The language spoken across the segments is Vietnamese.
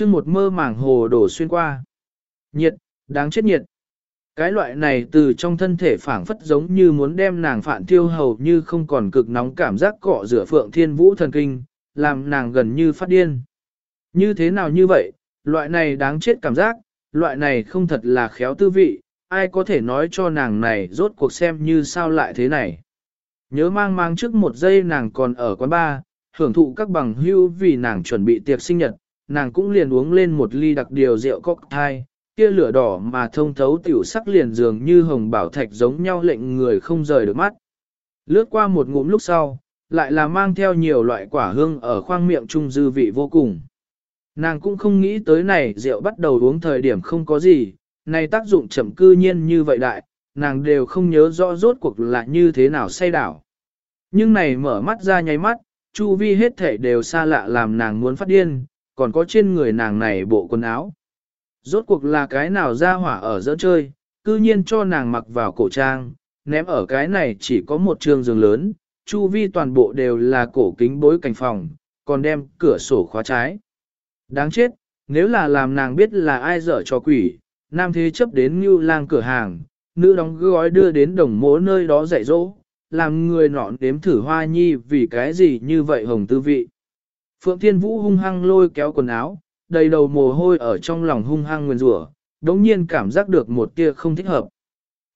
chương một mơ màng hồ đổ xuyên qua. Nhiệt, đáng chết nhiệt. Cái loại này từ trong thân thể phảng phất giống như muốn đem nàng phản tiêu hầu như không còn cực nóng cảm giác cọ rửa phượng thiên vũ thần kinh, làm nàng gần như phát điên. Như thế nào như vậy, loại này đáng chết cảm giác, loại này không thật là khéo tư vị, ai có thể nói cho nàng này rốt cuộc xem như sao lại thế này. Nhớ mang mang trước một giây nàng còn ở quán bar, hưởng thụ các bằng hưu vì nàng chuẩn bị tiệc sinh nhật, nàng cũng liền uống lên một ly đặc điều rượu cocktail, kia lửa đỏ mà thông thấu tiểu sắc liền dường như hồng bảo thạch giống nhau lệnh người không rời được mắt. Lướt qua một ngụm lúc sau, lại là mang theo nhiều loại quả hương ở khoang miệng trung dư vị vô cùng. Nàng cũng không nghĩ tới này rượu bắt đầu uống thời điểm không có gì, này tác dụng chậm cư nhiên như vậy đại, nàng đều không nhớ rõ rốt cuộc là như thế nào say đảo. Nhưng này mở mắt ra nháy mắt, chu vi hết thể đều xa lạ làm nàng muốn phát điên, còn có trên người nàng này bộ quần áo. Rốt cuộc là cái nào ra hỏa ở giữa chơi, cư nhiên cho nàng mặc vào cổ trang, ném ở cái này chỉ có một trường giường lớn, chu vi toàn bộ đều là cổ kính bối cảnh phòng, còn đem cửa sổ khóa trái. Đáng chết, nếu là làm nàng biết là ai dở cho quỷ, nam thế chấp đến như lang cửa hàng, nữ đóng gói đưa đến đồng mố nơi đó dạy dỗ, làm người nọ đếm thử hoa nhi vì cái gì như vậy hồng tư vị. Phượng Thiên Vũ hung hăng lôi kéo quần áo, đầy đầu mồ hôi ở trong lòng hung hăng nguyên rủa, đống nhiên cảm giác được một tia không thích hợp.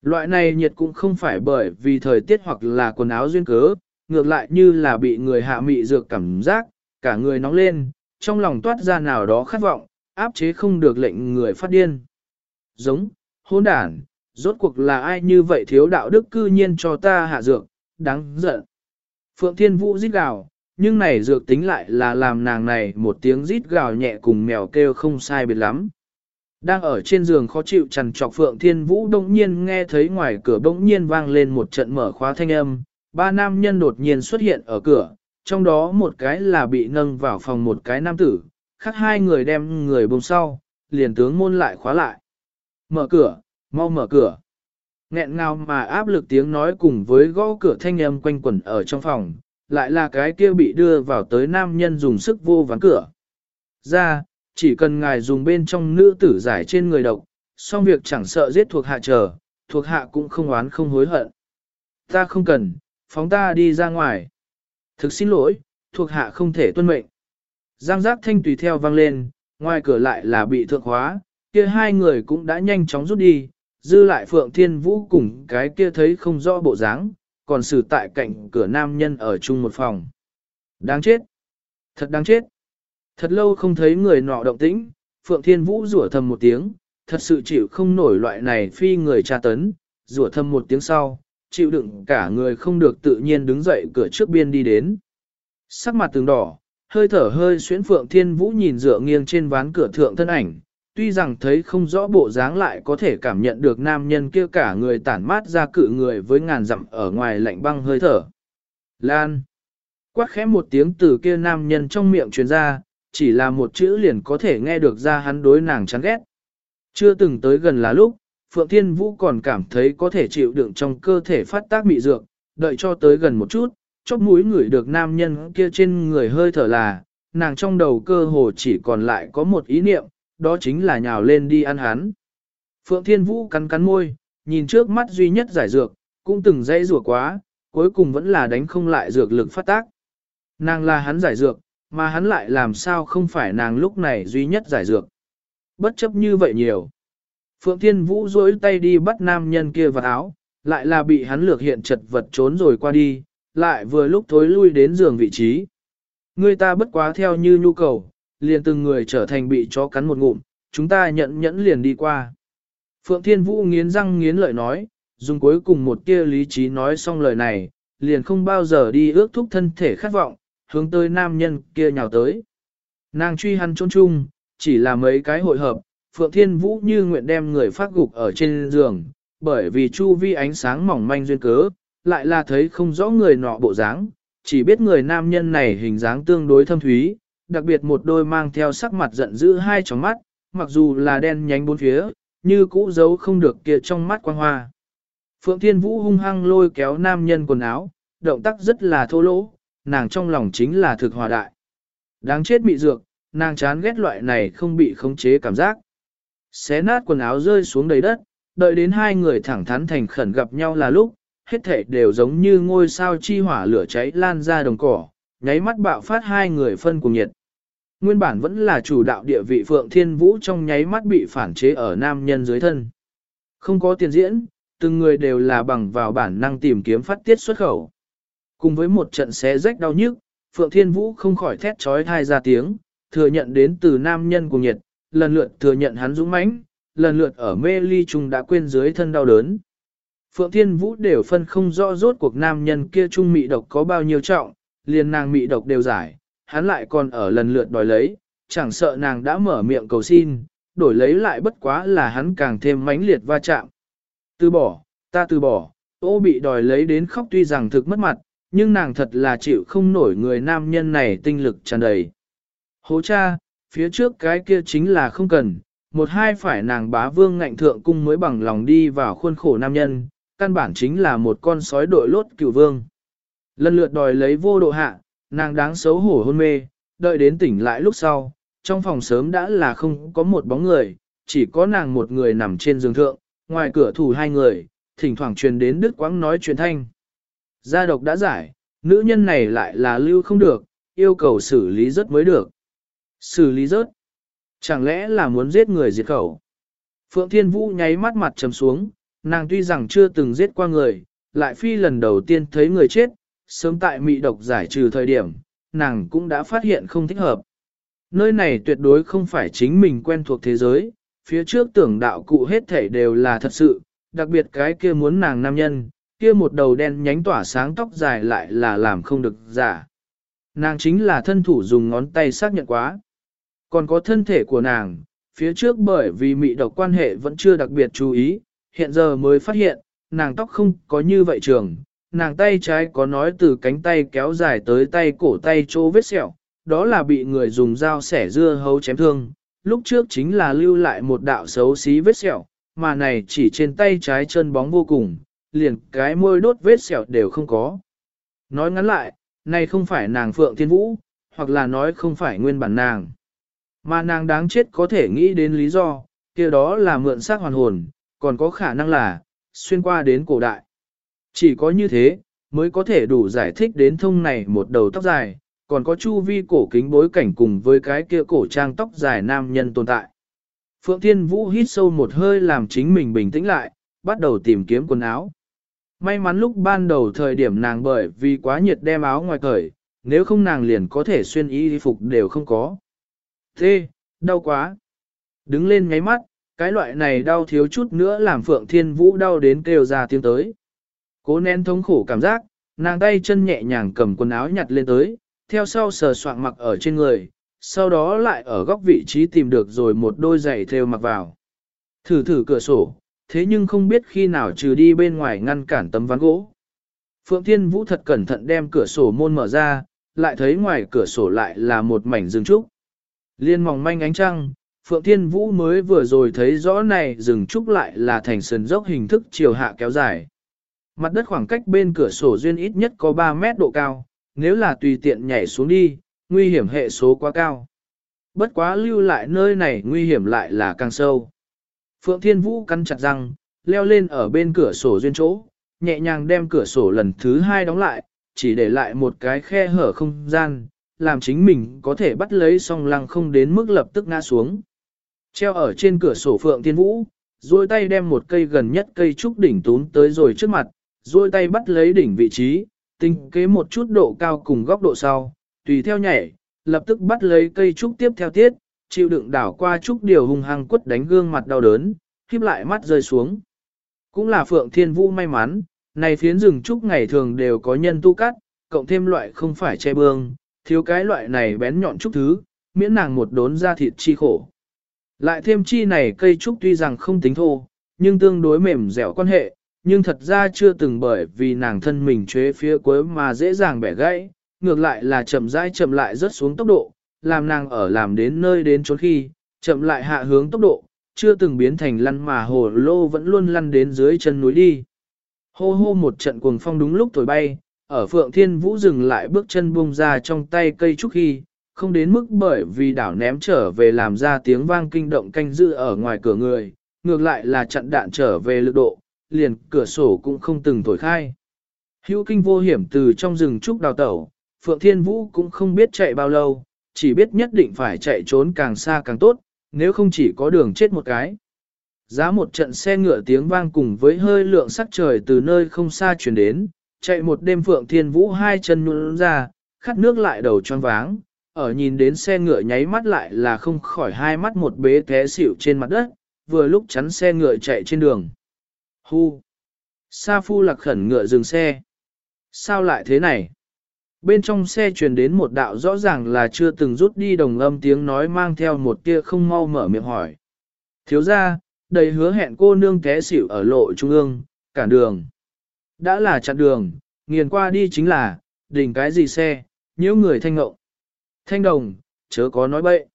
Loại này nhiệt cũng không phải bởi vì thời tiết hoặc là quần áo duyên cớ, ngược lại như là bị người hạ mị dược cảm giác, cả người nóng lên, trong lòng toát ra nào đó khát vọng, áp chế không được lệnh người phát điên. Giống, hôn đản, rốt cuộc là ai như vậy thiếu đạo đức cư nhiên cho ta hạ dược, đáng giận. Phượng Thiên Vũ rít gào, nhưng này dược tính lại là làm nàng này một tiếng rít gào nhẹ cùng mèo kêu không sai biệt lắm. Đang ở trên giường khó chịu trằn trọc Phượng Thiên Vũ đông nhiên nghe thấy ngoài cửa bỗng nhiên vang lên một trận mở khóa thanh âm, ba nam nhân đột nhiên xuất hiện ở cửa, trong đó một cái là bị nâng vào phòng một cái nam tử, khác hai người đem người bông sau, liền tướng môn lại khóa lại. Mở cửa, mau mở cửa. Nghẹn ngào mà áp lực tiếng nói cùng với gõ cửa thanh âm quanh quẩn ở trong phòng, lại là cái kia bị đưa vào tới nam nhân dùng sức vô ván cửa. Ra, chỉ cần ngài dùng bên trong nữ tử giải trên người độc, xong việc chẳng sợ giết thuộc hạ chờ, thuộc hạ cũng không oán không hối hận. Ta không cần, phóng ta đi ra ngoài. Thực xin lỗi, thuộc hạ không thể tuân mệnh. Giang giác thanh tùy theo vang lên, ngoài cửa lại là bị thượng hóa, kia hai người cũng đã nhanh chóng rút đi, dư lại Phượng Thiên Vũ cùng cái kia thấy không rõ bộ dáng, còn xử tại cạnh cửa nam nhân ở chung một phòng. Đáng chết! Thật đáng chết! Thật lâu không thấy người nọ động tĩnh, Phượng Thiên Vũ rủa thầm một tiếng, thật sự chịu không nổi loại này phi người tra tấn, rủa thầm một tiếng sau, chịu đựng cả người không được tự nhiên đứng dậy cửa trước biên đi đến. Sắc mặt từng đỏ, hơi thở hơi xuyến Phượng Thiên Vũ nhìn dựa nghiêng trên ván cửa thượng thân ảnh, tuy rằng thấy không rõ bộ dáng lại có thể cảm nhận được nam nhân kia cả người tản mát ra cự người với ngàn dặm ở ngoài lạnh băng hơi thở. Lan. Quát khẽ một tiếng từ kia nam nhân trong miệng truyền ra, chỉ là một chữ liền có thể nghe được ra hắn đối nàng chán ghét. Chưa từng tới gần là lúc, Phượng Thiên Vũ còn cảm thấy có thể chịu đựng trong cơ thể phát tác bị dược, đợi cho tới gần một chút, chóp mũi ngửi được nam nhân kia trên người hơi thở là, nàng trong đầu cơ hồ chỉ còn lại có một ý niệm, đó chính là nhào lên đi ăn hắn. Phượng Thiên Vũ cắn cắn môi, nhìn trước mắt duy nhất giải dược, cũng từng dây rủa quá, cuối cùng vẫn là đánh không lại dược lực phát tác. Nàng là hắn giải dược, mà hắn lại làm sao không phải nàng lúc này duy nhất giải dược. Bất chấp như vậy nhiều. Phượng Thiên Vũ duỗi tay đi bắt nam nhân kia vào áo, lại là bị hắn lược hiện chật vật trốn rồi qua đi, lại vừa lúc thối lui đến giường vị trí. Người ta bất quá theo như nhu cầu, liền từng người trở thành bị chó cắn một ngụm, chúng ta nhận nhẫn liền đi qua. Phượng Thiên Vũ nghiến răng nghiến lợi nói, dùng cuối cùng một tia lý trí nói xong lời này, liền không bao giờ đi ước thúc thân thể khát vọng, hướng tới nam nhân kia nhào tới. Nàng truy hắn trốn chung, chỉ là mấy cái hội hợp, Phượng Thiên Vũ như nguyện đem người phát gục ở trên giường, bởi vì chu vi ánh sáng mỏng manh duyên cớ, lại là thấy không rõ người nọ bộ dáng, chỉ biết người nam nhân này hình dáng tương đối thâm thúy, đặc biệt một đôi mang theo sắc mặt giận dữ hai tròng mắt, mặc dù là đen nhánh bốn phía, như cũ giấu không được kia trong mắt quang hoa. Phượng Thiên Vũ hung hăng lôi kéo nam nhân quần áo, động tác rất là thô lỗ, nàng trong lòng chính là thực hòa đại. Đáng chết bị dược, nàng chán ghét loại này không bị khống chế cảm giác. Xé nát quần áo rơi xuống đầy đất, đợi đến hai người thẳng thắn thành khẩn gặp nhau là lúc, hết thể đều giống như ngôi sao chi hỏa lửa cháy lan ra đồng cỏ, nháy mắt bạo phát hai người phân cùng nhiệt. Nguyên bản vẫn là chủ đạo địa vị Phượng Thiên Vũ trong nháy mắt bị phản chế ở nam nhân dưới thân. Không có tiền diễn, từng người đều là bằng vào bản năng tìm kiếm phát tiết xuất khẩu. Cùng với một trận xé rách đau nhức, Phượng Thiên Vũ không khỏi thét trói thai ra tiếng, thừa nhận đến từ nam nhân cùng nhiệt, lần lượt thừa nhận hắn dũng mãnh, lần lượt ở mê ly trùng đã quên dưới thân đau đớn. Phượng Thiên Vũ đều phân không rõ rốt cuộc nam nhân kia trung mị độc có bao nhiêu trọng, liền nàng mị độc đều giải, hắn lại còn ở lần lượt đòi lấy, chẳng sợ nàng đã mở miệng cầu xin, đổi lấy lại bất quá là hắn càng thêm mãnh liệt va chạm. Từ bỏ, ta từ bỏ, ô bị đòi lấy đến khóc tuy rằng thực mất mặt, nhưng nàng thật là chịu không nổi người nam nhân này tinh lực tràn đầy. Hố cha, phía trước cái kia chính là không cần, một hai phải nàng bá vương ngạnh thượng cung mới bằng lòng đi vào khuôn khổ nam nhân, căn bản chính là một con sói đội lốt cửu vương. Lần lượt đòi lấy vô độ hạ, nàng đáng xấu hổ hôn mê, đợi đến tỉnh lại lúc sau, trong phòng sớm đã là không có một bóng người, chỉ có nàng một người nằm trên giường thượng, ngoài cửa thủ hai người, thỉnh thoảng truyền đến đứt quãng nói chuyện thanh. Gia độc đã giải, nữ nhân này lại là lưu không được, yêu cầu xử lý rất mới được. Xử lý rớt. Chẳng lẽ là muốn giết người diệt khẩu? Phượng Thiên Vũ nháy mắt mặt trầm xuống, nàng tuy rằng chưa từng giết qua người, lại phi lần đầu tiên thấy người chết, sớm tại mị độc giải trừ thời điểm, nàng cũng đã phát hiện không thích hợp. Nơi này tuyệt đối không phải chính mình quen thuộc thế giới, phía trước tưởng đạo cụ hết thể đều là thật sự, đặc biệt cái kia muốn nàng nam nhân, kia một đầu đen nhánh tỏa sáng tóc dài lại là làm không được giả. Nàng chính là thân thủ dùng ngón tay xác nhận quá. Còn có thân thể của nàng, phía trước bởi vì mị độc quan hệ vẫn chưa đặc biệt chú ý, hiện giờ mới phát hiện, nàng tóc không có như vậy trường, nàng tay trái có nói từ cánh tay kéo dài tới tay cổ tay chỗ vết sẹo, đó là bị người dùng dao sẻ dưa hấu chém thương, lúc trước chính là lưu lại một đạo xấu xí vết sẹo, mà này chỉ trên tay trái chân bóng vô cùng, liền cái môi đốt vết sẹo đều không có. Nói ngắn lại, này không phải nàng Phượng Thiên Vũ, hoặc là nói không phải nguyên bản nàng. Mà nàng đáng chết có thể nghĩ đến lý do, kia đó là mượn xác hoàn hồn, còn có khả năng là, xuyên qua đến cổ đại. Chỉ có như thế, mới có thể đủ giải thích đến thông này một đầu tóc dài, còn có chu vi cổ kính bối cảnh cùng với cái kia cổ trang tóc dài nam nhân tồn tại. Phượng Thiên Vũ hít sâu một hơi làm chính mình bình tĩnh lại, bắt đầu tìm kiếm quần áo. May mắn lúc ban đầu thời điểm nàng bởi vì quá nhiệt đem áo ngoài cởi, nếu không nàng liền có thể xuyên y phục đều không có. Thế, đau quá. Đứng lên nháy mắt, cái loại này đau thiếu chút nữa làm Phượng Thiên Vũ đau đến kêu ra tiếng tới. Cố nén thống khổ cảm giác, nàng tay chân nhẹ nhàng cầm quần áo nhặt lên tới, theo sau sờ soạng mặc ở trên người, sau đó lại ở góc vị trí tìm được rồi một đôi giày theo mặc vào. Thử thử cửa sổ, thế nhưng không biết khi nào trừ đi bên ngoài ngăn cản tấm ván gỗ. Phượng Thiên Vũ thật cẩn thận đem cửa sổ môn mở ra, lại thấy ngoài cửa sổ lại là một mảnh rừng trúc. Liên mỏng manh ánh trăng, Phượng Thiên Vũ mới vừa rồi thấy rõ này rừng trúc lại là thành sườn dốc hình thức chiều hạ kéo dài. Mặt đất khoảng cách bên cửa sổ duyên ít nhất có 3 mét độ cao, nếu là tùy tiện nhảy xuống đi, nguy hiểm hệ số quá cao. Bất quá lưu lại nơi này nguy hiểm lại là càng sâu. Phượng Thiên Vũ cắn chặt răng, leo lên ở bên cửa sổ duyên chỗ, nhẹ nhàng đem cửa sổ lần thứ hai đóng lại, chỉ để lại một cái khe hở không gian, làm chính mình có thể bắt lấy song lăng không đến mức lập tức ngã xuống. Treo ở trên cửa sổ Phượng Thiên Vũ, duỗi tay đem một cây gần nhất cây trúc đỉnh tún tới rồi trước mặt, duỗi tay bắt lấy đỉnh vị trí, tinh kế một chút độ cao cùng góc độ sau, tùy theo nhảy, lập tức bắt lấy cây trúc tiếp theo tiết, chịu đựng đảo qua trúc điều hung hăng quất đánh gương mặt đau đớn, khiếp lại mắt rơi xuống. Cũng là Phượng Thiên Vũ may mắn, này phiến rừng trúc ngày thường đều có nhân tu cắt, cộng thêm loại không phải che bương, thiếu cái loại này bén nhọn trúc thứ, miễn nàng một đốn ra thịt chi khổ. Lại thêm chi này cây trúc tuy rằng không tính thô, nhưng tương đối mềm dẻo quan hệ, nhưng thật ra chưa từng bởi vì nàng thân mình chế phía cuối mà dễ dàng bẻ gãy, ngược lại là chậm rãi chậm lại rất xuống tốc độ, làm nàng ở làm đến nơi đến chốn khi, chậm lại hạ hướng tốc độ, chưa từng biến thành lăn mà hồ lô vẫn luôn lăn đến dưới chân núi đi. Hô hô một trận cuồng phong đúng lúc thổi bay, ở Phượng Thiên Vũ dừng lại bước chân buông ra trong tay cây trúc khi, không đến mức bởi vì đảo ném trở về làm ra tiếng vang kinh động canh dự ở ngoài cửa người, ngược lại là chặn đạn trở về lực độ, liền cửa sổ cũng không từng thổi khai. Hữu kinh vô hiểm từ trong rừng trúc đào tẩu, Phượng Thiên Vũ cũng không biết chạy bao lâu, chỉ biết nhất định phải chạy trốn càng xa càng tốt, nếu không chỉ có đường chết một cái. Giá một trận xe ngựa tiếng vang cùng với hơi lượng sắc trời từ nơi không xa chuyển đến, chạy một đêm Phượng Thiên Vũ hai chân nhún ra, khát nước lại đầu tròn váng, ở nhìn đến xe ngựa nháy mắt lại là không khỏi hai mắt một bế té xỉu trên mặt đất, vừa lúc chắn xe ngựa chạy trên đường. Hu! Sa phu lạc khẩn ngựa dừng xe. Sao lại thế này? Bên trong xe truyền đến một đạo rõ ràng là chưa từng rút đi đồng âm tiếng nói mang theo một tia không mau mở miệng hỏi. Thiếu ra, đầy hứa hẹn cô nương té xỉu ở lộ trung ương, cản đường. Đã là chặn đường, nghiền qua đi chính là, đỉnh cái gì xe, nhiễu người thanh ngộng. Thanh đồng, chớ có nói bậy.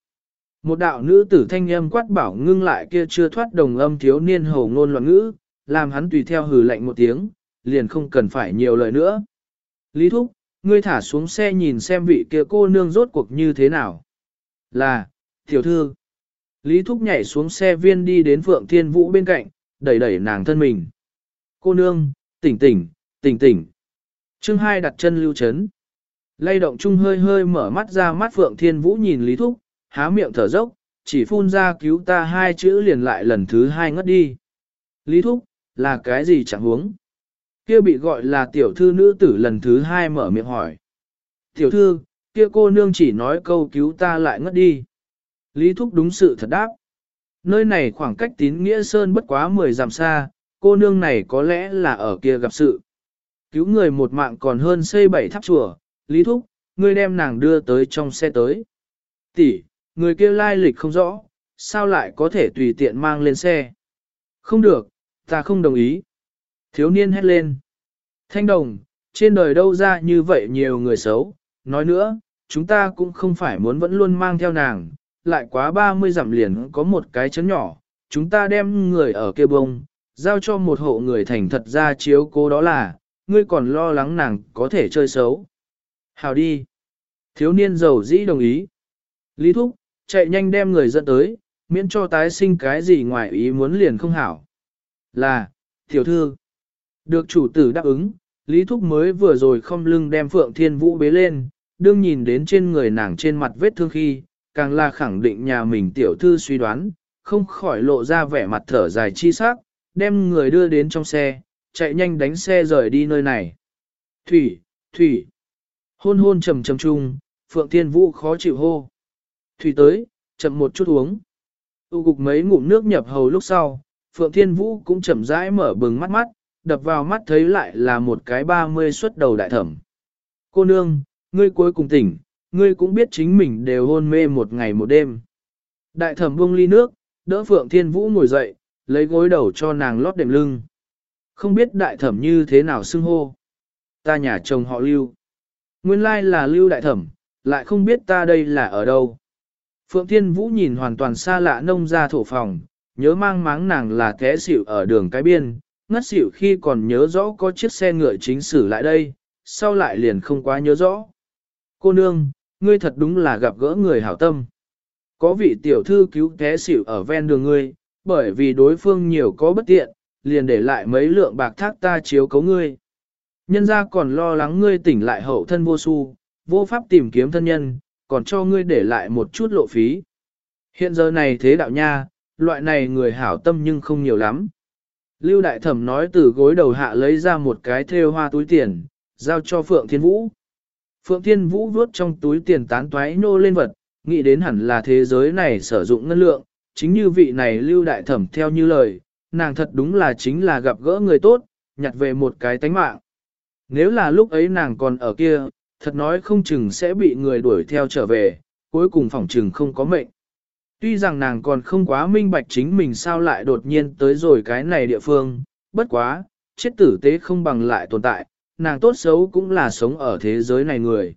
Một đạo nữ tử thanh âm quát bảo ngưng lại kia chưa thoát đồng âm thiếu niên hầu ngôn loạn ngữ, làm hắn tùy theo hừ lạnh một tiếng, liền không cần phải nhiều lời nữa. Lý Thúc, ngươi thả xuống xe nhìn xem vị kia cô nương rốt cuộc như thế nào. Là, tiểu thư. Lý Thúc nhảy xuống xe viên đi đến Phượng Thiên Vũ bên cạnh, đẩy đẩy nàng thân mình. Cô nương, tỉnh tỉnh, tỉnh tỉnh. Chương hai đặt chân lưu chấn. Lay động chung hơi hơi mở mắt ra mắt Phượng Thiên Vũ nhìn Lý Thúc, há miệng thở dốc, chỉ phun ra cứu ta hai chữ liền lại lần thứ hai ngất đi. Lý Thúc, là cái gì chẳng huống? Kia bị gọi là tiểu thư nữ tử lần thứ hai mở miệng hỏi. Tiểu thư, kia cô nương chỉ nói câu cứu ta lại ngất đi. Lý Thúc đúng sự thật đáp. Nơi này khoảng cách tín nghĩa sơn bất quá 10 dặm xa, cô nương này có lẽ là ở kia gặp sự. Cứu người một mạng còn hơn xây bảy tháp chùa, Lý Thúc, ngươi đem nàng đưa tới trong xe tới. Tỷ, người kia lai lịch không rõ, sao lại có thể tùy tiện mang lên xe? Không được, ta không đồng ý. Thiếu niên hét lên. Thanh đồng, trên đời đâu ra như vậy nhiều người xấu, nói nữa, chúng ta cũng không phải muốn vẫn luôn mang theo nàng, lại quá 30 dặm liền có một cái chấn nhỏ, chúng ta đem người ở kia bông, giao cho một hộ người thành thật ra chiếu cố đó là, ngươi còn lo lắng nàng có thể chơi xấu. Hào đi. Thiếu niên giàu dĩ đồng ý. Lý Thúc, chạy nhanh đem người dẫn tới, miễn cho tái sinh cái gì ngoài ý muốn liền không hảo. Là, tiểu thư. Được chủ tử đáp ứng, Lý Thúc mới vừa rồi không lưng đem Phượng Thiên Vũ bế lên, đương nhìn đến trên người nàng trên mặt vết thương khi, càng là khẳng định nhà mình tiểu thư suy đoán, không khỏi lộ ra vẻ mặt thở dài chi sắc, đem người đưa đến trong xe, chạy nhanh đánh xe rời đi nơi này. Thủy, Thủy, hôn hôn trầm trầm chung, Phượng Thiên Vũ khó chịu hô. Thủy tới, chậm một chút uống. Tu cục mấy ngụm nước nhập hầu lúc sau, Phượng Thiên Vũ cũng chậm rãi mở bừng mắt mắt, đập vào mắt thấy lại là một cái ba mươi xuất đầu đại thẩm. Cô nương, ngươi cuối cùng tỉnh, ngươi cũng biết chính mình đều hôn mê một ngày một đêm. Đại thẩm buông ly nước, đỡ Phượng Thiên Vũ ngồi dậy, lấy gối đầu cho nàng lót đệm lưng. Không biết đại thẩm như thế nào xưng hô. Ta nhà chồng họ lưu. Nguyên lai là lưu đại thẩm, lại không biết ta đây là ở đâu. Phượng Thiên Vũ nhìn hoàn toàn xa lạ nông ra thổ phòng, nhớ mang máng nàng là té xỉu ở đường cái biên, ngất xỉu khi còn nhớ rõ có chiếc xe ngựa chính xử lại đây, sau lại liền không quá nhớ rõ. Cô nương, ngươi thật đúng là gặp gỡ người hảo tâm. Có vị tiểu thư cứu té xỉu ở ven đường ngươi, bởi vì đối phương nhiều có bất tiện, liền để lại mấy lượng bạc thác ta chiếu cấu ngươi. Nhân ra còn lo lắng ngươi tỉnh lại hậu thân vô su, vô pháp tìm kiếm thân nhân, còn cho ngươi để lại một chút lộ phí. Hiện giờ này thế đạo nha, loại này người hảo tâm nhưng không nhiều lắm. Lưu Đại Thẩm nói từ gối đầu hạ lấy ra một cái thêu hoa túi tiền, giao cho Phượng Thiên Vũ. Phượng Thiên Vũ vuốt trong túi tiền tán toái nô lên vật, nghĩ đến hẳn là thế giới này sử dụng ngân lượng, chính như vị này Lưu Đại Thẩm theo như lời, nàng thật đúng là chính là gặp gỡ người tốt, nhặt về một cái tánh mạng. Nếu là lúc ấy nàng còn ở kia, thật nói không chừng sẽ bị người đuổi theo trở về, cuối cùng phỏng chừng không có mệnh. Tuy rằng nàng còn không quá minh bạch chính mình sao lại đột nhiên tới rồi cái này địa phương, bất quá, chết tử tế không bằng lại tồn tại, nàng tốt xấu cũng là sống ở thế giới này người.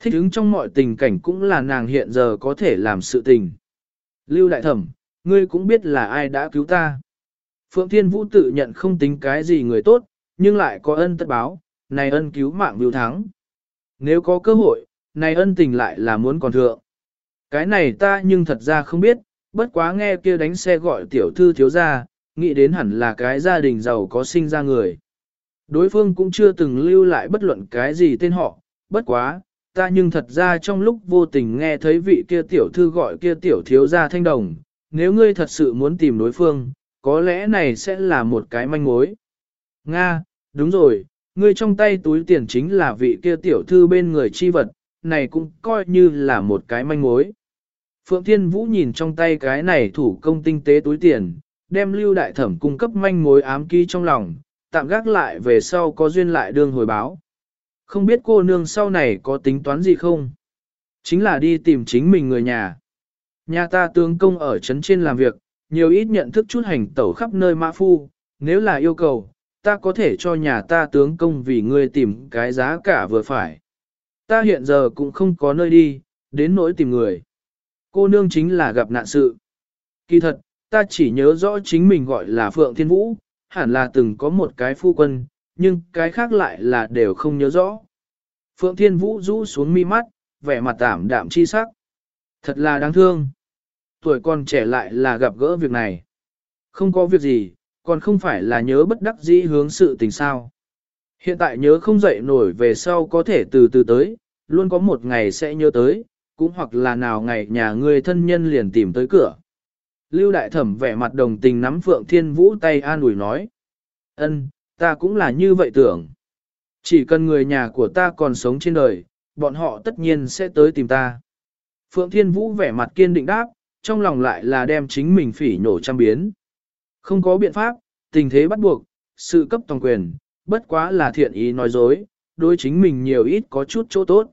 Thích ứng trong mọi tình cảnh cũng là nàng hiện giờ có thể làm sự tình. Lưu đại thẩm, ngươi cũng biết là ai đã cứu ta. Phượng Thiên Vũ tự nhận không tính cái gì người tốt, nhưng lại có ân tất báo, này ân cứu mạng biểu thắng. Nếu có cơ hội, này ân tình lại là muốn còn thượng. Cái này ta nhưng thật ra không biết, bất quá nghe kia đánh xe gọi tiểu thư thiếu gia, nghĩ đến hẳn là cái gia đình giàu có sinh ra người. Đối phương cũng chưa từng lưu lại bất luận cái gì tên họ, bất quá, ta nhưng thật ra trong lúc vô tình nghe thấy vị kia tiểu thư gọi kia tiểu thiếu gia thanh đồng, nếu ngươi thật sự muốn tìm đối phương, có lẽ này sẽ là một cái manh mối. Nga, đúng rồi, ngươi trong tay túi tiền chính là vị kia tiểu thư bên người chi vật, này cũng coi như là một cái manh mối. Phượng Thiên Vũ nhìn trong tay cái này thủ công tinh tế túi tiền, đem lưu đại thẩm cung cấp manh mối ám ký trong lòng, tạm gác lại về sau có duyên lại đương hồi báo. Không biết cô nương sau này có tính toán gì không? Chính là đi tìm chính mình người nhà. Nhà ta tướng công ở trấn trên làm việc, nhiều ít nhận thức chút hành tẩu khắp nơi mã phu, nếu là yêu cầu, ta có thể cho nhà ta tướng công vì ngươi tìm cái giá cả vừa phải. Ta hiện giờ cũng không có nơi đi, đến nỗi tìm người. Cô nương chính là gặp nạn sự. Kỳ thật, ta chỉ nhớ rõ chính mình gọi là Phượng Thiên Vũ, hẳn là từng có một cái phu quân, nhưng cái khác lại là đều không nhớ rõ. Phượng Thiên Vũ rũ xuống mi mắt, vẻ mặt tảm đạm chi sắc. Thật là đáng thương. Tuổi còn trẻ lại là gặp gỡ việc này. Không có việc gì, còn không phải là nhớ bất đắc dĩ hướng sự tình sao. Hiện tại nhớ không dậy nổi về sau có thể từ từ tới, luôn có một ngày sẽ nhớ tới, cũng hoặc là nào ngày nhà ngươi thân nhân liền tìm tới cửa. Lưu Đại Thẩm vẻ mặt đồng tình nắm Phượng Thiên Vũ tay an ủi nói. ân, ta cũng là như vậy tưởng. Chỉ cần người nhà của ta còn sống trên đời, bọn họ tất nhiên sẽ tới tìm ta. Phượng Thiên Vũ vẻ mặt kiên định đáp, trong lòng lại là đem chính mình phỉ nổ trăm biến. Không có biện pháp, tình thế bắt buộc, sự cấp toàn quyền, bất quá là thiện ý nói dối, đối chính mình nhiều ít có chút chỗ tốt.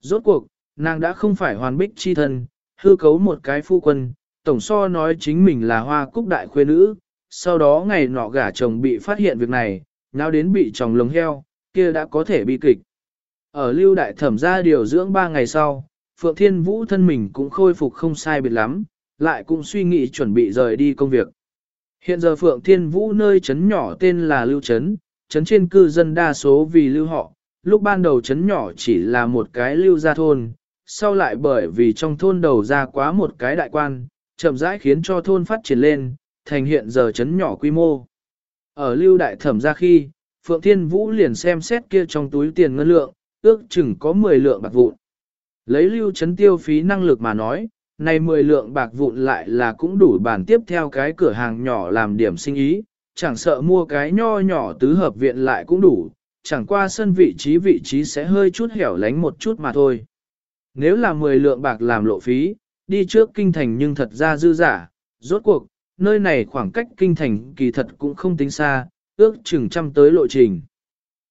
Rốt cuộc, nàng đã không phải hoàn bích chi thân, hư cấu một cái phu quân, tổng so nói chính mình là hoa cúc đại khuê nữ, sau đó ngày nọ gả chồng bị phát hiện việc này, nào đến bị chồng lồng heo, kia đã có thể bị kịch. Ở lưu đại thẩm ra điều dưỡng ba ngày sau, Phượng Thiên Vũ thân mình cũng khôi phục không sai biệt lắm, lại cũng suy nghĩ chuẩn bị rời đi công việc. Hiện giờ Phượng Thiên Vũ nơi chấn nhỏ tên là Lưu Chấn, chấn trên cư dân đa số vì lưu họ, lúc ban đầu chấn nhỏ chỉ là một cái lưu gia thôn, sau lại bởi vì trong thôn đầu ra quá một cái đại quan, chậm rãi khiến cho thôn phát triển lên, thành hiện giờ chấn nhỏ quy mô. Ở lưu đại thẩm ra khi, Phượng Thiên Vũ liền xem xét kia trong túi tiền ngân lượng, ước chừng có 10 lượng bạc vụn. Lấy lưu chấn tiêu phí năng lực mà nói, này 10 lượng bạc vụn lại là cũng đủ bản tiếp theo cái cửa hàng nhỏ làm điểm sinh ý, chẳng sợ mua cái nho nhỏ tứ hợp viện lại cũng đủ, chẳng qua sân vị trí vị trí sẽ hơi chút hẻo lánh một chút mà thôi. Nếu là 10 lượng bạc làm lộ phí, đi trước kinh thành nhưng thật ra dư giả, rốt cuộc, nơi này khoảng cách kinh thành kỳ thật cũng không tính xa, ước chừng trăm tới lộ trình.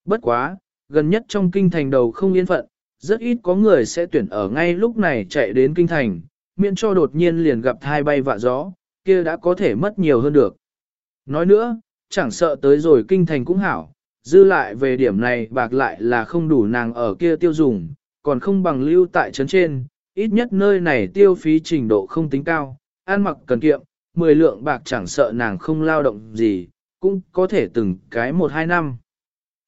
Bất quá, gần nhất trong kinh thành đầu không yên phận, rất ít có người sẽ tuyển ở ngay lúc này chạy đến kinh thành, miễn cho đột nhiên liền gặp thai bay vạ gió, kia đã có thể mất nhiều hơn được. Nói nữa, chẳng sợ tới rồi kinh thành cũng hảo, dư lại về điểm này bạc lại là không đủ nàng ở kia tiêu dùng, còn không bằng lưu tại trấn trên, ít nhất nơi này tiêu phí trình độ không tính cao, ăn mặc cần kiệm, 10 lượng bạc chẳng sợ nàng không lao động gì, cũng có thể từng cái một hai năm.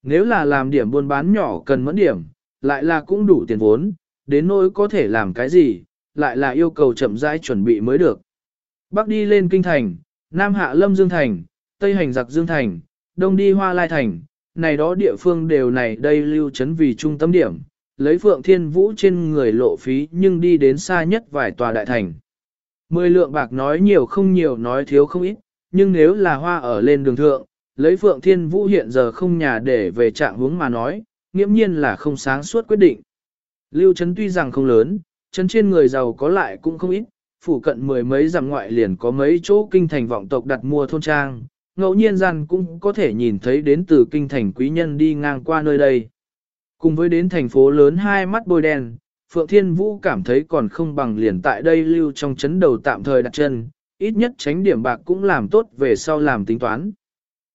Nếu là làm điểm buôn bán nhỏ cần mẫn điểm, lại là cũng đủ tiền vốn, đến nỗi có thể làm cái gì, lại là yêu cầu chậm rãi chuẩn bị mới được. Bắc đi lên Kinh Thành, Nam hạ Lâm Dương Thành, Tây hành giặc Dương Thành, Đông đi Hoa Lai Thành, này đó địa phương đều này đây lưu trấn vì trung tâm điểm, lấy Phượng Thiên Vũ trên người lộ phí nhưng đi đến xa nhất vài tòa đại thành. Mười lượng bạc nói nhiều không nhiều nói thiếu không ít, nhưng nếu là hoa ở lên đường thượng, lấy Phượng Thiên Vũ hiện giờ không nhà để về trạng hướng mà nói, nghiễm nhiên là không sáng suốt quyết định. Lưu Trấn tuy rằng không lớn, chân trên người giàu có lại cũng không ít, phủ cận mười mấy dặm ngoại liền có mấy chỗ kinh thành vọng tộc đặt mua thôn trang, ngẫu nhiên rằng cũng có thể nhìn thấy đến từ kinh thành quý nhân đi ngang qua nơi đây. Cùng với đến thành phố lớn hai mắt bôi đen, Phượng Thiên Vũ cảm thấy còn không bằng liền tại đây lưu trong chấn đầu tạm thời đặt chân, ít nhất tránh điểm bạc cũng làm tốt về sau làm tính toán.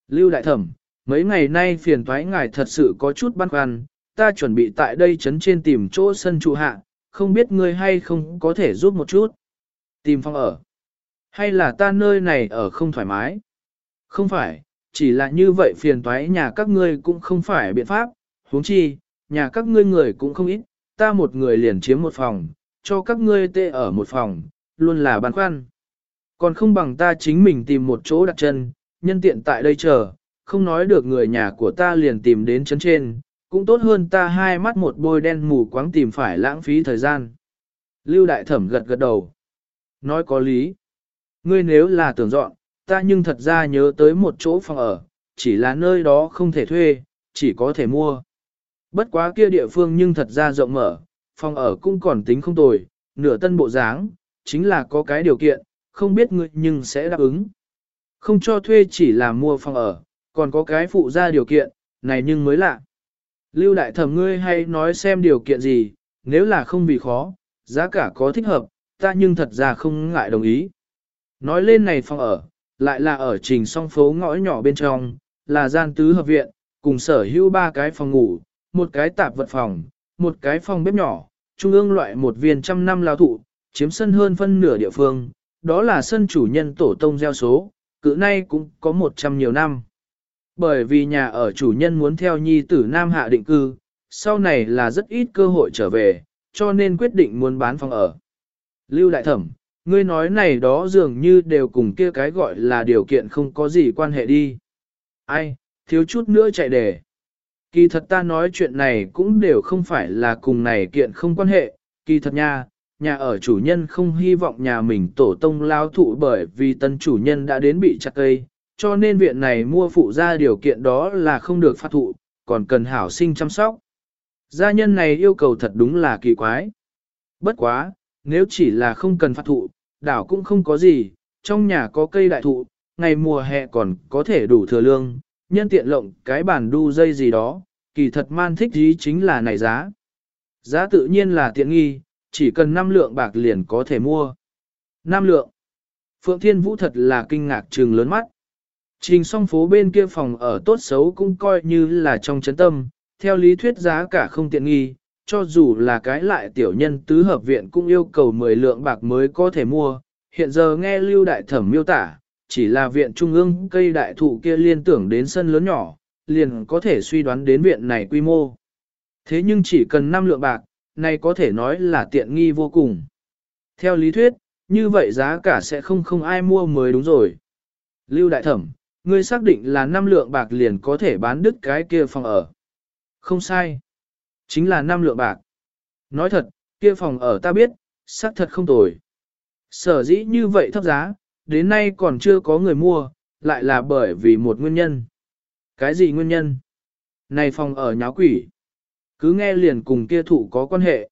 Lưu Đại Thẩm, mấy ngày nay phiền toái ngài thật sự có chút băn khoăn, ta chuẩn bị tại đây chấn trên tìm chỗ sân trụ hạ, không biết ngươi hay không có thể giúp một chút. Tìm phòng ở. Hay là ta nơi này ở không thoải mái? Không phải, chỉ là như vậy phiền toái nhà các ngươi cũng không phải biện pháp, huống chi, nhà các ngươi người cũng không ít, ta một người liền chiếm một phòng, cho các ngươi tê ở một phòng, luôn là băn khoăn. Còn không bằng ta chính mình tìm một chỗ đặt chân, nhân tiện tại đây chờ, không nói được người nhà của ta liền tìm đến chấn trên, cũng tốt hơn ta hai mắt một bôi đen mù quáng tìm phải lãng phí thời gian. Lưu đại thẩm gật gật đầu. Nói có lý. Ngươi nếu là tưởng dọn, ta nhưng thật ra nhớ tới một chỗ phòng ở, chỉ là nơi đó không thể thuê, chỉ có thể mua. Bất quá kia địa phương nhưng thật ra rộng mở, phòng ở cũng còn tính không tồi, nửa tân bộ dáng, chính là có cái điều kiện, không biết ngươi nhưng sẽ đáp ứng. Không cho thuê chỉ là mua phòng ở, còn có cái phụ ra điều kiện, này nhưng mới lạ. Lưu đại thẩm ngươi hay nói xem điều kiện gì, nếu là không vì khó, giá cả có thích hợp, ta nhưng thật ra không ngại đồng ý. Nói lên này phòng ở, lại là ở trình song phố ngõ nhỏ bên trong, là gian tứ hợp viện, cùng sở hữu ba cái phòng ngủ, một cái tạp vật phòng, một cái phòng bếp nhỏ, trung ương loại một viên trăm năm lao thụ, chiếm sân hơn phân nửa địa phương, đó là sân chủ nhân tổ tông gieo số, cự nay cũng có một trăm nhiều năm. Bởi vì nhà ở chủ nhân muốn theo nhi tử Nam Hạ định cư, sau này là rất ít cơ hội trở về, cho nên quyết định muốn bán phòng ở. Lưu Đại Thẩm, ngươi nói này đó dường như đều cùng kia cái gọi là điều kiện không có gì quan hệ đi. Ai, thiếu chút nữa chạy đề. Kỳ thật ta nói chuyện này cũng đều không phải là cùng này kiện không quan hệ, kỳ thật nha, nhà ở chủ nhân không hy vọng nhà mình tổ tông lao thụ bởi vì tân chủ nhân đã đến bị chặt cây, cho nên viện này mua phụ ra điều kiện đó là không được phát thụ, còn cần hảo sinh chăm sóc. Gia nhân này yêu cầu thật đúng là kỳ quái. Bất quá, nếu chỉ là không cần phát thụ, đảo cũng không có gì, trong nhà có cây đại thụ, ngày mùa hè còn có thể đủ thừa lương, nhân tiện lộng cái bàn đu dây gì đó, kỳ thật man thích ý chính là này giá. Giá tự nhiên là tiện nghi, chỉ cần 5 lượng bạc liền có thể mua. 5 lượng. Phượng Thiên Vũ thật là kinh ngạc trừng lớn mắt. Trình song phố bên kia phòng ở tốt xấu cũng coi như là trong chấn tâm, theo lý thuyết giá cả không tiện nghi, cho dù là cái lại tiểu nhân tứ hợp viện cũng yêu cầu 10 lượng bạc mới có thể mua. Hiện giờ nghe Lưu Đại Thẩm miêu tả, chỉ là viện trung ương cây đại thụ kia liên tưởng đến sân lớn nhỏ, liền có thể suy đoán đến viện này quy mô. Thế nhưng chỉ cần 5 lượng bạc, này có thể nói là tiện nghi vô cùng. Theo lý thuyết, như vậy giá cả sẽ không không ai mua mới đúng rồi. Lưu Đại Thẩm, ngươi xác định là 5 lượng bạc liền có thể bán đứt cái kia phòng ở. Không sai. Chính là 5 lượng bạc. Nói thật, kia phòng ở ta biết, xác thật không tồi. Sở dĩ như vậy thấp giá, đến nay còn chưa có người mua, lại là bởi vì một nguyên nhân. Cái gì nguyên nhân? Này phòng ở nháo quỷ. Cứ nghe liền cùng kia thụ có quan hệ.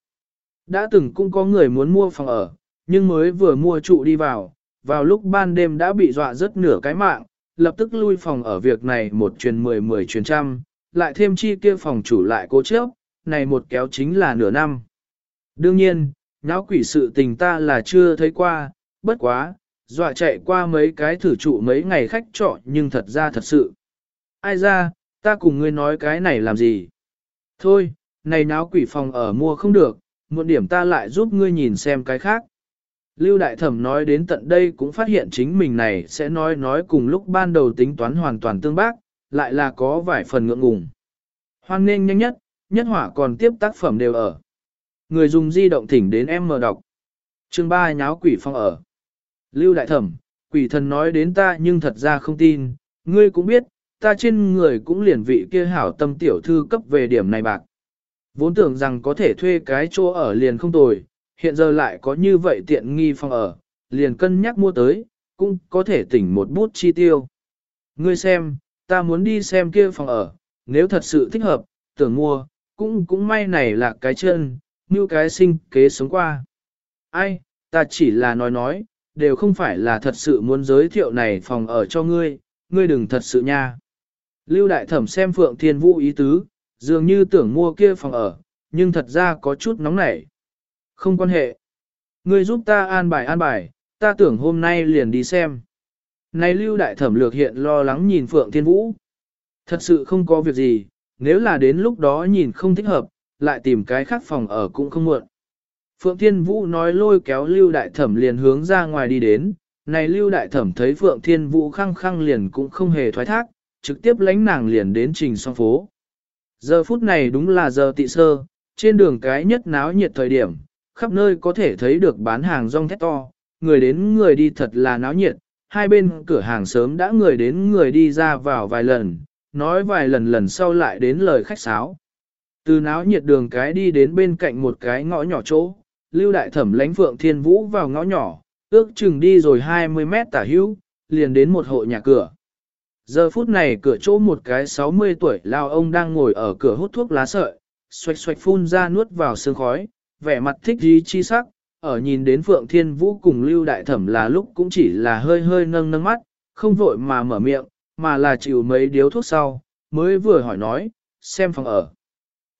Đã từng cũng có người muốn mua phòng ở, nhưng mới vừa mua trụ đi vào, vào lúc ban đêm đã bị dọa rất nửa cái mạng, lập tức lui phòng ở việc này một truyền mười mười truyền trăm, lại thêm chi kia phòng chủ lại cố chấp, này một kéo chính là nửa năm. Đương nhiên, nháo quỷ sự tình ta là chưa thấy qua, bất quá, dọa chạy qua mấy cái thử trụ mấy ngày khách trọ nhưng thật ra thật sự. Ai ra, ta cùng ngươi nói cái này làm gì? Thôi, này náo quỷ phòng ở mua không được, một điểm ta lại giúp ngươi nhìn xem cái khác. Lưu Đại Thẩm nói đến tận đây cũng phát hiện chính mình này sẽ nói nói cùng lúc ban đầu tính toán hoàn toàn tương bác, lại là có vài phần ngượng ngùng. Hoan nên nhanh nhất, nhất hỏa còn tiếp tác phẩm đều ở. Người dùng di động thỉnh đến em mở đọc. chương 3 nháo quỷ phong ở. Lưu Đại Thẩm, quỷ thần nói đến ta nhưng thật ra không tin, ngươi cũng biết, ta trên người cũng liền vị kia hảo tâm tiểu thư cấp về điểm này bạc. Vốn tưởng rằng có thể thuê cái chỗ ở liền không tồi, hiện giờ lại có như vậy tiện nghi phòng ở, liền cân nhắc mua tới, cũng có thể tỉnh một bút chi tiêu. Ngươi xem, ta muốn đi xem kia phòng ở, nếu thật sự thích hợp, tưởng mua, cũng cũng may này là cái chân, như cái sinh kế sống qua. Ai, ta chỉ là nói nói, đều không phải là thật sự muốn giới thiệu này phòng ở cho ngươi, ngươi đừng thật sự nha. Lưu đại thẩm xem Phượng Thiên Vũ ý tứ, dường như tưởng mua kia phòng ở, nhưng thật ra có chút nóng nảy. Không quan hệ. Ngươi giúp ta an bài an bài, ta tưởng hôm nay liền đi xem. Này lưu đại thẩm lược hiện lo lắng nhìn Phượng Thiên Vũ. Thật sự không có việc gì, nếu là đến lúc đó nhìn không thích hợp, lại tìm cái khác phòng ở cũng không muộn. Phượng Thiên Vũ nói lôi kéo lưu đại thẩm liền hướng ra ngoài đi đến. Này lưu đại thẩm thấy Phượng Thiên Vũ khăng khăng liền cũng không hề thoái thác, trực tiếp lánh nàng liền đến trình song phố. Giờ phút này đúng là giờ tị sơ, Trên đường cái nhất náo nhiệt thời điểm, khắp nơi có thể thấy được bán hàng rong thét to, người đến người đi thật là náo nhiệt, hai bên cửa hàng sớm đã người đến người đi ra vào vài lần, nói vài lần lần sau lại đến lời khách sáo. Từ náo nhiệt đường cái đi đến bên cạnh một cái ngõ nhỏ chỗ, lưu đại thẩm lánh phượng thiên vũ vào ngõ nhỏ, ước chừng đi rồi 20 mét tả hữu, liền đến một hộ nhà cửa. Giờ phút này cửa chỗ một cái 60 tuổi lao ông đang ngồi ở cửa hút thuốc lá sợi, xoạch xoạch phun ra nuốt vào sương khói, vẻ mặt thích dí chi sắc, ở nhìn đến Phượng Thiên Vũ cùng Lưu Đại Thẩm là lúc cũng chỉ là hơi hơi nâng nâng mắt, không vội mà mở miệng, mà là chịu mấy điếu thuốc sau, mới vừa hỏi nói, xem phòng ở.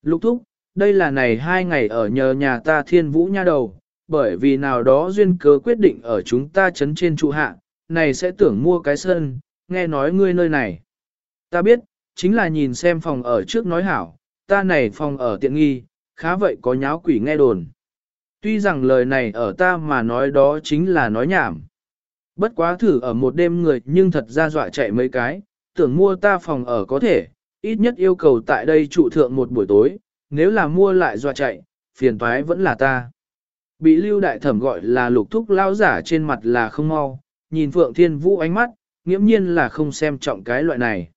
Lục thúc, đây là này hai ngày ở nhờ nhà ta Thiên Vũ nha đầu, bởi vì nào đó duyên cớ quyết định ở chúng ta chấn trên trụ hạ, này sẽ tưởng mua cái sân, nghe nói ngươi nơi này. Ta biết, chính là nhìn xem phòng ở trước nói hảo, ta này phòng ở tiện nghi, khá vậy có nháo quỷ nghe đồn. Tuy rằng lời này ở ta mà nói đó chính là nói nhảm. Bất quá thử ở một đêm người nhưng thật ra dọa chạy mấy cái, tưởng mua ta phòng ở có thể, ít nhất yêu cầu tại đây trụ thượng một buổi tối, nếu là mua lại dọa chạy, phiền toái vẫn là ta. Bị lưu đại thẩm gọi là lục thúc lao giả trên mặt là không mau, nhìn Phượng Thiên Vũ ánh mắt, nghiễm nhiên là không xem trọng cái loại này.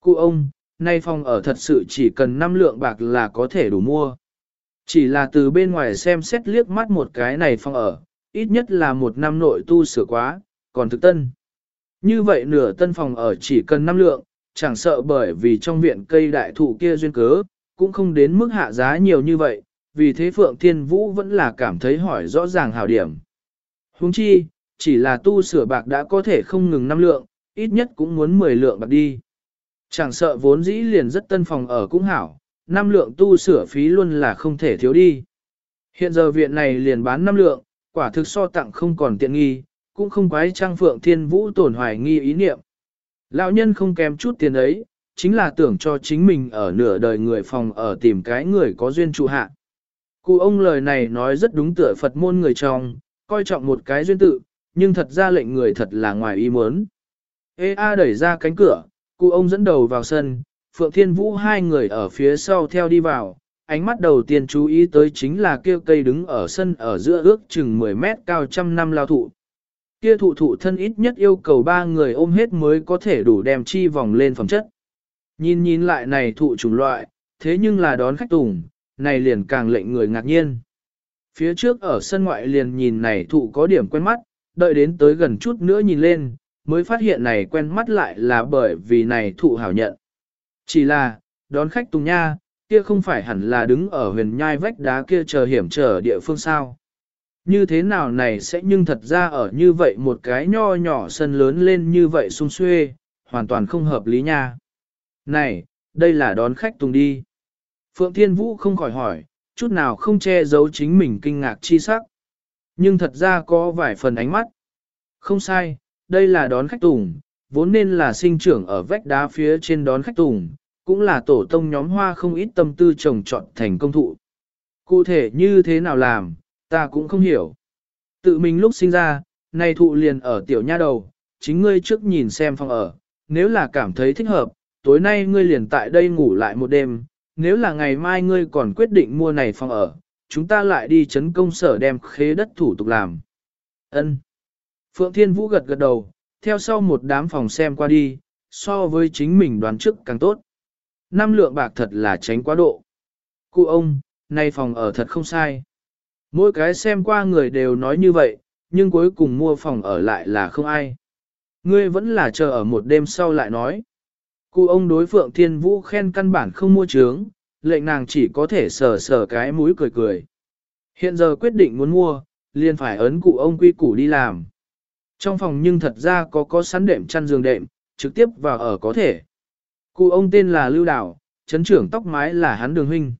Cụ ông, nay phòng ở thật sự chỉ cần 5 lượng bạc là có thể đủ mua. Chỉ là từ bên ngoài xem xét liếc mắt một cái này phòng ở, ít nhất là một năm nội tu sửa quá, còn thực tân. Như vậy nửa tân phòng ở chỉ cần 5 lượng, chẳng sợ bởi vì trong viện cây đại thụ kia duyên cớ, cũng không đến mức hạ giá nhiều như vậy, vì thế Phượng Thiên Vũ vẫn là cảm thấy hỏi rõ ràng hảo điểm. Huống chi, chỉ là tu sửa bạc đã có thể không ngừng năm lượng, ít nhất cũng muốn 10 lượng bạc đi. Chẳng sợ vốn dĩ liền rất tân phòng ở cũng hảo, năm lượng tu sửa phí luôn là không thể thiếu đi. Hiện giờ viện này liền bán năm lượng, quả thực so tặng không còn tiện nghi, cũng không quái trang phượng thiên vũ tổn hoài nghi ý niệm. Lão nhân không kém chút tiền ấy, chính là tưởng cho chính mình ở nửa đời người phòng ở tìm cái người có duyên trụ hạ. Cụ ông lời này nói rất đúng tựa Phật môn người trong, coi trọng một cái duyên tự, nhưng thật ra lệnh người thật là ngoài ý muốn. Ê A đẩy ra cánh cửa, cụ ông dẫn đầu vào sân, Phượng Thiên Vũ hai người ở phía sau theo đi vào, ánh mắt đầu tiên chú ý tới chính là kia cây đứng ở sân ở giữa ước chừng 10 mét cao trăm năm lao thụ. Kia thụ thụ thân ít nhất yêu cầu ba người ôm hết mới có thể đủ đem chi vòng lên phẩm chất. Nhìn nhìn lại này thụ chủng loại, thế nhưng là đón khách tùng, này liền càng lệnh người ngạc nhiên. Phía trước ở sân ngoại liền nhìn này thụ có điểm quen mắt, đợi đến tới gần chút nữa nhìn lên, mới phát hiện này quen mắt lại là bởi vì này thụ hảo nhận. Chỉ là, đón khách tùng nha, kia không phải hẳn là đứng ở huyền nhai vách đá kia chờ hiểm trở địa phương sao. Như thế nào này sẽ nhưng thật ra ở như vậy một cái nho nhỏ sân lớn lên như vậy sung xuê, hoàn toàn không hợp lý nha. Này, đây là đón khách tùng đi. Phượng Thiên Vũ không khỏi hỏi, chút nào không che giấu chính mình kinh ngạc chi sắc. Nhưng thật ra có vài phần ánh mắt. Không sai, đây là đón khách tùng, vốn nên là sinh trưởng ở vách đá phía trên đón khách tùng, cũng là tổ tông nhóm hoa không ít tâm tư trồng trọt thành công thụ. Cụ thể như thế nào làm, ta cũng không hiểu. Tự mình lúc sinh ra, này thụ liền ở tiểu nha đầu, chính ngươi trước nhìn xem phòng ở, nếu là cảm thấy thích hợp, tối nay ngươi liền tại đây ngủ lại một đêm, nếu là ngày mai ngươi còn quyết định mua này phòng ở, chúng ta lại đi chấn công sở đem khế đất thủ tục làm. Ân. Phượng Thiên Vũ gật gật đầu, theo sau một đám phòng xem qua đi, so với chính mình đoán trước càng tốt. Năm lượng bạc thật là tránh quá độ. Cụ ông, nay phòng ở thật không sai. Mỗi cái xem qua người đều nói như vậy, nhưng cuối cùng mua phòng ở lại là không ai. Ngươi vẫn là chờ ở một đêm sau lại nói. Cụ ông đối Phượng Thiên Vũ khen căn bản không mua trướng, lệnh nàng chỉ có thể sờ sờ cái mũi cười cười. Hiện giờ quyết định muốn mua, liền phải ấn cụ ông quy củ đi làm. Trong phòng nhưng thật ra có có sắn đệm chăn giường đệm, trực tiếp vào ở có thể. Cụ ông tên là Lưu Đào, chấn trưởng tóc mái là hắn đường huynh.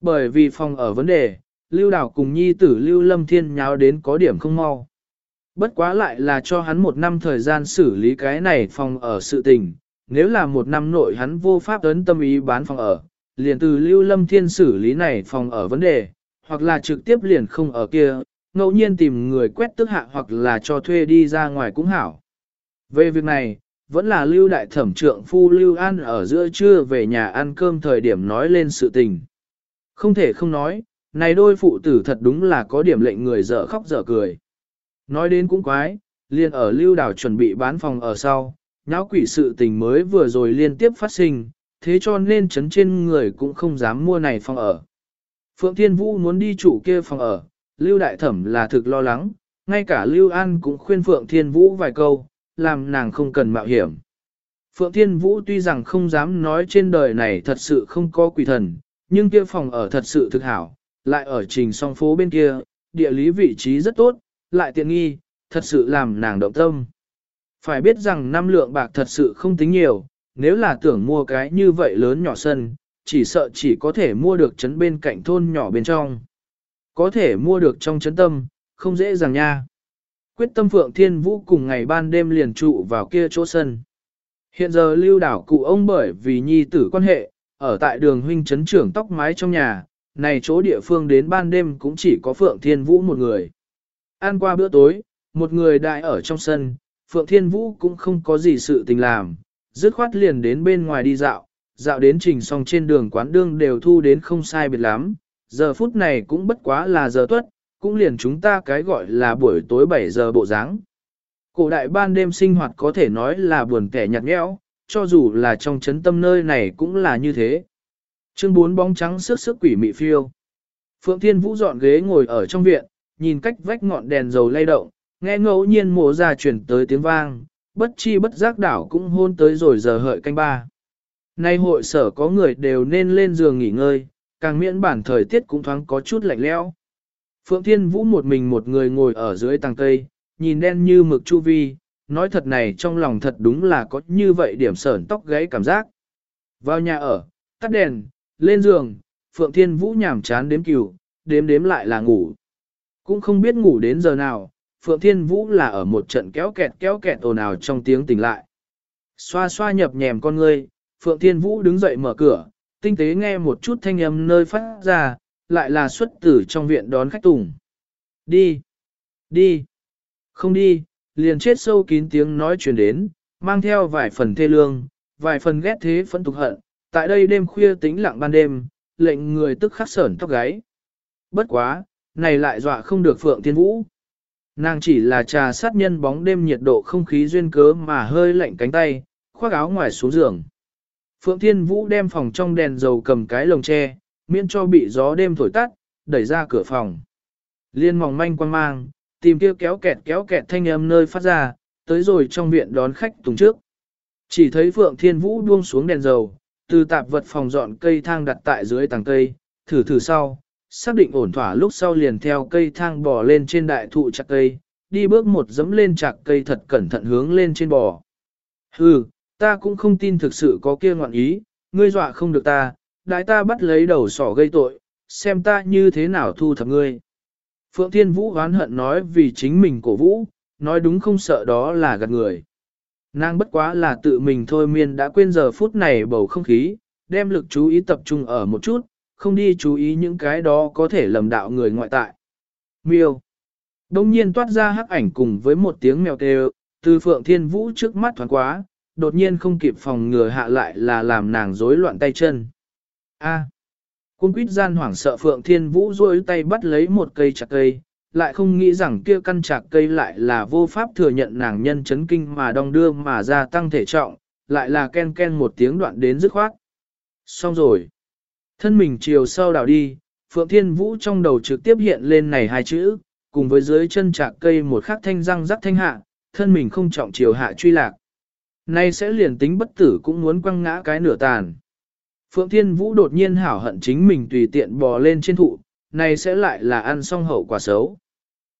Bởi vì phòng ở vấn đề, Lưu Đào cùng nhi tử Lưu Lâm Thiên nháo đến có điểm không mau. Bất quá lại là cho hắn một năm thời gian xử lý cái này phòng ở sự tình, nếu là một năm nội hắn vô pháp ấn tâm ý bán phòng ở, liền từ Lưu Lâm Thiên xử lý này phòng ở vấn đề, hoặc là trực tiếp liền không ở kia, ngẫu nhiên tìm người quét tức hạ hoặc là cho thuê đi ra ngoài cũng hảo. Về việc này, vẫn là Lưu Đại Thẩm Trượng Phu Lưu An ở giữa trưa về nhà ăn cơm thời điểm nói lên sự tình. Không thể không nói, này đôi phụ tử thật đúng là có điểm lệnh người dở khóc dở cười. Nói đến cũng quái, liền ở lưu đảo chuẩn bị bán phòng ở sau, nháo quỷ sự tình mới vừa rồi liên tiếp phát sinh, thế cho nên chấn trên người cũng không dám mua này phòng ở. Phượng Thiên Vũ muốn đi chủ kia phòng ở, Lưu Đại Thẩm là thực lo lắng, ngay cả Lưu An cũng khuyên Phượng Thiên Vũ vài câu, làm nàng không cần mạo hiểm. Phượng Thiên Vũ tuy rằng không dám nói trên đời này thật sự không có quỷ thần, nhưng kia phòng ở thật sự thực hảo, lại ở trình song phố bên kia, địa lý vị trí rất tốt, lại tiện nghi, thật sự làm nàng động tâm. Phải biết rằng năm lượng bạc thật sự không tính nhiều, nếu là tưởng mua cái như vậy lớn nhỏ sân, chỉ sợ chỉ có thể mua được trấn bên cạnh thôn nhỏ bên trong. Có thể mua được trong trấn tâm, không dễ dàng nha. Quyết tâm Phượng Thiên Vũ cùng ngày ban đêm liền trụ vào kia chỗ sân. Hiện giờ lưu đảo cụ ông bởi vì nhi tử quan hệ, ở tại đường huynh trấn trưởng tóc mái trong nhà, này chỗ địa phương đến ban đêm cũng chỉ có Phượng Thiên Vũ một người. Ăn qua bữa tối, một người đại ở trong sân, Phượng Thiên Vũ cũng không có gì sự tình làm, dứt khoát liền đến bên ngoài đi dạo, dạo đến trình xong trên đường quán đương đều thu đến không sai biệt lắm, giờ phút này cũng bất quá là giờ tuất, cũng liền chúng ta cái gọi là buổi tối 7 giờ bộ dáng. Cổ đại ban đêm sinh hoạt có thể nói là buồn kẻ nhạt nhẽo, cho dù là trong chấn tâm nơi này cũng là như thế. Chương 4 bóng trắng sức sức quỷ mị phiêu. Phượng Thiên Vũ dọn ghế ngồi ở trong viện, nhìn cách vách ngọn đèn dầu lay động, nghe ngẫu nhiên mộ ra chuyển tới tiếng vang, bất chi bất giác đảo cũng hôn tới rồi giờ hợi canh ba. Nay hội sở có người đều nên lên giường nghỉ ngơi, càng miễn bản thời tiết cũng thoáng có chút lạnh lẽo. Phượng Thiên Vũ một mình một người ngồi ở dưới tàng cây, nhìn đen như mực chu vi, nói thật này trong lòng thật đúng là có như vậy điểm sởn tóc gáy cảm giác. Vào nhà ở, tắt đèn, lên giường, Phượng Thiên Vũ nhảm chán đếm cừu, đếm đếm lại là ngủ. Cũng không biết ngủ đến giờ nào, Phượng Thiên Vũ là ở một trận kéo kẹt kéo kẹt ồn ào trong tiếng tỉnh lại. Xoa xoa nhập nhèm con ngươi, Phượng Thiên Vũ đứng dậy mở cửa, tinh tế nghe một chút thanh âm nơi phát ra, lại là xuất tử trong viện đón khách tùng. Đi! Đi! Không đi, liền chết sâu kín tiếng nói truyền đến, mang theo vài phần thê lương, vài phần ghét thế phẫn tục hận. Tại đây đêm khuya tĩnh lặng ban đêm, lệnh người tức khắc sởn tóc gáy. Bất quá, này lại dọa không được Phượng Thiên Vũ. Nàng chỉ là trà sát nhân bóng đêm nhiệt độ không khí duyên cớ mà hơi lạnh cánh tay, khoác áo ngoài xuống giường. Phượng Thiên Vũ đem phòng trong đèn dầu cầm cái lồng tre, miễn cho bị gió đêm thổi tắt, đẩy ra cửa phòng. Liên mỏng manh quan mang, tìm kia kéo kẹt kéo kẹt thanh âm nơi phát ra, tới rồi trong viện đón khách tùng trước. Chỉ thấy Phượng Thiên Vũ buông xuống đèn dầu, từ tạp vật phòng dọn cây thang đặt tại dưới tầng cây, thử thử sau, xác định ổn thỏa lúc sau liền theo cây thang bò lên trên đại thụ chặt cây, đi bước một dẫm lên chặt cây thật cẩn thận hướng lên trên bò. Hừ, ta cũng không tin thực sự có kia ngoạn ý, ngươi dọa không được ta, đại ta bắt lấy đầu sỏ gây tội, xem ta như thế nào thu thập ngươi. Phượng Thiên Vũ oán hận nói vì chính mình cổ vũ, nói đúng không sợ đó là gạt người. Nàng bất quá là tự mình thôi miên đã quên giờ phút này bầu không khí, đem lực chú ý tập trung ở một chút, không đi chú ý những cái đó có thể lầm đạo người ngoại tại. Miêu. Đông nhiên toát ra hắc ảnh cùng với một tiếng mèo kêu, từ Phượng Thiên Vũ trước mắt thoáng quá, đột nhiên không kịp phòng ngừa hạ lại là làm nàng rối loạn tay chân. A. Cung quýt gian hoảng sợ Phượng Thiên Vũ rôi tay bắt lấy một cây chặt cây, lại không nghĩ rằng kia căn chạc cây lại là vô pháp thừa nhận nàng nhân chấn kinh mà đong đưa mà gia tăng thể trọng, lại là ken ken một tiếng đoạn đến dứt khoát. Xong rồi. Thân mình chiều sau đảo đi, Phượng Thiên Vũ trong đầu trực tiếp hiện lên này hai chữ, cùng với dưới chân chạc cây một khắc thanh răng rắc thanh hạ, thân mình không trọng chiều hạ truy lạc. Nay sẽ liền tính bất tử cũng muốn quăng ngã cái nửa tàn. Phượng Thiên Vũ đột nhiên hảo hận chính mình tùy tiện bò lên trên thụ, này sẽ lại là ăn xong hậu quả xấu.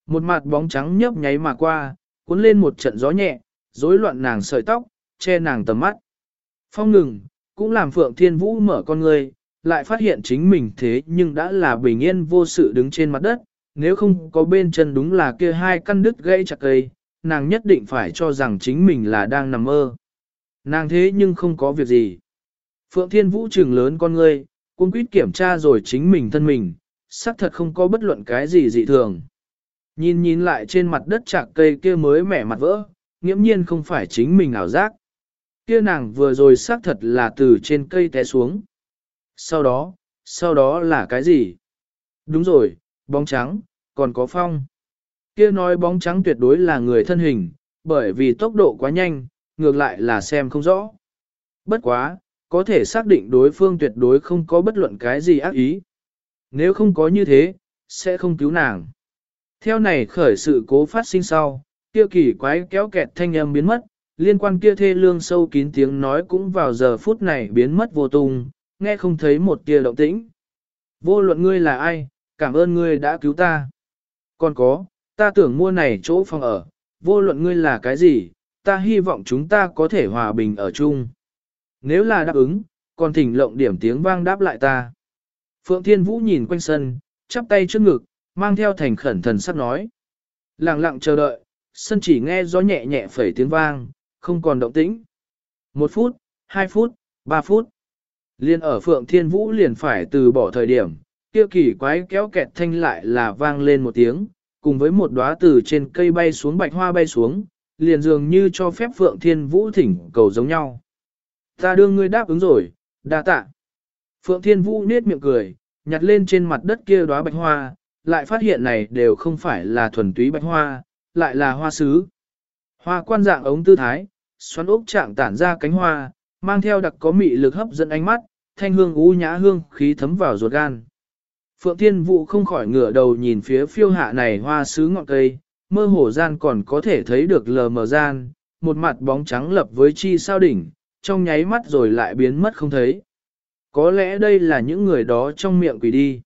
Một mặt bóng trắng nhấp nháy mà qua, cuốn lên một trận gió nhẹ, rối loạn nàng sợi tóc, che nàng tầm mắt. Phong ngừng, cũng làm Phượng Thiên Vũ mở con người, lại phát hiện chính mình thế nhưng đã là bình yên vô sự đứng trên mặt đất, nếu không có bên chân đúng là kia hai căn đứt gãy chặt cây, nàng nhất định phải cho rằng chính mình là đang nằm mơ. Nàng thế nhưng không có việc gì. Phượng Thiên Vũ trừng lớn con ngươi, cung quyết kiểm tra rồi chính mình thân mình, xác thật không có bất luận cái gì dị thường. Nhìn nhìn lại trên mặt đất chạc cây kia mới mẻ mặt vỡ, nghiễm nhiên không phải chính mình ảo giác. Kia nàng vừa rồi xác thật là từ trên cây té xuống. Sau đó, sau đó là cái gì? Đúng rồi, bóng trắng, còn có phong. Kia nói bóng trắng tuyệt đối là người thân hình, bởi vì tốc độ quá nhanh, ngược lại là xem không rõ. Bất quá, có thể xác định đối phương tuyệt đối không có bất luận cái gì ác ý. Nếu không có như thế, sẽ không cứu nàng. Theo này khởi sự cố phát sinh sau, kia kỳ quái kéo kẹt thanh âm biến mất, liên quan kia thê lương sâu kín tiếng nói cũng vào giờ phút này biến mất vô tung, nghe không thấy một tia động tĩnh. Vô luận ngươi là ai, cảm ơn ngươi đã cứu ta. Còn có, ta tưởng mua này chỗ phòng ở, vô luận ngươi là cái gì, ta hy vọng chúng ta có thể hòa bình ở chung. Nếu là đáp ứng, còn thỉnh lộng điểm tiếng vang đáp lại ta. Phượng Thiên Vũ nhìn quanh sân, chắp tay trước ngực, mang theo thành khẩn thần sắp nói. Lặng lặng chờ đợi, sân chỉ nghe gió nhẹ nhẹ phẩy tiếng vang, không còn động tĩnh. Một phút, hai phút, ba phút. Liên ở Phượng Thiên Vũ liền phải từ bỏ thời điểm, kia kỳ quái kéo kẹt thanh lại là vang lên một tiếng, cùng với một đóa từ trên cây bay xuống bạch hoa bay xuống, liền dường như cho phép Phượng Thiên Vũ thỉnh cầu giống nhau. Ta đương ngươi đáp ứng rồi, đa tạ. Phượng Thiên Vũ nết miệng cười, nhặt lên trên mặt đất kia đóa bạch hoa, lại phát hiện này đều không phải là thuần túy bạch hoa, lại là hoa sứ. Hoa quan dạng ống tư thái, xoắn ốc trạng tản ra cánh hoa, mang theo đặc có mị lực hấp dẫn ánh mắt, thanh hương u nhã hương khí thấm vào ruột gan. Phượng Thiên Vũ không khỏi ngửa đầu nhìn phía phiêu hạ này hoa sứ ngọn cây, mơ hồ gian còn có thể thấy được lờ mờ gian, một mặt bóng trắng lập với chi sao đỉnh, trong nháy mắt rồi lại biến mất không thấy. Có lẽ đây là những người đó trong miệng quỷ đi.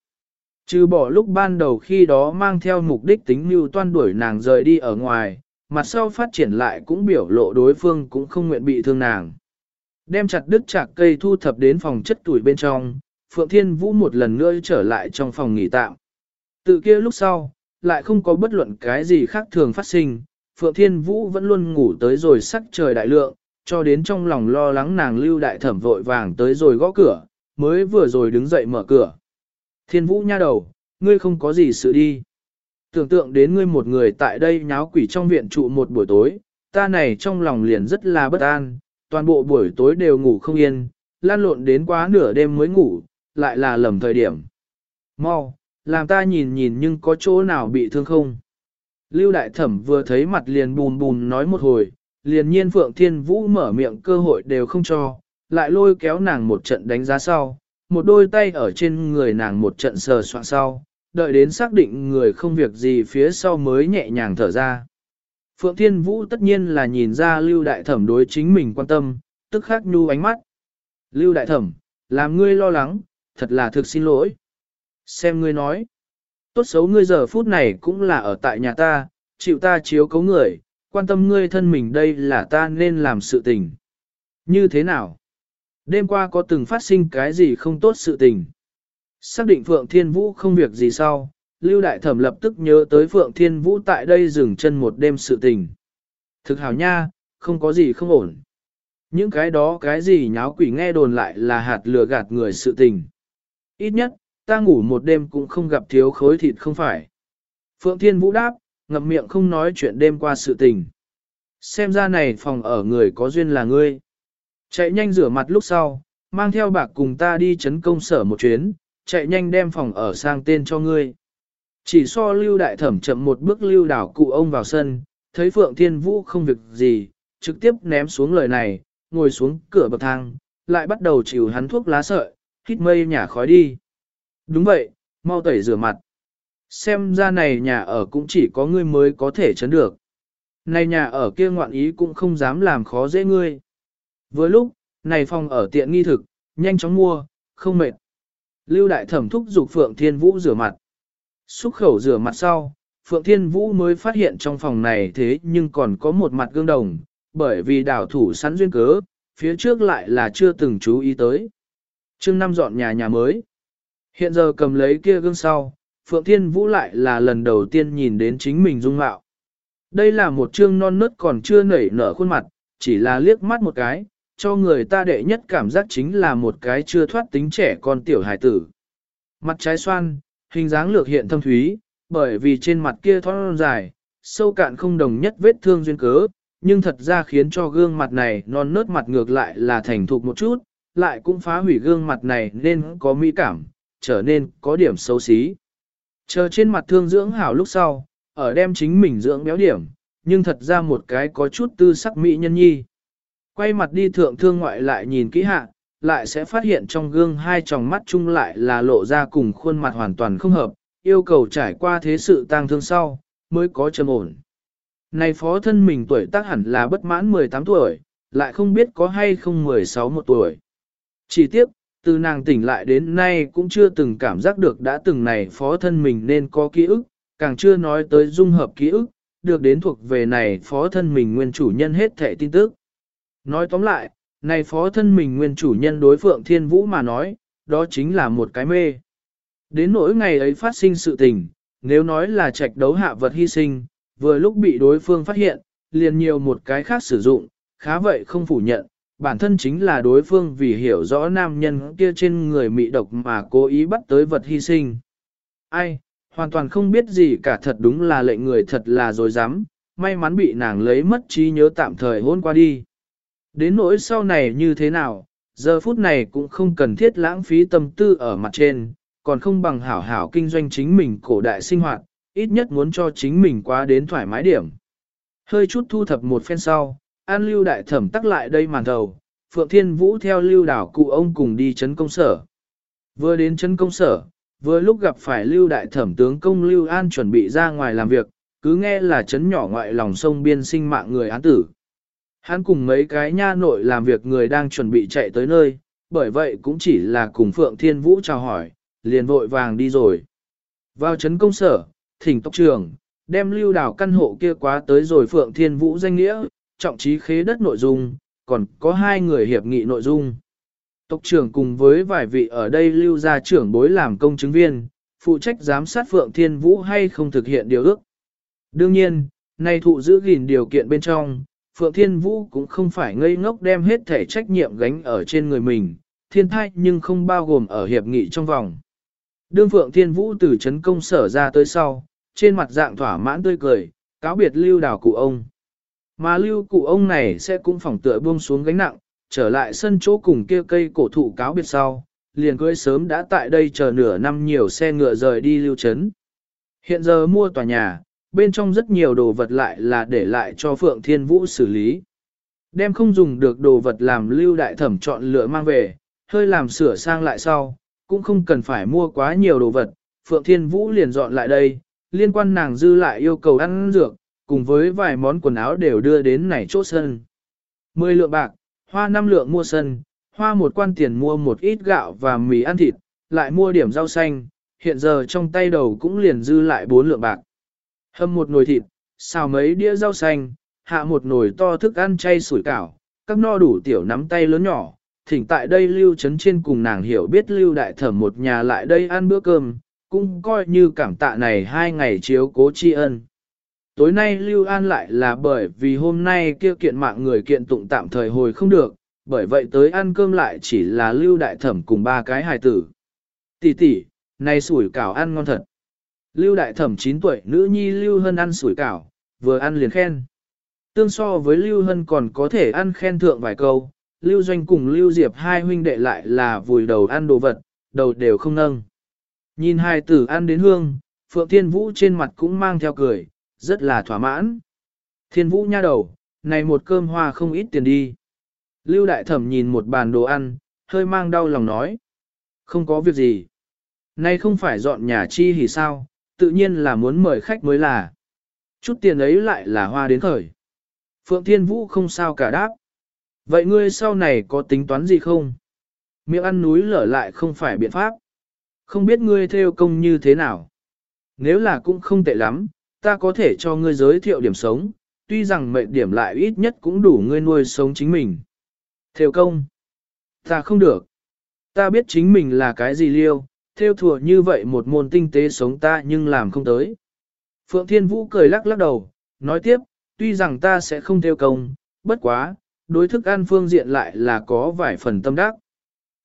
Trừ bỏ lúc ban đầu khi đó mang theo mục đích tính mưu toan đuổi nàng rời đi ở ngoài, mặt sau phát triển lại cũng biểu lộ đối phương cũng không nguyện bị thương nàng. Đem chặt đứt chạc cây thu thập đến phòng chất tuổi bên trong, Phượng Thiên Vũ một lần nữa trở lại trong phòng nghỉ tạm. Từ kia lúc sau, lại không có bất luận cái gì khác thường phát sinh, Phượng Thiên Vũ vẫn luôn ngủ tới rồi sắc trời đại lượng, cho đến trong lòng lo lắng nàng lưu đại thẩm vội vàng tới rồi gõ cửa, mới vừa rồi đứng dậy mở cửa. Thiên Vũ nha đầu, ngươi không có gì sự đi. Tưởng tượng đến ngươi một người tại đây nháo quỷ trong viện trụ một buổi tối, ta này trong lòng liền rất là bất an, toàn bộ buổi tối đều ngủ không yên, lan lộn đến quá nửa đêm mới ngủ, lại là lầm thời điểm. Mau, làm ta nhìn nhìn nhưng có chỗ nào bị thương không? Lưu đại thẩm vừa thấy mặt liền bùn bùn nói một hồi, liền nhiên Phượng Thiên Vũ mở miệng cơ hội đều không cho, lại lôi kéo nàng một trận đánh giá sau, một đôi tay ở trên người nàng một trận sờ soạn sau, đợi đến xác định người không việc gì phía sau mới nhẹ nhàng thở ra. Phượng Thiên Vũ tất nhiên là nhìn ra Lưu Đại Thẩm đối chính mình quan tâm, tức khắc nhu ánh mắt. Lưu Đại Thẩm, làm ngươi lo lắng, thật là thực xin lỗi. Xem ngươi nói, tốt xấu ngươi giờ phút này cũng là ở tại nhà ta, chịu ta chiếu cấu người, quan tâm ngươi thân mình đây là ta nên làm sự tình. Như thế nào? Đêm qua có từng phát sinh cái gì không tốt sự tình? Xác định Phượng Thiên Vũ không việc gì sau, Lưu Đại Thẩm lập tức nhớ tới Phượng Thiên Vũ tại đây dừng chân một đêm sự tình. Thực hảo nha, không có gì không ổn. Những cái đó cái gì nháo quỷ nghe đồn lại là hạt lừa gạt người sự tình. Ít nhất, ta ngủ một đêm cũng không gặp thiếu khối thịt không phải. Phượng Thiên Vũ đáp, ngậm miệng không nói chuyện đêm qua sự tình. Xem ra này phòng ở người có duyên là ngươi. Chạy nhanh rửa mặt lúc sau, mang theo bạc cùng ta đi chấn công sở một chuyến, chạy nhanh đem phòng ở sang tên cho ngươi. Chỉ so lưu đại thẩm chậm một bước lưu đảo cụ ông vào sân, thấy Phượng Thiên Vũ không việc gì, trực tiếp ném xuống lời này, ngồi xuống cửa bậc thang, lại bắt đầu chịu hắn thuốc lá sợi, hít mây nhả khói đi. Đúng vậy, mau tẩy rửa mặt. Xem ra này nhà ở cũng chỉ có ngươi mới có thể chấn được. Này nhà ở kia ngoạn ý cũng không dám làm khó dễ ngươi. Vừa lúc, này phòng ở tiện nghi thực, nhanh chóng mua, không mệt. Lưu đại thẩm thúc giục Phượng Thiên Vũ rửa mặt. Xúc khẩu rửa mặt sau, Phượng Thiên Vũ mới phát hiện trong phòng này thế nhưng còn có một mặt gương đồng, bởi vì đảo thủ sẵn duyên cớ, phía trước lại là chưa từng chú ý tới. Trương Năm dọn nhà nhà mới. Hiện giờ cầm lấy kia gương sau, Phượng Thiên Vũ lại là lần đầu tiên nhìn đến chính mình dung mạo. Đây là một trương non nớt còn chưa nảy nở khuôn mặt, chỉ là liếc mắt một cái, cho người ta đệ nhất cảm giác chính là một cái chưa thoát tính trẻ con tiểu hài tử. Mặt trái xoan, hình dáng lược hiện thâm thúy, bởi vì trên mặt kia thon dài, sâu cạn không đồng nhất vết thương duyên cớ, nhưng thật ra khiến cho gương mặt này non nớt mặt ngược lại là thành thục một chút, lại cũng phá hủy gương mặt này nên có mỹ cảm, trở nên có điểm xấu xí. Chờ trên mặt thương dưỡng hảo lúc sau, ở đem chính mình dưỡng béo điểm, nhưng thật ra một cái có chút tư sắc mỹ nhân nhi. Quay mặt đi thượng thương ngoại lại nhìn kỹ hạ, lại sẽ phát hiện trong gương hai tròng mắt chung lại là lộ ra cùng khuôn mặt hoàn toàn không hợp, yêu cầu trải qua thế sự tang thương sau, mới có trầm ổn. Này phó thân mình tuổi tác hẳn là bất mãn 18 tuổi, lại không biết có hay không 16 một tuổi. Chỉ tiếc, từ nàng tỉnh lại đến nay cũng chưa từng cảm giác được đã từng này phó thân mình nên có ký ức, càng chưa nói tới dung hợp ký ức, được đến thuộc về này phó thân mình nguyên chủ nhân hết thể tin tức. Nói tóm lại, này phó thân mình nguyên chủ nhân đối Phượng Thiên Vũ mà nói, đó chính là một cái mê. Đến nỗi ngày ấy phát sinh sự tình, nếu nói là trạch đấu hạ vật hy sinh, vừa lúc bị đối phương phát hiện, liền nhiều một cái khác sử dụng, khá vậy không phủ nhận, bản thân chính là đối phương vì hiểu rõ nam nhân kia trên người mị độc mà cố ý bắt tới vật hy sinh. Ai, hoàn toàn không biết gì cả thật đúng là lệnh người thật là dối dám, may mắn bị nàng lấy mất trí nhớ tạm thời hôn qua đi. Đến nỗi sau này như thế nào, giờ phút này cũng không cần thiết lãng phí tâm tư ở mặt trên, còn không bằng hảo hảo kinh doanh chính mình cổ đại sinh hoạt, ít nhất muốn cho chính mình qua đến thoải mái điểm. Hơi chút thu thập một phen sau, An Lưu Đại Thẩm tắc lại đây màn đầu Phượng Thiên Vũ theo Lưu Đảo cụ ông cùng đi chấn công sở. Vừa đến chấn công sở, vừa lúc gặp phải Lưu Đại Thẩm tướng công Lưu An chuẩn bị ra ngoài làm việc, cứ nghe là chấn nhỏ ngoại lòng sông biên sinh mạng người án tử. Hắn cùng mấy cái nha nội làm việc người đang chuẩn bị chạy tới nơi, bởi vậy cũng chỉ là cùng Phượng Thiên Vũ chào hỏi, liền vội vàng đi rồi. Vào chấn công sở, thỉnh tộc trưởng, đem lưu đảo căn hộ kia quá tới rồi Phượng Thiên Vũ danh nghĩa, trọng trí khế đất nội dung, còn có hai người hiệp nghị nội dung. Tộc trưởng cùng với vài vị ở đây lưu ra trưởng bối làm công chứng viên, phụ trách giám sát Phượng Thiên Vũ hay không thực hiện điều ước. Đương nhiên, nay thụ giữ gìn điều kiện bên trong, Phượng Thiên Vũ cũng không phải ngây ngốc đem hết thể trách nhiệm gánh ở trên người mình, thiên thai nhưng không bao gồm ở hiệp nghị trong vòng. Đương Phượng Thiên Vũ từ chấn công sở ra tới sau, trên mặt dạng thỏa mãn tươi cười, cáo biệt lưu Đào cụ ông. Mà lưu cụ ông này sẽ cũng phỏng tựa buông xuống gánh nặng, trở lại sân chỗ cùng kia cây cổ thụ cáo biệt sau, liền cưới sớm đã tại đây chờ nửa năm nhiều xe ngựa rời đi lưu trấn. Hiện giờ mua tòa nhà, bên trong rất nhiều đồ vật lại là để lại cho Phượng Thiên Vũ xử lý. Đem không dùng được đồ vật làm lưu đại thẩm chọn lựa mang về, hơi làm sửa sang lại sau, cũng không cần phải mua quá nhiều đồ vật, Phượng Thiên Vũ liền dọn lại đây, liên quan nàng dư lại yêu cầu ăn dược, cùng với vài món quần áo đều đưa đến này chỗ sân. Mười lượng bạc, hoa năm lượng mua sân, hoa một quan tiền mua một ít gạo và mì ăn thịt, lại mua điểm rau xanh, hiện giờ trong tay đầu cũng liền dư lại bốn lượng bạc. Hâm một nồi thịt, xào mấy đĩa rau xanh, hạ một nồi to thức ăn chay sủi cảo, các no đủ tiểu nắm tay lớn nhỏ, thỉnh tại đây lưu trấn trên cùng nàng hiểu biết lưu đại thẩm một nhà lại đây ăn bữa cơm, cũng coi như cảm tạ này hai ngày chiếu cố tri ân. Tối nay lưu an lại là bởi vì hôm nay kia kiện mạng người kiện tụng tạm thời hồi không được, bởi vậy tới ăn cơm lại chỉ là lưu đại thẩm cùng ba cái hài tử. Tỷ tỷ, này sủi cảo ăn ngon thật. Lưu đại thẩm 9 tuổi nữ nhi Lưu Hân ăn sủi cảo, vừa ăn liền khen. Tương so với Lưu Hân còn có thể ăn khen thượng vài câu, Lưu Doanh cùng Lưu Diệp hai huynh đệ lại là vùi đầu ăn đồ vật, đầu đều không nâng. Nhìn hai tử ăn đến hương, Phượng Thiên Vũ trên mặt cũng mang theo cười, rất là thỏa mãn. Thiên Vũ nha đầu, này một cơm hoa không ít tiền đi. Lưu Đại Thẩm nhìn một bàn đồ ăn, hơi mang đau lòng nói. Không có việc gì. Nay không phải dọn nhà chi thì sao, tự nhiên là muốn mời khách mới là. Chút tiền ấy lại là hoa đến khởi. Phượng Thiên Vũ không sao cả đáp. Vậy ngươi sau này có tính toán gì không? Miệng ăn núi lở lại không phải biện pháp. Không biết ngươi theo công như thế nào. Nếu là cũng không tệ lắm, ta có thể cho ngươi giới thiệu điểm sống, tuy rằng mệnh điểm lại ít nhất cũng đủ ngươi nuôi sống chính mình. Theo công. Ta không được. Ta biết chính mình là cái gì liêu, theo thùa như vậy một môn tinh tế sống ta nhưng làm không tới. Phượng Thiên Vũ cười lắc lắc đầu, nói tiếp, tuy rằng ta sẽ không theo công, bất quá, đối thức ăn phương diện lại là có vài phần tâm đắc.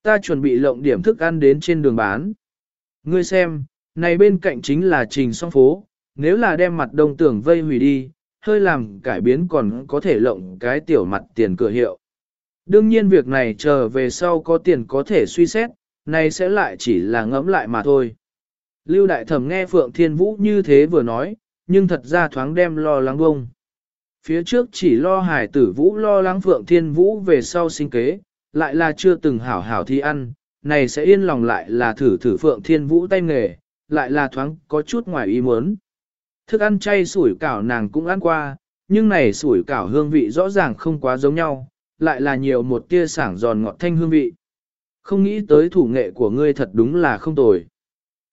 Ta chuẩn bị lộng điểm thức ăn đến trên đường bán. Ngươi xem, này bên cạnh chính là trình song phố, nếu là đem mặt đông tưởng vây hủy đi, hơi làm cải biến còn có thể lộng cái tiểu mặt tiền cửa hiệu. Đương nhiên việc này chờ về sau có tiền có thể suy xét, này sẽ lại chỉ là ngẫm lại mà thôi. Lưu Đại Thẩm nghe Phượng Thiên Vũ như thế vừa nói, nhưng thật ra thoáng đem lo lắng bông. Phía trước chỉ lo hải tử Vũ lo lắng Phượng Thiên Vũ về sau sinh kế, lại là chưa từng hảo hảo thi ăn, này sẽ yên lòng lại là thử thử Phượng Thiên Vũ tay nghề, lại là thoáng có chút ngoài ý muốn. Thức ăn chay sủi cảo nàng cũng ăn qua, nhưng này sủi cảo hương vị rõ ràng không quá giống nhau, lại là nhiều một tia sảng giòn ngọt thanh hương vị. Không nghĩ tới thủ nghệ của ngươi thật đúng là không tồi.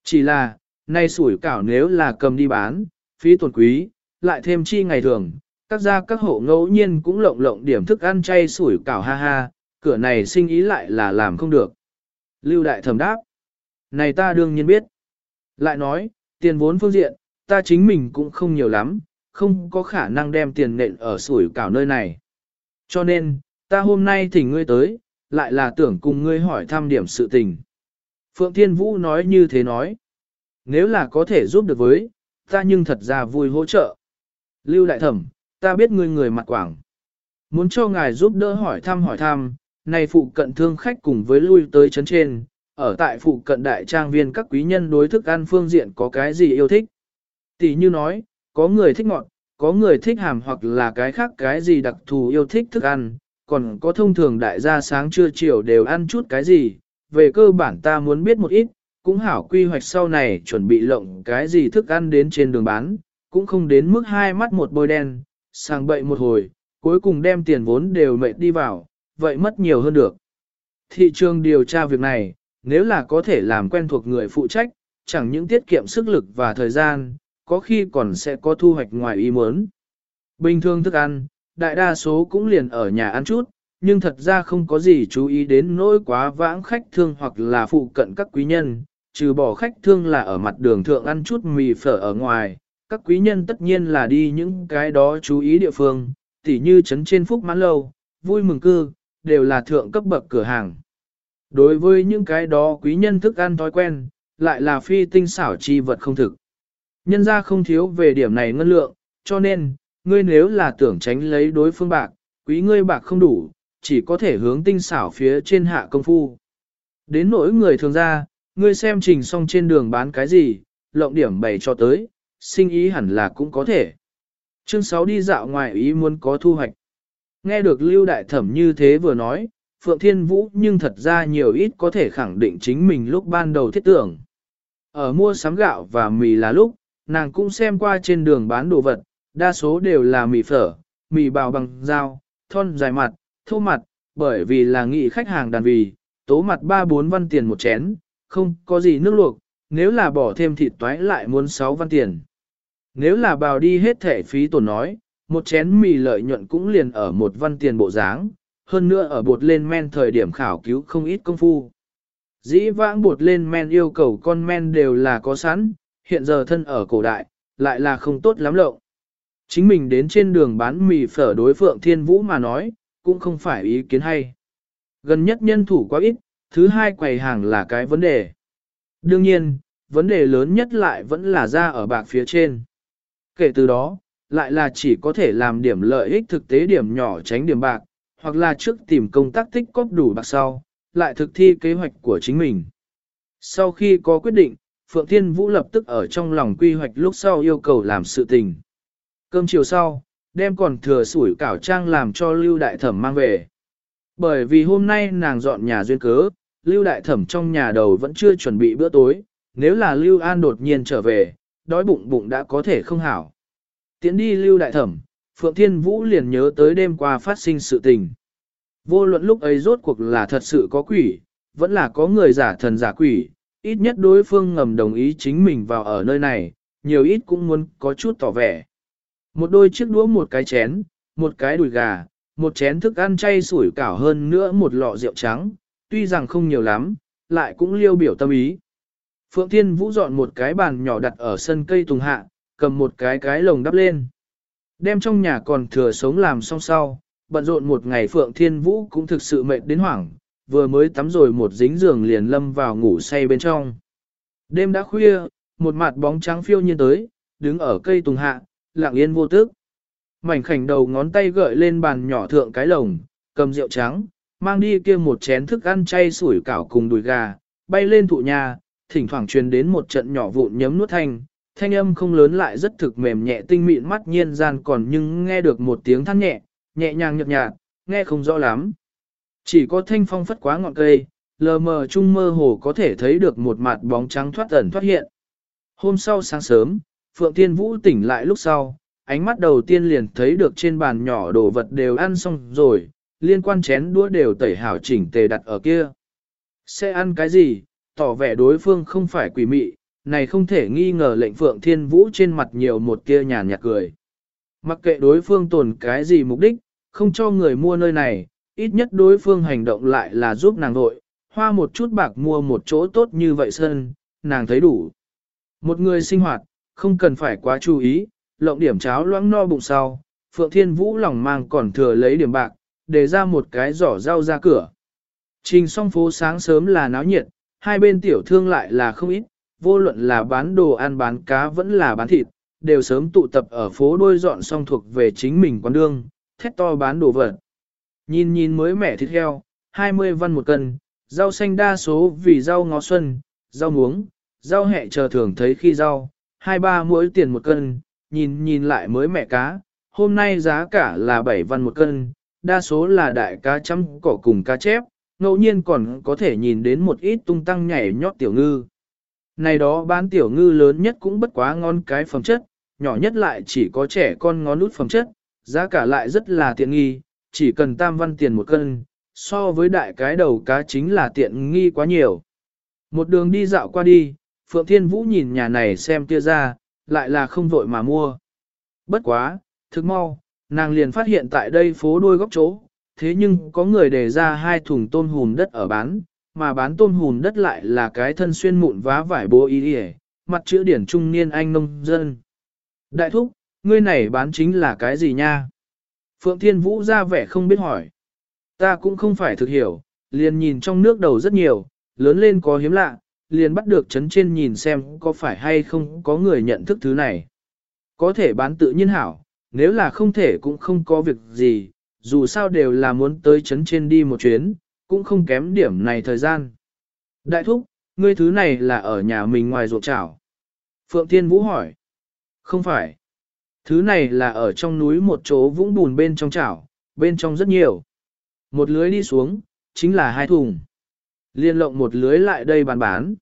Chỉ là, nay sủi cảo nếu là cầm đi bán, phí tổn quý, lại thêm chi ngày thường, các gia các hộ ngẫu nhiên cũng lộng lộng điểm thức ăn chay sủi cảo ha ha, cửa này sinh ý lại là làm không được. Lưu đại thẩm đáp, này ta đương nhiên biết. Lại nói, tiền vốn phương diện, ta chính mình cũng không nhiều lắm, không có khả năng đem tiền nện ở sủi cảo nơi này. Cho nên, ta hôm nay thỉnh ngươi tới, lại là tưởng cùng ngươi hỏi thăm điểm sự tình. Phượng Thiên Vũ nói như thế nói. Nếu là có thể giúp được với, ta nhưng thật ra vui hỗ trợ. Lưu Đại Thẩm, ta biết ngươi người mặt quảng. Muốn cho ngài giúp đỡ hỏi thăm hỏi thăm, này phụ cận thương khách cùng với lui tới chấn trên, ở tại phụ cận đại trang viên các quý nhân đối thức ăn phương diện có cái gì yêu thích. Tỷ như nói, có người thích ngọt, có người thích hàm hoặc là cái khác cái gì đặc thù yêu thích thức ăn, còn có thông thường đại gia sáng trưa chiều đều ăn chút cái gì, về cơ bản ta muốn biết một ít, cũng hảo quy hoạch sau này chuẩn bị lộng cái gì thức ăn đến trên đường bán, cũng không đến mức hai mắt một bôi đen, sang bậy một hồi, cuối cùng đem tiền vốn đều mệt đi vào, vậy mất nhiều hơn được. Thị trường điều tra việc này, nếu là có thể làm quen thuộc người phụ trách, chẳng những tiết kiệm sức lực và thời gian, có khi còn sẽ có thu hoạch ngoài ý muốn. Bình thường thức ăn, đại đa số cũng liền ở nhà ăn chút, nhưng thật ra không có gì chú ý đến nỗi quá vãng khách thương hoặc là phụ cận các quý nhân, trừ bỏ khách thương là ở mặt đường thượng ăn chút mì phở ở ngoài, các quý nhân tất nhiên là đi những cái đó chú ý địa phương, tỉ như trấn trên phúc mãn lâu, vui mừng cư, đều là thượng cấp bậc cửa hàng. Đối với những cái đó quý nhân thức ăn thói quen, lại là phi tinh xảo chi vật không thực. Nhân ra không thiếu về điểm này ngân lượng, cho nên, ngươi nếu là tưởng tránh lấy đối phương bạc, quý ngươi bạc không đủ, chỉ có thể hướng tinh xảo phía trên hạ công phu. Đến nỗi người thường ra, ngươi xem trình xong trên đường bán cái gì, lộng điểm bày cho tới, sinh ý hẳn là cũng có thể. Chương 6 đi dạo ngoài ý muốn có thu hoạch. Nghe được Lưu Đại Thẩm như thế vừa nói, Phượng Thiên Vũ nhưng thật ra nhiều ít có thể khẳng định chính mình lúc ban đầu thiết tưởng. Ở mua sắm gạo và mì là lúc, nàng cũng xem qua trên đường bán đồ vật, đa số đều là mì phở, mì bào bằng dao, thon dài mặt, thô mặt, bởi vì là nghị khách hàng đàn vì, tố mặt 3-4 văn tiền một chén, không có gì nước luộc, nếu là bỏ thêm thịt toái lại muốn 6 văn tiền. Nếu là bào đi hết thẻ phí tổn nói, một chén mì lợi nhuận cũng liền ở một văn tiền bộ dáng, hơn nữa ở bột lên men thời điểm khảo cứu không ít công phu. Dĩ vãng bột lên men yêu cầu con men đều là có sẵn, hiện giờ thân ở cổ đại, lại là không tốt lắm lộng. Chính mình đến trên đường bán mì phở đối phượng thiên vũ mà nói, cũng không phải ý kiến hay. Gần nhất nhân thủ quá ít, thứ hai quầy hàng là cái vấn đề. Đương nhiên, vấn đề lớn nhất lại vẫn là ra ở bạc phía trên. Kể từ đó, lại là chỉ có thể làm điểm lợi ích thực tế điểm nhỏ tránh điểm bạc, hoặc là trước tìm công tác tích cóp đủ bạc sau, lại thực thi kế hoạch của chính mình. Sau khi có quyết định, Phượng Thiên Vũ lập tức ở trong lòng quy hoạch lúc sau yêu cầu làm sự tình. Cơm chiều sau, đem còn thừa sủi cảo trang làm cho Lưu Đại Thẩm mang về. Bởi vì hôm nay nàng dọn nhà duyên cớ, Lưu Đại Thẩm trong nhà đầu vẫn chưa chuẩn bị bữa tối, nếu là Lưu An đột nhiên trở về, đói bụng bụng đã có thể không hảo. Tiến đi Lưu Đại Thẩm, Phượng Thiên Vũ liền nhớ tới đêm qua phát sinh sự tình. Vô luận lúc ấy rốt cuộc là thật sự có quỷ, vẫn là có người giả thần giả quỷ, ít nhất đối phương ngầm đồng ý chính mình vào ở nơi này, nhiều ít cũng muốn có chút tỏ vẻ. Một đôi chiếc đũa một cái chén, một cái đùi gà, một chén thức ăn chay sủi cảo hơn nữa một lọ rượu trắng, tuy rằng không nhiều lắm, lại cũng liêu biểu tâm ý. Phượng Thiên Vũ dọn một cái bàn nhỏ đặt ở sân cây tùng hạ, cầm một cái cái lồng đắp lên. Đem trong nhà còn thừa sống làm xong sau, bận rộn một ngày Phượng Thiên Vũ cũng thực sự mệt đến hoảng, vừa mới tắm rồi một dính giường liền lâm vào ngủ say bên trong. Đêm đã khuya, một mặt bóng trắng phiêu nhiên tới, đứng ở cây tùng hạ, lặng yên vô tức. Mảnh khảnh đầu ngón tay gợi lên bàn nhỏ thượng cái lồng, cầm rượu trắng, mang đi kia một chén thức ăn chay sủi cảo cùng đùi gà, bay lên thụ nhà, thỉnh thoảng truyền đến một trận nhỏ vụn nhấm nuốt thanh, thanh âm không lớn lại rất thực mềm nhẹ tinh mịn mắt nhiên gian còn nhưng nghe được một tiếng than nhẹ, nhẹ nhàng nhợt nhạt, nghe không rõ lắm. Chỉ có thanh phong phất quá ngọn cây, lờ mờ trung mơ hồ có thể thấy được một mặt bóng trắng thoát ẩn thoát hiện. Hôm sau sáng sớm, Phượng Thiên Vũ tỉnh lại lúc sau, ánh mắt đầu tiên liền thấy được trên bàn nhỏ đồ vật đều ăn xong rồi, liên quan chén đũa đều tẩy hảo chỉnh tề đặt ở kia. Sẽ ăn cái gì, tỏ vẻ đối phương không phải quỷ mị, này không thể nghi ngờ lệnh Phượng Thiên Vũ trên mặt nhiều một kia nhàn nhạt cười. Mặc kệ đối phương tồn cái gì mục đích, không cho người mua nơi này, ít nhất đối phương hành động lại là giúp nàng vội, hoa một chút bạc mua một chỗ tốt như vậy sân, nàng thấy đủ. Một người sinh hoạt, không cần phải quá chú ý, lộng điểm cháo loãng no bụng sau, Phượng Thiên Vũ lòng mang còn thừa lấy điểm bạc, để ra một cái giỏ rau ra cửa. Trình song phố sáng sớm là náo nhiệt, hai bên tiểu thương lại là không ít, vô luận là bán đồ ăn bán cá vẫn là bán thịt, đều sớm tụ tập ở phố đôi dọn xong thuộc về chính mình quán đương, thét to bán đồ vật. Nhìn nhìn mới mẻ thịt heo, 20 văn một cân, rau xanh đa số vì rau ngó xuân, rau muống, rau hẹ chờ thường thấy khi rau, hai ba mỗi tiền một cân, nhìn nhìn lại mới mẹ cá, hôm nay giá cả là 7 văn một cân, đa số là đại cá chấm cỏ cùng cá chép, ngẫu nhiên còn có thể nhìn đến một ít tung tăng nhảy nhót tiểu ngư. Này đó bán tiểu ngư lớn nhất cũng bất quá ngon cái phẩm chất, nhỏ nhất lại chỉ có trẻ con ngón nút phẩm chất, giá cả lại rất là tiện nghi, chỉ cần tam văn tiền một cân, so với đại cái đầu cá chính là tiện nghi quá nhiều. Một đường đi dạo qua đi, Phượng Thiên Vũ nhìn nhà này xem kia ra, lại là không vội mà mua. Bất quá, thức mau, nàng liền phát hiện tại đây phố đôi góc chỗ, thế nhưng có người để ra hai thùng tôm hùm đất ở bán, mà bán tôm hùm đất lại là cái thân xuyên mụn vá vải bố y y mặt chữ điển trung niên anh nông dân. Đại thúc, ngươi này bán chính là cái gì nha? Phượng Thiên Vũ ra vẻ không biết hỏi. Ta cũng không phải thực hiểu, liền nhìn trong nước đầu rất nhiều, lớn lên có hiếm lạ, liền bắt được chấn trên nhìn xem có phải hay không có người nhận thức thứ này. Có thể bán tự nhiên hảo, nếu là không thể cũng không có việc gì, dù sao đều là muốn tới chấn trên đi một chuyến, cũng không kém điểm này thời gian. Đại thúc, ngươi thứ này là ở nhà mình ngoài ruộng chảo. Phượng Thiên Vũ hỏi. Không phải. Thứ này là ở trong núi một chỗ vũng bùn bên trong chảo, bên trong rất nhiều. Một lưới đi xuống, chính là hai thùng. Liên lộng một lưới lại đây bán bán.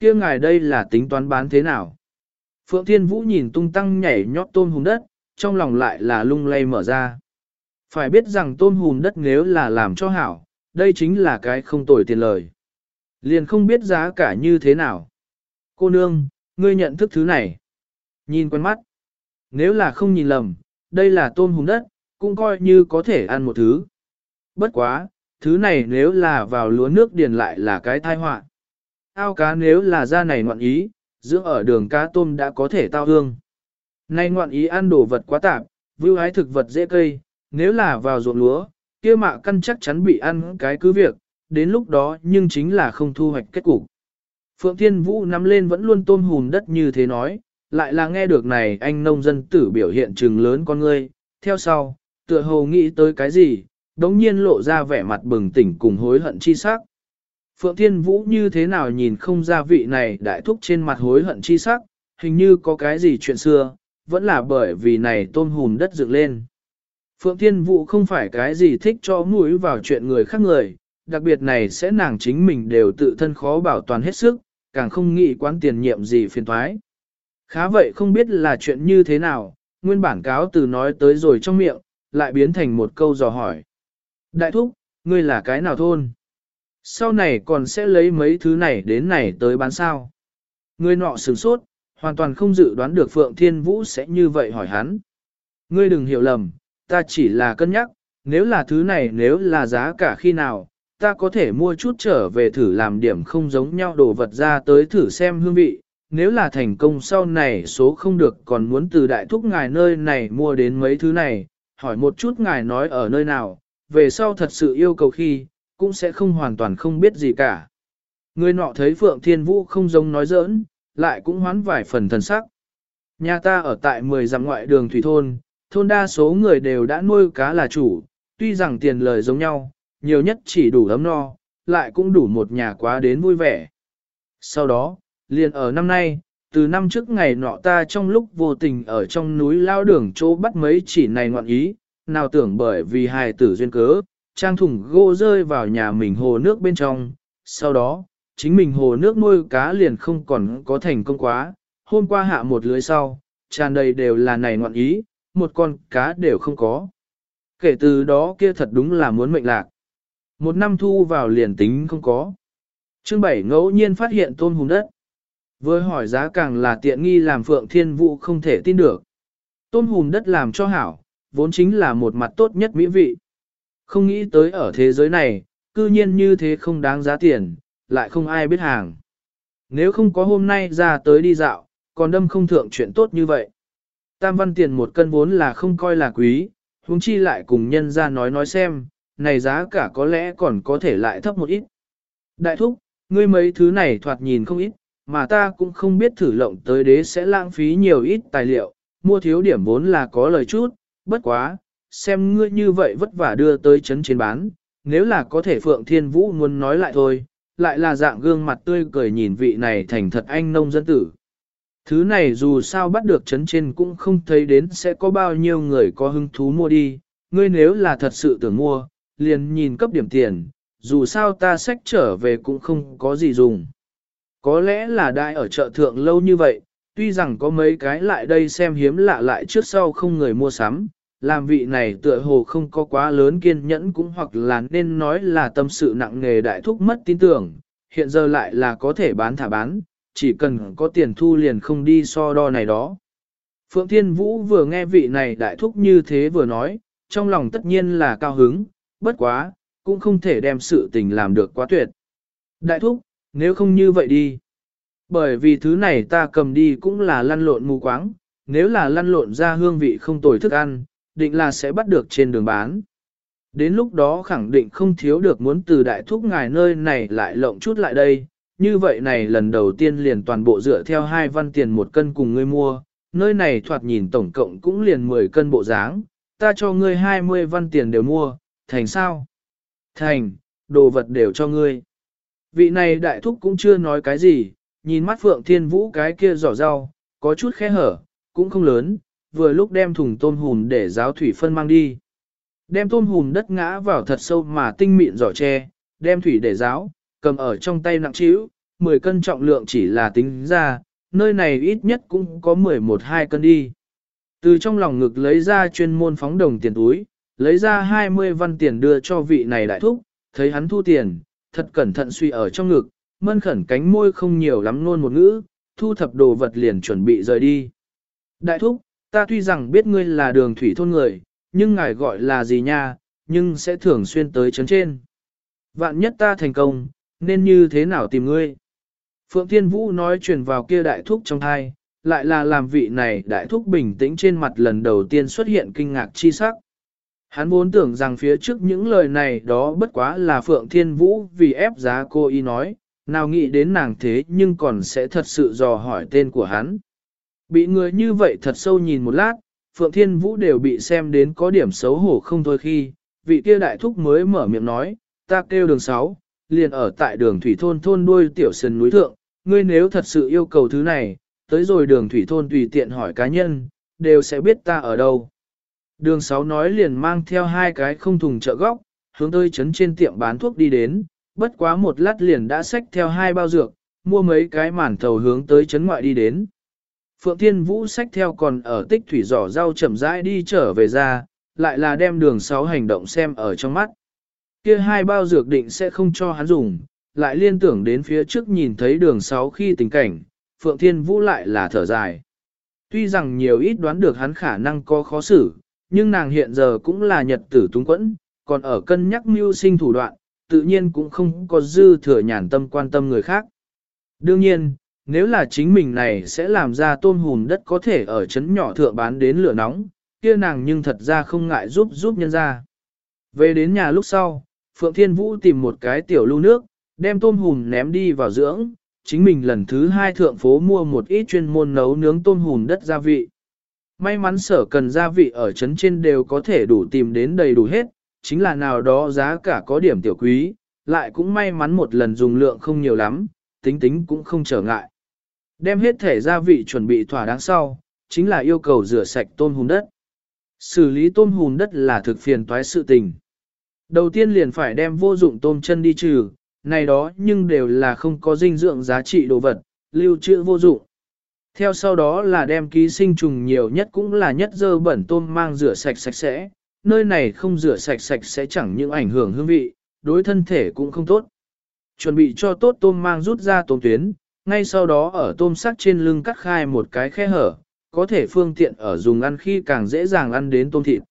kia ngài đây là tính toán bán thế nào? Phượng Thiên Vũ nhìn tung tăng nhảy nhót tôm hùm đất, trong lòng lại là lung lay mở ra. Phải biết rằng tôm hùm đất nếu là làm cho hảo, đây chính là cái không tồi tiền lời. Liền không biết giá cả như thế nào. Cô nương, ngươi nhận thức thứ này. Nhìn quen mắt. Nếu là không nhìn lầm, đây là tôm hùm đất, cũng coi như có thể ăn một thứ. Bất quá, thứ này nếu là vào lúa nước điền lại là cái tai họa. Ao cá nếu là ra này ngoạn ý, dưỡng ở đường cá tôm đã có thể tao hương. Nay ngoạn ý ăn đồ vật quá tạp, vưu hái thực vật dễ cây, nếu là vào ruộng lúa, kia mạ căn chắc chắn bị ăn cái cứ việc, đến lúc đó nhưng chính là không thu hoạch kết cục. Phượng Thiên Vũ nắm lên vẫn luôn tôm hùn đất như thế nói, lại là nghe được này anh nông dân tử biểu hiện trừng lớn con ngươi, theo sau, tựa hồ nghĩ tới cái gì, đống nhiên lộ ra vẻ mặt bừng tỉnh cùng hối hận chi sắc. Phượng Thiên Vũ như thế nào nhìn không ra vị này đại thúc trên mặt hối hận chi sắc, hình như có cái gì chuyện xưa, vẫn là bởi vì này tôm hùn đất dựng lên. Phượng Thiên Vũ không phải cái gì thích cho mũi vào chuyện người khác người, đặc biệt này sẽ nàng chính mình đều tự thân khó bảo toàn hết sức, càng không nghĩ quán tiền nhiệm gì phiền thoái. Khá vậy không biết là chuyện như thế nào, nguyên bản cáo từ nói tới rồi trong miệng, lại biến thành một câu dò hỏi. Đại thúc, ngươi là cái nào thôn? Sau này còn sẽ lấy mấy thứ này đến này tới bán sao? Ngươi nọ sửng sốt, hoàn toàn không dự đoán được Phượng Thiên Vũ sẽ như vậy hỏi hắn. Ngươi đừng hiểu lầm, ta chỉ là cân nhắc, nếu là thứ này nếu là giá cả khi nào, ta có thể mua chút trở về thử làm điểm không giống nhau đồ vật ra tới thử xem hương vị. Nếu là thành công sau này số không được còn muốn từ đại thúc ngài nơi này mua đến mấy thứ này, hỏi một chút ngài nói ở nơi nào, về sau thật sự yêu cầu khi, cũng sẽ không hoàn toàn không biết gì cả. Người nọ thấy Phượng Thiên Vũ không giống nói giỡn, lại cũng hoán vài phần thần sắc. Nhà ta ở tại 10 dặm ngoại đường thủy thôn, thôn đa số người đều đã nuôi cá là chủ, tuy rằng tiền lời giống nhau, nhiều nhất chỉ đủ ấm no, lại cũng đủ một nhà quá đến vui vẻ. Sau đó, liền ở năm nay, từ năm trước ngày nọ ta trong lúc vô tình ở trong núi lao đường chỗ bắt mấy chỉ này ngoạn ý, nào tưởng bởi vì hài tử duyên cớ, trang thùng gỗ rơi vào nhà mình hồ nước bên trong, sau đó, chính mình hồ nước nuôi cá liền không còn có thành công quá, hôm qua hạ một lưới sau, tràn đầy đều là này ngoạn ý, một con cá đều không có. Kể từ đó kia thật đúng là muốn mệnh lạc. Một năm thu vào liền tính không có. Chương bảy ngẫu nhiên phát hiện tôm hùm đất. Với hỏi giá càng là tiện nghi làm Phượng Thiên Vũ không thể tin được. Tôm hùm đất làm cho hảo, vốn chính là một mặt tốt nhất mỹ vị. Không nghĩ tới ở thế giới này, cư nhiên như thế không đáng giá tiền, lại không ai biết hàng. Nếu không có hôm nay ra tới đi dạo, còn đâm không thượng chuyện tốt như vậy. Tam văn tiền một cân vốn là không coi là quý, huống chi lại cùng nhân ra nói nói xem, này giá cả có lẽ còn có thể lại thấp một ít. Đại thúc, ngươi mấy thứ này thoạt nhìn không ít, mà ta cũng không biết thử lộng tới đế sẽ lãng phí nhiều ít tài liệu, mua thiếu điểm vốn là có lời chút, bất quá, xem ngươi như vậy vất vả đưa tới chấn trên bán, nếu là có thể Phượng Thiên Vũ muốn nói lại thôi, lại là dạng gương mặt tươi cười nhìn vị này thành thật anh nông dân tử. Thứ này dù sao bắt được chấn trên cũng không thấy đến sẽ có bao nhiêu người có hứng thú mua đi, ngươi nếu là thật sự tưởng mua, liền nhìn cấp điểm tiền, dù sao ta sách trở về cũng không có gì dùng. Có lẽ là đại ở chợ thượng lâu như vậy, tuy rằng có mấy cái lại đây xem hiếm lạ lại trước sau không người mua sắm, làm vị này tựa hồ không có quá lớn kiên nhẫn cũng hoặc là nên nói là tâm sự nặng nghề đại thúc mất tin tưởng, hiện giờ lại là có thể bán thả bán, chỉ cần có tiền thu liền không đi so đo này đó. Phượng Thiên Vũ vừa nghe vị này đại thúc như thế vừa nói, trong lòng tất nhiên là cao hứng, bất quá, cũng không thể đem sự tình làm được quá tuyệt. Đại thúc, nếu không như vậy đi. Bởi vì thứ này ta cầm đi cũng là lăn lộn mù quáng, nếu là lăn lộn ra hương vị không tồi thức ăn, định là sẽ bắt được trên đường bán. Đến lúc đó khẳng định không thiếu được muốn từ đại thúc ngài nơi này lại lộng chút lại đây, như vậy này lần đầu tiên liền toàn bộ dựa theo hai văn tiền một cân cùng ngươi mua, nơi này thoạt nhìn tổng cộng cũng liền 10 cân bộ dáng, ta cho ngươi 20 văn tiền đều mua, thành sao? Thành, đồ vật đều cho ngươi. Vị này đại thúc cũng chưa nói cái gì, nhìn mắt Phượng Thiên Vũ cái kia giỏ rau, có chút khẽ hở, cũng không lớn, vừa lúc đem thùng tôm hùm để giáo thủy phân mang đi. Đem tôm hùm đất ngã vào thật sâu mà tinh mịn giỏ tre, đem thủy để giáo, cầm ở trong tay nặng trĩu, 10 cân trọng lượng chỉ là tính ra, nơi này ít nhất cũng có 11-2 cân đi. Từ trong lòng ngực lấy ra chuyên môn phóng đồng tiền túi, lấy ra 20 văn tiền đưa cho vị này đại thúc, thấy hắn thu tiền, thật cẩn thận suy ở trong ngực, mân khẩn cánh môi không nhiều lắm luôn một ngữ, thu thập đồ vật liền chuẩn bị rời đi. Đại thúc, ta tuy rằng biết ngươi là đường thủy thôn người, nhưng ngài gọi là gì nha, nhưng sẽ thường xuyên tới chấn trên. Vạn nhất ta thành công, nên như thế nào tìm ngươi? Phượng Thiên Vũ nói truyền vào kia đại thúc trong thai, lại là làm vị này đại thúc bình tĩnh trên mặt lần đầu tiên xuất hiện kinh ngạc chi sắc. Hắn vốn tưởng rằng phía trước những lời này đó bất quá là Phượng Thiên Vũ vì ép giá cô y nói, nào nghĩ đến nàng thế nhưng còn sẽ thật sự dò hỏi tên của hắn. Bị người như vậy thật sâu nhìn một lát, Phượng Thiên Vũ đều bị xem đến có điểm xấu hổ không thôi khi, vị kia đại thúc mới mở miệng nói, ta kêu đường 6, liền ở tại đường thủy thôn thôn đuôi tiểu sơn núi thượng, ngươi nếu thật sự yêu cầu thứ này, tới rồi đường thủy thôn tùy tiện hỏi cá nhân, đều sẽ biết ta ở đâu. Đường 6 nói liền mang theo hai cái không thùng chợ góc, hướng tới chấn trên tiệm bán thuốc đi đến, bất quá một lát liền đã xách theo hai bao dược, mua mấy cái màn thầu hướng tới chấn ngoại đi đến. Phượng Thiên Vũ xách theo còn ở tích thủy giỏ rau chậm rãi đi trở về ra, lại là đem đường sáu hành động xem ở trong mắt. Kia hai bao dược định sẽ không cho hắn dùng, lại liên tưởng đến phía trước nhìn thấy đường sáu khi tình cảnh, Phượng Thiên Vũ lại là thở dài. Tuy rằng nhiều ít đoán được hắn khả năng có khó xử, nhưng nàng hiện giờ cũng là nhật tử túng quẫn, còn ở cân nhắc mưu sinh thủ đoạn, tự nhiên cũng không có dư thừa nhàn tâm quan tâm người khác. Đương nhiên, nếu là chính mình này sẽ làm ra tôm hùm đất có thể ở chấn nhỏ thượng bán đến lửa nóng, kia nàng nhưng thật ra không ngại giúp giúp nhân ra. Về đến nhà lúc sau, Phượng Thiên Vũ tìm một cái tiểu lưu nước, đem tôm hùm ném đi vào dưỡng, chính mình lần thứ hai thượng phố mua một ít chuyên môn nấu nướng tôm hùm đất gia vị. May mắn sở cần gia vị ở trấn trên đều có thể đủ tìm đến đầy đủ hết, chính là nào đó giá cả có điểm tiểu quý, lại cũng may mắn một lần dùng lượng không nhiều lắm, tính tính cũng không trở ngại. Đem hết thể gia vị chuẩn bị thỏa đáng sau, chính là yêu cầu rửa sạch tôm hùn đất. Xử lý tôm hùn đất là thực phiền toái sự tình. Đầu tiên liền phải đem vô dụng tôm chân đi trừ, này đó nhưng đều là không có dinh dưỡng giá trị đồ vật, lưu trữ vô dụng. Theo sau đó là đem ký sinh trùng nhiều nhất cũng là nhất dơ bẩn tôm mang rửa sạch sạch sẽ, nơi này không rửa sạch sạch sẽ chẳng những ảnh hưởng hương vị, đối thân thể cũng không tốt. Chuẩn bị cho tốt tôm mang rút ra tôm tuyến, ngay sau đó ở tôm sắc trên lưng cắt khai một cái khe hở, có thể phương tiện ở dùng ăn khi càng dễ dàng ăn đến tôm thịt.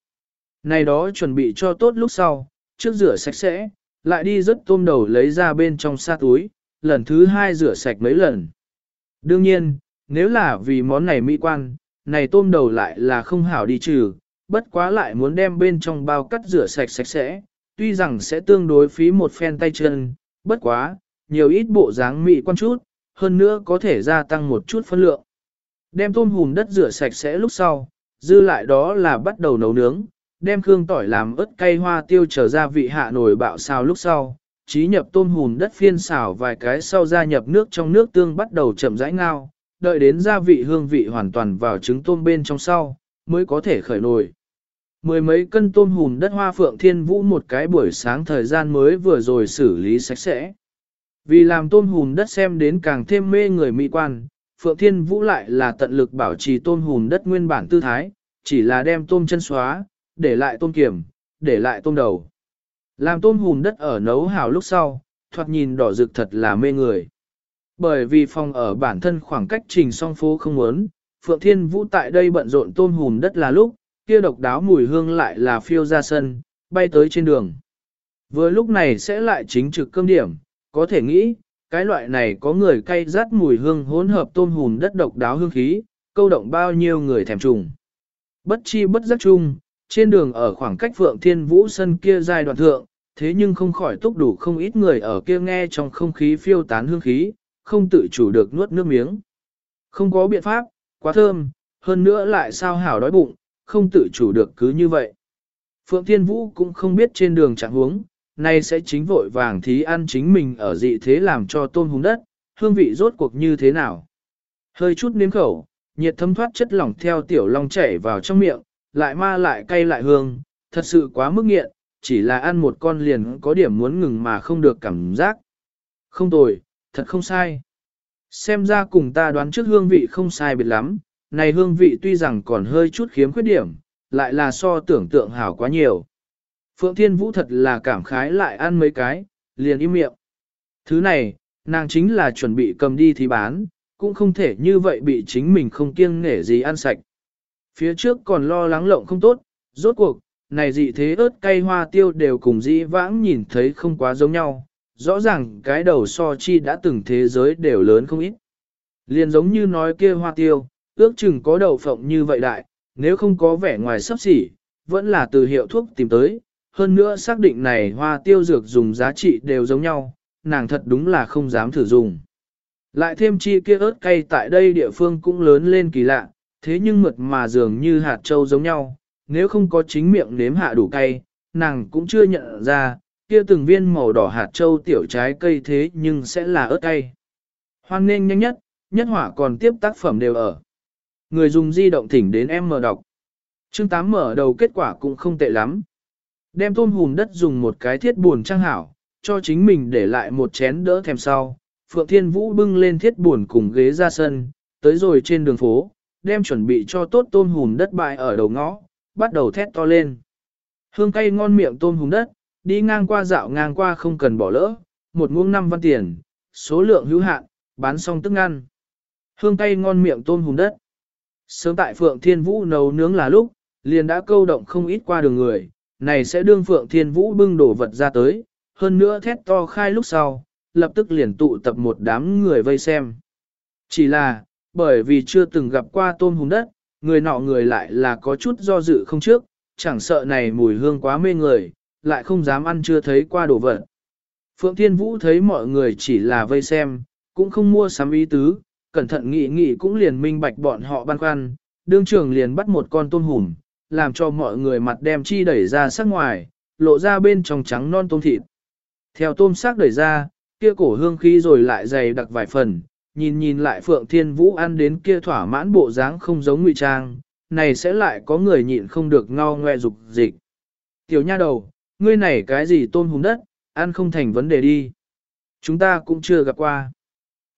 Này đó chuẩn bị cho tốt lúc sau, trước rửa sạch sẽ, lại đi rất tôm đầu lấy ra bên trong sa túi, lần thứ hai rửa sạch mấy lần. Đương nhiên, nếu là vì món này mỹ quan, này tôm đầu lại là không hảo đi trừ, bất quá lại muốn đem bên trong bao cắt rửa sạch sạch sẽ, tuy rằng sẽ tương đối phí một phen tay chân, bất quá, nhiều ít bộ dáng mị quan chút, hơn nữa có thể gia tăng một chút phân lượng. Đem tôm hùm đất rửa sạch sẽ lúc sau, dư lại đó là bắt đầu nấu nướng, đem khương tỏi làm ớt cay hoa tiêu trở ra vị hạ nổi bạo xào lúc sau, trí nhập tôm hùm đất phiên xào vài cái sau gia nhập nước trong nước tương bắt đầu chậm rãi ngao, đợi đến gia vị hương vị hoàn toàn vào trứng tôm bên trong sau, mới có thể khởi nồi. Mười mấy cân tôm hùm đất hoa phượng thiên vũ một cái buổi sáng thời gian mới vừa rồi xử lý sạch sẽ. Vì làm tôm hùm đất xem đến càng thêm mê người mỹ quan, Phượng Thiên Vũ lại là tận lực bảo trì tôm hùm đất nguyên bản tư thái, chỉ là đem tôm chân xóa, để lại tôm kiểm, để lại tôm đầu. Làm tôm hùm đất ở nấu hào lúc sau, thoạt nhìn đỏ rực thật là mê người. Bởi vì phòng ở bản thân khoảng cách trình song phố không muốn, Phượng Thiên Vũ tại đây bận rộn tôm hùm đất là lúc, kia độc đáo mùi hương lại là phiêu ra sân, bay tới trên đường. Vừa lúc này sẽ lại chính trực cơm điểm, có thể nghĩ, cái loại này có người cay rát mùi hương hỗn hợp tôm hùm đất độc đáo hương khí, câu động bao nhiêu người thèm trùng. Bất chi bất giác chung, trên đường ở khoảng cách Phượng Thiên Vũ sân kia giai đoạn thượng, thế nhưng không khỏi túc đủ không ít người ở kia nghe trong không khí phiêu tán hương khí, không tự chủ được nuốt nước miếng. Không có biện pháp, quá thơm, hơn nữa lại sao hảo đói bụng, không tự chủ được cứ như vậy. Phượng Thiên Vũ cũng không biết trên đường trạng huống, nay sẽ chính vội vàng thí ăn chính mình ở dị thế làm cho tôm hùng đất, hương vị rốt cuộc như thế nào. Hơi chút nếm khẩu, nhiệt thấm thoát chất lỏng theo tiểu long chảy vào trong miệng, lại ma lại cay lại hương, thật sự quá mức nghiện, chỉ là ăn một con liền có điểm muốn ngừng mà không được cảm giác. Không tồi, thật không sai. Xem ra cùng ta đoán trước hương vị không sai biệt lắm, này hương vị tuy rằng còn hơi chút khiếm khuyết điểm, lại là so tưởng tượng hảo quá nhiều. Phượng Thiên Vũ thật là cảm khái lại ăn mấy cái, liền im miệng. Thứ này, nàng chính là chuẩn bị cầm đi thì bán, cũng không thể như vậy bị chính mình không kiêng nể gì ăn sạch. Phía trước còn lo lắng lộng không tốt, rốt cuộc, này dị thế ớt cay hoa tiêu đều cùng dĩ vãng nhìn thấy không quá giống nhau, rõ ràng cái đầu so chi đã từng thế giới đều lớn không ít. Liền giống như nói kia hoa tiêu, ước chừng có đầu phộng như vậy đại, nếu không có vẻ ngoài sấp xỉ, vẫn là từ hiệu thuốc tìm tới, hơn nữa xác định này hoa tiêu dược dùng giá trị đều giống nhau, nàng thật đúng là không dám thử dùng. Lại thêm chi kia ớt cay tại đây địa phương cũng lớn lên kỳ lạ, thế nhưng mượt mà dường như hạt châu giống nhau, nếu không có chính miệng nếm hạ đủ cay, nàng cũng chưa nhận ra, kia từng viên màu đỏ hạt châu tiểu trái cây thế nhưng sẽ là ớt cay. Hoan nên nhanh nhất, nhất hỏa còn tiếp tác phẩm đều ở. Người dùng di động thỉnh đến em mở đọc. Chương 8 mở đầu kết quả cũng không tệ lắm. Đem tôm hùm đất dùng một cái thiết buồn trang hảo, cho chính mình để lại một chén đỡ thèm sau. Phượng Thiên Vũ bưng lên thiết buồn cùng ghế ra sân, tới rồi trên đường phố, đem chuẩn bị cho tốt tôm hùm đất bại ở đầu ngõ, bắt đầu thét to lên. Hương cay ngon miệng tôm hùm đất, đi ngang qua dạo ngang qua không cần bỏ lỡ, một muỗng năm văn tiền, số lượng hữu hạn, bán xong tức ăn. Hương cay ngon miệng tôm hùm đất. Sớm tại Phượng Thiên Vũ nấu nướng là lúc, liền đã câu động không ít qua đường người, này sẽ đương Phượng Thiên Vũ bưng đổ vật ra tới, hơn nữa thét to khai lúc sau, lập tức liền tụ tập một đám người vây xem. Chỉ là, bởi vì chưa từng gặp qua tôm hùm đất, người nọ người lại là có chút do dự không trước, chẳng sợ này mùi hương quá mê người, lại không dám ăn chưa thấy qua đồ vật. Phượng Thiên Vũ thấy mọi người chỉ là vây xem, cũng không mua sắm ý tứ, cẩn thận nghĩ nghĩ cũng liền minh bạch bọn họ băn khoăn, đương trường liền bắt một con tôm hùm, làm cho mọi người mặt đem chi đẩy ra sắc ngoài, lộ ra bên trong trắng non tôm thịt. Theo tôm xác đẩy ra, kia cổ hương khí rồi lại dày đặc vài phần, nhìn nhìn lại Phượng Thiên Vũ ăn đến kia thỏa mãn bộ dáng không giống ngụy trang, này sẽ lại có người nhịn không được ngao ngoe dục dịch. Tiểu nha đầu, ngươi này cái gì tôm hùm đất, ăn không thành vấn đề đi. Chúng ta cũng chưa gặp qua.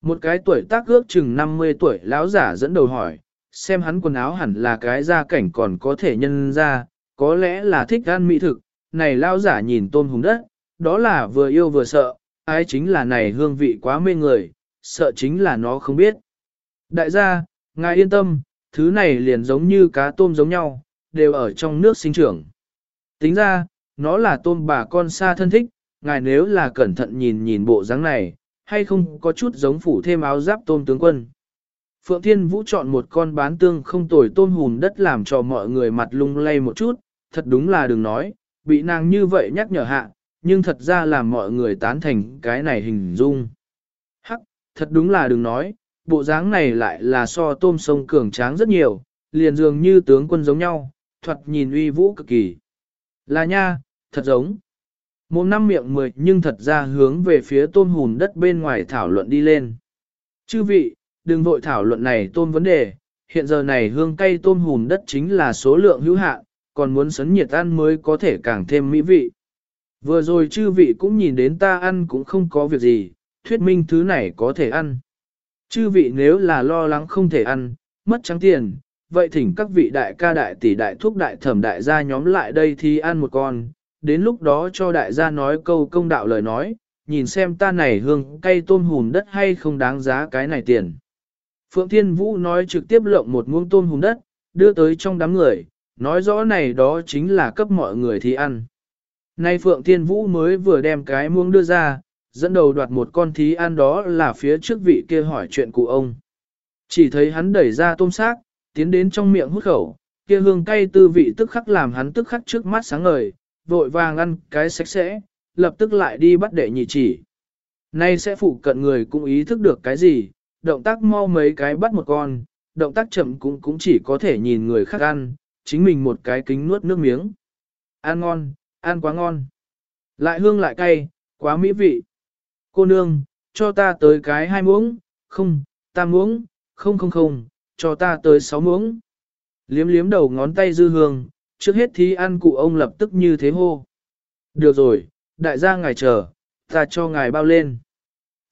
Một cái tuổi tác ước chừng 50 tuổi lão giả dẫn đầu hỏi, xem hắn quần áo hẳn là cái gia cảnh còn có thể nhân ra, có lẽ là thích ăn mỹ thực, này lão giả nhìn tôm hùm đất, đó là vừa yêu vừa sợ, ai chính là này hương vị quá mê người, sợ chính là nó không biết. Đại gia, ngài yên tâm, thứ này liền giống như cá tôm giống nhau, đều ở trong nước sinh trưởng. Tính ra, nó là tôm bà con xa thân thích, ngài nếu là cẩn thận nhìn nhìn bộ dáng này, hay không có chút giống phủ thêm áo giáp tôm tướng quân. Phượng Thiên Vũ chọn một con bán tương không tồi tôm hùm đất làm cho mọi người mặt lung lay một chút, thật đúng là đừng nói, bị nàng như vậy nhắc nhở hạ, nhưng thật ra làm mọi người tán thành cái này hình dung. Hắc, thật đúng là đừng nói, bộ dáng này lại là so tôm sông cường tráng rất nhiều, liền dường như tướng quân giống nhau, thuật nhìn uy vũ cực kỳ. Là nha, thật giống. Một năm miệng mười nhưng thật ra hướng về phía tôm hùn đất bên ngoài thảo luận đi lên. Chư vị, đừng vội thảo luận này tôm vấn đề, hiện giờ này hương cây tôm hùn đất chính là số lượng hữu hạn, còn muốn sấn nhiệt ăn mới có thể càng thêm mỹ vị. Vừa rồi chư vị cũng nhìn đến ta ăn cũng không có việc gì, thuyết minh thứ này có thể ăn. Chư vị nếu là lo lắng không thể ăn, mất trắng tiền, vậy thỉnh các vị đại ca đại tỷ đại thuốc đại thẩm đại gia nhóm lại đây thì ăn một con, đến lúc đó cho đại gia nói câu công đạo lời nói, nhìn xem ta này hương cây tôm hùm đất hay không đáng giá cái này tiền. Phượng Thiên Vũ nói trực tiếp lộng một muỗng tôm hùm đất, đưa tới trong đám người, nói rõ này đó chính là cấp mọi người thì ăn. Nay Phượng Thiên Vũ mới vừa đem cái muỗng đưa ra, dẫn đầu đoạt một con thí ăn đó là phía trước vị kia hỏi chuyện cụ ông. Chỉ thấy hắn đẩy ra tôm xác, tiến đến trong miệng hút khẩu, kia hương cay tư vị tức khắc làm hắn tức khắc trước mắt sáng ngời, vội vàng ăn cái sạch sẽ, lập tức lại đi bắt đệ nhị chỉ. Nay sẽ phụ cận người cũng ý thức được cái gì, động tác mau mấy cái bắt một con, động tác chậm cũng cũng chỉ có thể nhìn người khác ăn, chính mình một cái kính nuốt nước miếng. Ăn ngon, ăn quá ngon. Lại hương lại cay, quá mỹ vị. Cô nương, cho ta tới cái hai muỗng, không, ta muỗng, không không không, cho ta tới sáu muỗng. Liếm liếm đầu ngón tay dư hương, trước hết thì ăn cụ ông lập tức như thế hô. Được rồi, đại gia ngài chờ, ta cho ngài bao lên.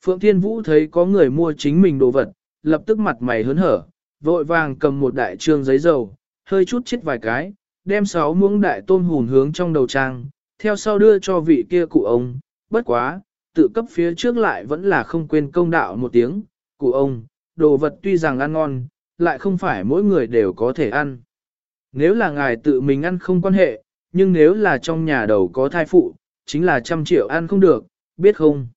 Phượng Thiên Vũ thấy có người mua chính mình đồ vật, lập tức mặt mày hớn hở, vội vàng cầm một đại trương giấy dầu, hơi chút chết vài cái, đem sáu muỗng đại tôm hùn hướng trong đầu trang, theo sau đưa cho vị kia cụ ông, bất quá, tự cấp phía trước lại vẫn là không quên công đạo một tiếng, cụ ông, đồ vật tuy rằng ăn ngon, lại không phải mỗi người đều có thể ăn. Nếu là ngài tự mình ăn không quan hệ, nhưng nếu là trong nhà đầu có thai phụ, chính là trăm triệu ăn không được, biết không?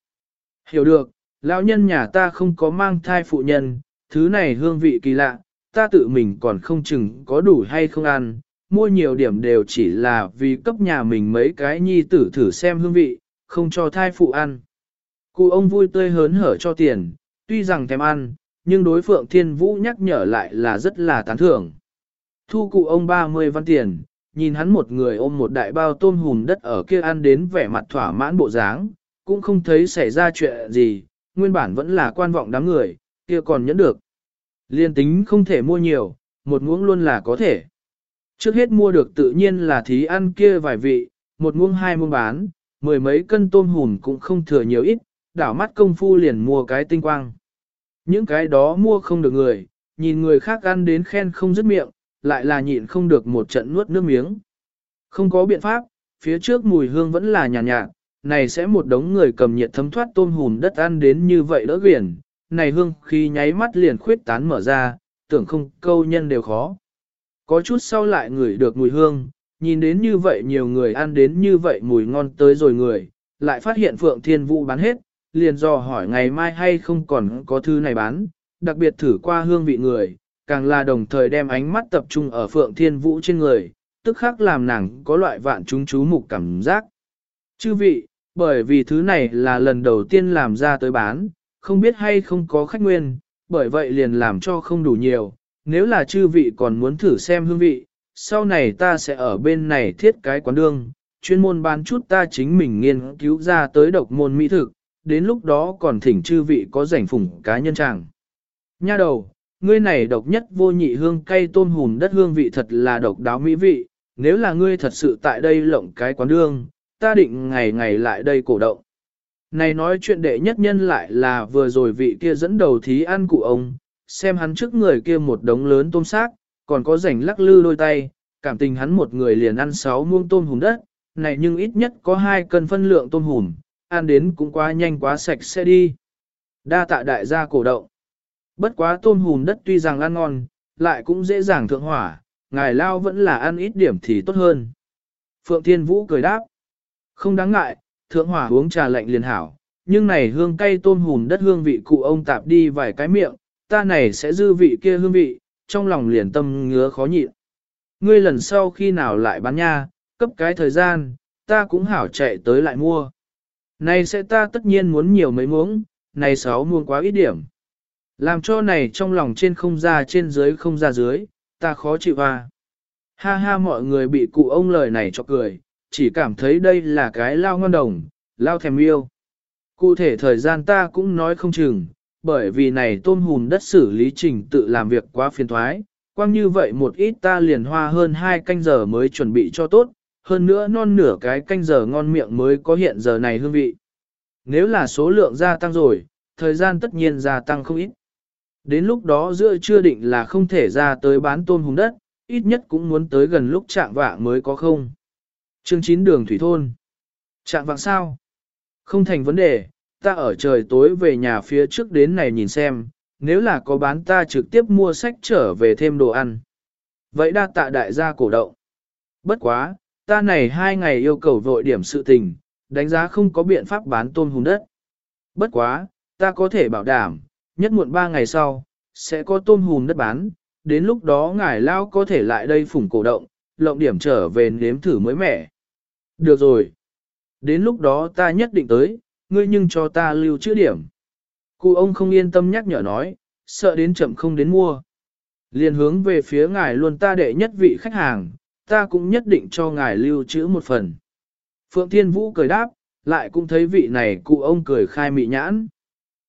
Hiểu được, lão nhân nhà ta không có mang thai phụ nhân, thứ này hương vị kỳ lạ, ta tự mình còn không chừng có đủ hay không ăn, mua nhiều điểm đều chỉ là vì cấp nhà mình mấy cái nhi tử thử xem hương vị, không cho thai phụ ăn. Cụ ông vui tươi hớn hở cho tiền, tuy rằng thèm ăn, nhưng đối phượng thiên vũ nhắc nhở lại là rất là tán thưởng. Thu cụ ông 30 văn tiền, nhìn hắn một người ôm một đại bao tôm hùm đất ở kia ăn đến vẻ mặt thỏa mãn bộ dáng, cũng không thấy xảy ra chuyện gì, nguyên bản vẫn là quan vọng đám người, kia còn nhẫn được. Liên tính không thể mua nhiều, một muỗng luôn là có thể. Trước hết mua được tự nhiên là thí ăn kia vài vị, một muỗng hai muỗng bán, mười mấy cân tôm hùm cũng không thừa nhiều ít, đảo mắt công phu liền mua cái tinh quang. Những cái đó mua không được người, nhìn người khác ăn đến khen không dứt miệng, lại là nhịn không được một trận nuốt nước miếng. Không có biện pháp, phía trước mùi hương vẫn là nhàn nhạt, nhạt, này sẽ một đống người cầm nhiệt thấm thoát tôm hùm đất ăn đến như vậy đỡ quyển, này hương khi nháy mắt liền khuyết tán mở ra, tưởng không câu nhân đều khó. Có chút sau lại ngửi được mùi hương, nhìn đến như vậy nhiều người ăn đến như vậy mùi ngon tới rồi người, lại phát hiện Phượng Thiên Vũ bán hết, liền dò hỏi ngày mai hay không còn có thư này bán, đặc biệt thử qua hương vị người, càng là đồng thời đem ánh mắt tập trung ở Phượng Thiên Vũ trên người, tức khắc làm nàng có loại vạn chúng chú mục cảm giác. Chư vị, bởi vì thứ này là lần đầu tiên làm ra tới bán, không biết hay không có khách nguyên, bởi vậy liền làm cho không đủ nhiều, nếu là chư vị còn muốn thử xem hương vị, sau này ta sẽ ở bên này thiết cái quán đương, chuyên môn bán chút ta chính mình nghiên cứu ra tới độc môn mỹ thực, đến lúc đó còn thỉnh chư vị có rảnh phủng cá nhân chàng. Nha đầu, ngươi này độc nhất vô nhị hương cay tôm hùm đất hương vị thật là độc đáo mỹ vị, nếu là ngươi thật sự tại đây lộng cái quán đương, ta định ngày ngày lại đây cổ động. Này nói chuyện đệ nhất nhân lại là vừa rồi vị kia dẫn đầu thí ăn cụ ông, xem hắn trước người kia một đống lớn tôm xác, còn có rảnh lắc lư đôi tay, cảm tình hắn một người liền ăn sáu muông tôm hùm đất, này nhưng ít nhất có hai cân phân lượng tôm hùm, ăn đến cũng quá nhanh quá sạch sẽ đi. Đa tạ đại gia cổ động. Bất quá tôm hùm đất tuy rằng ăn ngon, lại cũng dễ dàng thượng hỏa, ngài lao vẫn là ăn ít điểm thì tốt hơn. Phượng Thiên Vũ cười đáp. Không đáng ngại, thượng hỏa uống trà lạnh liền hảo, nhưng này hương cay tôm hùm đất hương vị cụ ông tạp đi vài cái miệng, ta này sẽ dư vị kia hương vị, trong lòng liền tâm ngứa khó nhịn. Ngươi lần sau khi nào lại bán nha, cấp cái thời gian, ta cũng hảo chạy tới lại mua. Này sẽ ta tất nhiên muốn nhiều mấy muỗng, này sáu muôn quá ít điểm. Làm cho này trong lòng trên không ra trên dưới không ra dưới, ta khó chịu à. Ha ha mọi người bị cụ ông lời này cho cười, chỉ cảm thấy đây là cái lao ngon đồng, lao thèm yêu. Cụ thể thời gian ta cũng nói không chừng, bởi vì này tôm hùn đất xử lý trình tự làm việc quá phiền thoái, quang như vậy một ít ta liền hoa hơn hai canh giờ mới chuẩn bị cho tốt, hơn nữa non nửa cái canh giờ ngon miệng mới có hiện giờ này hương vị. Nếu là số lượng gia tăng rồi, thời gian tất nhiên gia tăng không ít. Đến lúc đó giữa chưa định là không thể ra tới bán tôm hùng đất, ít nhất cũng muốn tới gần lúc trạng vạng mới có không. Chương 9 đường thủy thôn. Trạng vạng sao? Không thành vấn đề, ta ở trời tối về nhà phía trước đến này nhìn xem, nếu là có bán ta trực tiếp mua sách trở về thêm đồ ăn. Vậy đa tạ đại gia cổ động. Bất quá, ta này hai ngày yêu cầu vội điểm sự tình, đánh giá không có biện pháp bán tôm hùng đất. Bất quá, ta có thể bảo đảm, nhất muộn ba ngày sau, sẽ có tôm hùm đất bán, đến lúc đó ngài lao có thể lại đây phủng cổ động, lộng điểm trở về nếm thử mới mẻ. Được rồi. Đến lúc đó ta nhất định tới, ngươi nhưng cho ta lưu chữ điểm. Cụ ông không yên tâm nhắc nhở nói, sợ đến chậm không đến mua. Liền hướng về phía ngài luôn ta đệ nhất vị khách hàng, ta cũng nhất định cho ngài lưu trữ một phần. Phượng Thiên Vũ cười đáp, lại cũng thấy vị này cụ ông cười khai mị nhãn.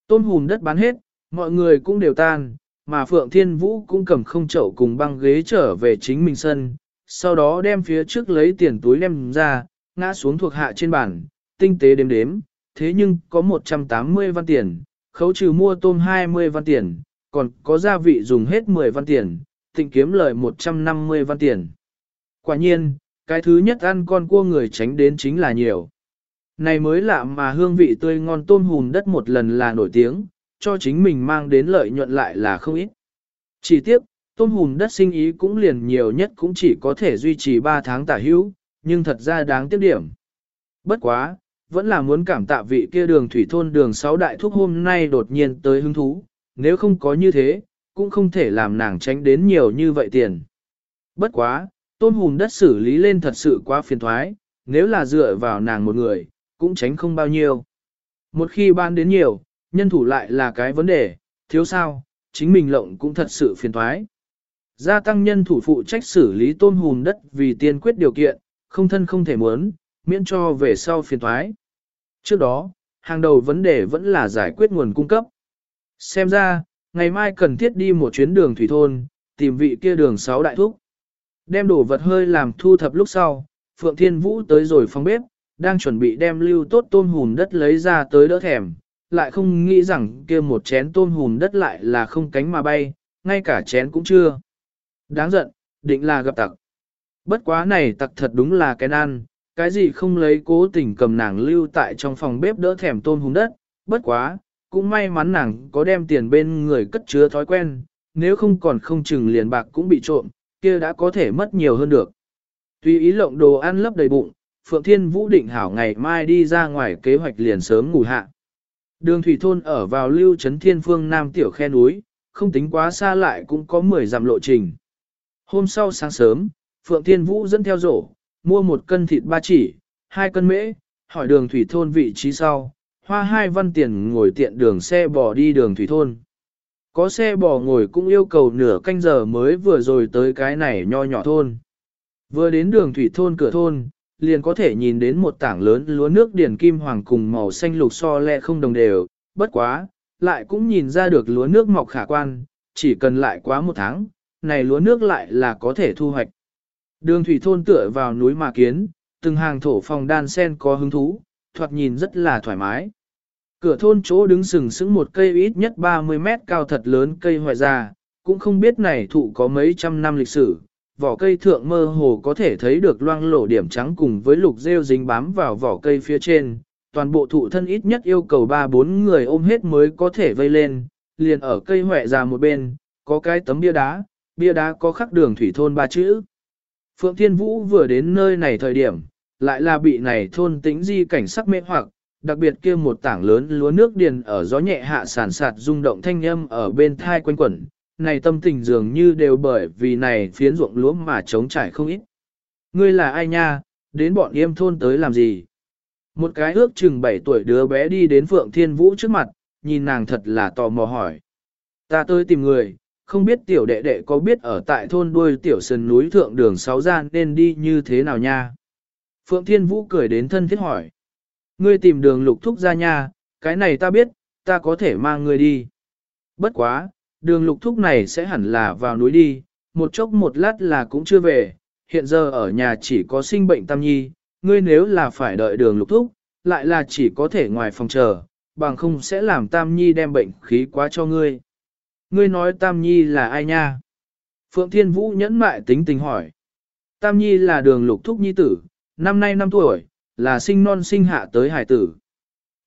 Tôm hùm đất bán hết, mọi người cũng đều tan, mà Phượng Thiên Vũ cũng cầm không chậu cùng băng ghế trở về chính mình sân, sau đó đem phía trước lấy tiền túi đem ra, ngã xuống thuộc hạ trên bàn, tinh tế đếm đếm, thế nhưng có 180 văn tiền, khấu trừ mua tôm 20 văn tiền, còn có gia vị dùng hết 10 văn tiền, tịnh kiếm lời 150 văn tiền. Quả nhiên, cái thứ nhất ăn con cua người tránh đến chính là nhiều. Này mới lạ mà hương vị tươi ngon tôm hùm đất một lần là nổi tiếng, cho chính mình mang đến lợi nhuận lại là không ít. Chỉ tiếc, tôm hùm đất sinh ý cũng liền nhiều nhất cũng chỉ có thể duy trì 3 tháng tả hữu, nhưng thật ra đáng tiếc điểm. Bất quá, vẫn là muốn cảm tạ vị kia đường thủy thôn đường 6 đại thúc hôm nay đột nhiên tới hứng thú, nếu không có như thế, cũng không thể làm nàng tránh đến nhiều như vậy tiền. Bất quá, tôm hùm đất xử lý lên thật sự quá phiền thoái, nếu là dựa vào nàng một người, cũng tránh không bao nhiêu. Một khi ban đến nhiều, nhân thủ lại là cái vấn đề, thiếu sao, chính mình lộng cũng thật sự phiền thoái. Gia tăng nhân thủ phụ trách xử lý tôn hùn đất vì tiên quyết điều kiện, không thân không thể muốn, miễn cho về sau phiền thoái. Trước đó, hàng đầu vấn đề vẫn là giải quyết nguồn cung cấp. Xem ra, ngày mai cần thiết đi một chuyến đường thủy thôn, tìm vị kia đường sáu đại thúc. Đem đồ vật hơi làm thu thập lúc sau, Phượng Thiên Vũ tới rồi phòng bếp, đang chuẩn bị đem lưu tốt tôm hùm đất lấy ra tới đỡ thèm, lại không nghĩ rằng kia một chén tôm hùm đất lại là không cánh mà bay, ngay cả chén cũng chưa. Đáng giận, định là gặp tặc. Bất quá này tặc thật đúng là cái nan, cái gì không lấy cố tình cầm nàng lưu tại trong phòng bếp đỡ thèm tôm hùm đất, bất quá, cũng may mắn nàng có đem tiền bên người cất chứa thói quen, nếu không còn không chừng liền bạc cũng bị trộm, kia đã có thể mất nhiều hơn được. Tuy ý lộng đồ ăn lấp đầy bụng, Phượng Thiên Vũ định hảo ngày mai đi ra ngoài kế hoạch liền sớm ngủ hạ. Đường thủy thôn ở vào lưu trấn thiên phương Nam Tiểu Khe núi, không tính quá xa lại cũng có 10 dặm lộ trình. Hôm sau sáng sớm, Phượng Thiên Vũ dẫn theo rổ, mua một cân thịt ba chỉ, hai cân mễ, hỏi đường thủy thôn vị trí sau, hoa hai văn tiền ngồi tiện đường xe bò đi đường thủy thôn. Có xe bò ngồi cũng yêu cầu nửa canh giờ mới vừa rồi tới cái này nho nhỏ thôn. Vừa đến đường thủy thôn cửa thôn, liền có thể nhìn đến một tảng lớn lúa nước điển kim hoàng cùng màu xanh lục so le không đồng đều, bất quá, lại cũng nhìn ra được lúa nước mọc khả quan, chỉ cần lại quá một tháng, này lúa nước lại là có thể thu hoạch. Đường thủy thôn tựa vào núi mà kiến, từng hàng thổ phòng đan sen có hứng thú, thoạt nhìn rất là thoải mái. Cửa thôn chỗ đứng sừng sững một cây ít nhất 30 mét cao thật lớn cây hoại già, cũng không biết này thụ có mấy trăm năm lịch sử. Vỏ cây thượng mơ hồ có thể thấy được loang lổ điểm trắng cùng với lục rêu dính bám vào vỏ cây phía trên. Toàn bộ thụ thân ít nhất yêu cầu 3-4 người ôm hết mới có thể vây lên, liền ở cây hỏe già một bên, có cái tấm bia đá, bia đá có khắc đường thủy thôn ba chữ. Phượng Thiên Vũ vừa đến nơi này thời điểm, lại là bị này thôn tĩnh di cảnh sắc mê hoặc, đặc biệt kia một tảng lớn lúa nước điền ở gió nhẹ hạ sản sạt rung động thanh âm ở bên thai quanh quẩn, này tâm tình dường như đều bởi vì này phiến ruộng lúa mà trống trải không ít. Ngươi là ai nha, đến bọn yêm thôn tới làm gì? Một cái ước chừng 7 tuổi đứa bé đi đến Phượng Thiên Vũ trước mặt, nhìn nàng thật là tò mò hỏi. Ta tới tìm người, không biết tiểu đệ đệ có biết ở tại thôn đuôi tiểu sân núi thượng đường sáu gian nên đi như thế nào nha? Phượng Thiên Vũ cười đến thân thiết hỏi. Ngươi tìm đường lục thúc ra nha, cái này ta biết, ta có thể mang ngươi đi. Bất quá, đường lục thúc này sẽ hẳn là vào núi đi, một chốc một lát là cũng chưa về, hiện giờ ở nhà chỉ có sinh bệnh tam nhi, ngươi nếu là phải đợi đường lục thúc, lại là chỉ có thể ngoài phòng chờ, bằng không sẽ làm tam nhi đem bệnh khí quá cho ngươi. Ngươi nói tam nhi là ai nha? Phượng Thiên Vũ nhẫn mại tính tình hỏi. Tam nhi là đường lục thúc nhi tử, năm nay năm tuổi, là sinh non sinh hạ tới hải tử.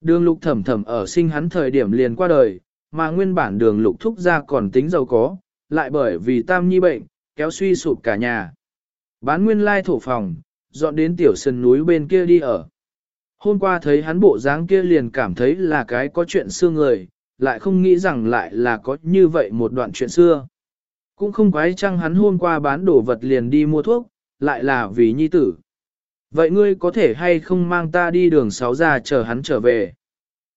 Đường lục thẩm thẩm ở sinh hắn thời điểm liền qua đời, mà nguyên bản đường lục thúc ra còn tính giàu có, lại bởi vì tam nhi bệnh, kéo suy sụp cả nhà. Bán nguyên lai thổ phòng, dọn đến tiểu sân núi bên kia đi ở. Hôm qua thấy hắn bộ dáng kia liền cảm thấy là cái có chuyện xưa người, lại không nghĩ rằng lại là có như vậy một đoạn chuyện xưa. Cũng không quái chăng hắn hôm qua bán đồ vật liền đi mua thuốc, lại là vì nhi tử. Vậy ngươi có thể hay không mang ta đi đường sáu ra chờ hắn trở về?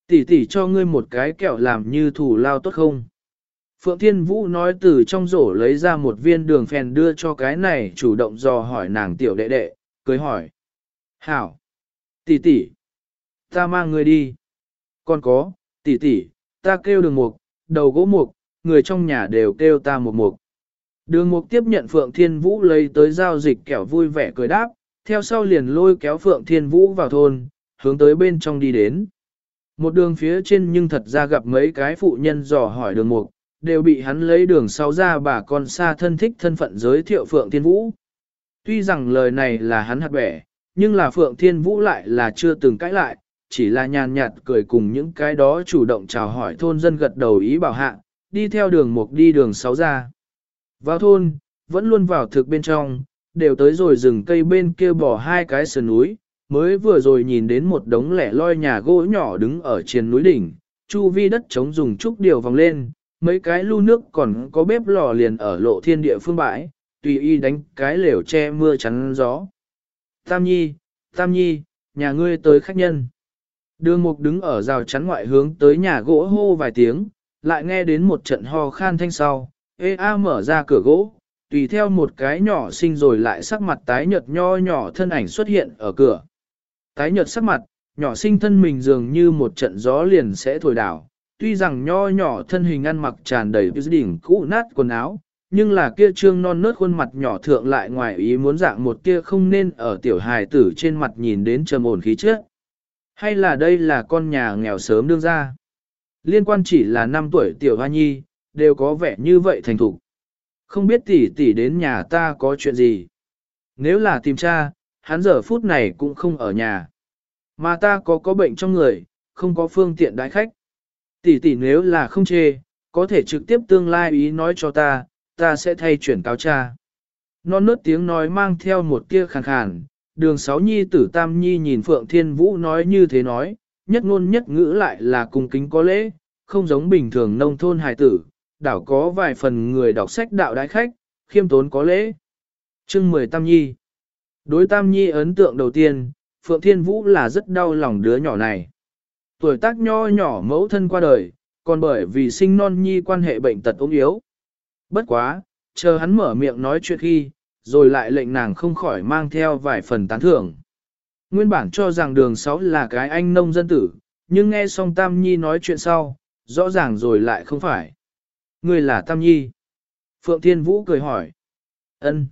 Tỷ tỷ cho ngươi một cái kẹo làm như thủ lao tốt không? Phượng Thiên Vũ nói từ trong rổ lấy ra một viên đường phèn đưa cho cái này chủ động dò hỏi nàng tiểu đệ đệ, cưới hỏi. Hảo! Tỷ tỷ! Ta mang ngươi đi. Còn có, tỷ tỷ, ta kêu đường mục, đầu gỗ mục, người trong nhà đều kêu ta một mục. Đường mục tiếp nhận Phượng Thiên Vũ lấy tới giao dịch kẹo vui vẻ cười đáp, theo sau liền lôi kéo Phượng Thiên Vũ vào thôn, hướng tới bên trong đi đến. Một đường phía trên nhưng thật ra gặp mấy cái phụ nhân dò hỏi đường mục, đều bị hắn lấy đường sau ra bà con xa thân thích thân phận giới thiệu Phượng Thiên Vũ. Tuy rằng lời này là hắn hạt bẻ, nhưng là Phượng Thiên Vũ lại là chưa từng cãi lại, chỉ là nhàn nhạt cười cùng những cái đó chủ động chào hỏi thôn dân gật đầu ý bảo hạ, đi theo đường mục đi đường sáu ra. Vào thôn, vẫn luôn vào thực bên trong, đều tới rồi rừng cây bên kia bỏ hai cái sườn núi, mới vừa rồi nhìn đến một đống lẻ loi nhà gỗ nhỏ đứng ở trên núi đỉnh, chu vi đất trống dùng trúc điều vòng lên, mấy cái lu nước còn có bếp lò liền ở lộ thiên địa phương bãi, tùy y đánh cái lều che mưa chắn gió. Tam Nhi, Tam Nhi, nhà ngươi tới khách nhân. Đường mục đứng ở rào chắn ngoại hướng tới nhà gỗ hô vài tiếng, lại nghe đến một trận ho khan thanh sau, ê a mở ra cửa gỗ, tùy theo một cái nhỏ sinh rồi lại sắc mặt tái nhợt nho nhỏ thân ảnh xuất hiện ở cửa. Tái nhợt sắc mặt, nhỏ sinh thân mình dường như một trận gió liền sẽ thổi đảo, tuy rằng nho nhỏ thân hình ăn mặc tràn đầy đỉnh cũ nát quần áo, nhưng là kia trương non nớt khuôn mặt nhỏ thượng lại ngoài ý muốn dạng một kia không nên ở tiểu hài tử trên mặt nhìn đến trầm ổn khí trước. Hay là đây là con nhà nghèo sớm đương ra? Liên quan chỉ là 5 tuổi tiểu hoa nhi, đều có vẻ như vậy thành thục. Không biết tỷ tỷ đến nhà ta có chuyện gì. Nếu là tìm cha, hắn giờ phút này cũng không ở nhà. Mà ta có có bệnh trong người, không có phương tiện đái khách. Tỷ tỷ nếu là không chê, có thể trực tiếp tương lai ý nói cho ta, ta sẽ thay chuyển cáo cha. Non nớt tiếng nói mang theo một tia khàn khàn, đường sáu nhi tử tam nhi nhìn Phượng Thiên Vũ nói như thế nói, nhất ngôn nhất ngữ lại là cung kính có lễ, không giống bình thường nông thôn hài tử, đảo có vài phần người đọc sách đạo đái khách, khiêm tốn có lễ. Chương 10 Tam Nhi Đối Tam Nhi ấn tượng đầu tiên, Phượng Thiên Vũ là rất đau lòng đứa nhỏ này. Tuổi tác nho nhỏ mẫu thân qua đời, còn bởi vì sinh non nhi quan hệ bệnh tật ốm yếu. Bất quá, chờ hắn mở miệng nói chuyện khi, rồi lại lệnh nàng không khỏi mang theo vài phần tán thưởng. Nguyên bản cho rằng đường Sáu là cái anh nông dân tử, nhưng nghe xong Tam Nhi nói chuyện sau, rõ ràng rồi lại không phải. Người là Tam Nhi. Phượng Thiên Vũ cười hỏi. ân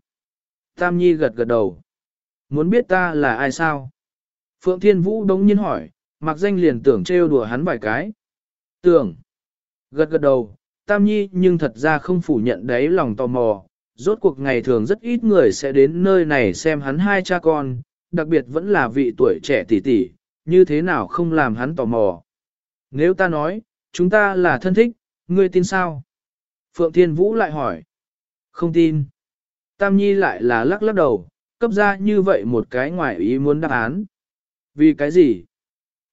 Tam Nhi gật gật đầu. Muốn biết ta là ai sao? Phượng Thiên Vũ đống nhiên hỏi, mặc danh liền tưởng trêu đùa hắn vài cái. Tưởng. Gật gật đầu, Tam Nhi nhưng thật ra không phủ nhận đấy lòng tò mò. Rốt cuộc ngày thường rất ít người sẽ đến nơi này xem hắn hai cha con, đặc biệt vẫn là vị tuổi trẻ tỷ tỷ, như thế nào không làm hắn tò mò. Nếu ta nói, chúng ta là thân thích, ngươi tin sao? Phượng Thiên Vũ lại hỏi. Không tin. Tam Nhi lại là lắc lắc đầu, cấp ra như vậy một cái ngoài ý muốn đáp án. Vì cái gì?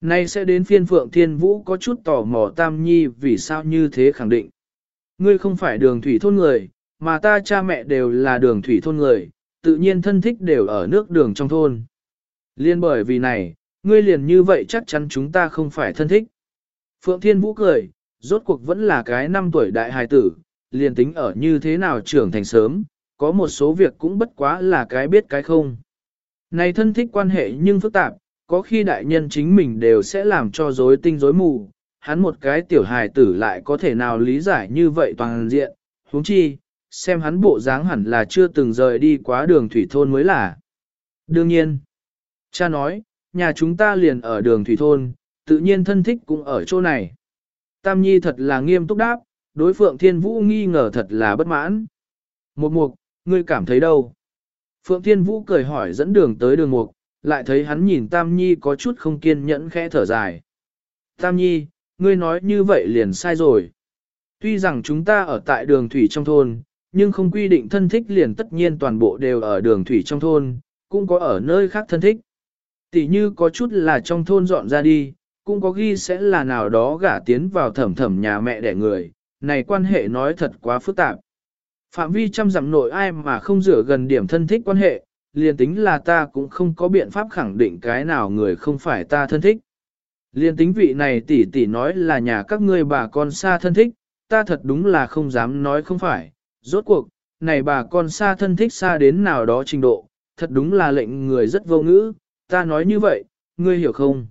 Nay sẽ đến phiên Phượng Thiên Vũ có chút tò mò Tam Nhi vì sao như thế khẳng định. Ngươi không phải đường thủy thôn người, mà ta cha mẹ đều là đường thủy thôn người, tự nhiên thân thích đều ở nước đường trong thôn. Liên bởi vì này, ngươi liền như vậy chắc chắn chúng ta không phải thân thích. Phượng Thiên Vũ cười, rốt cuộc vẫn là cái năm tuổi đại hài tử, liền tính ở như thế nào trưởng thành sớm, có một số việc cũng bất quá là cái biết cái không. Này thân thích quan hệ nhưng phức tạp, có khi đại nhân chính mình đều sẽ làm cho rối tinh rối mù, hắn một cái tiểu hài tử lại có thể nào lý giải như vậy toàn diện, huống chi, xem hắn bộ dáng hẳn là chưa từng rời đi quá đường thủy thôn mới là. Đương nhiên, cha nói, nhà chúng ta liền ở đường thủy thôn, tự nhiên thân thích cũng ở chỗ này. Tam Nhi thật là nghiêm túc đáp, đối Phượng Thiên Vũ nghi ngờ thật là bất mãn. Một mục, ngươi cảm thấy đâu? Phượng Thiên Vũ cười hỏi dẫn đường tới đường mục, lại thấy hắn nhìn Tam Nhi có chút không kiên nhẫn khẽ thở dài. Tam Nhi, ngươi nói như vậy liền sai rồi. Tuy rằng chúng ta ở tại đường thủy trong thôn, nhưng không quy định thân thích liền tất nhiên toàn bộ đều ở đường thủy trong thôn, cũng có ở nơi khác thân thích. Tỷ như có chút là trong thôn dọn ra đi, cũng có ghi sẽ là nào đó gả tiến vào thẩm thẩm nhà mẹ đẻ người, này quan hệ nói thật quá phức tạp. Phạm vi trăm dặm nội ai mà không rửa gần điểm thân thích quan hệ, liền tính là ta cũng không có biện pháp khẳng định cái nào người không phải ta thân thích. Liên tính vị này tỷ tỷ nói là nhà các ngươi bà con xa thân thích, ta thật đúng là không dám nói không phải. Rốt cuộc, này bà con xa thân thích xa đến nào đó trình độ, thật đúng là lệnh người rất vô ngữ, ta nói như vậy, ngươi hiểu không?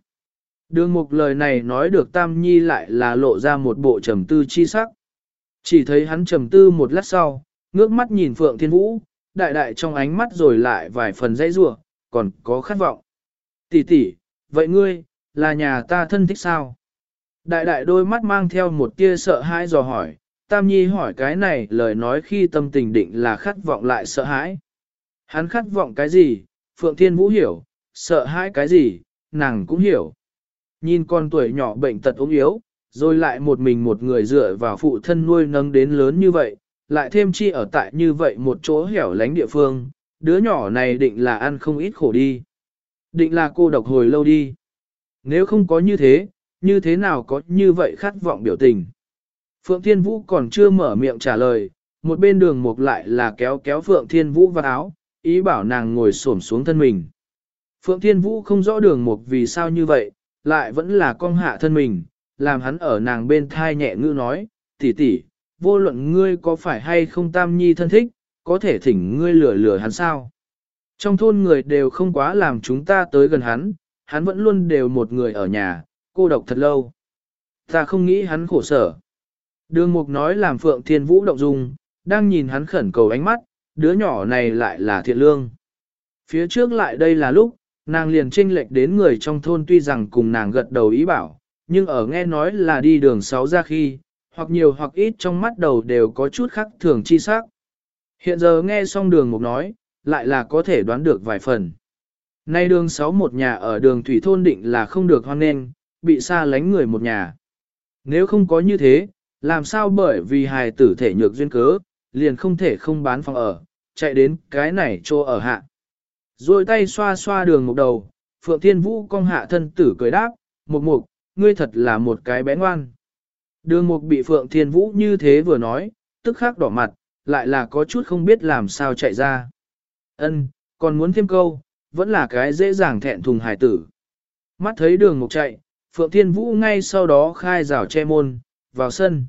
Đường mục lời này nói được Tam Nhi lại là lộ ra một bộ trầm tư chi sắc. Chỉ thấy hắn trầm tư một lát sau, ngước mắt nhìn Phượng Thiên Vũ, đại đại trong ánh mắt rồi lại vài phần dãy rủa, còn có khát vọng. Tỷ tỷ, vậy ngươi, là nhà ta thân thích sao? Đại đại đôi mắt mang theo một tia sợ hãi dò hỏi, Tam Nhi hỏi cái này lời nói khi tâm tình định là khát vọng lại sợ hãi. Hắn khát vọng cái gì, Phượng Thiên Vũ hiểu, sợ hãi cái gì, nàng cũng hiểu. Nhìn con tuổi nhỏ bệnh tật ốm yếu, rồi lại một mình một người dựa vào phụ thân nuôi nâng đến lớn như vậy, lại thêm chi ở tại như vậy một chỗ hẻo lánh địa phương, đứa nhỏ này định là ăn không ít khổ đi. Định là cô độc hồi lâu đi. Nếu không có như thế, như thế nào có như vậy khát vọng biểu tình. Phượng Thiên Vũ còn chưa mở miệng trả lời, một bên đường mục lại là kéo kéo Phượng Thiên Vũ vào áo, ý bảo nàng ngồi xổm xuống thân mình. Phượng Thiên Vũ không rõ đường mục vì sao như vậy, lại vẫn là con hạ thân mình, làm hắn ở nàng bên thai nhẹ ngữ nói, tỷ tỷ, vô luận ngươi có phải hay không tam nhi thân thích, có thể thỉnh ngươi lừa lừa hắn sao. Trong thôn người đều không quá làm chúng ta tới gần hắn, hắn vẫn luôn đều một người ở nhà, cô độc thật lâu. Ta không nghĩ hắn khổ sở. Đường mục nói làm Phượng Thiên Vũ động dung, đang nhìn hắn khẩn cầu ánh mắt, đứa nhỏ này lại là thiện lương. Phía trước lại đây là lúc, nàng liền tranh lệch đến người trong thôn tuy rằng cùng nàng gật đầu ý bảo, nhưng ở nghe nói là đi đường sáu ra khi, hoặc nhiều hoặc ít trong mắt đầu đều có chút khác thường chi sắc. Hiện giờ nghe xong đường mục nói, lại là có thể đoán được vài phần. Nay đường sáu một nhà ở đường thủy thôn định là không được hoan nghênh, bị xa lánh người một nhà. Nếu không có như thế, làm sao bởi vì hài tử thể nhược duyên cớ, liền không thể không bán phòng ở, chạy đến cái này cho ở hạ. Rồi tay xoa xoa đường mục đầu, Phượng Thiên Vũ cong hạ thân tử cười đáp, mục mục, ngươi thật là một cái bé ngoan. Đường mục bị Phượng Thiên Vũ như thế vừa nói, tức khắc đỏ mặt, lại là có chút không biết làm sao chạy ra. Ân, còn muốn thêm câu, vẫn là cái dễ dàng thẹn thùng hải tử. Mắt thấy đường mục chạy, Phượng Thiên Vũ ngay sau đó khai rào che môn, vào sân.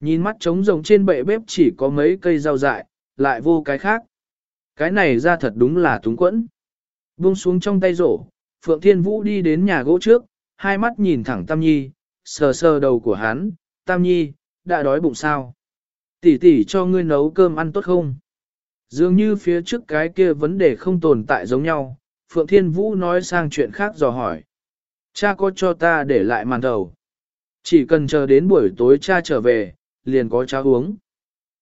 Nhìn mắt trống rồng trên bệ bếp chỉ có mấy cây rau dại, lại vô cái khác. Cái này ra thật đúng là túng quẫn. Buông xuống trong tay rổ, Phượng Thiên Vũ đi đến nhà gỗ trước, hai mắt nhìn thẳng Tam Nhi, sờ sờ đầu của hắn, Tam Nhi, đã đói bụng sao? Tỷ tỷ cho ngươi nấu cơm ăn tốt không? Dường như phía trước cái kia vấn đề không tồn tại giống nhau, Phượng Thiên Vũ nói sang chuyện khác dò hỏi. Cha có cho ta để lại màn đầu. Chỉ cần chờ đến buổi tối cha trở về, liền có cháo uống.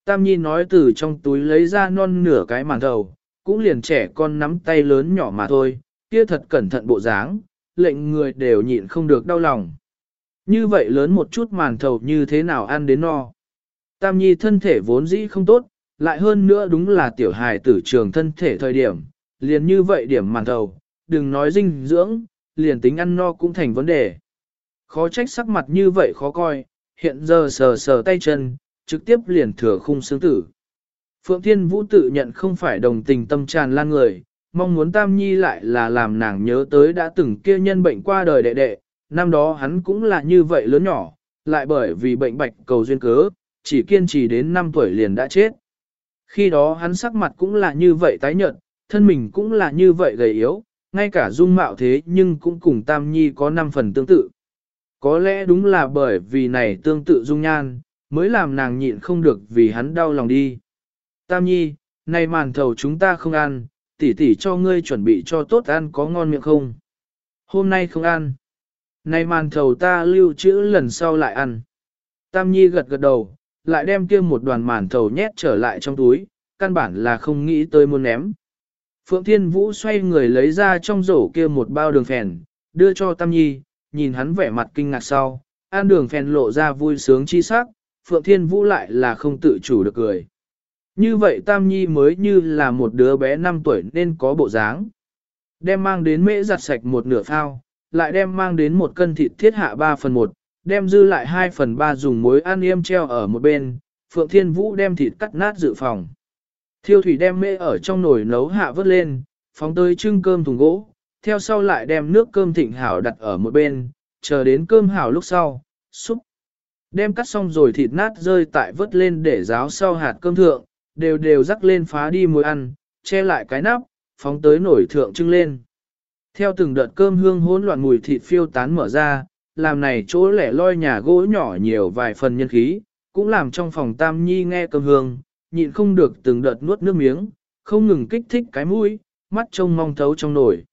Tam Nhi nói từ trong túi lấy ra non nửa cái màn đầu, cũng liền trẻ con nắm tay lớn nhỏ mà thôi, kia thật cẩn thận bộ dáng, lệnh người đều nhịn không được đau lòng. Như vậy lớn một chút màn thầu như thế nào ăn đến no. Tam Nhi thân thể vốn dĩ không tốt, lại hơn nữa đúng là tiểu hài tử trường thân thể thời điểm, liền như vậy điểm màn thầu, đừng nói dinh dưỡng, liền tính ăn no cũng thành vấn đề. Khó trách sắc mặt như vậy khó coi, hiện giờ sờ sờ tay chân, trực tiếp liền thừa khung xương tử. Phượng Thiên Vũ tự nhận không phải đồng tình tâm tràn lan người, mong muốn Tam Nhi lại là làm nàng nhớ tới đã từng kia nhân bệnh qua đời đệ đệ, năm đó hắn cũng là như vậy lớn nhỏ, lại bởi vì bệnh bạch cầu duyên cớ, chỉ kiên trì đến 5 tuổi liền đã chết. Khi đó hắn sắc mặt cũng là như vậy tái nhợt, thân mình cũng là như vậy gầy yếu, ngay cả dung mạo thế nhưng cũng cùng Tam Nhi có 5 phần tương tự. Có lẽ đúng là bởi vì này tương tự dung nhan, mới làm nàng nhịn không được vì hắn đau lòng đi. Tam Nhi, này màn thầu chúng ta không ăn, tỷ tỷ cho ngươi chuẩn bị cho tốt ăn có ngon miệng không? Hôm nay không ăn. Này màn thầu ta lưu trữ lần sau lại ăn. Tam Nhi gật gật đầu, lại đem kia một đoàn màn thầu nhét trở lại trong túi, căn bản là không nghĩ tới muốn ném. Phượng Thiên Vũ xoay người lấy ra trong rổ kia một bao đường phèn, đưa cho Tam Nhi, nhìn hắn vẻ mặt kinh ngạc sau, ăn đường phèn lộ ra vui sướng chi sắc, Phượng Thiên Vũ lại là không tự chủ được cười. Như vậy Tam Nhi mới như là một đứa bé 5 tuổi nên có bộ dáng. Đem mang đến mễ giặt sạch một nửa phao, lại đem mang đến một cân thịt thiết hạ 3 phần 1, đem dư lại 2 phần 3 dùng muối ăn yêm treo ở một bên, Phượng Thiên Vũ đem thịt cắt nát dự phòng. Thiêu thủy đem mễ ở trong nồi nấu hạ vớt lên, phóng tới trưng cơm thùng gỗ, theo sau lại đem nước cơm thịnh hảo đặt ở một bên, chờ đến cơm hảo lúc sau, xúc. Đem cắt xong rồi thịt nát rơi tại vớt lên để ráo sau hạt cơm thượng, đều đều rắc lên phá đi muối ăn, che lại cái nắp, phóng tới nổi thượng trưng lên. Theo từng đợt cơm hương hỗn loạn mùi thịt phiêu tán mở ra, làm này chỗ lẻ loi nhà gỗ nhỏ nhiều vài phần nhân khí, cũng làm trong phòng tam nhi nghe cơm hương, nhịn không được từng đợt nuốt nước miếng, không ngừng kích thích cái mũi, mắt trông mong thấu trong nồi.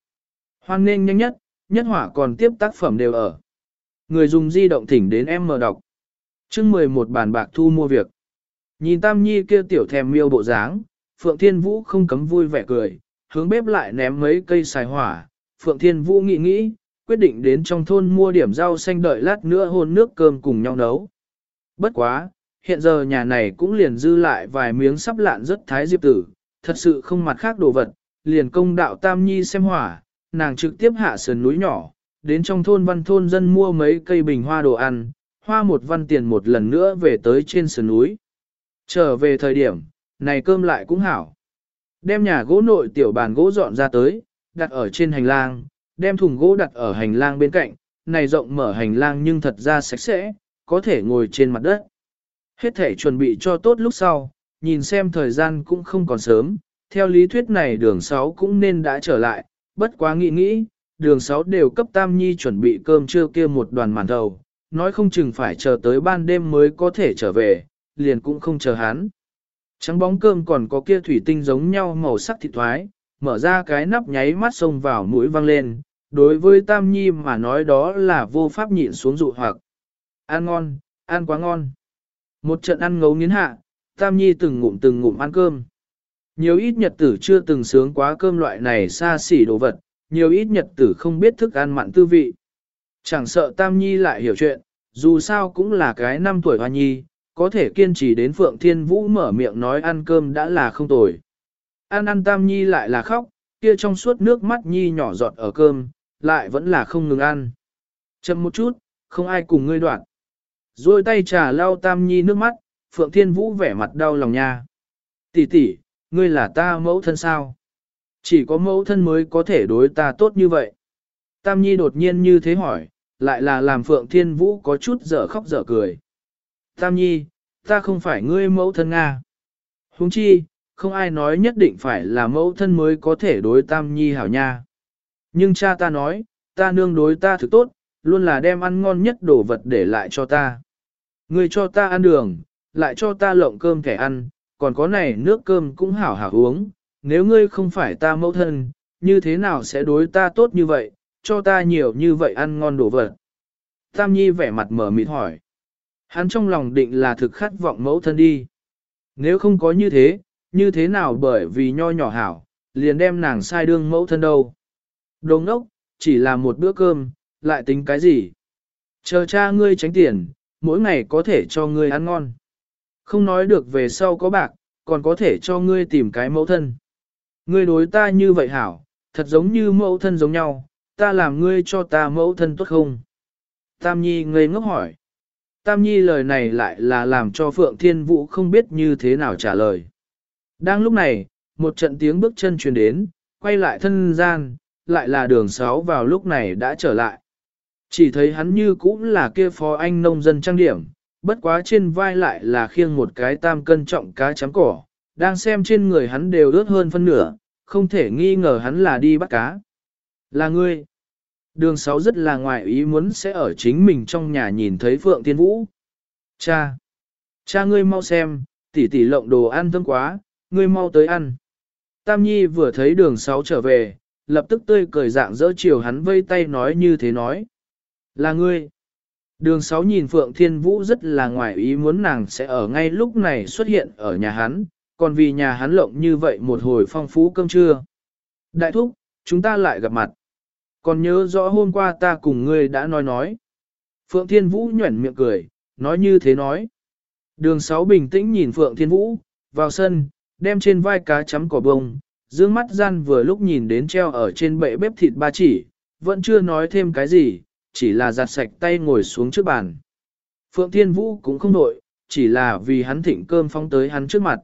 Hoan nên nhanh nhất, nhất hỏa còn tiếp tác phẩm đều ở. Người dùng di động thỉnh đến em mở đọc. chương 11 bàn bạc thu mua việc. Nhìn Tam Nhi kia tiểu thèm miêu bộ dáng, Phượng Thiên Vũ không cấm vui vẻ cười, hướng bếp lại ném mấy cây xài hỏa. Phượng Thiên Vũ nghĩ nghĩ, quyết định đến trong thôn mua điểm rau xanh đợi lát nữa hôn nước cơm cùng nhau nấu. Bất quá, hiện giờ nhà này cũng liền dư lại vài miếng sắp lạn rất thái diệp tử, thật sự không mặt khác đồ vật, liền công đạo Tam Nhi xem hỏa, nàng trực tiếp hạ sườn núi nhỏ, đến trong thôn văn thôn dân mua mấy cây bình hoa đồ ăn, hoa một văn tiền một lần nữa về tới trên sườn núi. Trở về thời điểm, này cơm lại cũng hảo. Đem nhà gỗ nội tiểu bàn gỗ dọn ra tới, đặt ở trên hành lang, đem thùng gỗ đặt ở hành lang bên cạnh, này rộng mở hành lang nhưng thật ra sạch sẽ, có thể ngồi trên mặt đất. Hết thể chuẩn bị cho tốt lúc sau, nhìn xem thời gian cũng không còn sớm, theo lý thuyết này đường 6 cũng nên đã trở lại, bất quá nghĩ nghĩ, đường 6 đều cấp Tam Nhi chuẩn bị cơm trưa kia một đoàn màn thầu, nói không chừng phải chờ tới ban đêm mới có thể trở về, liền cũng không chờ hắn. Trắng bóng cơm còn có kia thủy tinh giống nhau màu sắc thịt thoái, mở ra cái nắp nháy mắt xông vào mũi văng lên, đối với Tam Nhi mà nói đó là vô pháp nhịn xuống dụ hoặc. Ăn ngon, ăn quá ngon. Một trận ăn ngấu nghiến hạ, Tam Nhi từng ngụm từng ngụm ăn cơm. Nhiều ít nhật tử chưa từng sướng quá cơm loại này xa xỉ đồ vật, nhiều ít nhật tử không biết thức ăn mặn tư vị. Chẳng sợ Tam Nhi lại hiểu chuyện, dù sao cũng là cái năm tuổi hoa nhi, có thể kiên trì đến Phượng Thiên Vũ mở miệng nói ăn cơm đã là không tồi. An ăn Tam Nhi lại là khóc, kia trong suốt nước mắt Nhi nhỏ giọt ở cơm, lại vẫn là không ngừng ăn. Chậm một chút, không ai cùng ngươi đoạn. Rồi tay trà lau Tam Nhi nước mắt, Phượng Thiên Vũ vẻ mặt đau lòng nha. Tỷ tỷ, ngươi là ta mẫu thân sao? Chỉ có mẫu thân mới có thể đối ta tốt như vậy. Tam Nhi đột nhiên như thế hỏi, lại là làm Phượng Thiên Vũ có chút dở khóc dở cười. Tam Nhi, ta không phải ngươi mẫu thân Nga. Huống chi, không ai nói nhất định phải là mẫu thân mới có thể đối Tam Nhi hảo nha. Nhưng cha ta nói, ta nương đối ta thực tốt, luôn là đem ăn ngon nhất đồ vật để lại cho ta. Ngươi cho ta ăn đường, lại cho ta lộng cơm kẻ ăn, còn có này nước cơm cũng hảo hảo uống, nếu ngươi không phải ta mẫu thân, như thế nào sẽ đối ta tốt như vậy, cho ta nhiều như vậy ăn ngon đồ vật. Tam Nhi vẻ mặt mở mịt hỏi. Hắn trong lòng định là thực khát vọng mẫu thân đi. Nếu không có như thế, như thế nào bởi vì nho nhỏ hảo, liền đem nàng sai đương mẫu thân đâu. Đồ ngốc, chỉ là một bữa cơm, lại tính cái gì? Chờ cha ngươi tránh tiền, mỗi ngày có thể cho ngươi ăn ngon. Không nói được về sau có bạc, còn có thể cho ngươi tìm cái mẫu thân. Ngươi đối ta như vậy hảo, thật giống như mẫu thân giống nhau, ta làm ngươi cho ta mẫu thân tốt không? Tam Nhi ngây ngốc hỏi. Tam Nhi lời này lại là làm cho Phượng Thiên Vũ không biết như thế nào trả lời. Đang lúc này, một trận tiếng bước chân truyền đến, quay lại thân gian, lại là đường sáu vào lúc này đã trở lại. Chỉ thấy hắn như cũng là kia phó anh nông dân trang điểm, bất quá trên vai lại là khiêng một cái tam cân trọng cá chấm cỏ, đang xem trên người hắn đều ướt hơn phân nửa, không thể nghi ngờ hắn là đi bắt cá. Là ngươi. Đường sáu rất là ngoài ý muốn sẽ ở chính mình trong nhà nhìn thấy Phượng Tiên Vũ. Cha! Cha ngươi mau xem, tỷ tỷ lộng đồ ăn thơm quá, ngươi mau tới ăn. Tam Nhi vừa thấy đường sáu trở về, lập tức tươi cười dạng dỡ chiều hắn vây tay nói như thế nói. Là ngươi. Đường sáu nhìn Phượng Thiên Vũ rất là ngoài ý muốn nàng sẽ ở ngay lúc này xuất hiện ở nhà hắn, còn vì nhà hắn lộng như vậy một hồi phong phú cơm trưa. Đại thúc, chúng ta lại gặp mặt. Còn nhớ rõ hôm qua ta cùng ngươi đã nói nói. Phượng Thiên Vũ nhuẩn miệng cười, nói như thế nói. Đường sáu bình tĩnh nhìn Phượng Thiên Vũ, vào sân, đem trên vai cá chấm cỏ bông, dương mắt gian vừa lúc nhìn đến treo ở trên bệ bếp thịt ba chỉ, vẫn chưa nói thêm cái gì, chỉ là giặt sạch tay ngồi xuống trước bàn. Phượng Thiên Vũ cũng không nội, chỉ là vì hắn thịnh cơm phóng tới hắn trước mặt.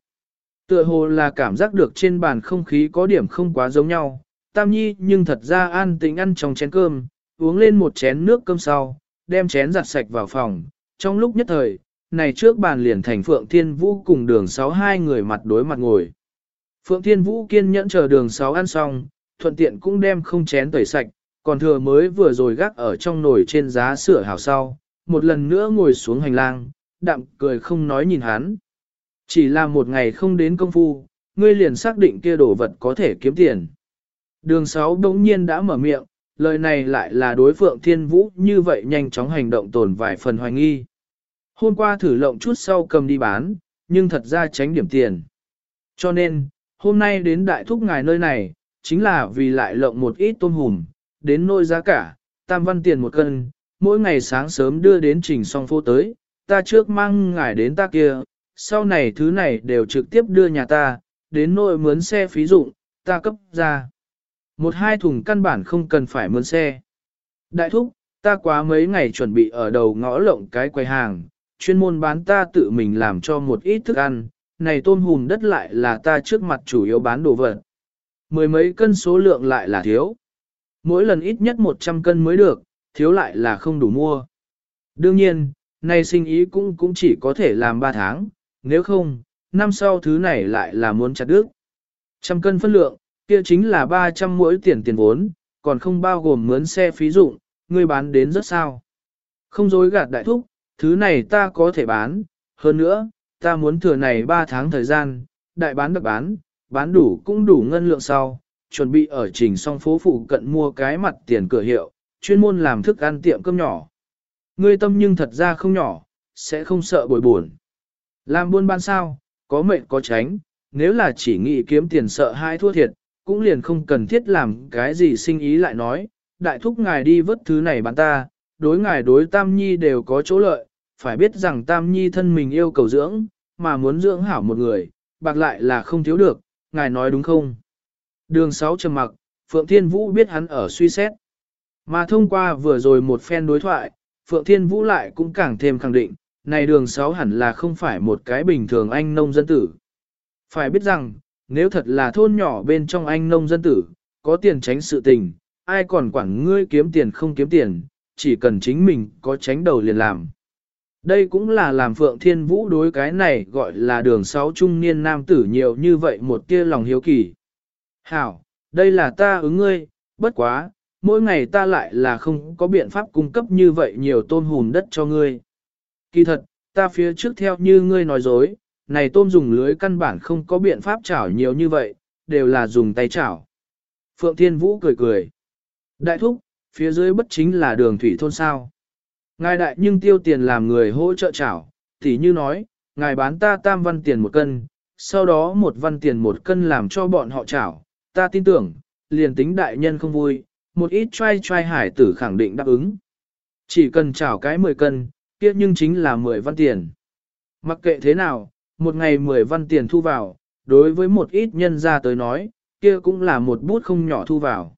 Tựa hồ là cảm giác được trên bàn không khí có điểm không quá giống nhau, Tam Nhi nhưng thật ra an tĩnh ăn trong chén cơm, uống lên một chén nước cơm sau, đem chén giặt sạch vào phòng. Trong lúc nhất thời, này trước bàn liền thành Phượng Thiên Vũ cùng đường sáu hai người mặt đối mặt ngồi. Phượng Thiên Vũ kiên nhẫn chờ đường sáu ăn xong, thuận tiện cũng đem không chén tẩy sạch, còn thừa mới vừa rồi gác ở trong nồi trên giá sửa hào sau, một lần nữa ngồi xuống hành lang, đạm cười không nói nhìn hắn. Chỉ là một ngày không đến công phu, ngươi liền xác định kia đồ vật có thể kiếm tiền. Đường sáu đống nhiên đã mở miệng, lời này lại là đối phượng thiên vũ như vậy nhanh chóng hành động tồn vài phần hoài nghi. Hôm qua thử lộng chút sau cầm đi bán, nhưng thật ra tránh điểm tiền. Cho nên, hôm nay đến đại thúc ngài nơi này, chính là vì lại lộng một ít tôm hùm, đến nôi giá cả, tam văn tiền một cân, mỗi ngày sáng sớm đưa đến trình song phố tới, ta trước mang ngài đến ta kia, sau này thứ này đều trực tiếp đưa nhà ta, đến nỗi mướn xe phí dụng, ta cấp ra. Một hai thùng căn bản không cần phải mướn xe. Đại thúc, ta quá mấy ngày chuẩn bị ở đầu ngõ lộng cái quầy hàng, chuyên môn bán ta tự mình làm cho một ít thức ăn, này tôm hùm đất lại là ta trước mặt chủ yếu bán đồ vật. Mười mấy cân số lượng lại là thiếu. Mỗi lần ít nhất 100 cân mới được, thiếu lại là không đủ mua. Đương nhiên, nay sinh ý cũng cũng chỉ có thể làm 3 tháng, nếu không, năm sau thứ này lại là muốn chặt đứt. Trăm cân phân lượng, kia chính là 300 mỗi tiền tiền vốn, còn không bao gồm mướn xe phí dụng, ngươi bán đến rất sao. Không dối gạt đại thúc, thứ này ta có thể bán, hơn nữa, ta muốn thừa này 3 tháng thời gian, đại bán được bán, bán đủ cũng đủ ngân lượng sau, chuẩn bị ở trình song phố phụ cận mua cái mặt tiền cửa hiệu, chuyên môn làm thức ăn tiệm cơm nhỏ. Ngươi tâm nhưng thật ra không nhỏ, sẽ không sợ bồi buồn. Làm buôn bán sao, có mệnh có tránh, nếu là chỉ nghĩ kiếm tiền sợ hai thua thiệt, cũng liền không cần thiết làm cái gì sinh ý lại nói, đại thúc ngài đi vớt thứ này bán ta, đối ngài đối Tam Nhi đều có chỗ lợi, phải biết rằng Tam Nhi thân mình yêu cầu dưỡng, mà muốn dưỡng hảo một người, bạc lại là không thiếu được, ngài nói đúng không? Đường sáu trầm mặc, Phượng Thiên Vũ biết hắn ở suy xét. Mà thông qua vừa rồi một phen đối thoại, Phượng Thiên Vũ lại cũng càng thêm khẳng định, này đường sáu hẳn là không phải một cái bình thường anh nông dân tử. Phải biết rằng, nếu thật là thôn nhỏ bên trong anh nông dân tử, có tiền tránh sự tình, ai còn quản ngươi kiếm tiền không kiếm tiền, chỉ cần chính mình có tránh đầu liền làm. Đây cũng là làm Phượng Thiên Vũ đối cái này gọi là đường sáu trung niên nam tử nhiều như vậy một tia lòng hiếu kỳ. Hảo, đây là ta ứng ngươi, bất quá, mỗi ngày ta lại là không có biện pháp cung cấp như vậy nhiều tôm hùm đất cho ngươi. Kỳ thật, ta phía trước theo như ngươi nói dối, này tôm dùng lưới căn bản không có biện pháp chảo nhiều như vậy, đều là dùng tay chảo. Phượng Thiên Vũ cười cười. Đại thúc, phía dưới bất chính là đường thủy thôn sao. Ngài đại nhưng tiêu tiền làm người hỗ trợ chảo, tỉ như nói, ngài bán ta tam văn tiền một cân, sau đó một văn tiền một cân làm cho bọn họ chảo, ta tin tưởng, liền tính đại nhân không vui, một ít trai trai hải tử khẳng định đáp ứng. Chỉ cần chảo cái 10 cân, kia nhưng chính là 10 văn tiền. Mặc kệ thế nào, một ngày 10 văn tiền thu vào, đối với một ít nhân gia tới nói, kia cũng là một bút không nhỏ thu vào.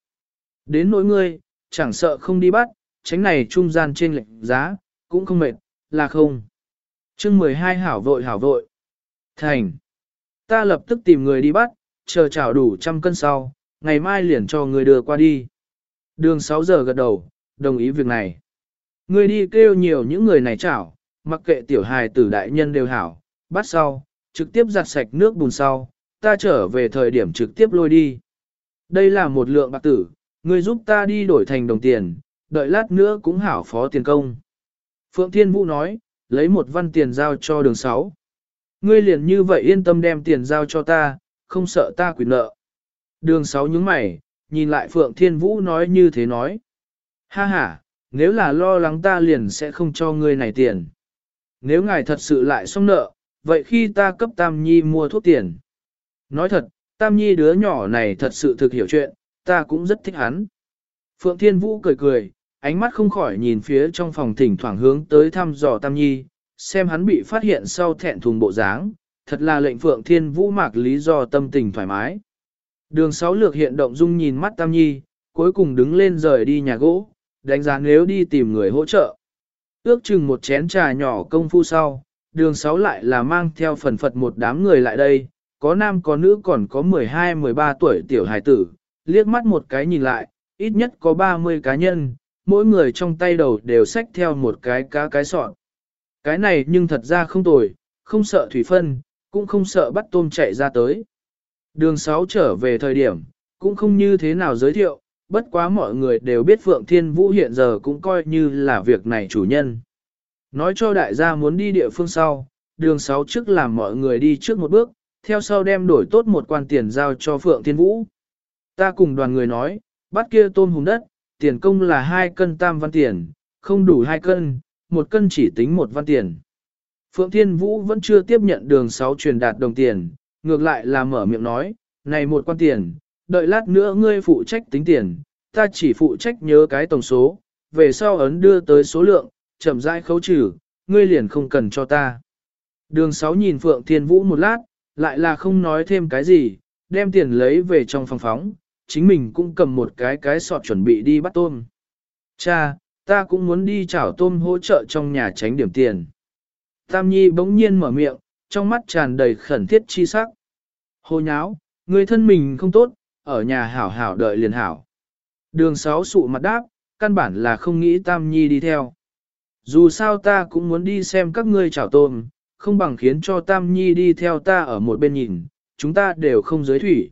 Đến nỗi ngươi, chẳng sợ không đi bắt, tránh này trung gian trên lệnh giá, cũng không mệt, là không. chương 12 hảo vội hảo vội. Thành. Ta lập tức tìm người đi bắt, chờ chảo đủ trăm cân sau, ngày mai liền cho người đưa qua đi. Đường 6 giờ gật đầu, đồng ý việc này. Người đi kêu nhiều những người này chảo, mặc kệ tiểu hài tử đại nhân đều hảo, bắt sau, trực tiếp giặt sạch nước bùn sau, ta trở về thời điểm trực tiếp lôi đi. Đây là một lượng bạc tử, người giúp ta đi đổi thành đồng tiền, đợi lát nữa cũng hảo phó tiền công. Phượng Thiên Vũ nói, lấy một văn tiền giao cho đường Sáu. Ngươi liền như vậy yên tâm đem tiền giao cho ta, không sợ ta quyền nợ. Đường Sáu nhướng mày, nhìn lại Phượng Thiên Vũ nói như thế nói. Ha ha, nếu là lo lắng ta liền sẽ không cho ngươi này tiền. Nếu ngài thật sự lại xong nợ, vậy khi ta cấp Tam Nhi mua thuốc tiền. Nói thật, Tam Nhi đứa nhỏ này thật sự thực hiểu chuyện, ta cũng rất thích hắn. Phượng Thiên Vũ cười cười, ánh mắt không khỏi nhìn phía trong phòng thỉnh thoảng hướng tới thăm dò Tam Nhi, xem hắn bị phát hiện sau thẹn thùng bộ dáng, thật là lệnh Phượng Thiên Vũ mạc lý do tâm tình thoải mái. Đường sáu lược hiện động dung nhìn mắt Tam Nhi, cuối cùng đứng lên rời đi nhà gỗ, đánh giá nếu đi tìm người hỗ trợ. Ước chừng một chén trà nhỏ công phu sau, đường sáu lại là mang theo phần phật một đám người lại đây, có nam có nữ còn có 12-13 tuổi tiểu hài tử, liếc mắt một cái nhìn lại, ít nhất có 30 cá nhân, mỗi người trong tay đầu đều xách theo một cái cá cái sọn. Cái này nhưng thật ra không tồi, không sợ thủy phân, cũng không sợ bắt tôm chạy ra tới. Đường 6 trở về thời điểm, cũng không như thế nào giới thiệu, bất quá mọi người đều biết Phượng Thiên Vũ hiện giờ cũng coi như là việc này chủ nhân. Nói cho đại gia muốn đi địa phương sau, đường 6 trước làm mọi người đi trước một bước, theo sau đem đổi tốt một quan tiền giao cho Phượng Thiên Vũ. Ta cùng đoàn người nói, bắt kia tôm hùng đất, tiền công là 2 cân tam văn tiền, không đủ 2 cân, một cân chỉ tính một văn tiền. Phượng Thiên Vũ vẫn chưa tiếp nhận đường 6 truyền đạt đồng tiền, ngược lại là mở miệng nói, này một quan tiền, đợi lát nữa ngươi phụ trách tính tiền, ta chỉ phụ trách nhớ cái tổng số, về sau ấn đưa tới số lượng, chậm rãi khấu trừ, ngươi liền không cần cho ta. Đường 6 nhìn Phượng Thiên Vũ một lát, lại là không nói thêm cái gì, đem tiền lấy về trong phòng phóng, chính mình cũng cầm một cái cái sọt chuẩn bị đi bắt tôm. Cha, ta cũng muốn đi chảo tôm hỗ trợ trong nhà tránh điểm tiền. Tam Nhi bỗng nhiên mở miệng, trong mắt tràn đầy khẩn thiết chi sắc. Hồ nháo, người thân mình không tốt, ở nhà hảo hảo đợi liền hảo. Đường sáu sụ mặt đáp, căn bản là không nghĩ Tam Nhi đi theo. Dù sao ta cũng muốn đi xem các ngươi chảo tôm, không bằng khiến cho Tam Nhi đi theo ta ở một bên nhìn, chúng ta đều không giới thủy.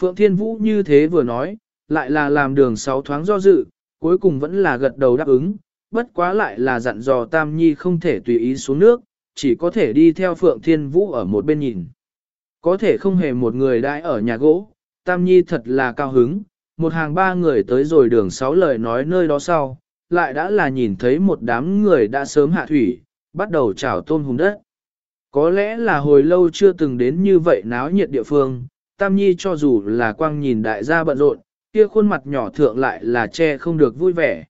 Phượng Thiên Vũ như thế vừa nói, lại là làm đường sáu thoáng do dự, cuối cùng vẫn là gật đầu đáp ứng, bất quá lại là dặn dò Tam Nhi không thể tùy ý xuống nước, chỉ có thể đi theo Phượng Thiên Vũ ở một bên nhìn. Có thể không hề một người đãi ở nhà gỗ, Tam Nhi thật là cao hứng, một hàng ba người tới rồi đường sáu lời nói nơi đó sau, lại đã là nhìn thấy một đám người đã sớm hạ thủy, bắt đầu chảo tôm hùng đất. Có lẽ là hồi lâu chưa từng đến như vậy náo nhiệt địa phương, Tam Nhi cho dù là quang nhìn đại gia bận rộn, kia khuôn mặt nhỏ thượng lại là che không được vui vẻ.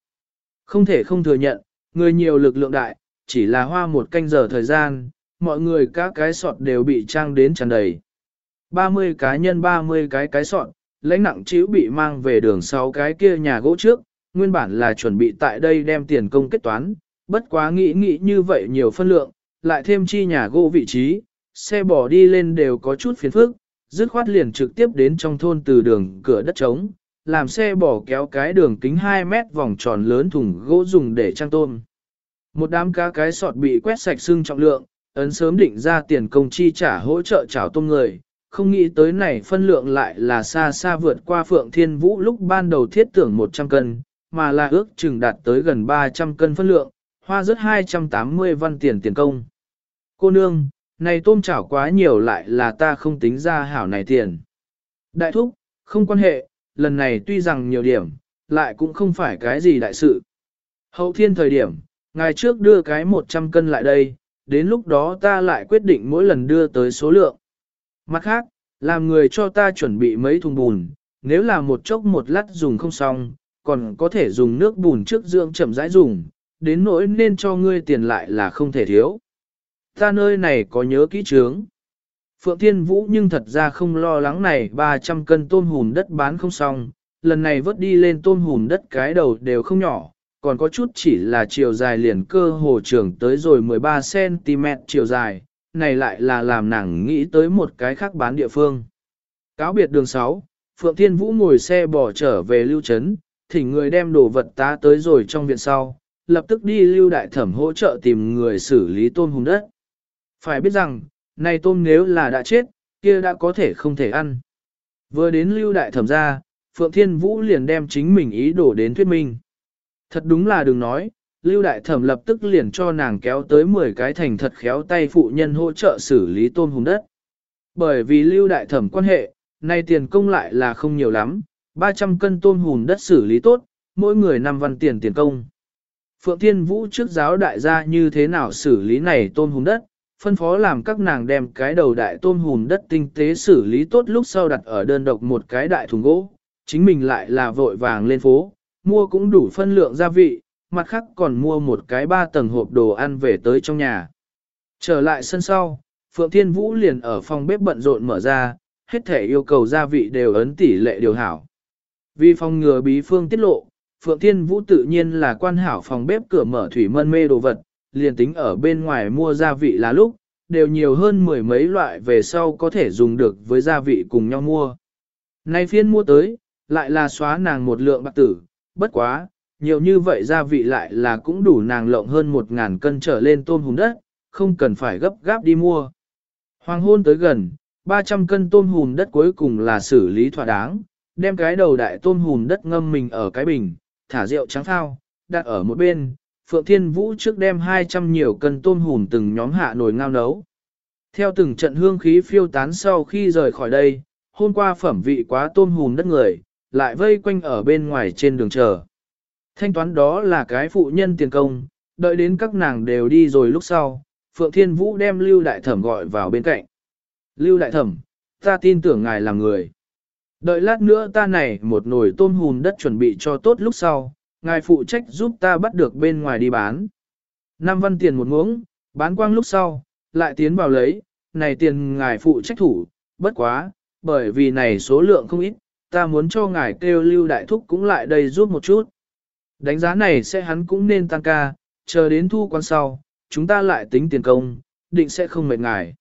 Không thể không thừa nhận, người nhiều lực lượng đại, chỉ là hoa một canh giờ thời gian, mọi người các cái sọt đều bị trang đến tràn đầy. 30 cá nhân 30 cái cái sọt, lãnh nặng chiếu bị mang về đường sau cái kia nhà gỗ trước, nguyên bản là chuẩn bị tại đây đem tiền công kết toán, bất quá nghĩ nghĩ như vậy nhiều phân lượng, lại thêm chi nhà gỗ vị trí, xe bỏ đi lên đều có chút phiền phức, dứt khoát liền trực tiếp đến trong thôn từ đường cửa đất trống, làm xe bỏ kéo cái đường kính 2 mét vòng tròn lớn thùng gỗ dùng để trang tôm. Một đám cá cái sọt bị quét sạch xương trọng lượng, ấn sớm định ra tiền công chi trả hỗ trợ chảo tôm người, không nghĩ tới này phân lượng lại là xa xa vượt qua Phượng Thiên Vũ lúc ban đầu thiết tưởng 100 cân, mà là ước chừng đạt tới gần 300 cân phân lượng, hoa rất 280 văn tiền tiền công. Cô nương, này tôm chảo quá nhiều lại là ta không tính ra hảo này tiền. Đại thúc, không quan hệ, lần này tuy rằng nhiều điểm, lại cũng không phải cái gì đại sự. Hậu thiên thời điểm, ngày trước đưa cái 100 cân lại đây, đến lúc đó ta lại quyết định mỗi lần đưa tới số lượng. Mặt khác, làm người cho ta chuẩn bị mấy thùng bùn, nếu là một chốc một lát dùng không xong, còn có thể dùng nước bùn trước dưỡng chậm rãi dùng, đến nỗi nên cho ngươi tiền lại là không thể thiếu. Ta nơi này có nhớ kỹ trướng. Phượng Thiên Vũ nhưng thật ra không lo lắng này 300 cân tôm hùm đất bán không xong, lần này vớt đi lên tôm hùm đất cái đầu đều không nhỏ, còn có chút chỉ là chiều dài liền cơ hồ trưởng tới rồi 13cm chiều dài, này lại là làm nàng nghĩ tới một cái khác bán địa phương. Cáo biệt đường 6, Phượng Thiên Vũ ngồi xe bỏ trở về lưu trấn, thỉnh người đem đồ vật tá tới rồi trong viện sau, lập tức đi lưu đại thẩm hỗ trợ tìm người xử lý tôm hùm đất. Phải biết rằng, này tôm nếu là đã chết, kia đã có thể không thể ăn. Vừa đến lưu đại thẩm ra, Phượng Thiên Vũ liền đem chính mình ý đồ đến thuyết minh. Thật đúng là đừng nói, lưu đại thẩm lập tức liền cho nàng kéo tới 10 cái thành thật khéo tay phụ nhân hỗ trợ xử lý tôm hùng đất. Bởi vì lưu đại thẩm quan hệ, nay tiền công lại là không nhiều lắm, 300 cân tôm hùn đất xử lý tốt, mỗi người 5 văn tiền tiền công. Phượng Thiên Vũ trước giáo đại gia như thế nào xử lý này tôm hùn đất, phân phó làm các nàng đem cái đầu đại tôm hùm đất tinh tế xử lý tốt lúc sau đặt ở đơn độc một cái đại thùng gỗ, chính mình lại là vội vàng lên phố, mua cũng đủ phân lượng gia vị, mặt khác còn mua một cái ba tầng hộp đồ ăn về tới trong nhà. Trở lại sân sau, Phượng Thiên Vũ liền ở phòng bếp bận rộn mở ra, hết thể yêu cầu gia vị đều ấn tỷ lệ điều hảo. Vì phòng ngừa bí phương tiết lộ, Phượng Thiên Vũ tự nhiên là quan hảo phòng bếp cửa mở thủy mân mê đồ vật, liền tính ở bên ngoài mua gia vị là lúc, đều nhiều hơn mười mấy loại về sau có thể dùng được với gia vị cùng nhau mua. Nay phiên mua tới, lại là xóa nàng một lượng bạc tử, bất quá, nhiều như vậy gia vị lại là cũng đủ nàng lộng hơn một ngàn cân trở lên tôm hùm đất, không cần phải gấp gáp đi mua. Hoàng hôn tới gần, 300 cân tôm hùm đất cuối cùng là xử lý thỏa đáng, đem cái đầu đại tôm hùm đất ngâm mình ở cái bình, thả rượu trắng thao, đặt ở một bên, Phượng Thiên Vũ trước đem 200 nhiều cân tôm hùm từng nhóm hạ nồi ngao nấu. Theo từng trận hương khí phiêu tán sau khi rời khỏi đây, hôm qua phẩm vị quá tôm hùm đất người, lại vây quanh ở bên ngoài trên đường chờ. Thanh toán đó là cái phụ nhân tiền công, đợi đến các nàng đều đi rồi lúc sau, Phượng Thiên Vũ đem Lưu Đại Thẩm gọi vào bên cạnh. Lưu Đại Thẩm, ta tin tưởng ngài là người. Đợi lát nữa ta này một nồi tôm hùm đất chuẩn bị cho tốt lúc sau, ngài phụ trách giúp ta bắt được bên ngoài đi bán. Năm văn tiền một muỗng, bán quang lúc sau, lại tiến vào lấy, này tiền ngài phụ trách thủ, bất quá, bởi vì này số lượng không ít, ta muốn cho ngài kêu lưu đại thúc cũng lại đây giúp một chút. Đánh giá này sẽ hắn cũng nên tăng ca, chờ đến thu quan sau, chúng ta lại tính tiền công, định sẽ không mệt ngài.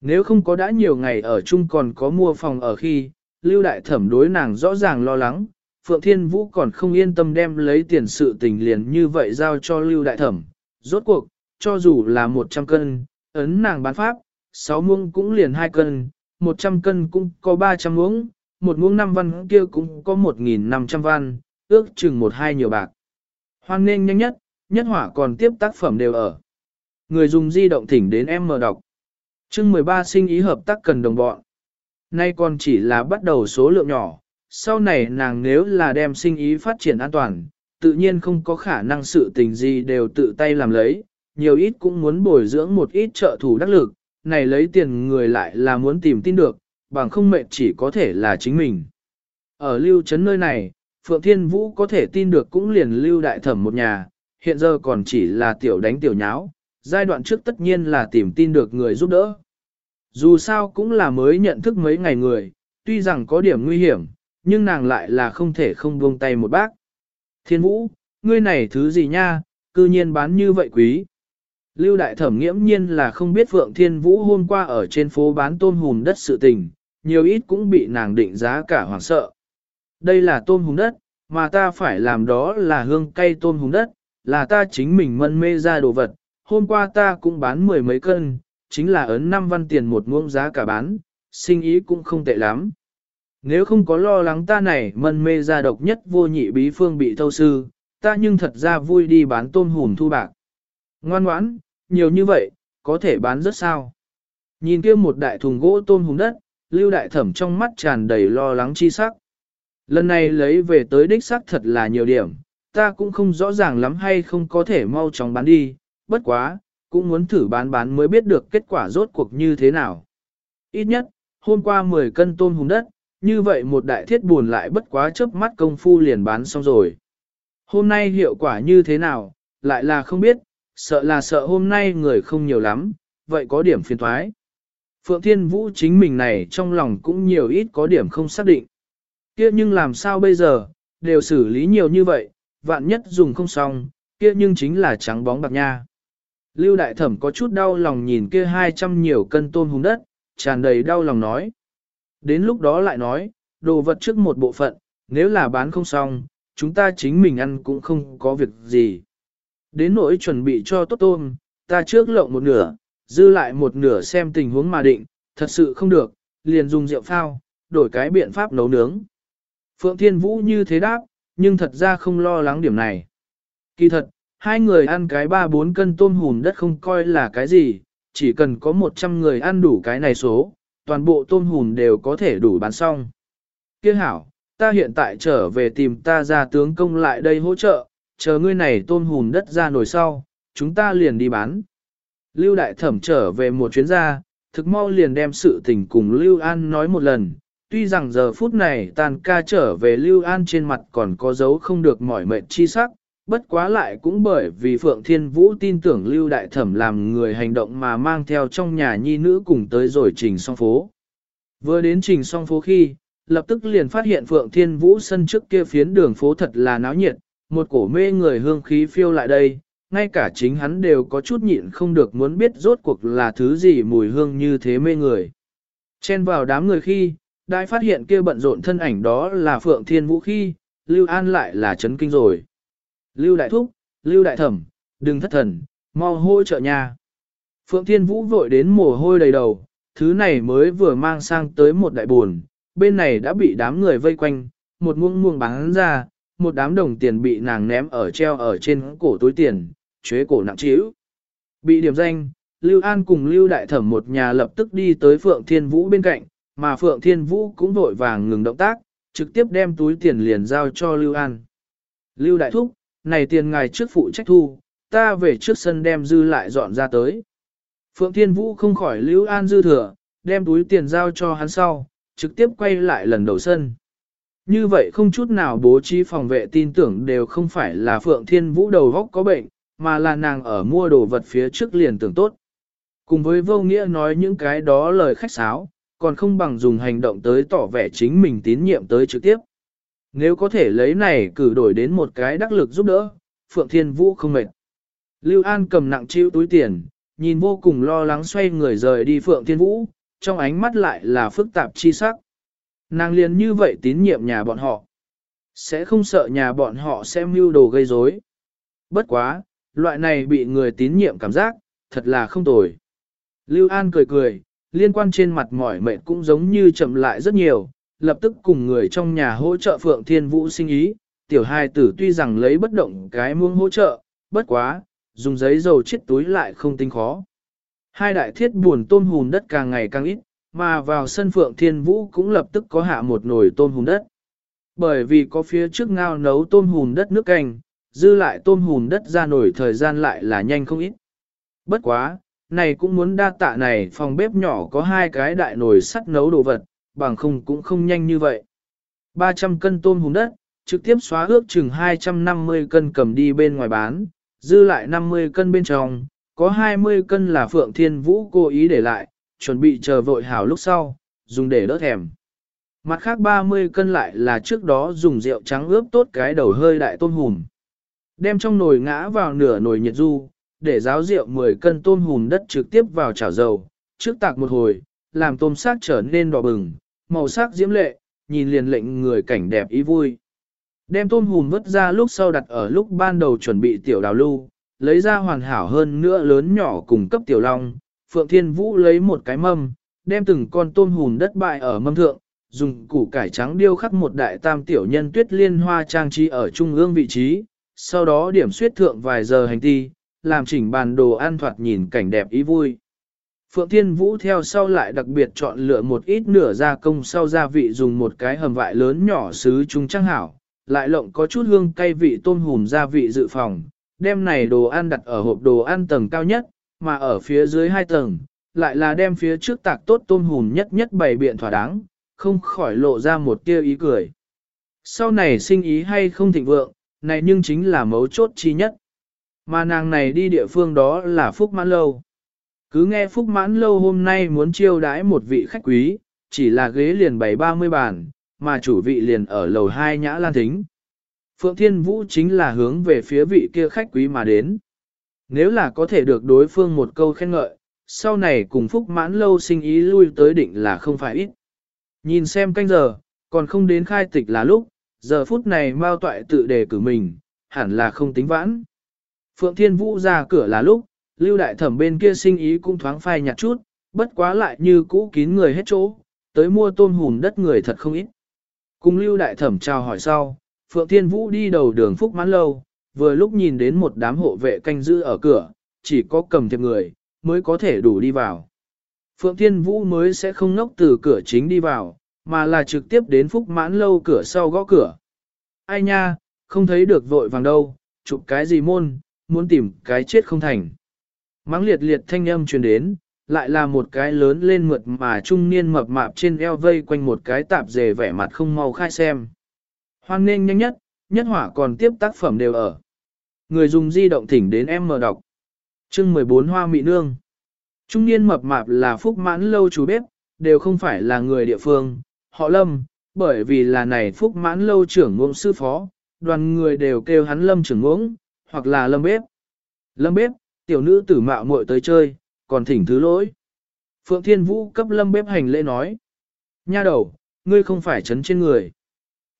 Nếu không có đã nhiều ngày ở chung còn có mua phòng ở khi, lưu đại thẩm đối nàng rõ ràng lo lắng, Phượng Thiên Vũ còn không yên tâm đem lấy tiền sự tình liền như vậy giao cho lưu đại thẩm. Rốt cuộc, cho dù là 100 cân, ấn nàng bán pháp, 6 muông cũng liền 2 cân, 100 cân cũng có 300 muỗng, một muỗng 5 văn kia cũng có 1.500 văn, ước chừng một hai nhiều bạc. Hoan nên nhanh nhất, nhất hỏa còn tiếp tác phẩm đều ở. Người dùng di động thỉnh đến em mở đọc. chương 13 sinh ý hợp tác cần đồng bọn. Nay còn chỉ là bắt đầu số lượng nhỏ, sau này nàng nếu là đem sinh ý phát triển an toàn, tự nhiên không có khả năng sự tình gì đều tự tay làm lấy, nhiều ít cũng muốn bồi dưỡng một ít trợ thủ đắc lực, này lấy tiền người lại là muốn tìm tin được, bằng không mệnh chỉ có thể là chính mình. Ở lưu trấn nơi này, Phượng Thiên Vũ có thể tin được cũng liền lưu đại thẩm một nhà, hiện giờ còn chỉ là tiểu đánh tiểu nháo, giai đoạn trước tất nhiên là tìm tin được người giúp đỡ. Dù sao cũng là mới nhận thức mấy ngày người, tuy rằng có điểm nguy hiểm, nhưng nàng lại là không thể không buông tay một bác. Thiên Vũ, ngươi này thứ gì nha, cư nhiên bán như vậy quý. Lưu đại thẩm nghiễm nhiên là không biết Phượng Thiên Vũ hôm qua ở trên phố bán tôm hùm đất sự tình, nhiều ít cũng bị nàng định giá cả hoảng sợ. Đây là tôm hùm đất, mà ta phải làm đó là hương cây tôm hùm đất, là ta chính mình mân mê ra đồ vật. Hôm qua ta cũng bán mười mấy cân, chính là ấn 5 văn tiền một muỗng giá cả bán, sinh ý cũng không tệ lắm. Nếu không có lo lắng ta này mân mê ra độc nhất vô nhị bí phương bị thâu sư, ta nhưng thật ra vui đi bán tôm hùm thu bạc. Ngoan ngoãn, nhiều như vậy, có thể bán rất sao. Nhìn kia một đại thùng gỗ tôm hùm đất, lưu đại thẩm trong mắt tràn đầy lo lắng chi sắc. Lần này lấy về tới đích sắc thật là nhiều điểm, ta cũng không rõ ràng lắm hay không có thể mau chóng bán đi, bất quá, cũng muốn thử bán bán mới biết được kết quả rốt cuộc như thế nào. Ít nhất, hôm qua 10 cân tôm hùm đất, như vậy một đại thiết buồn lại bất quá chớp mắt công phu liền bán xong rồi. Hôm nay hiệu quả như thế nào, lại là không biết, sợ là sợ hôm nay người không nhiều lắm, vậy có điểm phiền thoái. Phượng Thiên Vũ chính mình này trong lòng cũng nhiều ít có điểm không xác định. Kia nhưng làm sao bây giờ, đều xử lý nhiều như vậy, vạn nhất dùng không xong, kia nhưng chính là trắng bóng bạc nha. Lưu Đại Thẩm có chút đau lòng nhìn kia 200 nhiều cân tôm hùng đất, tràn đầy đau lòng nói. Đến lúc đó lại nói, đồ vật trước một bộ phận, nếu là bán không xong, chúng ta chính mình ăn cũng không có việc gì. Đến nỗi chuẩn bị cho tốt tôm, ta trước lộng một nửa, dư lại một nửa xem tình huống mà định, thật sự không được, liền dùng rượu phao, đổi cái biện pháp nấu nướng. Phượng Thiên Vũ như thế đáp, nhưng thật ra không lo lắng điểm này. Kỳ thật, hai người ăn cái ba bốn cân tôm hùm đất không coi là cái gì, chỉ cần có 100 người ăn đủ cái này số, toàn bộ tôm hùm đều có thể đủ bán xong. Kiếc hảo, ta hiện tại trở về tìm ta ra tướng công lại đây hỗ trợ, chờ ngươi này tôm hùm đất ra nổi sau, chúng ta liền đi bán. Lưu Đại Thẩm trở về một chuyến ra, thực mau liền đem sự tình cùng Lưu An nói một lần. Tuy rằng giờ phút này tàn ca trở về Lưu An trên mặt còn có dấu không được mỏi mệt chi sắc, bất quá lại cũng bởi vì Phượng Thiên Vũ tin tưởng Lưu Đại Thẩm làm người hành động mà mang theo trong nhà nhi nữ cùng tới rồi trình song phố. Vừa đến trình song phố khi, lập tức liền phát hiện Phượng Thiên Vũ sân trước kia phiến đường phố thật là náo nhiệt, một cổ mê người hương khí phiêu lại đây, ngay cả chính hắn đều có chút nhịn không được muốn biết rốt cuộc là thứ gì mùi hương như thế mê người. Chen vào đám người khi, đại phát hiện kia bận rộn thân ảnh đó là Phượng Thiên Vũ khi, Lưu An lại là chấn kinh rồi. Lưu Đại Thúc, Lưu Đại Thẩm, đừng thất thần, mau hôi trợ nhà. Phượng Thiên Vũ vội đến mồ hôi đầy đầu, thứ này mới vừa mang sang tới một đại buồn, bên này đã bị đám người vây quanh, một muông muông bán ra, một đám đồng tiền bị nàng ném ở treo ở trên cổ túi tiền, chế cổ nặng trĩu. Bị điểm danh, Lưu An cùng Lưu Đại Thẩm một nhà lập tức đi tới Phượng Thiên Vũ bên cạnh, mà Phượng Thiên Vũ cũng vội vàng ngừng động tác, trực tiếp đem túi tiền liền giao cho Lưu An. Lưu Đại Thúc, này tiền ngài trước phụ trách thu, ta về trước sân đem dư lại dọn ra tới. Phượng Thiên Vũ không khỏi Lưu An dư thừa, đem túi tiền giao cho hắn sau, trực tiếp quay lại lần đầu sân. Như vậy không chút nào bố trí phòng vệ tin tưởng đều không phải là Phượng Thiên Vũ đầu góc có bệnh, mà là nàng ở mua đồ vật phía trước liền tưởng tốt. Cùng với vô nghĩa nói những cái đó lời khách sáo, còn không bằng dùng hành động tới tỏ vẻ chính mình tín nhiệm tới trực tiếp. Nếu có thể lấy này cử đổi đến một cái đắc lực giúp đỡ, Phượng Thiên Vũ không mệt. Lưu An cầm nặng chịu túi tiền, nhìn vô cùng lo lắng xoay người rời đi Phượng Thiên Vũ, trong ánh mắt lại là phức tạp chi sắc. Nàng liền như vậy tín nhiệm nhà bọn họ. Sẽ không sợ nhà bọn họ xem mưu đồ gây rối. Bất quá, loại này bị người tín nhiệm cảm giác, thật là không tồi. Lưu An cười cười, liên quan trên mặt mỏi mệt cũng giống như chậm lại rất nhiều, lập tức cùng người trong nhà hỗ trợ Phượng Thiên Vũ sinh ý, tiểu hai tử tuy rằng lấy bất động cái muông hỗ trợ, bất quá, dùng giấy dầu chiết túi lại không tính khó. Hai đại thiết buồn tôm hùn đất càng ngày càng ít, mà vào sân Phượng Thiên Vũ cũng lập tức có hạ một nồi tôm hùn đất. Bởi vì có phía trước ngao nấu tôm hùn đất nước canh, dư lại tôm hùn đất ra nổi thời gian lại là nhanh không ít. Bất quá, này cũng muốn đa tạ này phòng bếp nhỏ có hai cái đại nồi sắt nấu đồ vật, bằng không cũng không nhanh như vậy. 300 cân tôm hùm đất, trực tiếp xóa ước chừng 250 cân cầm đi bên ngoài bán, dư lại 50 cân bên trong, có 20 cân là Phượng Thiên Vũ cố ý để lại, chuẩn bị chờ vội hảo lúc sau, dùng để đỡ thèm. Mặt khác 30 cân lại là trước đó dùng rượu trắng ướp tốt cái đầu hơi đại tôm hùm. Đem trong nồi ngã vào nửa nồi nhiệt du, để ráo rượu 10 cân tôm hùm đất trực tiếp vào chảo dầu, trước tạc một hồi, làm tôm sát trở nên đỏ bừng, màu sắc diễm lệ, nhìn liền lệnh người cảnh đẹp ý vui. Đem tôm hùm vứt ra lúc sau đặt ở lúc ban đầu chuẩn bị tiểu đào lưu, lấy ra hoàn hảo hơn nữa lớn nhỏ cùng cấp tiểu long, Phượng Thiên Vũ lấy một cái mâm, đem từng con tôm hùm đất bại ở mâm thượng, dùng củ cải trắng điêu khắc một đại tam tiểu nhân tuyết liên hoa trang trí ở trung ương vị trí, sau đó điểm suyết thượng vài giờ hành ti, làm chỉnh bàn đồ ăn thoạt nhìn cảnh đẹp ý vui. Phượng Thiên Vũ theo sau lại đặc biệt chọn lựa một ít nửa gia công sau gia vị dùng một cái hầm vại lớn nhỏ xứ trung trang hảo, lại lộng có chút hương cay vị tôm hùm gia vị dự phòng, đem này đồ ăn đặt ở hộp đồ ăn tầng cao nhất, mà ở phía dưới hai tầng, lại là đem phía trước tạc tốt tôm hùm nhất nhất bày biện thỏa đáng, không khỏi lộ ra một tia ý cười. Sau này sinh ý hay không thịnh vượng, này nhưng chính là mấu chốt chi nhất. Mà nàng này đi địa phương đó là Phúc Mãn Lâu. Cứ nghe Phúc Mãn Lâu hôm nay muốn chiêu đãi một vị khách quý, chỉ là ghế liền bày 30 bàn, mà chủ vị liền ở lầu 2 nhã lan thính. Phượng Thiên Vũ chính là hướng về phía vị kia khách quý mà đến. Nếu là có thể được đối phương một câu khen ngợi, sau này cùng Phúc Mãn Lâu sinh ý lui tới định là không phải ít. Nhìn xem canh giờ, còn không đến khai tịch là lúc, giờ phút này Mao Toại tự đề cử mình, hẳn là không tính vãn. Phượng Thiên Vũ ra cửa là lúc, lưu đại thẩm bên kia sinh ý cũng thoáng phai nhạt chút, bất quá lại như cũ kín người hết chỗ, tới mua tôm hùm đất người thật không ít. Cùng lưu đại thẩm chào hỏi sau, Phượng Thiên Vũ đi đầu đường Phúc Mãn Lâu, vừa lúc nhìn đến một đám hộ vệ canh giữ ở cửa, chỉ có cầm thiệp người, mới có thể đủ đi vào. Phượng Thiên Vũ mới sẽ không ngốc từ cửa chính đi vào, mà là trực tiếp đến Phúc Mãn Lâu cửa sau gõ cửa. Ai nha, không thấy được vội vàng đâu, chụp cái gì môn, muốn tìm cái chết không thành. Mắng liệt liệt thanh âm truyền đến, lại là một cái lớn lên mượt mà trung niên mập mạp trên eo vây quanh một cái tạp dề vẻ mặt không mau khai xem. Hoan nên nhanh nhất, nhất hỏa còn tiếp tác phẩm đều ở. Người dùng di động thỉnh đến em mở đọc. Chương 14 Hoa Mị Nương Trung niên mập mạp là phúc mãn lâu chú bếp, đều không phải là người địa phương, họ lâm, bởi vì là này phúc mãn lâu trưởng ngưỡng sư phó, đoàn người đều kêu hắn lâm trưởng ngưỡng, hoặc là lâm bếp. Lâm bếp, tiểu nữ tử mạo muội tới chơi, còn thỉnh thứ lỗi. Phượng Thiên Vũ cấp lâm bếp hành lễ nói. Nha đầu, ngươi không phải chấn trên người.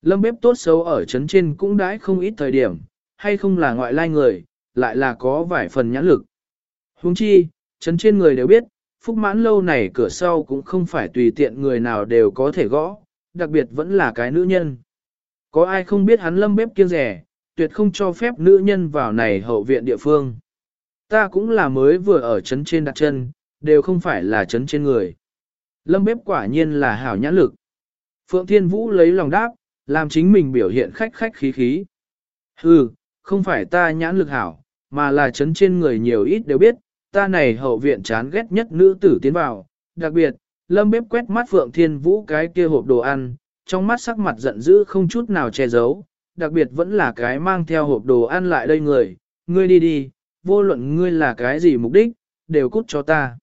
Lâm bếp tốt xấu ở chấn trên cũng đãi không ít thời điểm, hay không là ngoại lai người, lại là có vài phần nhãn lực. Huống chi, chấn trên người đều biết, phúc mãn lâu này cửa sau cũng không phải tùy tiện người nào đều có thể gõ, đặc biệt vẫn là cái nữ nhân. Có ai không biết hắn lâm bếp kiêng rẻ, tuyệt không cho phép nữ nhân vào này hậu viện địa phương. Ta cũng là mới vừa ở chấn trên đặt chân, đều không phải là chấn trên người. Lâm bếp quả nhiên là hảo nhãn lực. Phượng Thiên Vũ lấy lòng đáp, làm chính mình biểu hiện khách khách khí khí. Hừ, không phải ta nhãn lực hảo, mà là chấn trên người nhiều ít đều biết, ta này hậu viện chán ghét nhất nữ tử tiến vào. Đặc biệt, lâm bếp quét mắt Phượng Thiên Vũ cái kia hộp đồ ăn, trong mắt sắc mặt giận dữ không chút nào che giấu, đặc biệt vẫn là cái mang theo hộp đồ ăn lại đây người, ngươi đi đi, vô luận ngươi là cái gì mục đích, đều cút cho ta.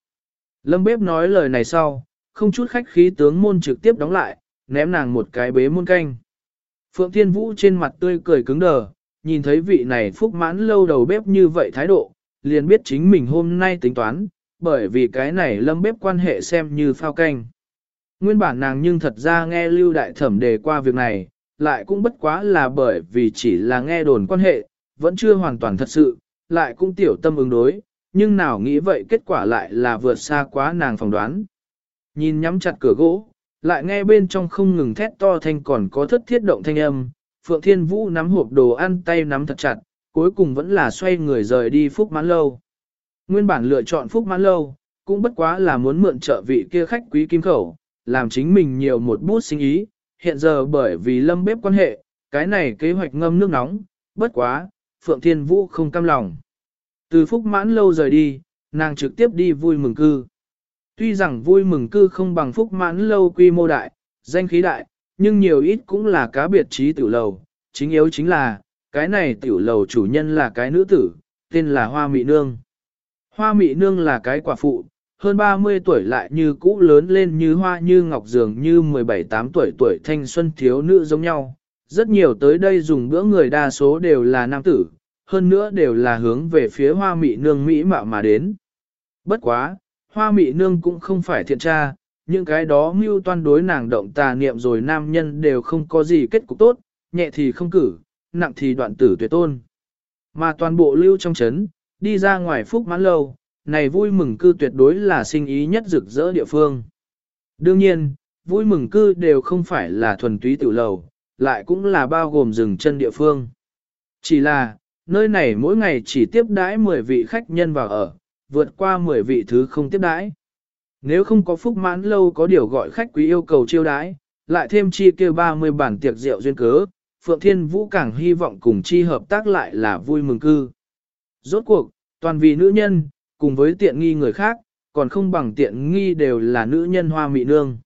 Lâm bếp nói lời này sau, không chút khách khí tướng môn trực tiếp đóng lại, ném nàng một cái bế môn canh. Phượng Thiên Vũ trên mặt tươi cười cứng đờ, nhìn thấy vị này phúc mãn lâu đầu bếp như vậy thái độ, liền biết chính mình hôm nay tính toán, bởi vì cái này lâm bếp quan hệ xem như phao canh. Nguyên bản nàng nhưng thật ra nghe lưu đại thẩm đề qua việc này, lại cũng bất quá là bởi vì chỉ là nghe đồn quan hệ, vẫn chưa hoàn toàn thật sự, lại cũng tiểu tâm ứng đối, nhưng nào nghĩ vậy kết quả lại là vượt xa quá nàng phỏng đoán. Nhìn nhắm chặt cửa gỗ, lại nghe bên trong không ngừng thét to thanh còn có thất thiết động thanh âm, Phượng Thiên Vũ nắm hộp đồ ăn tay nắm thật chặt, cuối cùng vẫn là xoay người rời đi Phúc Mãn Lâu. Nguyên bản lựa chọn Phúc Mãn Lâu, cũng bất quá là muốn mượn trợ vị kia khách quý kim khẩu, làm chính mình nhiều một bút sinh ý, hiện giờ bởi vì lâm bếp quan hệ, cái này kế hoạch ngâm nước nóng, bất quá, Phượng Thiên Vũ không cam lòng. Từ Phúc Mãn Lâu rời đi, nàng trực tiếp đi vui mừng cư. Tuy rằng vui mừng cư không bằng Phúc Mãn Lâu quy mô đại, danh khí đại, nhưng nhiều ít cũng là cá biệt trí tiểu lầu, chính yếu chính là, cái này tiểu lầu chủ nhân là cái nữ tử, tên là Hoa Mị Nương. Hoa Mị Nương là cái quả phụ, hơn 30 tuổi lại như cũ lớn lên như hoa như ngọc dường như 17-8 tuổi tuổi thanh xuân thiếu nữ giống nhau. Rất nhiều tới đây dùng bữa người đa số đều là nam tử, hơn nữa đều là hướng về phía hoa mị nương Mỹ mạo mà đến. Bất quá, hoa mị nương cũng không phải thiện tra, những cái đó mưu toan đối nàng động tà niệm rồi nam nhân đều không có gì kết cục tốt, nhẹ thì không cử, nặng thì đoạn tử tuyệt tôn. Mà toàn bộ lưu trong chấn, đi ra ngoài phúc mãn lâu, này vui mừng cư tuyệt đối là sinh ý nhất rực rỡ địa phương. Đương nhiên, vui mừng cư đều không phải là thuần túy tiểu lầu, lại cũng là bao gồm rừng chân địa phương. Chỉ là, nơi này mỗi ngày chỉ tiếp đãi 10 vị khách nhân vào ở, vượt qua 10 vị thứ không tiếp đãi. Nếu không có phúc mãn lâu có điều gọi khách quý yêu cầu chiêu đãi, lại thêm chi kêu 30 bản tiệc rượu duyên cớ, Phượng Thiên Vũ càng hy vọng cùng chi hợp tác lại là vui mừng cư. Rốt cuộc, toàn vì nữ nhân, cùng với tiện nghi người khác, còn không bằng tiện nghi đều là nữ nhân hoa mị nương.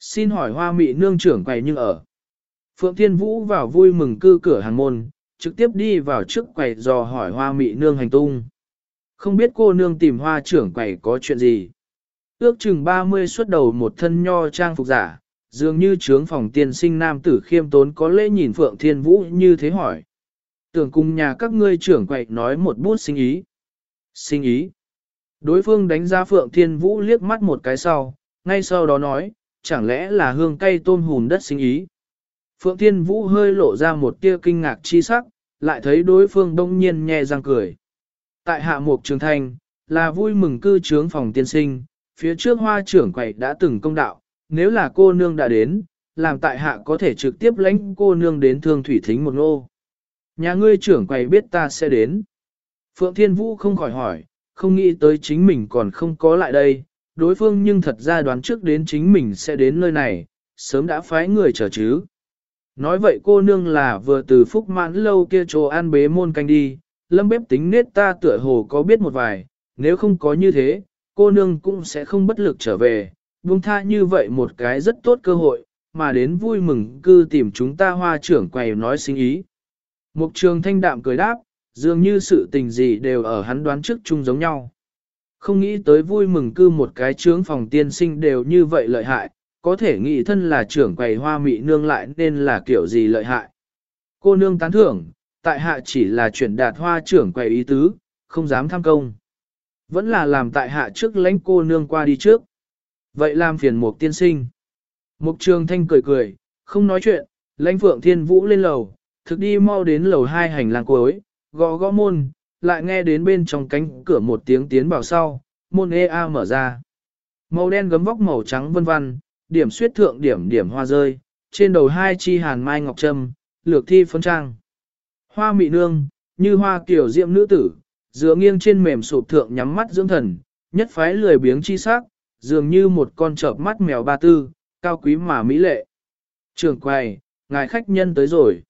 Xin hỏi hoa mị nương trưởng quầy nhưng ở. Phượng Thiên Vũ vào vui mừng cư cửa hàng môn, trực tiếp đi vào trước quầy dò hỏi hoa mị nương hành tung. Không biết cô nương tìm hoa trưởng quầy có chuyện gì. Ước chừng 30 xuất đầu một thân nho trang phục giả, dường như trướng phòng tiên sinh nam tử khiêm tốn có lễ nhìn Phượng Thiên Vũ như thế hỏi. Tưởng cùng nhà các ngươi trưởng quậy nói một bút sinh ý. Sinh ý. Đối phương đánh giá Phượng Thiên Vũ liếc mắt một cái sau, ngay sau đó nói, chẳng lẽ là hương cây tôm hùn đất sinh ý. Phượng Thiên Vũ hơi lộ ra một tia kinh ngạc chi sắc, lại thấy đối phương đông nhiên nhẹ răng cười. Tại hạ mục trường thành, là vui mừng cư trướng phòng tiên sinh, phía trước hoa trưởng quầy đã từng công đạo, nếu là cô nương đã đến, làm tại hạ có thể trực tiếp lãnh cô nương đến thương thủy thính một nô. Nhà ngươi trưởng quầy biết ta sẽ đến. Phượng Thiên Vũ không khỏi hỏi, không nghĩ tới chính mình còn không có lại đây, đối phương nhưng thật ra đoán trước đến chính mình sẽ đến nơi này, sớm đã phái người chờ chứ. Nói vậy cô nương là vừa từ phúc mãn lâu kia chỗ ăn bế môn canh đi, lâm bếp tính nết ta tựa hồ có biết một vài, nếu không có như thế, cô nương cũng sẽ không bất lực trở về, buông tha như vậy một cái rất tốt cơ hội, mà đến vui mừng cư tìm chúng ta hoa trưởng quầy nói sinh ý. Mục trường thanh đạm cười đáp, dường như sự tình gì đều ở hắn đoán trước chung giống nhau. Không nghĩ tới vui mừng cư một cái trướng phòng tiên sinh đều như vậy lợi hại, có thể nghĩ thân là trưởng quầy hoa mị nương lại nên là kiểu gì lợi hại. Cô nương tán thưởng, tại hạ chỉ là chuyển đạt hoa trưởng quầy ý tứ, không dám tham công. Vẫn là làm tại hạ trước lãnh cô nương qua đi trước. Vậy làm phiền mục tiên sinh. Mục trường thanh cười cười, không nói chuyện, lãnh phượng thiên vũ lên lầu, thực đi mau đến lầu hai hành lang cuối, gõ gõ môn, lại nghe đến bên trong cánh cửa một tiếng tiến vào sau, môn EA mở ra. Màu đen gấm vóc màu trắng vân vân, điểm suyết thượng điểm điểm hoa rơi, trên đầu hai chi hàn mai ngọc trâm, lược thi phấn trang. Hoa mị nương, như hoa kiểu diệm nữ tử, dựa nghiêng trên mềm sụp thượng nhắm mắt dưỡng thần, nhất phái lười biếng chi sắc, dường như một con chợp mắt mèo ba tư, cao quý mà mỹ lệ. Trường quầy, ngài khách nhân tới rồi.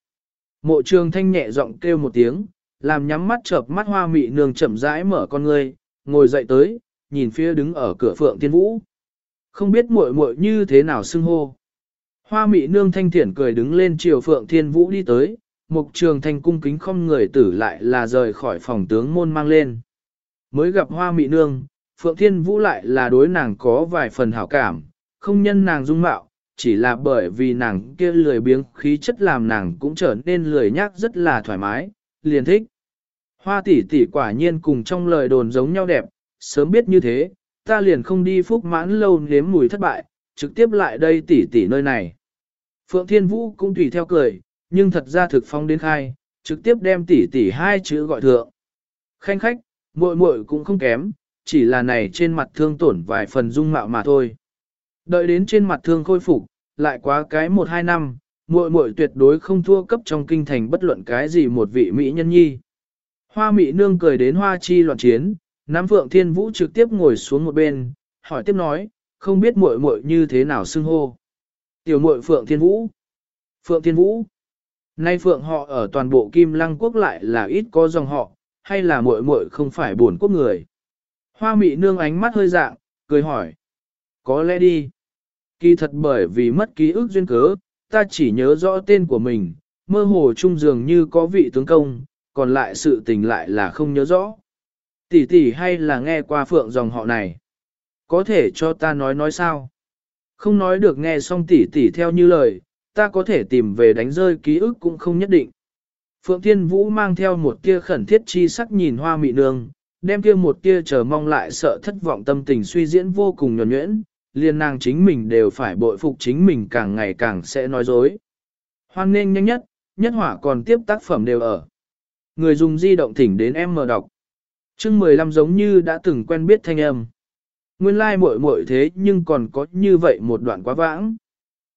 Mộ trường thanh nhẹ giọng kêu một tiếng, làm nhắm mắt chợp mắt hoa mị nương chậm rãi mở con ngươi, ngồi dậy tới, nhìn phía đứng ở cửa phượng tiên vũ. Không biết muội muội như thế nào xưng hô. Hoa mị nương thanh thiển cười đứng lên chiều phượng thiên vũ đi tới, mục trường thanh cung kính không người tử lại là rời khỏi phòng tướng môn mang lên. Mới gặp hoa mị nương, phượng thiên vũ lại là đối nàng có vài phần hảo cảm, không nhân nàng dung mạo, chỉ là bởi vì nàng kia lười biếng khí chất làm nàng cũng trở nên lười nhác rất là thoải mái, liền thích. Hoa tỷ tỷ quả nhiên cùng trong lời đồn giống nhau đẹp, sớm biết như thế, ta liền không đi phúc mãn lâu nếm mùi thất bại, trực tiếp lại đây tỷ tỷ nơi này. Phượng Thiên Vũ cũng tùy theo cười, nhưng thật ra thực phong đến khai, trực tiếp đem tỷ tỷ hai chữ gọi thượng. Khanh khách, muội muội cũng không kém, chỉ là này trên mặt thương tổn vài phần dung mạo mà thôi. Đợi đến trên mặt thương khôi phục, lại quá cái một hai năm, muội muội tuyệt đối không thua cấp trong kinh thành bất luận cái gì một vị mỹ nhân nhi. Hoa mỹ nương cười đến hoa chi loạn chiến, Nam Phượng Thiên Vũ trực tiếp ngồi xuống một bên, hỏi tiếp nói, không biết muội muội như thế nào xưng hô. Tiểu muội Phượng Thiên Vũ. Phượng Thiên Vũ. Nay Phượng họ ở toàn bộ Kim Lăng quốc lại là ít có dòng họ, hay là muội muội không phải buồn quốc người. Hoa mị nương ánh mắt hơi dạng, cười hỏi. Có lẽ đi. Kỳ thật bởi vì mất ký ức duyên cớ, ta chỉ nhớ rõ tên của mình, mơ hồ trung dường như có vị tướng công, còn lại sự tình lại là không nhớ rõ. Tỷ tỷ hay là nghe qua phượng dòng họ này? Có thể cho ta nói nói sao? Không nói được nghe xong tỷ tỷ theo như lời, ta có thể tìm về đánh rơi ký ức cũng không nhất định. Phượng Thiên Vũ mang theo một tia khẩn thiết chi sắc nhìn hoa mị nương, đem kia một tia chờ mong lại sợ thất vọng tâm tình suy diễn vô cùng nhuẩn nhuyễn, liền nàng chính mình đều phải bội phục chính mình càng ngày càng sẽ nói dối. Hoan nên nhanh nhất, nhất hỏa còn tiếp tác phẩm đều ở. Người dùng di động thỉnh đến em mở đọc chương 15 giống như đã từng quen biết thanh âm. Nguyên lai muội muội thế nhưng còn có như vậy một đoạn quá vãng.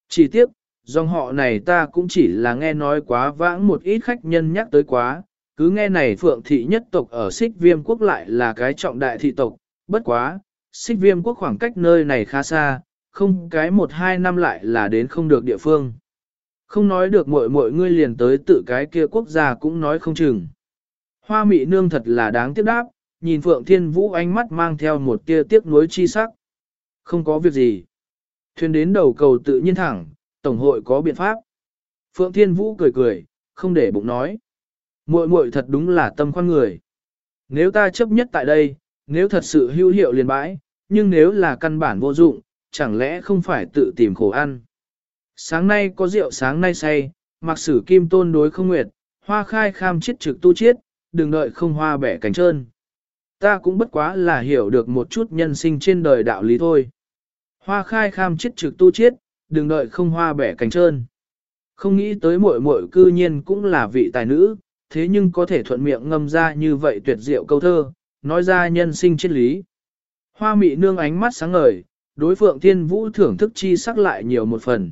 Chỉ tiếc, dòng họ này ta cũng chỉ là nghe nói quá vãng một ít khách nhân nhắc tới quá, cứ nghe này phượng thị nhất tộc ở xích viêm quốc lại là cái trọng đại thị tộc, bất quá, xích viêm quốc khoảng cách nơi này khá xa, không cái một hai năm lại là đến không được địa phương. Không nói được mội mội ngươi liền tới tự cái kia quốc gia cũng nói không chừng. Hoa mị nương thật là đáng tiếc đáp, nhìn Phượng Thiên Vũ ánh mắt mang theo một tia tiếc nuối chi sắc. Không có việc gì. Thuyền đến đầu cầu tự nhiên thẳng, Tổng hội có biện pháp. Phượng Thiên Vũ cười cười, không để bụng nói. muội muội thật đúng là tâm khoan người. Nếu ta chấp nhất tại đây, nếu thật sự hữu hiệu liền bãi, nhưng nếu là căn bản vô dụng, chẳng lẽ không phải tự tìm khổ ăn. Sáng nay có rượu sáng nay say, mặc sử kim tôn đối không nguyệt, hoa khai kham chiết trực tu chiết, đừng đợi không hoa bẻ cánh trơn. Ta cũng bất quá là hiểu được một chút nhân sinh trên đời đạo lý thôi. Hoa khai kham chiết trực tu chiết, đừng đợi không hoa bẻ cánh trơn. Không nghĩ tới muội muội cư nhiên cũng là vị tài nữ, thế nhưng có thể thuận miệng ngâm ra như vậy tuyệt diệu câu thơ, nói ra nhân sinh triết lý. Hoa mị nương ánh mắt sáng ngời, đối phượng thiên vũ thưởng thức chi sắc lại nhiều một phần.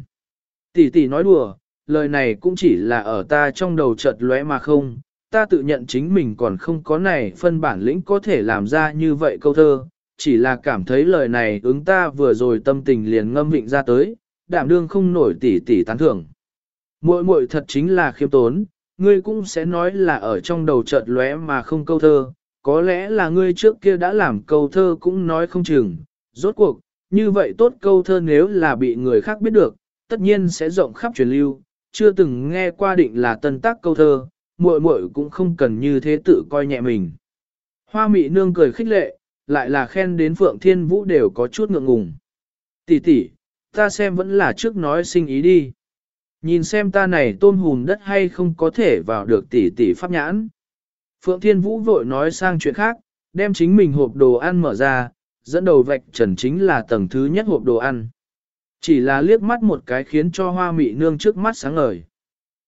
Tỷ tỷ nói đùa, lời này cũng chỉ là ở ta trong đầu chợt lóe mà không, ta tự nhận chính mình còn không có này phân bản lĩnh có thể làm ra như vậy câu thơ, chỉ là cảm thấy lời này ứng ta vừa rồi tâm tình liền ngâm vịnh ra tới, đảm đương không nổi tỷ tỷ tán thưởng. Muội muội thật chính là khiêm tốn, ngươi cũng sẽ nói là ở trong đầu chợt lóe mà không câu thơ, có lẽ là ngươi trước kia đã làm câu thơ cũng nói không chừng, rốt cuộc, như vậy tốt câu thơ nếu là bị người khác biết được, tất nhiên sẽ rộng khắp truyền lưu, chưa từng nghe qua định là tân tác câu thơ, muội muội cũng không cần như thế tự coi nhẹ mình. Hoa mị nương cười khích lệ, lại là khen đến Phượng Thiên Vũ đều có chút ngượng ngùng. Tỷ tỷ, ta xem vẫn là trước nói sinh ý đi. Nhìn xem ta này tôm hùm đất hay không có thể vào được tỷ tỷ pháp nhãn. Phượng Thiên Vũ vội nói sang chuyện khác, đem chính mình hộp đồ ăn mở ra, dẫn đầu vạch trần chính là tầng thứ nhất hộp đồ ăn. Chỉ là liếc mắt một cái khiến cho hoa mị nương trước mắt sáng ngời.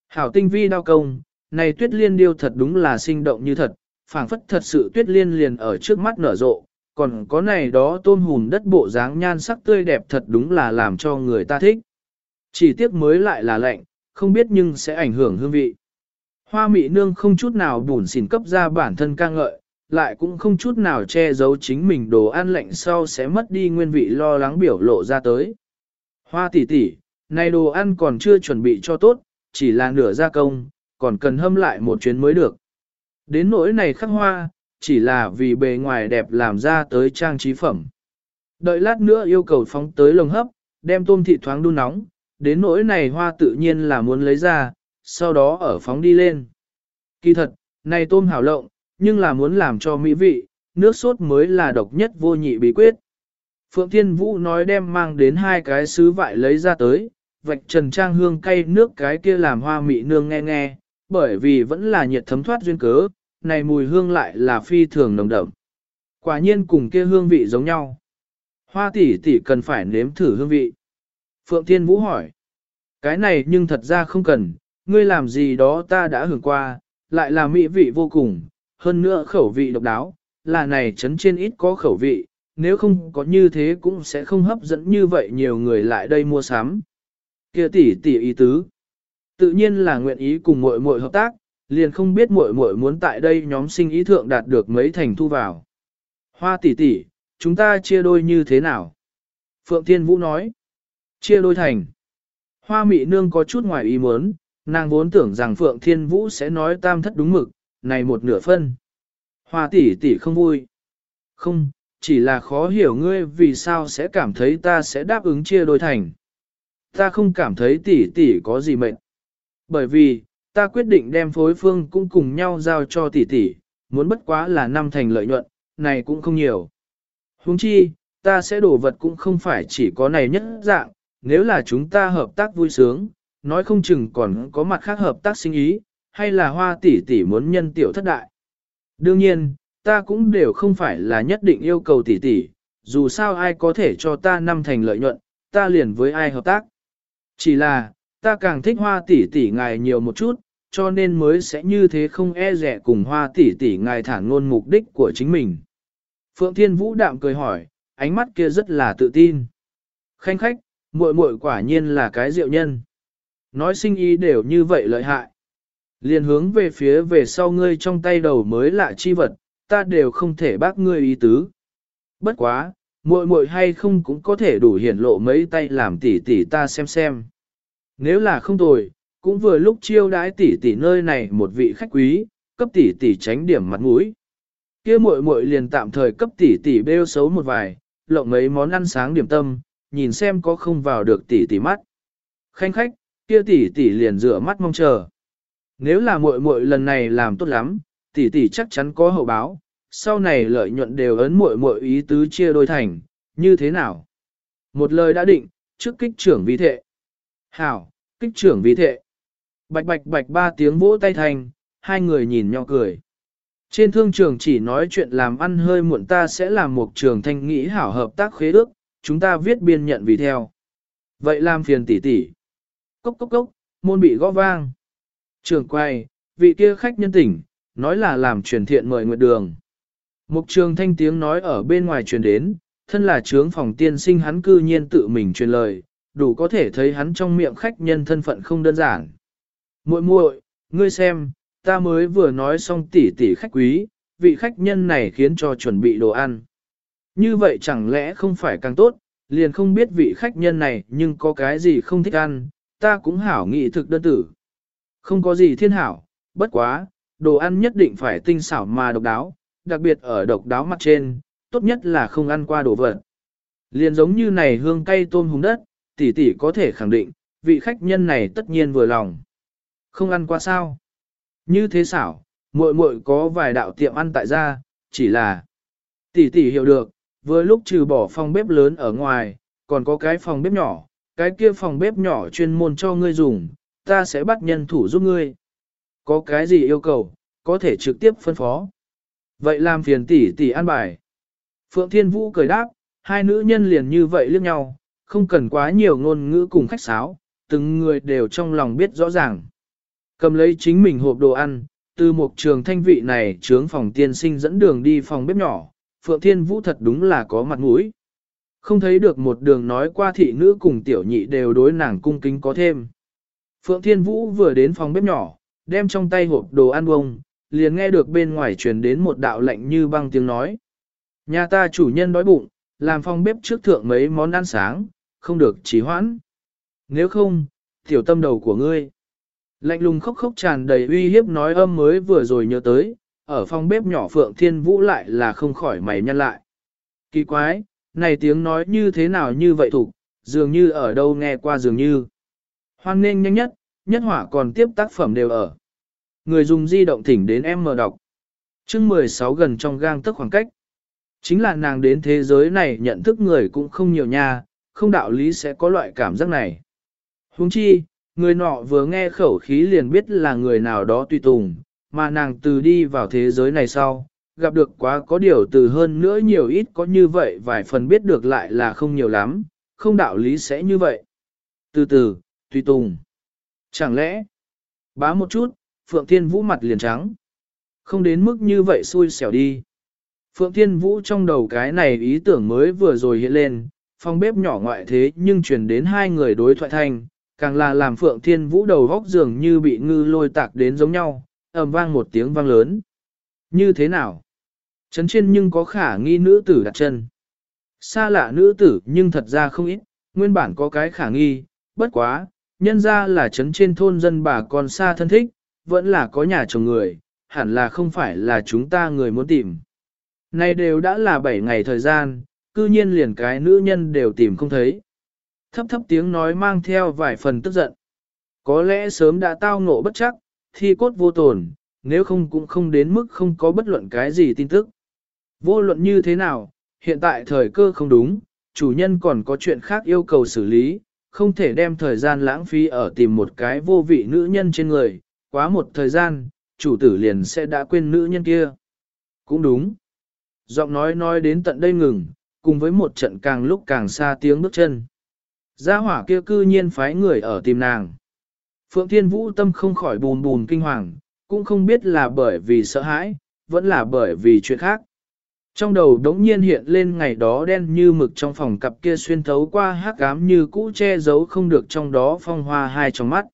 Hảo tinh vi đao công, này tuyết liên điêu thật đúng là sinh động như thật, phảng phất thật sự tuyết liên liền ở trước mắt nở rộ, còn có này đó tôn hùn đất bộ dáng nhan sắc tươi đẹp thật đúng là làm cho người ta thích. Chỉ tiếc mới lại là lạnh, không biết nhưng sẽ ảnh hưởng hương vị. Hoa mị nương không chút nào bùn xỉn cấp ra bản thân ca ngợi, lại cũng không chút nào che giấu chính mình đồ ăn lạnh sau sẽ mất đi nguyên vị lo lắng biểu lộ ra tới. Hoa tỷ tỷ, này đồ ăn còn chưa chuẩn bị cho tốt, chỉ là nửa gia công, còn cần hâm lại một chuyến mới được. Đến nỗi này khắc hoa, chỉ là vì bề ngoài đẹp làm ra tới trang trí phẩm. Đợi lát nữa yêu cầu phóng tới lồng hấp, đem tôm thịt thoáng đun nóng, đến nỗi này hoa tự nhiên là muốn lấy ra, sau đó ở phóng đi lên. Kỳ thật, này tôm hảo lộng, nhưng là muốn làm cho mỹ vị, nước sốt mới là độc nhất vô nhị bí quyết. Phượng Thiên Vũ nói đem mang đến hai cái sứ vại lấy ra tới, vạch trần trang hương cay nước cái kia làm hoa mị nương nghe nghe, bởi vì vẫn là nhiệt thấm thoát duyên cớ, này mùi hương lại là phi thường nồng đậm. Quả nhiên cùng kia hương vị giống nhau. Hoa tỷ tỷ cần phải nếm thử hương vị. Phượng Thiên Vũ hỏi. Cái này nhưng thật ra không cần, ngươi làm gì đó ta đã hưởng qua, lại là mỹ vị vô cùng, hơn nữa khẩu vị độc đáo, là này chấn trên ít có khẩu vị, nếu không có như thế cũng sẽ không hấp dẫn như vậy nhiều người lại đây mua sắm. Kia tỷ tỷ ý tứ, tự nhiên là nguyện ý cùng muội muội hợp tác, liền không biết muội muội muốn tại đây nhóm sinh ý thượng đạt được mấy thành thu vào. Hoa tỷ tỷ, chúng ta chia đôi như thế nào? Phượng Thiên Vũ nói, chia đôi thành. Hoa mị nương có chút ngoài ý muốn, nàng vốn tưởng rằng Phượng Thiên Vũ sẽ nói tam thất đúng mực, này một nửa phân. Hoa tỷ tỷ không vui. Không, chỉ là khó hiểu ngươi vì sao sẽ cảm thấy ta sẽ đáp ứng chia đôi thành. Ta không cảm thấy tỷ tỷ có gì mệnh. Bởi vì, ta quyết định đem phối phương cũng cùng nhau giao cho tỷ tỷ, muốn bất quá là năm thành lợi nhuận, này cũng không nhiều. Huống chi, ta sẽ đổ vật cũng không phải chỉ có này nhất dạng, nếu là chúng ta hợp tác vui sướng, nói không chừng còn có mặt khác hợp tác sinh ý, hay là hoa tỷ tỷ muốn nhân tiểu thất đại. Đương nhiên, ta cũng đều không phải là nhất định yêu cầu tỷ tỷ, dù sao ai có thể cho ta năm thành lợi nhuận, ta liền với ai hợp tác. Chỉ là, ta càng thích hoa tỷ tỷ ngài nhiều một chút, cho nên mới sẽ như thế không e rẻ cùng hoa tỷ tỷ ngài thản ngôn mục đích của chính mình. Phượng Thiên Vũ đạm cười hỏi, ánh mắt kia rất là tự tin. Khanh khách, muội muội quả nhiên là cái diệu nhân. Nói sinh ý đều như vậy lợi hại. Liên hướng về phía về sau ngươi trong tay đầu mới lạ chi vật, ta đều không thể bác ngươi ý tứ. Bất quá, muội muội hay không cũng có thể đủ hiển lộ mấy tay làm tỉ tỉ ta xem xem. Nếu là không tồi, cũng vừa lúc chiêu đãi tỷ tỷ nơi này một vị khách quý, cấp tỷ tỷ tránh điểm mặt mũi. Kia muội muội liền tạm thời cấp tỷ tỷ bêu xấu một vài, lộng mấy món ăn sáng điểm tâm, nhìn xem có không vào được tỷ tỷ mắt. Khanh khách, kia tỷ tỷ liền rửa mắt mong chờ. Nếu là muội muội lần này làm tốt lắm, tỷ tỷ chắc chắn có hậu báo, sau này lợi nhuận đều ấn muội muội ý tứ chia đôi thành, như thế nào? Một lời đã định, trước kích trưởng vi thệ. Hảo, kích trưởng vì thệ. Bạch bạch bạch ba tiếng vỗ tay thành, hai người nhìn nhau cười. Trên thương trường chỉ nói chuyện làm ăn hơi muộn ta sẽ làm một trường thanh nghĩ hảo hợp tác khế ước, chúng ta viết biên nhận vì theo. Vậy làm phiền tỷ tỷ. Cốc cốc cốc, môn bị gõ vang. Trường quay, vị kia khách nhân tỉnh, nói là làm truyền thiện mời nguyệt đường. Mục trường thanh tiếng nói ở bên ngoài truyền đến, thân là trướng phòng tiên sinh hắn cư nhiên tự mình truyền lời, đủ có thể thấy hắn trong miệng khách nhân thân phận không đơn giản. muội muội, ngươi xem, ta mới vừa nói xong tỉ tỉ khách quý, vị khách nhân này khiến cho chuẩn bị đồ ăn. Như vậy chẳng lẽ không phải càng tốt, liền không biết vị khách nhân này nhưng có cái gì không thích ăn, ta cũng hảo nghị thực đơn tử. Không có gì thiên hảo, bất quá, đồ ăn nhất định phải tinh xảo mà độc đáo, đặc biệt ở độc đáo mặt trên, tốt nhất là không ăn qua đồ vật. Liền giống như này hương cay tôm hùng đất, tỷ tỷ có thể khẳng định, vị khách nhân này tất nhiên vừa lòng. Không ăn qua sao? Như thế xảo, muội muội có vài đạo tiệm ăn tại gia, chỉ là tỷ tỷ hiểu được, vừa lúc trừ bỏ phòng bếp lớn ở ngoài, còn có cái phòng bếp nhỏ, cái kia phòng bếp nhỏ chuyên môn cho ngươi dùng, ta sẽ bắt nhân thủ giúp ngươi. Có cái gì yêu cầu, có thể trực tiếp phân phó. Vậy làm phiền tỷ tỷ an bài. Phượng Thiên Vũ cười đáp, hai nữ nhân liền như vậy liếc nhau, không cần quá nhiều ngôn ngữ cùng khách sáo, từng người đều trong lòng biết rõ ràng. Cầm lấy chính mình hộp đồ ăn, từ một trường thanh vị này trướng phòng tiên sinh dẫn đường đi phòng bếp nhỏ, Phượng Thiên Vũ thật đúng là có mặt mũi. Không thấy được một đường nói qua thị nữ cùng tiểu nhị đều đối nàng cung kính có thêm. Phượng Thiên Vũ vừa đến phòng bếp nhỏ, đem trong tay hộp đồ ăn bông, liền nghe được bên ngoài truyền đến một đạo lạnh như băng tiếng nói. Nhà ta chủ nhân đói bụng, làm phòng bếp trước thượng mấy món ăn sáng, không được trì hoãn. Nếu không, tiểu tâm đầu của ngươi. Lạnh lùng khóc khóc tràn đầy uy hiếp nói âm mới vừa rồi nhớ tới, ở phòng bếp nhỏ Phượng Thiên Vũ lại là không khỏi mày nhăn lại. Kỳ quái, này tiếng nói như thế nào như vậy thủ, dường như ở đâu nghe qua dường như. Hoan nên nhanh nhất, nhất hỏa còn tiếp tác phẩm đều ở. Người dùng di động thỉnh đến em mở đọc. chương 16 gần trong gang tức khoảng cách. Chính là nàng đến thế giới này nhận thức người cũng không nhiều nha, không đạo lý sẽ có loại cảm giác này. Huống chi, người nọ vừa nghe khẩu khí liền biết là người nào đó tùy tùng, mà nàng từ đi vào thế giới này sau, gặp được quá có điều từ hơn nữa nhiều ít có như vậy vài phần biết được lại là không nhiều lắm, không đạo lý sẽ như vậy. Từ từ, tùy tùng. Chẳng lẽ, bá một chút, Phượng Thiên Vũ mặt liền trắng. Không đến mức như vậy xui xẻo đi. Phượng Thiên Vũ trong đầu cái này ý tưởng mới vừa rồi hiện lên, phòng bếp nhỏ ngoại thế nhưng truyền đến hai người đối thoại thanh, càng là làm Phượng Thiên Vũ đầu góc dường như bị ngư lôi tạc đến giống nhau, ầm vang một tiếng vang lớn. Như thế nào? Trấn trên nhưng có khả nghi nữ tử đặt chân. Xa lạ nữ tử nhưng thật ra không ít, nguyên bản có cái khả nghi, bất quá, nhân ra là trấn trên thôn dân bà con xa thân thích, vẫn là có nhà chồng người, hẳn là không phải là chúng ta người muốn tìm. Này đều đã là 7 ngày thời gian, cư nhiên liền cái nữ nhân đều tìm không thấy. Thấp thấp tiếng nói mang theo vài phần tức giận. Có lẽ sớm đã tao ngộ bất chắc, thi cốt vô tồn, nếu không cũng không đến mức không có bất luận cái gì tin tức. Vô luận như thế nào, hiện tại thời cơ không đúng, chủ nhân còn có chuyện khác yêu cầu xử lý, không thể đem thời gian lãng phí ở tìm một cái vô vị nữ nhân trên người, quá một thời gian, chủ tử liền sẽ đã quên nữ nhân kia. Cũng đúng. Giọng nói nói đến tận đây ngừng, cùng với một trận càng lúc càng xa tiếng bước chân. Gia hỏa kia cư nhiên phái người ở tìm nàng. Phượng Thiên Vũ tâm không khỏi bùn bùn kinh hoàng, cũng không biết là bởi vì sợ hãi, vẫn là bởi vì chuyện khác. Trong đầu đống nhiên hiện lên ngày đó đen như mực trong phòng cặp kia xuyên thấu qua hát ám như cũ che giấu không được trong đó phong hoa hai trong mắt.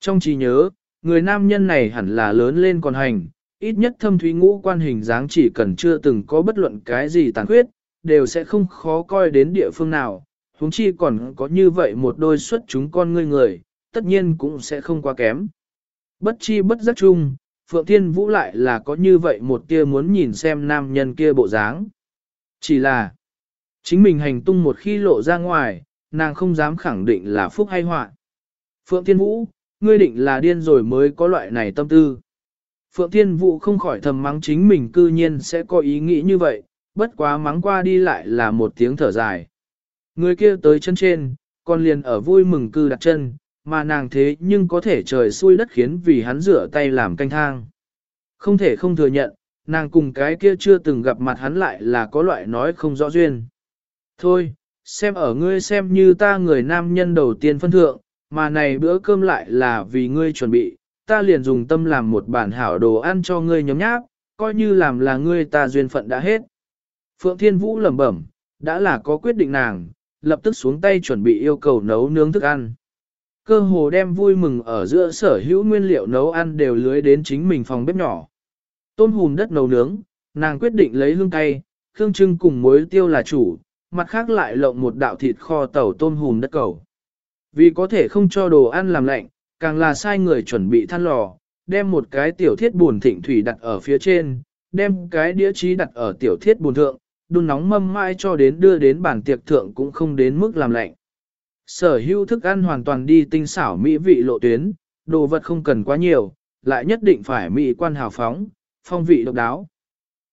Trong trí nhớ, người nam nhân này hẳn là lớn lên còn hành, ít nhất thâm thúy ngũ quan hình dáng chỉ cần chưa từng có bất luận cái gì tàn khuyết, đều sẽ không khó coi đến địa phương nào, huống chi còn có như vậy một đôi xuất chúng con ngươi người, tất nhiên cũng sẽ không quá kém. Bất chi bất giác chung, Phượng Thiên Vũ lại là có như vậy một tia muốn nhìn xem nam nhân kia bộ dáng. Chỉ là, chính mình hành tung một khi lộ ra ngoài, nàng không dám khẳng định là phúc hay họa. Phượng Thiên Vũ, ngươi định là điên rồi mới có loại này tâm tư. Phượng Thiên Vũ không khỏi thầm mắng chính mình cư nhiên sẽ có ý nghĩ như vậy, bất quá mắng qua đi lại là một tiếng thở dài. Người kia tới chân trên, còn liền ở vui mừng cư đặt chân, mà nàng thế nhưng có thể trời xui đất khiến vì hắn rửa tay làm canh thang. Không thể không thừa nhận, nàng cùng cái kia chưa từng gặp mặt hắn lại là có loại nói không rõ duyên. Thôi, xem ở ngươi xem như ta người nam nhân đầu tiên phân thượng, mà này bữa cơm lại là vì ngươi chuẩn bị, ta liền dùng tâm làm một bản hảo đồ ăn cho ngươi nhóm nháp, coi như làm là ngươi ta duyên phận đã hết. Phượng Thiên Vũ lẩm bẩm, đã là có quyết định nàng, lập tức xuống tay chuẩn bị yêu cầu nấu nướng thức ăn. Cơ hồ đem vui mừng ở giữa sở hữu nguyên liệu nấu ăn đều lưới đến chính mình phòng bếp nhỏ. Tôm hùm đất nấu nướng, nàng quyết định lấy hương cay, khương trưng cùng muối tiêu là chủ, mặt khác lại lộng một đạo thịt kho tàu tôm hùm đất cầu. Vì có thể không cho đồ ăn làm lạnh, càng là sai người chuẩn bị than lò, đem một cái tiểu thiết buồn thịnh thủy đặt ở phía trên, đem cái đĩa trí đặt ở tiểu thiết buồn thượng, đun nóng mâm mai cho đến đưa đến bàn tiệc thượng cũng không đến mức làm lạnh. Sở hữu thức ăn hoàn toàn đi tinh xảo mỹ vị lộ tuyến, đồ vật không cần quá nhiều, lại nhất định phải mỹ quan hào phóng, phong vị độc đáo.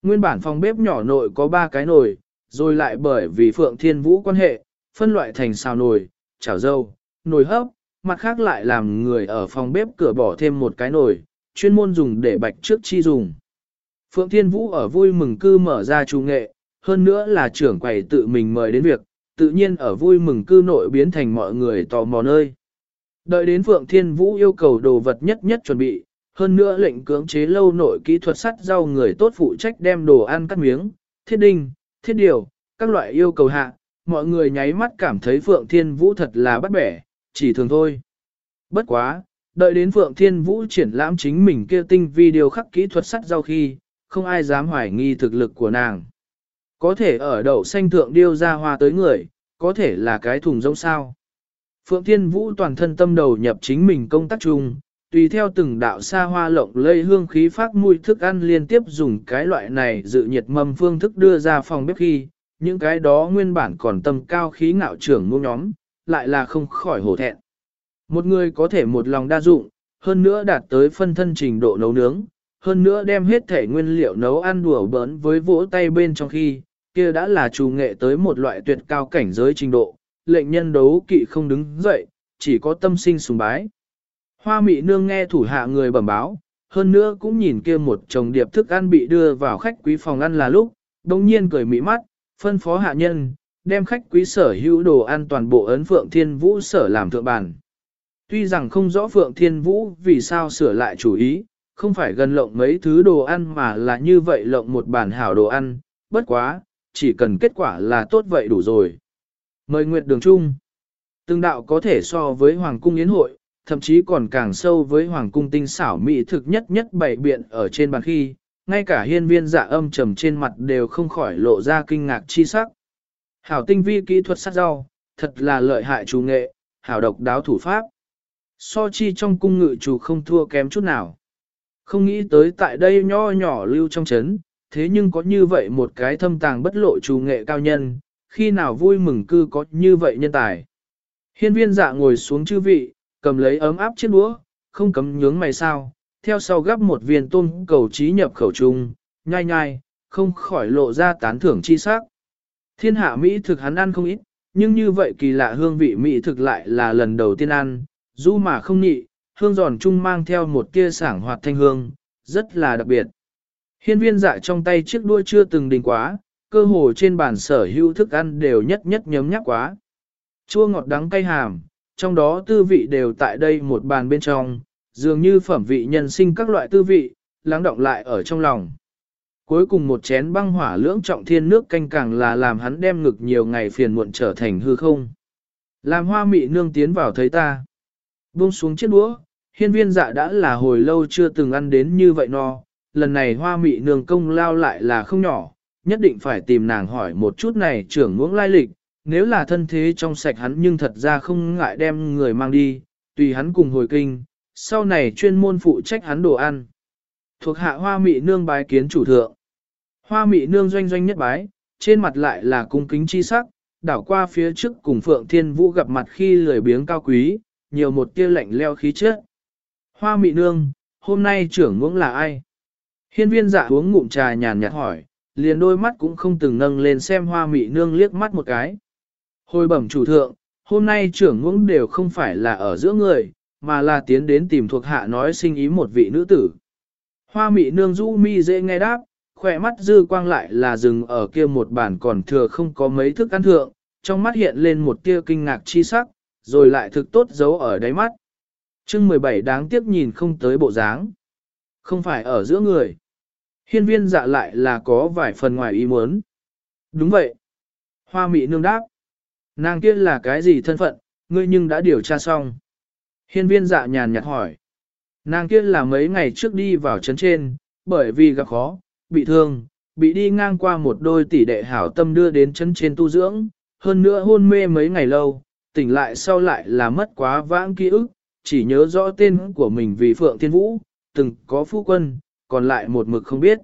Nguyên bản phòng bếp nhỏ nội có 3 cái nồi, rồi lại bởi vì Phượng Thiên Vũ quan hệ, phân loại thành xào nồi, chảo dâu, nồi hấp, mặt khác lại làm người ở phòng bếp cửa bỏ thêm một cái nồi, chuyên môn dùng để bạch trước chi dùng. Phượng Thiên Vũ ở vui mừng cư mở ra chủ nghệ, hơn nữa là trưởng quầy tự mình mời đến việc, tự nhiên ở vui mừng cư nội biến thành mọi người tò mò nơi. Đợi đến Phượng Thiên Vũ yêu cầu đồ vật nhất nhất chuẩn bị, hơn nữa lệnh cưỡng chế lâu nội kỹ thuật sắt rau người tốt phụ trách đem đồ ăn cắt miếng, thiết đinh, thiết điều, các loại yêu cầu hạ, mọi người nháy mắt cảm thấy Phượng Thiên Vũ thật là bắt bẻ, chỉ thường thôi. Bất quá, đợi đến Phượng Thiên Vũ triển lãm chính mình kia tinh video khắc kỹ thuật sắt rau khi, không ai dám hoài nghi thực lực của nàng. Có thể ở đậu xanh thượng điêu ra hoa tới người, có thể là cái thùng rỗng sao. Phượng Thiên Vũ toàn thân tâm đầu nhập chính mình công tác chung, tùy theo từng đạo xa hoa lộng lây hương khí phát mùi thức ăn liên tiếp dùng cái loại này dự nhiệt mâm phương thức đưa ra phòng bếp khi, những cái đó nguyên bản còn tâm cao khí ngạo trưởng ngũ nhóm, lại là không khỏi hổ thẹn. Một người có thể một lòng đa dụng, hơn nữa đạt tới phân thân trình độ nấu nướng, hơn nữa đem hết thể nguyên liệu nấu ăn đùa bỡn với vỗ tay bên trong khi, kia đã là chủ nghệ tới một loại tuyệt cao cảnh giới trình độ, lệnh nhân đấu kỵ không đứng dậy, chỉ có tâm sinh sùng bái. Hoa mị nương nghe thủ hạ người bẩm báo, hơn nữa cũng nhìn kia một chồng điệp thức ăn bị đưa vào khách quý phòng ăn là lúc, đồng nhiên cười mỹ mắt, phân phó hạ nhân, đem khách quý sở hữu đồ ăn toàn bộ ấn Phượng Thiên Vũ sở làm thượng bàn. Tuy rằng không rõ Phượng Thiên Vũ vì sao sửa lại chủ ý, không phải gần lộng mấy thứ đồ ăn mà là như vậy lộng một bản hảo đồ ăn, bất quá, chỉ cần kết quả là tốt vậy đủ rồi. Mời Nguyệt Đường Trung Từng đạo có thể so với Hoàng cung yến hội, thậm chí còn càng sâu với Hoàng cung tinh xảo mỹ thực nhất nhất bảy biện ở trên bàn khi, ngay cả hiên viên dạ âm trầm trên mặt đều không khỏi lộ ra kinh ngạc chi sắc. Hảo tinh vi kỹ thuật sát rau, thật là lợi hại chủ nghệ, hảo độc đáo thủ pháp. So chi trong cung ngự chủ không thua kém chút nào. Không nghĩ tới tại đây nho nhỏ lưu trong chấn, thế nhưng có như vậy một cái thâm tàng bất lộ chủ nghệ cao nhân, khi nào vui mừng cư có như vậy nhân tài. Hiên viên dạ ngồi xuống chư vị, cầm lấy ấm áp chiếc đũa, không cấm nhướng mày sao, theo sau gắp một viên tôm cầu trí nhập khẩu trung, nhai nhai, không khỏi lộ ra tán thưởng chi sắc. Thiên hạ Mỹ thực hắn ăn không ít, nhưng như vậy kỳ lạ hương vị Mỹ thực lại là lần đầu tiên ăn, dù mà không nhị, hương giòn chung mang theo một tia sảng hoạt thanh hương, rất là đặc biệt. Hiên viên dạ trong tay chiếc đuôi chưa từng đình quá, cơ hồ trên bàn sở hữu thức ăn đều nhất nhất nhấm nhắc quá. Chua ngọt đắng cay hàm, trong đó tư vị đều tại đây một bàn bên trong, dường như phẩm vị nhân sinh các loại tư vị, lắng động lại ở trong lòng. Cuối cùng một chén băng hỏa lưỡng trọng thiên nước canh càng là làm hắn đem ngực nhiều ngày phiền muộn trở thành hư không. Làm hoa mị nương tiến vào thấy ta. Buông xuống chiếc đũa, hiên viên dạ đã là hồi lâu chưa từng ăn đến như vậy no. Lần này hoa mị nương công lao lại là không nhỏ, nhất định phải tìm nàng hỏi một chút này trưởng ngưỡng lai lịch. Nếu là thân thế trong sạch hắn nhưng thật ra không ngại đem người mang đi, tùy hắn cùng hồi kinh, sau này chuyên môn phụ trách hắn đồ ăn. Thuộc hạ hoa mị nương bái kiến chủ thượng. Hoa mị nương doanh doanh nhất bái, trên mặt lại là cung kính chi sắc, đảo qua phía trước cùng Phượng Thiên Vũ gặp mặt khi lười biếng cao quý, nhiều một tia lạnh leo khí chất. Hoa mị nương, hôm nay trưởng ngưỡng là ai? Hiên viên dạ uống ngụm trà nhàn nhạt hỏi, liền đôi mắt cũng không từng nâng lên xem hoa mị nương liếc mắt một cái. Hồi bẩm chủ thượng, hôm nay trưởng ngưỡng đều không phải là ở giữa người, mà là tiến đến tìm thuộc hạ nói sinh ý một vị nữ tử. Hoa mị nương rũ mi dễ nghe đáp, khỏe mắt dư quang lại là dừng ở kia một bản còn thừa không có mấy thức ăn thượng, trong mắt hiện lên một tia kinh ngạc chi sắc, rồi lại thực tốt giấu ở đáy mắt. chương 17 đáng tiếc nhìn không tới bộ dáng. Không phải ở giữa người. Hiên viên dạ lại là có vài phần ngoài ý muốn. Đúng vậy. Hoa mị nương đáp. Nàng kia là cái gì thân phận, ngươi nhưng đã điều tra xong. Hiên viên dạ nhàn nhạt hỏi. Nàng kia là mấy ngày trước đi vào trấn trên, bởi vì gặp khó, bị thương, bị đi ngang qua một đôi tỷ đệ hảo tâm đưa đến trấn trên tu dưỡng, hơn nữa hôn mê mấy ngày lâu, tỉnh lại sau lại là mất quá vãng ký ức, chỉ nhớ rõ tên của mình vì Phượng Thiên Vũ, từng có phu quân, còn lại một mực không biết.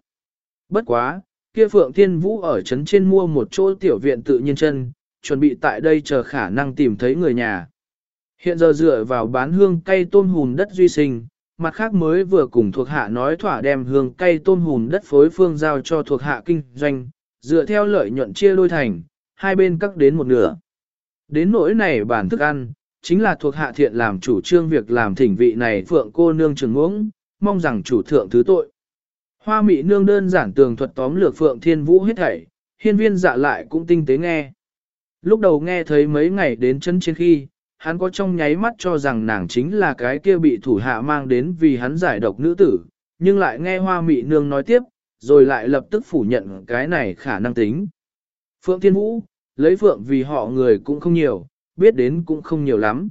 Bất quá, kia Phượng Thiên Vũ ở trấn trên mua một chỗ tiểu viện tự nhiên chân, chuẩn bị tại đây chờ khả năng tìm thấy người nhà. Hiện giờ dựa vào bán hương cây tôm hùn đất duy sinh, mặt khác mới vừa cùng thuộc hạ nói thỏa đem hương cây tôm hùn đất phối phương giao cho thuộc hạ kinh doanh, dựa theo lợi nhuận chia đôi thành, hai bên cắt đến một nửa. Đến nỗi này bản thức ăn, chính là thuộc hạ thiện làm chủ trương việc làm thỉnh vị này phượng cô nương trường uống, mong rằng chủ thượng thứ tội. Hoa mị nương đơn giản tường thuật tóm lược phượng thiên vũ hết thảy, hiên viên dạ lại cũng tinh tế nghe. Lúc đầu nghe thấy mấy ngày đến chân trên khi, hắn có trong nháy mắt cho rằng nàng chính là cái kia bị thủ hạ mang đến vì hắn giải độc nữ tử, nhưng lại nghe hoa mị nương nói tiếp, rồi lại lập tức phủ nhận cái này khả năng tính. Phượng Thiên Vũ, lấy Phượng vì họ người cũng không nhiều, biết đến cũng không nhiều lắm.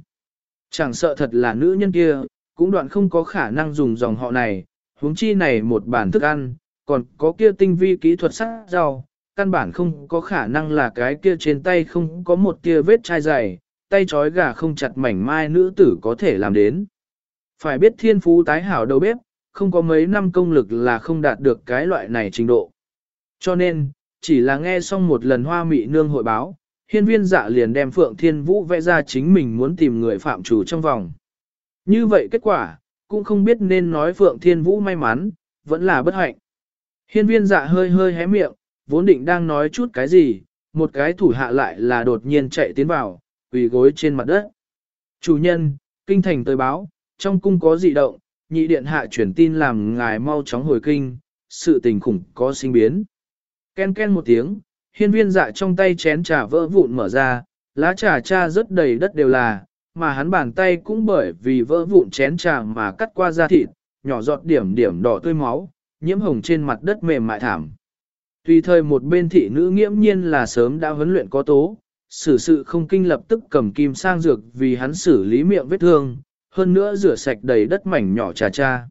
Chẳng sợ thật là nữ nhân kia, cũng đoạn không có khả năng dùng dòng họ này, huống chi này một bản thức ăn, còn có kia tinh vi kỹ thuật sắc rau, căn bản không có khả năng là cái kia trên tay không có một tia vết chai dày, tay trói gà không chặt mảnh mai nữ tử có thể làm đến. Phải biết thiên phú tái hảo đầu bếp, không có mấy năm công lực là không đạt được cái loại này trình độ. Cho nên, chỉ là nghe xong một lần hoa mị nương hội báo, hiên viên dạ liền đem Phượng Thiên Vũ vẽ ra chính mình muốn tìm người phạm chủ trong vòng. Như vậy kết quả, cũng không biết nên nói Phượng Thiên Vũ may mắn, vẫn là bất hạnh. Hiên viên dạ hơi hơi hé miệng, vốn định đang nói chút cái gì, một cái thủ hạ lại là đột nhiên chạy tiến vào, quỳ gối trên mặt đất. Chủ nhân, kinh thành tới báo, trong cung có dị động, nhị điện hạ chuyển tin làm ngài mau chóng hồi kinh, sự tình khủng có sinh biến. Ken ken một tiếng, hiên viên dạ trong tay chén trà vỡ vụn mở ra, lá trà cha rất đầy đất đều là, mà hắn bàn tay cũng bởi vì vỡ vụn chén trà mà cắt qua da thịt, nhỏ giọt điểm điểm đỏ tươi máu, nhiễm hồng trên mặt đất mềm mại thảm. Tùy thời một bên thị nữ nghiễm nhiên là sớm đã huấn luyện có tố, xử sự không kinh lập tức cầm kim sang dược vì hắn xử lý miệng vết thương, hơn nữa rửa sạch đầy đất mảnh nhỏ trà cha.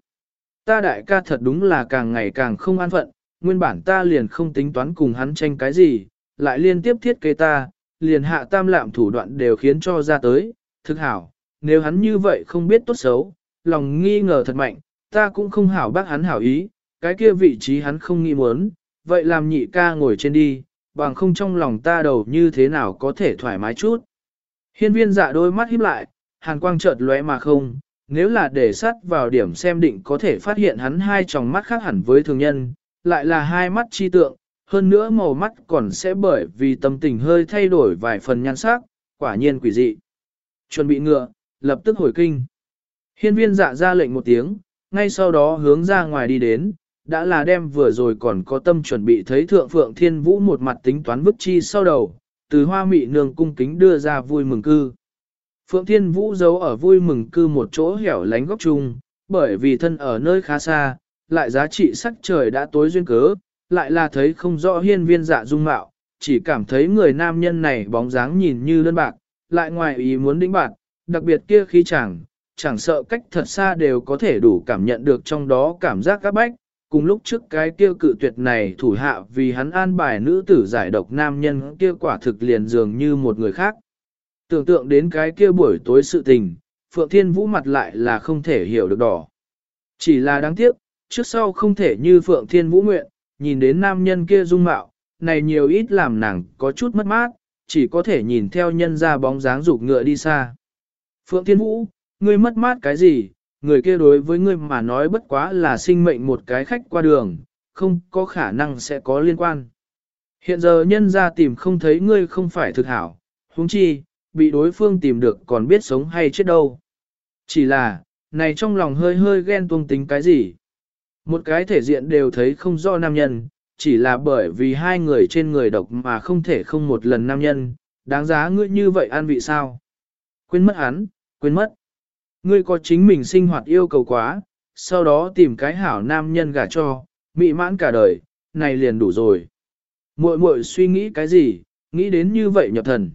Ta đại ca thật đúng là càng ngày càng không an phận, nguyên bản ta liền không tính toán cùng hắn tranh cái gì, lại liên tiếp thiết kế ta, liền hạ tam lạm thủ đoạn đều khiến cho ra tới, thực hảo, nếu hắn như vậy không biết tốt xấu, lòng nghi ngờ thật mạnh, ta cũng không hảo bác hắn hảo ý, cái kia vị trí hắn không nghĩ muốn, vậy làm nhị ca ngồi trên đi, bằng không trong lòng ta đầu như thế nào có thể thoải mái chút. Hiên viên dạ đôi mắt híp lại, hàn quang chợt lóe mà không, nếu là để sắt vào điểm xem định có thể phát hiện hắn hai tròng mắt khác hẳn với thường nhân, lại là hai mắt chi tượng, hơn nữa màu mắt còn sẽ bởi vì tâm tình hơi thay đổi vài phần nhan sắc, quả nhiên quỷ dị. Chuẩn bị ngựa, lập tức hồi kinh. Hiên viên dạ ra lệnh một tiếng, ngay sau đó hướng ra ngoài đi đến, đã là đem vừa rồi còn có tâm chuẩn bị thấy thượng phượng thiên vũ một mặt tính toán bức chi sau đầu, từ hoa mị nương cung kính đưa ra vui mừng cư. Phượng thiên vũ giấu ở vui mừng cư một chỗ hẻo lánh góc chung, bởi vì thân ở nơi khá xa, lại giá trị sắc trời đã tối duyên cớ, lại là thấy không rõ hiên viên dạ dung mạo, chỉ cảm thấy người nam nhân này bóng dáng nhìn như đơn bạc, lại ngoài ý muốn đĩnh bạn, đặc biệt kia khí chẳng, chẳng sợ cách thật xa đều có thể đủ cảm nhận được trong đó cảm giác các bách, cùng lúc trước cái kia cự tuyệt này thủ hạ vì hắn an bài nữ tử giải độc nam nhân kia quả thực liền dường như một người khác. Tưởng tượng đến cái kia buổi tối sự tình, Phượng Thiên Vũ mặt lại là không thể hiểu được đỏ. Chỉ là đáng tiếc, trước sau không thể như Phượng Thiên Vũ nguyện, nhìn đến nam nhân kia dung mạo, này nhiều ít làm nàng có chút mất mát, chỉ có thể nhìn theo nhân ra bóng dáng rụt ngựa đi xa. Phượng Thiên Vũ, ngươi mất mát cái gì, người kia đối với ngươi mà nói bất quá là sinh mệnh một cái khách qua đường, không có khả năng sẽ có liên quan. Hiện giờ nhân ra tìm không thấy ngươi không phải thực hảo, huống chi, bị đối phương tìm được còn biết sống hay chết đâu. Chỉ là, này trong lòng hơi hơi ghen tuông tính cái gì. Một cái thể diện đều thấy không rõ nam nhân, chỉ là bởi vì hai người trên người độc mà không thể không một lần nam nhân, đáng giá ngươi như vậy an vị sao. Quên mất hắn, quên mất. Ngươi có chính mình sinh hoạt yêu cầu quá, sau đó tìm cái hảo nam nhân gả cho, mị mãn cả đời, này liền đủ rồi. Muội muội suy nghĩ cái gì, nghĩ đến như vậy nhập thần.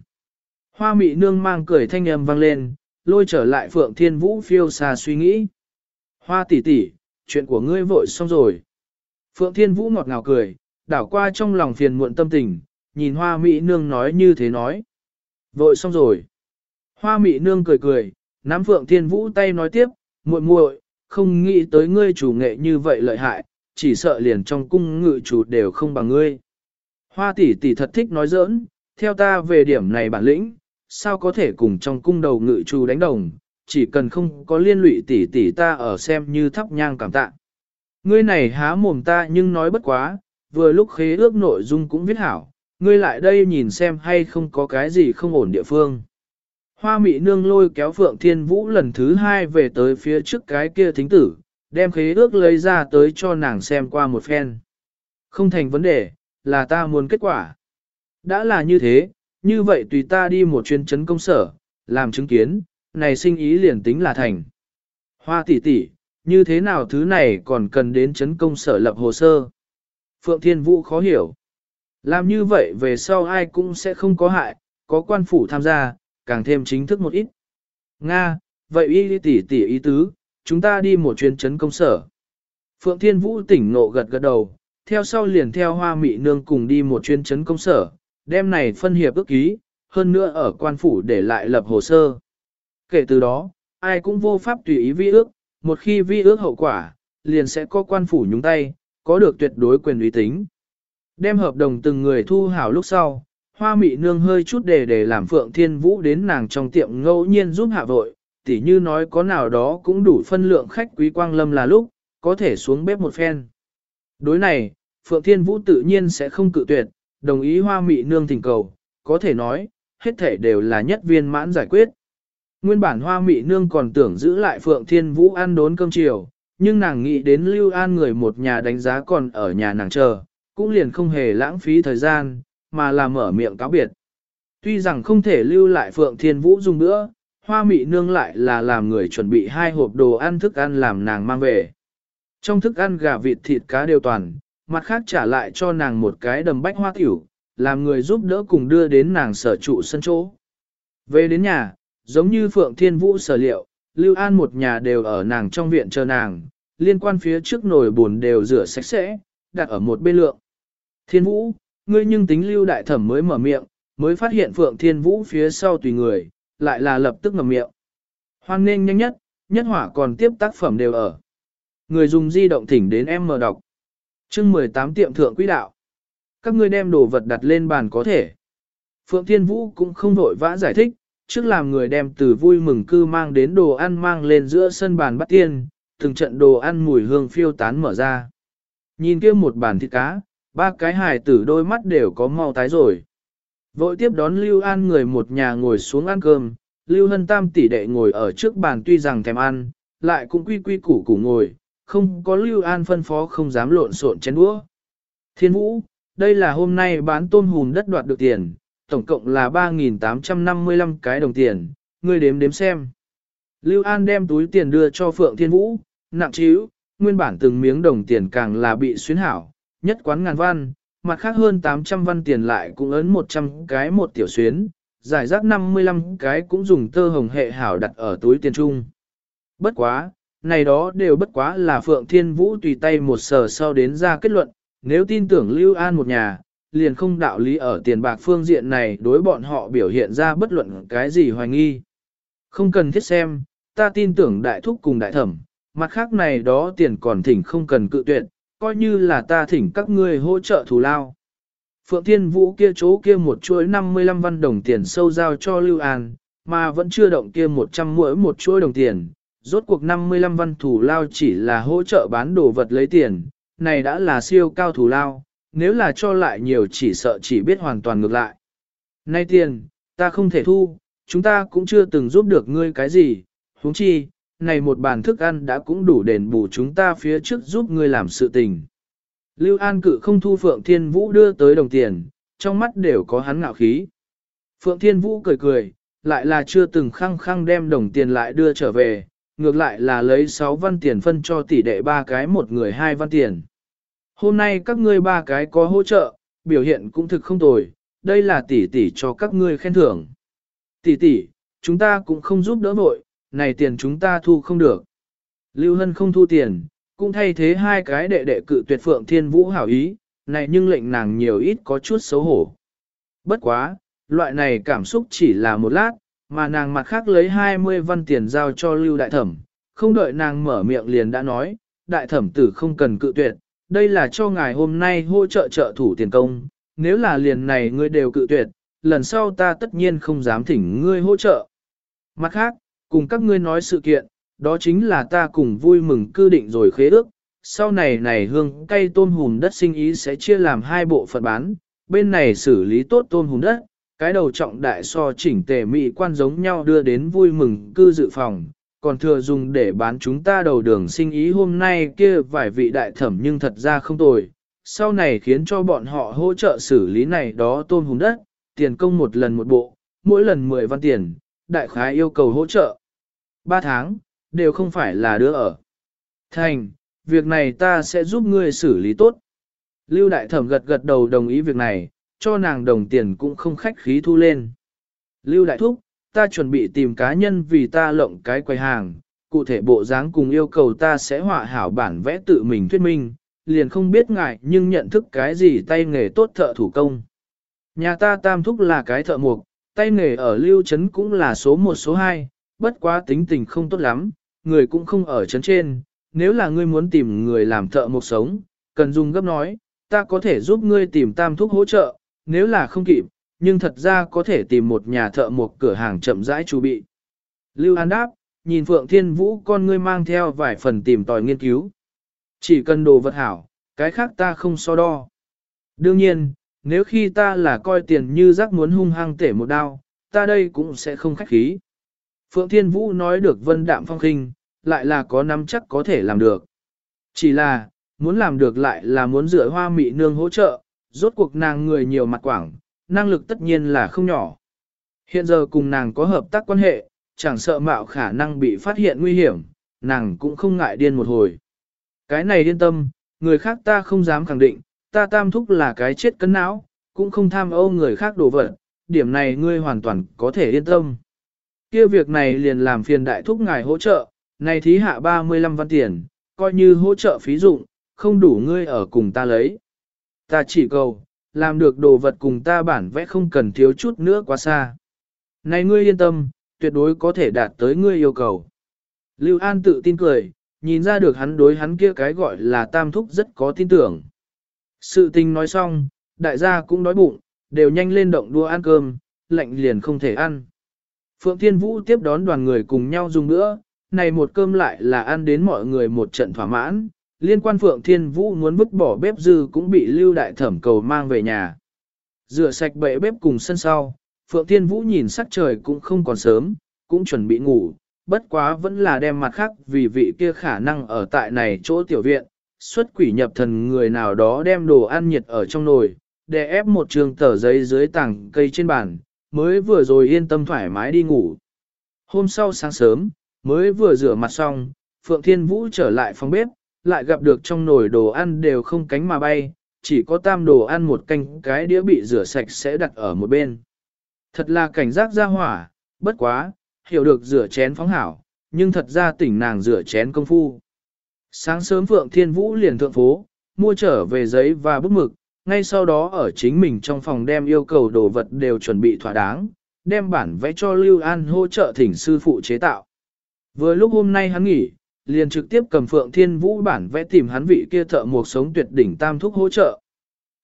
Hoa mị nương mang cười thanh âm vang lên, lôi trở lại Phượng Thiên Vũ phiêu xa suy nghĩ. Hoa tỷ tỷ, chuyện của ngươi vội xong rồi. Phượng Thiên Vũ ngọt ngào cười, đảo qua trong lòng phiền muộn tâm tình, nhìn hoa Mỹ nương nói như thế nói. Vội xong rồi. Hoa Mỹ nương cười cười, nắm Phượng Thiên Vũ tay nói tiếp, muội muội, không nghĩ tới ngươi chủ nghệ như vậy lợi hại, chỉ sợ liền trong cung ngự chủ đều không bằng ngươi. Hoa tỷ tỷ thật thích nói giỡn, theo ta về điểm này bản lĩnh, sao có thể cùng trong cung đầu ngự chủ đánh đồng, chỉ cần không có liên lụy tỷ tỷ ta ở xem như thắp nhang cảm tạ. Ngươi này há mồm ta nhưng nói bất quá, vừa lúc khế ước nội dung cũng viết hảo, ngươi lại đây nhìn xem hay không có cái gì không ổn địa phương. Hoa mị nương lôi kéo Phượng Thiên Vũ lần thứ hai về tới phía trước cái kia thính tử, đem khế ước lấy ra tới cho nàng xem qua một phen. Không thành vấn đề, là ta muốn kết quả. Đã là như thế, như vậy tùy ta đi một chuyến chấn công sở, làm chứng kiến, này sinh ý liền tính là thành. Hoa tỷ tỷ, như thế nào thứ này còn cần đến chấn công sở lập hồ sơ. Phượng Thiên Vũ khó hiểu. Làm như vậy về sau ai cũng sẽ không có hại, có quan phủ tham gia, càng thêm chính thức một ít. Nga, vậy y tỷ tỷ ý tứ, chúng ta đi một chuyến chấn công sở. Phượng Thiên Vũ tỉnh nộ gật gật đầu, theo sau liền theo hoa mị nương cùng đi một chuyến chấn công sở, Đêm này phân hiệp ước ký, hơn nữa ở quan phủ để lại lập hồ sơ. Kể từ đó, ai cũng vô pháp tùy ý vi ước, một khi vi ước hậu quả, liền sẽ có quan phủ nhúng tay, có được tuyệt đối quyền uy tín. Đem hợp đồng từng người thu hảo lúc sau, hoa mị nương hơi chút để để làm Phượng Thiên Vũ đến nàng trong tiệm ngẫu nhiên giúp hạ vội, tỉ như nói có nào đó cũng đủ phân lượng khách quý quang lâm là lúc, có thể xuống bếp một phen. Đối này, Phượng Thiên Vũ tự nhiên sẽ không cự tuyệt, đồng ý hoa mị nương thỉnh cầu, có thể nói, hết thể đều là nhất viên mãn giải quyết. Nguyên bản hoa mị nương còn tưởng giữ lại Phượng Thiên Vũ ăn đốn cơm chiều, nhưng nàng nghĩ đến Lưu An người một nhà đánh giá còn ở nhà nàng chờ, cũng liền không hề lãng phí thời gian, mà là mở miệng cáo biệt. Tuy rằng không thể lưu lại Phượng Thiên Vũ dùng nữa, hoa mị nương lại là làm người chuẩn bị hai hộp đồ ăn thức ăn làm nàng mang về. Trong thức ăn gà vịt thịt cá đều toàn, mặt khác trả lại cho nàng một cái đầm bách hoa tiểu, làm người giúp đỡ cùng đưa đến nàng sở trụ sân chỗ. Về đến nhà, giống như Phượng Thiên Vũ sở liệu, Lưu An một nhà đều ở nàng trong viện chờ nàng, liên quan phía trước nồi buồn đều rửa sạch sẽ, đặt ở một bên lượng. Thiên Vũ, ngươi nhưng tính Lưu Đại Thẩm mới mở miệng, mới phát hiện Phượng Thiên Vũ phía sau tùy người, lại là lập tức ngậm miệng. Hoan nên nhanh nhất, nhất hỏa còn tiếp tác phẩm đều ở. Người dùng di động thỉnh đến em mở đọc. chương 18 tiệm thượng quý đạo. Các ngươi đem đồ vật đặt lên bàn có thể. Phượng Thiên Vũ cũng không vội vã giải thích, trước làm người đem từ vui mừng cư mang đến đồ ăn mang lên giữa sân bàn bắt tiên, từng trận đồ ăn mùi hương phiêu tán mở ra. Nhìn kia một bàn thịt cá, ba cái hài tử đôi mắt đều có mau tái rồi. Vội tiếp đón Lưu An người một nhà ngồi xuống ăn cơm, Lưu Hân Tam tỷ đệ ngồi ở trước bàn tuy rằng thèm ăn, lại cũng quy quy củ củ ngồi, không có Lưu An phân phó không dám lộn xộn chén đũa. Thiên Vũ, đây là hôm nay bán tôm hùm đất đoạt được tiền, tổng cộng là 3.855 cái đồng tiền, ngươi đếm đếm xem. Lưu An đem túi tiền đưa cho Phượng Thiên Vũ, nặng chíu, nguyên bản từng miếng đồng tiền càng là bị xuyến hảo, nhất quán ngàn văn, mặt khác hơn 800 văn tiền lại cũng ấn 100 cái một tiểu xuyến, giải rác 55 cái cũng dùng tơ hồng hệ hảo đặt ở túi tiền trung. Bất quá, này đó đều bất quá là Phượng Thiên Vũ tùy tay một sờ sau đến ra kết luận, nếu tin tưởng Lưu An một nhà, liền không đạo lý ở tiền bạc phương diện này đối bọn họ biểu hiện ra bất luận cái gì hoài nghi. Không cần thiết xem, ta tin tưởng đại thúc cùng đại thẩm, mặt khác này đó tiền còn thỉnh không cần cự tuyệt, coi như là ta thỉnh các ngươi hỗ trợ thù lao. Phượng Thiên Vũ kia chỗ kia một chuỗi 55 văn đồng tiền sâu giao cho Lưu An, mà vẫn chưa động kia 100 mỗi một chuỗi đồng tiền. Rốt cuộc 55 văn thù lao chỉ là hỗ trợ bán đồ vật lấy tiền, này đã là siêu cao thù lao, nếu là cho lại nhiều chỉ sợ chỉ biết hoàn toàn ngược lại. Nay tiền, ta không thể thu, chúng ta cũng chưa từng giúp được ngươi cái gì, huống chi, này một bàn thức ăn đã cũng đủ đền bù chúng ta phía trước giúp ngươi làm sự tình. Lưu An cự không thu Phượng Thiên Vũ đưa tới đồng tiền, trong mắt đều có hắn ngạo khí. Phượng Thiên Vũ cười cười, lại là chưa từng khăng khăng đem đồng tiền lại đưa trở về, ngược lại là lấy 6 văn tiền phân cho tỷ đệ ba cái một người hai văn tiền. Hôm nay các ngươi ba cái có hỗ trợ, biểu hiện cũng thực không tồi, đây là tỷ tỷ cho các ngươi khen thưởng. Tỷ tỷ, chúng ta cũng không giúp đỡ vội, này tiền chúng ta thu không được. Lưu Hân không thu tiền, cũng thay thế hai cái đệ đệ cự tuyệt Phượng Thiên Vũ hảo ý, này nhưng lệnh nàng nhiều ít có chút xấu hổ. Bất quá, loại này cảm xúc chỉ là một lát, mà nàng mặt khác lấy 20 văn tiền giao cho Lưu Đại Thẩm, không đợi nàng mở miệng liền đã nói, Đại Thẩm tử không cần cự tuyệt, đây là cho ngài hôm nay hỗ trợ trợ thủ tiền công, nếu là liền này ngươi đều cự tuyệt, lần sau ta tất nhiên không dám thỉnh ngươi hỗ trợ. Mặt khác, cùng các ngươi nói sự kiện, đó chính là ta cùng vui mừng cư định rồi khế ước, sau này này hương cây tôm hùm đất sinh ý sẽ chia làm hai bộ phận bán, bên này xử lý tốt tôm hùm đất, cái đầu trọng đại so chỉnh tề mỹ quan giống nhau đưa đến vui mừng cư dự phòng, còn thừa dùng để bán chúng ta đầu đường sinh ý hôm nay kia vài vị đại thẩm nhưng thật ra không tồi, sau này khiến cho bọn họ hỗ trợ xử lý này đó tôm hùng đất, tiền công một lần một bộ, mỗi lần 10 văn tiền, đại khái yêu cầu hỗ trợ. 3 tháng, đều không phải là đứa ở. Thành, việc này ta sẽ giúp ngươi xử lý tốt. Lưu đại thẩm gật gật đầu đồng ý việc này, cho nàng đồng tiền cũng không khách khí thu lên. Lưu đại thúc, ta chuẩn bị tìm cá nhân vì ta lộng cái quầy hàng, cụ thể bộ dáng cùng yêu cầu ta sẽ họa hảo bản vẽ tự mình thuyết minh, liền không biết ngại nhưng nhận thức cái gì tay nghề tốt thợ thủ công. Nhà ta tam thúc là cái thợ mộc, tay nghề ở lưu trấn cũng là số 1 số 2, bất quá tính tình không tốt lắm, người cũng không ở trấn trên, nếu là ngươi muốn tìm người làm thợ mộc sống, cần dùng gấp nói, ta có thể giúp ngươi tìm tam thúc hỗ trợ, nếu là không kịp, nhưng thật ra có thể tìm một nhà thợ một cửa hàng chậm rãi chu bị. Lưu An đáp, nhìn Phượng Thiên Vũ con ngươi mang theo vài phần tìm tòi nghiên cứu. Chỉ cần đồ vật hảo, cái khác ta không so đo. Đương nhiên, nếu khi ta là coi tiền như rác muốn hung hăng tể một đao, ta đây cũng sẽ không khách khí. Phượng Thiên Vũ nói được vân đạm phong khinh, lại là có nắm chắc có thể làm được. Chỉ là, muốn làm được lại là muốn rửa hoa mị nương hỗ trợ, rốt cuộc nàng người nhiều mặt quảng, năng lực tất nhiên là không nhỏ. Hiện giờ cùng nàng có hợp tác quan hệ, chẳng sợ mạo khả năng bị phát hiện nguy hiểm, nàng cũng không ngại điên một hồi. Cái này điên tâm, người khác ta không dám khẳng định, ta tam thúc là cái chết cấn não, cũng không tham ô người khác đổ vật, điểm này ngươi hoàn toàn có thể yên tâm. kia việc này liền làm phiền đại thúc ngài hỗ trợ, này thí hạ 35 văn tiền, coi như hỗ trợ phí dụng, không đủ ngươi ở cùng ta lấy. Ta chỉ cầu, làm được đồ vật cùng ta bản vẽ không cần thiếu chút nữa quá xa. Này ngươi yên tâm, tuyệt đối có thể đạt tới ngươi yêu cầu. Lưu An tự tin cười, nhìn ra được hắn đối hắn kia cái gọi là tam thúc rất có tin tưởng. Sự tình nói xong, đại gia cũng đói bụng, đều nhanh lên động đua ăn cơm, lạnh liền không thể ăn. Phượng Thiên Vũ tiếp đón đoàn người cùng nhau dùng nữa, này một cơm lại là ăn đến mọi người một trận thỏa mãn, liên quan Phượng Thiên Vũ muốn vứt bỏ bếp dư cũng bị Lưu Đại Thẩm cầu mang về nhà. Rửa sạch bệ bếp cùng sân sau, Phượng Thiên Vũ nhìn sắc trời cũng không còn sớm, cũng chuẩn bị ngủ, bất quá vẫn là đem mặt khác vì vị kia khả năng ở tại này chỗ tiểu viện, xuất quỷ nhập thần người nào đó đem đồ ăn nhiệt ở trong nồi, để ép một trường tờ giấy dưới tảng cây trên bàn, mới vừa rồi yên tâm thoải mái đi ngủ. Hôm sau sáng sớm, mới vừa rửa mặt xong, Phượng Thiên Vũ trở lại phòng bếp, lại gặp được trong nồi đồ ăn đều không cánh mà bay, chỉ có tam đồ ăn một canh cái đĩa bị rửa sạch sẽ đặt ở một bên. Thật là cảnh giác ra hỏa, bất quá, hiểu được rửa chén phóng hảo, nhưng thật ra tỉnh nàng rửa chén công phu. Sáng sớm Phượng Thiên Vũ liền thượng phố, mua trở về giấy và bút mực, ngay sau đó ở chính mình trong phòng đem yêu cầu đồ vật đều chuẩn bị thỏa đáng, đem bản vẽ cho Lưu An hỗ trợ thỉnh sư phụ chế tạo. Vừa lúc hôm nay hắn nghỉ, liền trực tiếp cầm Phượng Thiên Vũ bản vẽ tìm hắn vị kia thợ một sống tuyệt đỉnh tam thúc hỗ trợ.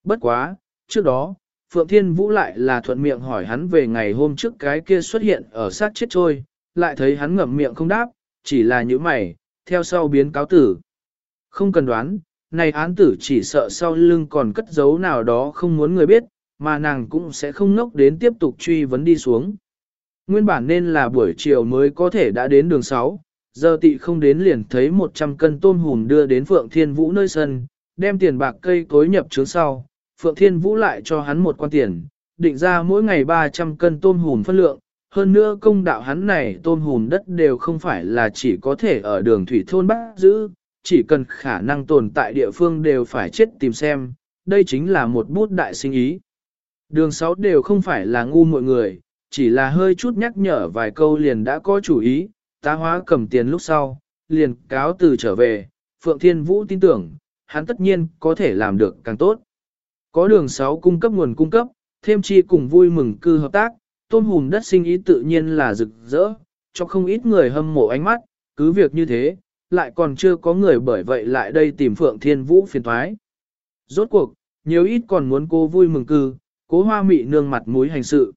Bất quá, trước đó, Phượng Thiên Vũ lại là thuận miệng hỏi hắn về ngày hôm trước cái kia xuất hiện ở sát chết trôi, lại thấy hắn ngậm miệng không đáp, chỉ là những mày, theo sau biến cáo tử. Không cần đoán, này án tử chỉ sợ sau lưng còn cất giấu nào đó không muốn người biết, mà nàng cũng sẽ không nốc đến tiếp tục truy vấn đi xuống. Nguyên bản nên là buổi chiều mới có thể đã đến đường 6, giờ tị không đến liền thấy 100 cân tôm hùm đưa đến Phượng Thiên Vũ nơi sân, đem tiền bạc cây cối nhập trướng sau, Phượng Thiên Vũ lại cho hắn một quan tiền, định ra mỗi ngày 300 cân tôm hùm phân lượng, hơn nữa công đạo hắn này tôm hùm đất đều không phải là chỉ có thể ở đường thủy thôn bắt giữ, chỉ cần khả năng tồn tại địa phương đều phải chết tìm xem, đây chính là một bút đại sinh ý. Đường sáu đều không phải là ngu mọi người, chỉ là hơi chút nhắc nhở vài câu liền đã có chủ ý, tá hóa cầm tiền lúc sau, liền cáo từ trở về, Phượng Thiên Vũ tin tưởng, hắn tất nhiên có thể làm được càng tốt. Có đường 6 cung cấp nguồn cung cấp, thêm chi cùng vui mừng cư hợp tác, tôm hùm đất sinh ý tự nhiên là rực rỡ, cho không ít người hâm mộ ánh mắt, cứ việc như thế, lại còn chưa có người bởi vậy lại đây tìm Phượng Thiên Vũ phiền thoái. Rốt cuộc, nhiều ít còn muốn cô vui mừng cư, cố hoa mị nương mặt mũi hành sự.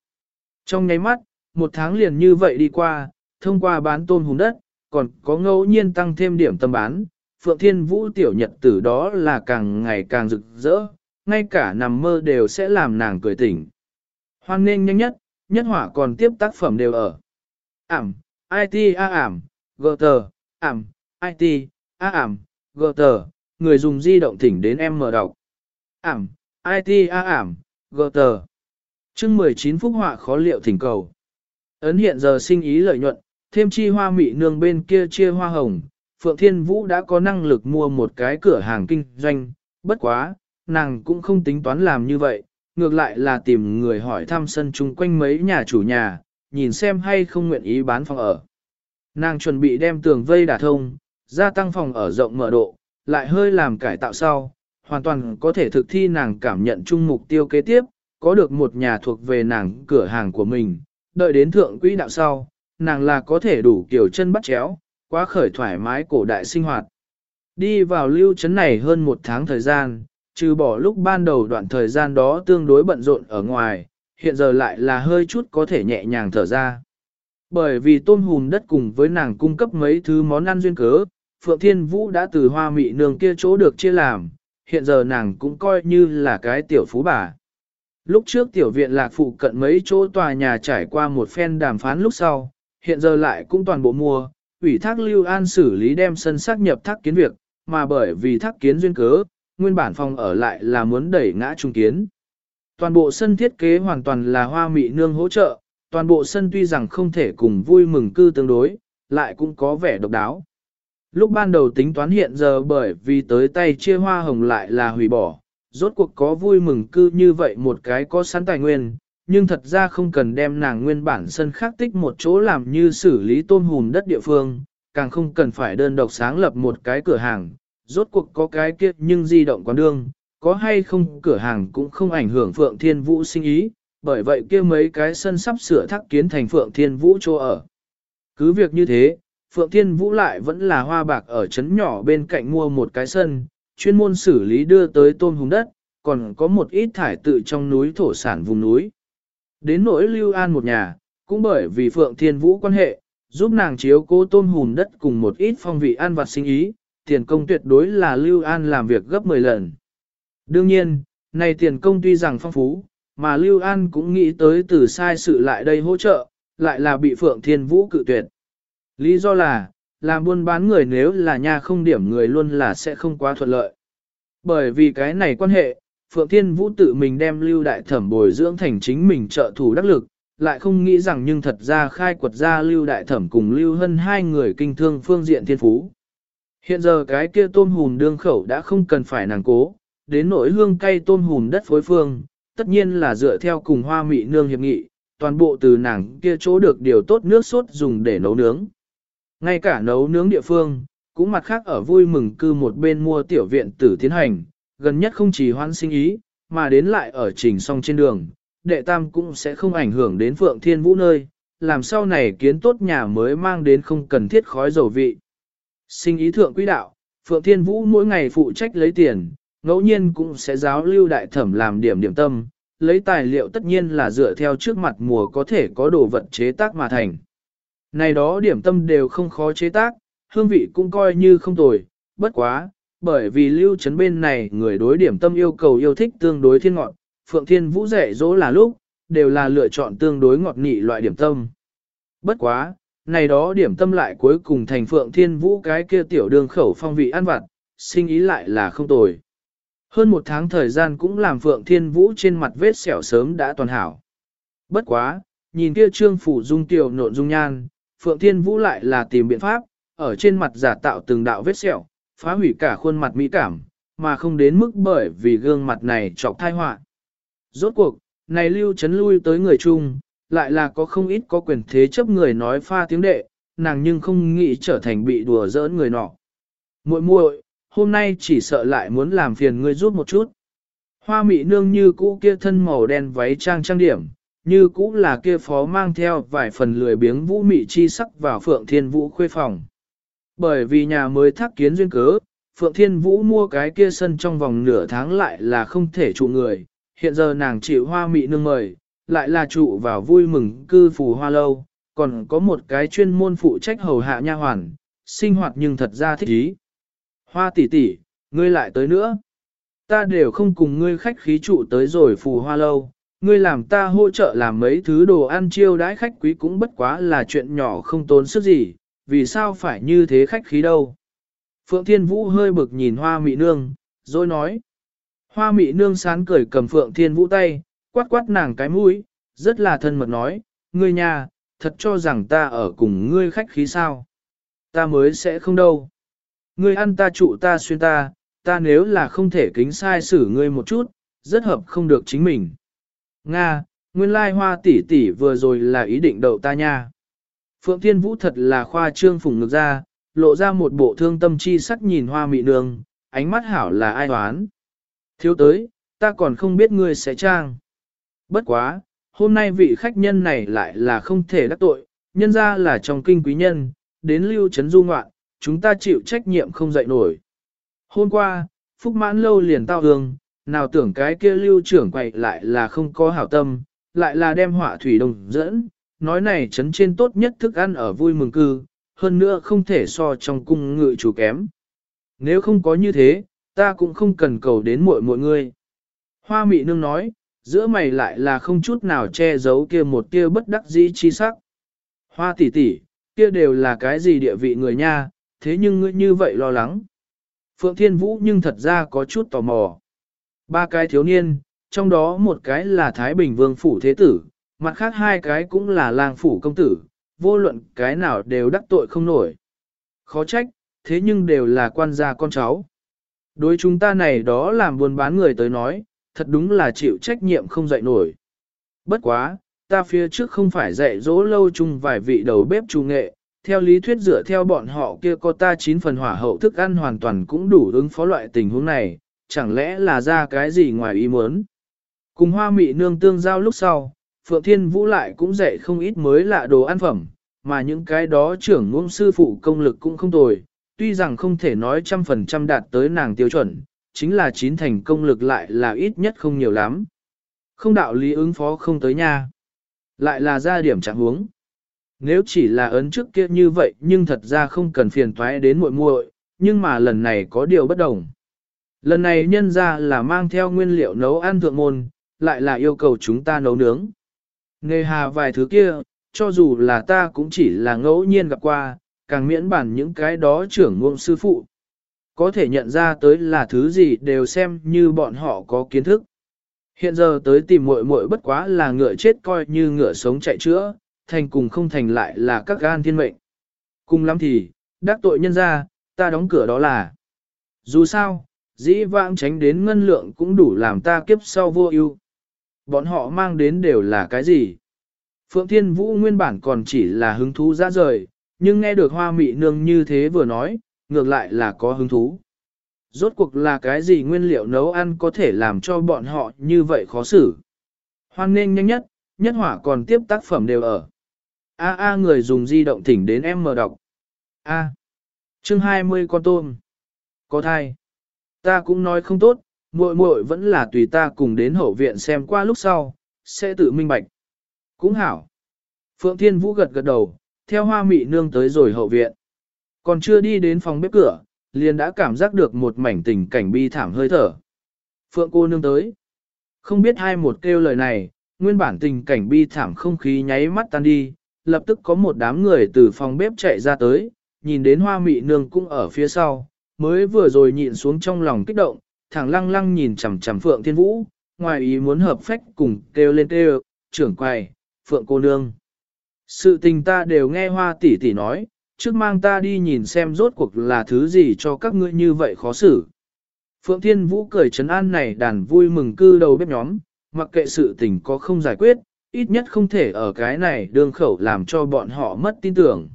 Trong nháy mắt, một tháng liền như vậy đi qua, thông qua bán tôm hùm đất, còn có ngẫu nhiên tăng thêm điểm tâm bán, Phượng Thiên Vũ tiểu nhật tử đó là càng ngày càng rực rỡ, ngay cả nằm mơ đều sẽ làm nàng cười tỉnh. Hoan nghênh nhanh nhất, nhất hỏa còn tiếp tác phẩm đều ở. Ảm, IT A ảm, gờ tờ, ảm, IT, A ảm, gờ tờ, người dùng di động thỉnh đến em mở đọc. Ảm, IT A ảm, gờ tờ. Chương 19 phúc họa khó liệu thỉnh cầu. Ấn hiện giờ sinh ý lợi nhuận, thêm chi hoa mị nương bên kia chia hoa hồng, Phượng Thiên Vũ đã có năng lực mua một cái cửa hàng kinh doanh, bất quá, nàng cũng không tính toán làm như vậy, ngược lại là tìm người hỏi thăm sân chung quanh mấy nhà chủ nhà, nhìn xem hay không nguyện ý bán phòng ở. Nàng chuẩn bị đem tường vây đả thông, gia tăng phòng ở rộng mở độ, lại hơi làm cải tạo sau, hoàn toàn có thể thực thi nàng cảm nhận chung mục tiêu kế tiếp, có được một nhà thuộc về nàng cửa hàng của mình, đợi đến thượng quỹ đạo sau, nàng là có thể đủ kiểu chân bắt chéo, quá khởi thoải mái cổ đại sinh hoạt. Đi vào lưu trấn này hơn một tháng thời gian, trừ bỏ lúc ban đầu đoạn thời gian đó tương đối bận rộn ở ngoài, hiện giờ lại là hơi chút có thể nhẹ nhàng thở ra. Bởi vì tôm hùm đất cùng với nàng cung cấp mấy thứ món ăn duyên cớ, Phượng Thiên Vũ đã từ hoa mị nương kia chỗ được chia làm, hiện giờ nàng cũng coi như là cái tiểu phú bà. Lúc trước tiểu viện lạc phụ cận mấy chỗ tòa nhà trải qua một phen đàm phán lúc sau, hiện giờ lại cũng toàn bộ mua, ủy thác Lưu An xử lý đem sân xác nhập thác kiến việc, mà bởi vì thác kiến duyên cớ, nguyên bản phòng ở lại là muốn đẩy ngã trung kiến. Toàn bộ sân thiết kế hoàn toàn là hoa mị nương hỗ trợ, toàn bộ sân tuy rằng không thể cùng vui mừng cư tương đối, lại cũng có vẻ độc đáo. Lúc ban đầu tính toán hiện giờ bởi vì tới tay chia hoa hồng lại là hủy bỏ, rốt cuộc có vui mừng cư như vậy một cái có sẵn tài nguyên, nhưng thật ra không cần đem nàng nguyên bản sân khắc tích một chỗ làm như xử lý tôm hùm đất địa phương, càng không cần phải đơn độc sáng lập một cái cửa hàng, rốt cuộc có cái kia nhưng di động quán đương, có hay không cửa hàng cũng không ảnh hưởng Phượng Thiên Vũ sinh ý, bởi vậy kia mấy cái sân sắp sửa thắc kiến thành Phượng Thiên Vũ chỗ ở. Cứ việc như thế, Phượng Thiên Vũ lại vẫn là hoa bạc ở trấn nhỏ bên cạnh mua một cái sân, chuyên môn xử lý đưa tới tôm hùng đất, còn có một ít thải tự trong núi thổ sản vùng núi. Đến nỗi Lưu An một nhà, cũng bởi vì Phượng Thiên Vũ quan hệ, giúp nàng chiếu cố tôm hùn đất cùng một ít phong vị an vặt sinh ý, tiền công tuyệt đối là Lưu An làm việc gấp 10 lần. Đương nhiên, này tiền công tuy rằng phong phú, mà Lưu An cũng nghĩ tới từ sai sự lại đây hỗ trợ, lại là bị Phượng Thiên Vũ cự tuyệt. Lý do là, làm buôn bán người nếu là nhà không điểm người luôn là sẽ không quá thuận lợi. Bởi vì cái này quan hệ, Phượng Thiên Vũ tự mình đem Lưu Đại Thẩm bồi dưỡng thành chính mình trợ thủ đắc lực, lại không nghĩ rằng nhưng thật ra khai quật ra Lưu Đại Thẩm cùng Lưu Hân hai người kinh thương phương diện thiên phú. Hiện giờ cái kia tôm hùn đương khẩu đã không cần phải nàng cố, đến nỗi hương cay tôm hùn đất phối phương, tất nhiên là dựa theo cùng hoa mị nương hiệp nghị, toàn bộ từ nàng kia chỗ được điều tốt nước sốt dùng để nấu nướng. Ngay cả nấu nướng địa phương, cũng mặt khác ở vui mừng cư một bên mua tiểu viện tử tiến hành, gần nhất không chỉ hoan sinh ý, mà đến lại ở trình song trên đường, đệ tam cũng sẽ không ảnh hưởng đến Phượng Thiên Vũ nơi, làm sau này kiến tốt nhà mới mang đến không cần thiết khói dầu vị. Sinh ý thượng quý đạo, Phượng Thiên Vũ mỗi ngày phụ trách lấy tiền, ngẫu nhiên cũng sẽ giáo lưu đại thẩm làm điểm điểm tâm, lấy tài liệu tất nhiên là dựa theo trước mặt mùa có thể có đồ vật chế tác mà thành. Này đó điểm tâm đều không khó chế tác, hương vị cũng coi như không tồi, bất quá, bởi vì lưu trấn bên này người đối điểm tâm yêu cầu yêu thích tương đối thiên ngọt, Phượng Thiên Vũ dạy dỗ là lúc, đều là lựa chọn tương đối ngọt nị loại điểm tâm. Bất quá, này đó điểm tâm lại cuối cùng thành Phượng Thiên Vũ cái kia tiểu đường khẩu phong vị ăn vặt, sinh ý lại là không tồi. Hơn một tháng thời gian cũng làm Phượng Thiên Vũ trên mặt vết sẹo sớm đã toàn hảo. Bất quá, nhìn kia trương phủ dung tiểu nộn dung nhan, Phượng Thiên Vũ lại là tìm biện pháp, ở trên mặt giả tạo từng đạo vết sẹo, phá hủy cả khuôn mặt mỹ cảm, mà không đến mức bởi vì gương mặt này trọc thai họa. Rốt cuộc, này lưu chấn lui tới người chung, lại là có không ít có quyền thế chấp người nói pha tiếng đệ, nàng nhưng không nghĩ trở thành bị đùa giỡn người nọ. muội muội, hôm nay chỉ sợ lại muốn làm phiền ngươi giúp một chút. Hoa mị nương như cũ kia thân màu đen váy trang trang điểm, như cũ là kia phó mang theo vài phần lười biếng vũ mị chi sắc vào phượng thiên vũ khuê phòng. Bởi vì nhà mới thác kiến duyên cớ, Phượng Thiên Vũ mua cái kia sân trong vòng nửa tháng lại là không thể trụ người, hiện giờ nàng chịu hoa mị nương mời, lại là trụ vào vui mừng cư phù hoa lâu, còn có một cái chuyên môn phụ trách hầu hạ nha hoàn, sinh hoạt nhưng thật ra thích ý. Hoa tỷ tỷ, ngươi lại tới nữa. Ta đều không cùng ngươi khách khí trụ tới rồi phù hoa lâu, ngươi làm ta hỗ trợ làm mấy thứ đồ ăn chiêu đãi khách quý cũng bất quá là chuyện nhỏ không tốn sức gì, vì sao phải như thế khách khí đâu. Phượng Thiên Vũ hơi bực nhìn hoa mị nương, rồi nói. Hoa mị nương sán cười cầm Phượng Thiên Vũ tay, quát quát nàng cái mũi, rất là thân mật nói, ngươi nhà, thật cho rằng ta ở cùng ngươi khách khí sao. Ta mới sẽ không đâu. Ngươi ăn ta trụ ta xuyên ta, ta nếu là không thể kính sai xử ngươi một chút, rất hợp không được chính mình. Nga, nguyên lai hoa tỷ tỷ vừa rồi là ý định đậu ta nha. Phượng Thiên Vũ thật là khoa trương phùng ngực ra, lộ ra một bộ thương tâm chi sắc nhìn hoa mị nương, ánh mắt hảo là ai hoán. Thiếu tới, ta còn không biết ngươi sẽ trang. Bất quá, hôm nay vị khách nhân này lại là không thể đắc tội, nhân ra là trong kinh quý nhân, đến lưu trấn du ngoạn, chúng ta chịu trách nhiệm không dậy nổi. Hôm qua, Phúc mãn lâu liền tao hương, nào tưởng cái kia lưu trưởng quậy lại là không có hảo tâm, lại là đem họa thủy đồng dẫn, nói này trấn trên tốt nhất thức ăn ở vui mừng cư, hơn nữa không thể so trong cung ngự chủ kém. Nếu không có như thế, ta cũng không cần cầu đến muội mọi người. Hoa mị nương nói, giữa mày lại là không chút nào che giấu kia một kia bất đắc dĩ chi sắc. Hoa tỷ tỷ, kia đều là cái gì địa vị người nha, thế nhưng ngươi như vậy lo lắng. Phượng Thiên Vũ nhưng thật ra có chút tò mò. Ba cái thiếu niên, trong đó một cái là Thái Bình Vương Phủ Thế Tử, mặt khác hai cái cũng là làng Phủ Công Tử, vô luận cái nào đều đắc tội không nổi. Khó trách, thế nhưng đều là quan gia con cháu. Đối chúng ta này đó làm buôn bán người tới nói, thật đúng là chịu trách nhiệm không dạy nổi. Bất quá, ta phía trước không phải dạy dỗ lâu chung vài vị đầu bếp chủ nghệ, theo lý thuyết dựa theo bọn họ kia có ta chín phần hỏa hậu thức ăn hoàn toàn cũng đủ ứng phó loại tình huống này, chẳng lẽ là ra cái gì ngoài ý muốn. Cùng hoa mị nương tương giao lúc sau, Phượng Thiên Vũ lại cũng dạy không ít mới lạ đồ ăn phẩm, mà những cái đó trưởng ngôn sư phụ công lực cũng không tồi, tuy rằng không thể nói trăm phần trăm đạt tới nàng tiêu chuẩn, chính là chín thành công lực lại là ít nhất không nhiều lắm. Không đạo lý ứng phó không tới nha. Lại là ra điểm trạng huống. Nếu chỉ là ấn trước kia như vậy nhưng thật ra không cần phiền toái đến muội muội, nhưng mà lần này có điều bất đồng. Lần này nhân ra là mang theo nguyên liệu nấu ăn thượng môn, lại là yêu cầu chúng ta nấu nướng. Nghề hà vài thứ kia, cho dù là ta cũng chỉ là ngẫu nhiên gặp qua, càng miễn bản những cái đó trưởng ngôn sư phụ. Có thể nhận ra tới là thứ gì đều xem như bọn họ có kiến thức. Hiện giờ tới tìm muội muội bất quá là ngựa chết coi như ngựa sống chạy chữa, thành cùng không thành lại là các gan thiên mệnh. Cùng lắm thì, đắc tội nhân ra, ta đóng cửa đó là. Dù sao, dĩ vãng tránh đến ngân lượng cũng đủ làm ta kiếp sau vô ưu. Bọn họ mang đến đều là cái gì? Phượng Thiên Vũ nguyên bản còn chỉ là hứng thú ra rời, nhưng nghe được hoa mị nương như thế vừa nói, ngược lại là có hứng thú. Rốt cuộc là cái gì nguyên liệu nấu ăn có thể làm cho bọn họ như vậy khó xử. Hoan nên nhanh nhất, nhất hỏa còn tiếp tác phẩm đều ở. A A người dùng di động thỉnh đến em mở đọc. A. Chương 20 con tôm. Có thai. Ta cũng nói không tốt, muội muội vẫn là tùy ta cùng đến hậu viện xem qua lúc sau, sẽ tự minh bạch. Cũng hảo. Phượng Thiên Vũ gật gật đầu, theo hoa mị nương tới rồi hậu viện. Còn chưa đi đến phòng bếp cửa, liền đã cảm giác được một mảnh tình cảnh bi thảm hơi thở. Phượng cô nương tới. Không biết hai một kêu lời này, nguyên bản tình cảnh bi thảm không khí nháy mắt tan đi, lập tức có một đám người từ phòng bếp chạy ra tới, nhìn đến hoa mị nương cũng ở phía sau, mới vừa rồi nhịn xuống trong lòng kích động, thẳng lăng lăng nhìn chằm chằm Phượng Thiên Vũ, ngoài ý muốn hợp phách cùng kêu lên kêu, trưởng quầy, Phượng cô nương. Sự tình ta đều nghe hoa tỷ tỷ nói, trước mang ta đi nhìn xem rốt cuộc là thứ gì cho các ngươi như vậy khó xử. Phượng Thiên Vũ cười trấn an này đàn vui mừng cư đầu bếp nhóm, mặc kệ sự tình có không giải quyết, ít nhất không thể ở cái này đường khẩu làm cho bọn họ mất tin tưởng.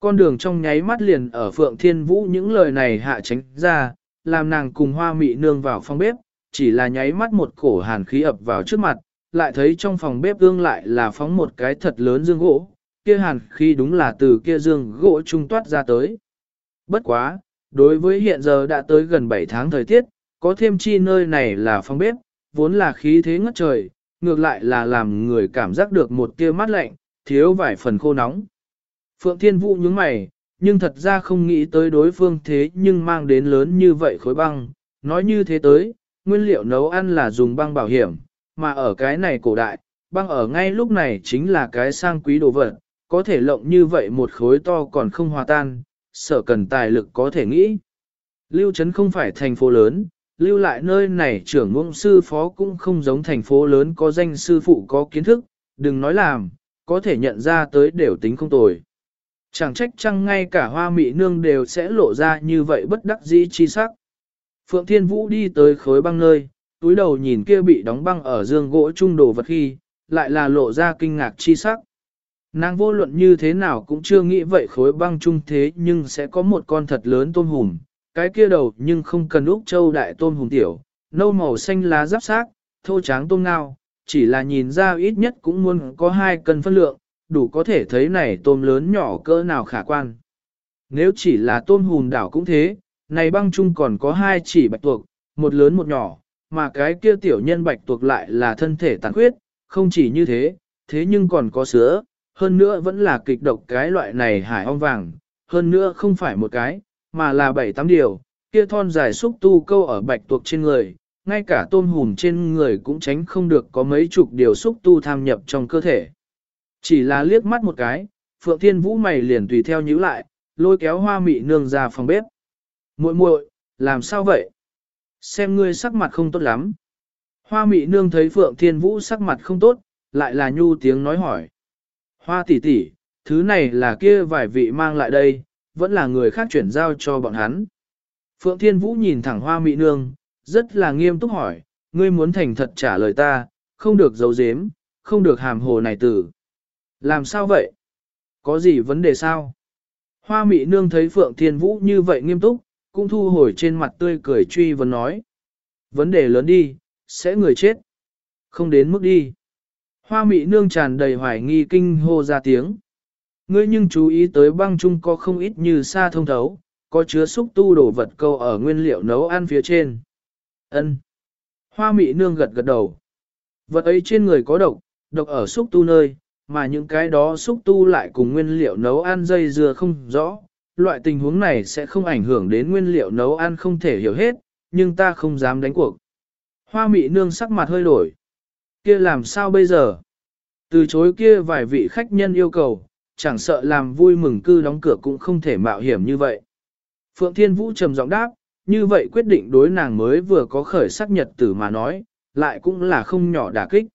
Con đường trong nháy mắt liền ở Phượng Thiên Vũ những lời này hạ tránh ra, làm nàng cùng hoa mị nương vào phòng bếp, chỉ là nháy mắt một cổ hàn khí ập vào trước mặt, lại thấy trong phòng bếp gương lại là phóng một cái thật lớn dương gỗ, kia hàn khí đúng là từ kia dương gỗ trung toát ra tới. Bất quá, đối với hiện giờ đã tới gần 7 tháng thời tiết, có thêm chi nơi này là phòng bếp, vốn là khí thế ngất trời, ngược lại là làm người cảm giác được một tia mát lạnh, thiếu vài phần khô nóng. Phượng Thiên Vũ nhướng mày, nhưng thật ra không nghĩ tới đối phương thế nhưng mang đến lớn như vậy khối băng, nói như thế tới, nguyên liệu nấu ăn là dùng băng bảo hiểm, mà ở cái này cổ đại, băng ở ngay lúc này chính là cái sang quý đồ vật, có thể lộng như vậy một khối to còn không hòa tan, sợ cần tài lực có thể nghĩ. Lưu Trấn không phải thành phố lớn, lưu lại nơi này trưởng ngôn sư phó cũng không giống thành phố lớn có danh sư phụ có kiến thức, đừng nói làm, có thể nhận ra tới đều tính không tồi. Chẳng trách chăng ngay cả hoa mị nương đều sẽ lộ ra như vậy bất đắc dĩ chi sắc. Phượng Thiên Vũ đi tới khối băng nơi, túi đầu nhìn kia bị đóng băng ở dương gỗ trung đồ vật khi, lại là lộ ra kinh ngạc chi sắc. Nàng vô luận như thế nào cũng chưa nghĩ vậy khối băng trung thế nhưng sẽ có một con thật lớn tôm hùm, cái kia đầu nhưng không cần úc châu đại tôm hùm tiểu, nâu màu xanh lá giáp xác, thô tráng tôm ngao, chỉ là nhìn ra ít nhất cũng muốn có hai cân phân lượng, đủ có thể thấy này tôm lớn nhỏ cỡ nào khả quan. Nếu chỉ là tôm hùm đảo cũng thế, này băng chung còn có hai chỉ bạch tuộc, một lớn một nhỏ, mà cái kia tiểu nhân bạch tuộc lại là thân thể tàn khuyết, không chỉ như thế, thế nhưng còn có sữa, hơn nữa vẫn là kịch độc cái loại này hải ong vàng, hơn nữa không phải một cái, mà là bảy tám điều, kia thon dài xúc tu câu ở bạch tuộc trên người, ngay cả tôm hùm trên người cũng tránh không được có mấy chục điều xúc tu tham nhập trong cơ thể. Chỉ là liếc mắt một cái, Phượng Thiên Vũ mày liền tùy theo nhíu lại, lôi kéo hoa mị nương ra phòng bếp. muội muội, làm sao vậy? Xem ngươi sắc mặt không tốt lắm. Hoa mị nương thấy Phượng Thiên Vũ sắc mặt không tốt, lại là nhu tiếng nói hỏi. Hoa tỷ tỷ, thứ này là kia vài vị mang lại đây, vẫn là người khác chuyển giao cho bọn hắn. Phượng Thiên Vũ nhìn thẳng hoa mị nương, rất là nghiêm túc hỏi, ngươi muốn thành thật trả lời ta, không được giấu giếm, không được hàm hồ này tử. Làm sao vậy? Có gì vấn đề sao? Hoa mị nương thấy Phượng Thiên Vũ như vậy nghiêm túc, cũng thu hồi trên mặt tươi cười truy vấn nói. Vấn đề lớn đi, sẽ người chết. Không đến mức đi. Hoa mị nương tràn đầy hoài nghi kinh hô ra tiếng. Ngươi nhưng chú ý tới băng chung có không ít như sa thông thấu, có chứa xúc tu đổ vật câu ở nguyên liệu nấu ăn phía trên. Ân. Hoa mị nương gật gật đầu. Vật ấy trên người có độc, độc ở xúc tu nơi, mà những cái đó xúc tu lại cùng nguyên liệu nấu ăn dây dưa không rõ. Loại tình huống này sẽ không ảnh hưởng đến nguyên liệu nấu ăn không thể hiểu hết, nhưng ta không dám đánh cuộc. Hoa mị nương sắc mặt hơi đổi. Kia làm sao bây giờ? Từ chối kia vài vị khách nhân yêu cầu, chẳng sợ làm vui mừng cư đóng cửa cũng không thể mạo hiểm như vậy. Phượng Thiên Vũ trầm giọng đáp, như vậy quyết định đối nàng mới vừa có khởi sắc nhật tử mà nói, lại cũng là không nhỏ đả kích.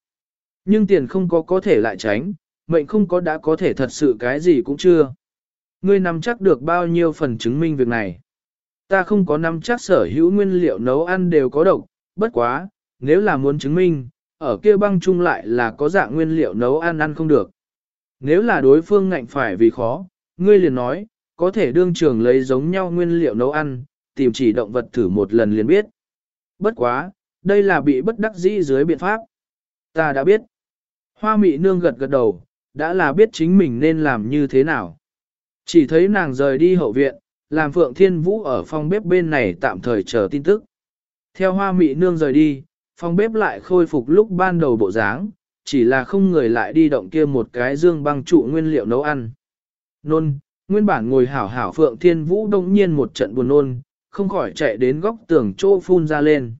Nhưng tiền không có có thể lại tránh, mệnh không có đã có thể thật sự cái gì cũng chưa. Ngươi nắm chắc được bao nhiêu phần chứng minh việc này. ta không có nắm chắc sở hữu nguyên liệu nấu ăn đều có độc, bất quá, nếu là muốn chứng minh, ở kia băng chung lại là có dạng nguyên liệu nấu ăn ăn không được. Nếu là đối phương ngạnh phải vì khó, ngươi liền nói, có thể đương trường lấy giống nhau nguyên liệu nấu ăn, tìm chỉ động vật thử một lần liền biết. Bất quá, đây là bị bất đắc dĩ dưới biện pháp. Ta đã biết. Hoa mị nương gật gật đầu, đã là biết chính mình nên làm như thế nào. Chỉ thấy nàng rời đi hậu viện, làm Phượng Thiên Vũ ở phòng bếp bên này tạm thời chờ tin tức. Theo hoa mị nương rời đi, phòng bếp lại khôi phục lúc ban đầu bộ dáng, chỉ là không người lại đi động kia một cái dương băng trụ nguyên liệu nấu ăn. Nôn, nguyên bản ngồi hảo hảo Phượng Thiên Vũ đông nhiên một trận buồn nôn, không khỏi chạy đến góc tường chỗ phun ra lên.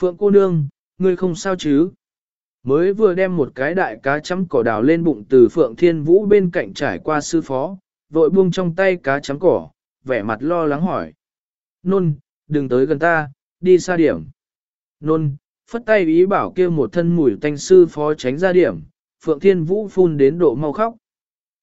Phượng cô nương, ngươi không sao chứ? Mới vừa đem một cái đại cá chấm cỏ đào lên bụng từ Phượng Thiên Vũ bên cạnh trải qua sư phó, vội buông trong tay cá chấm cỏ, vẻ mặt lo lắng hỏi. Nôn, đừng tới gần ta, đi xa điểm. Nôn, phất tay ý bảo kia một thân mùi tanh sư phó tránh ra điểm, Phượng Thiên Vũ phun đến độ mau khóc.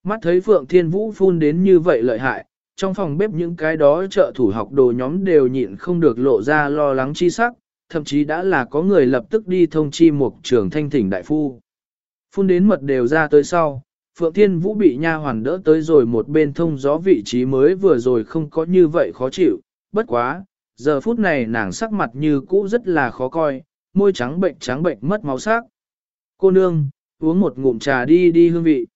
Mắt thấy Phượng Thiên Vũ phun đến như vậy lợi hại, trong phòng bếp những cái đó trợ thủ học đồ nhóm đều nhịn không được lộ ra lo lắng chi sắc, thậm chí đã là có người lập tức đi thông chi một trường thanh thỉnh đại phu. Phun đến mật đều ra tới sau, Phượng Thiên Vũ bị nha hoàn đỡ tới rồi một bên thông gió vị trí mới vừa rồi không có như vậy khó chịu, bất quá, giờ phút này nàng sắc mặt như cũ rất là khó coi, môi trắng bệnh trắng bệnh mất máu sắc. Cô nương, uống một ngụm trà đi đi hương vị.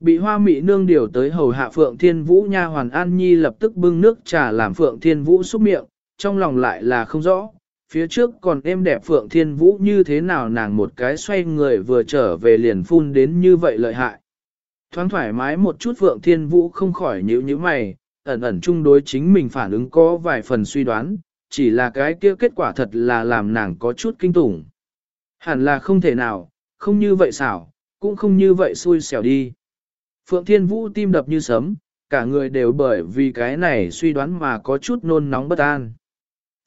Bị hoa mị nương điều tới hầu hạ Phượng Thiên Vũ nha hoàn An Nhi lập tức bưng nước trà làm Phượng Thiên Vũ xúc miệng, trong lòng lại là không rõ, phía trước còn êm đẹp Phượng Thiên Vũ như thế nào nàng một cái xoay người vừa trở về liền phun đến như vậy lợi hại. Thoáng thoải mái một chút Phượng Thiên Vũ không khỏi nhíu nhíu mày, ẩn ẩn chung đối chính mình phản ứng có vài phần suy đoán, chỉ là cái kia kết quả thật là làm nàng có chút kinh tủng. Hẳn là không thể nào, không như vậy xảo, cũng không như vậy xui xẻo đi. Phượng Thiên Vũ tim đập như sấm, cả người đều bởi vì cái này suy đoán mà có chút nôn nóng bất an.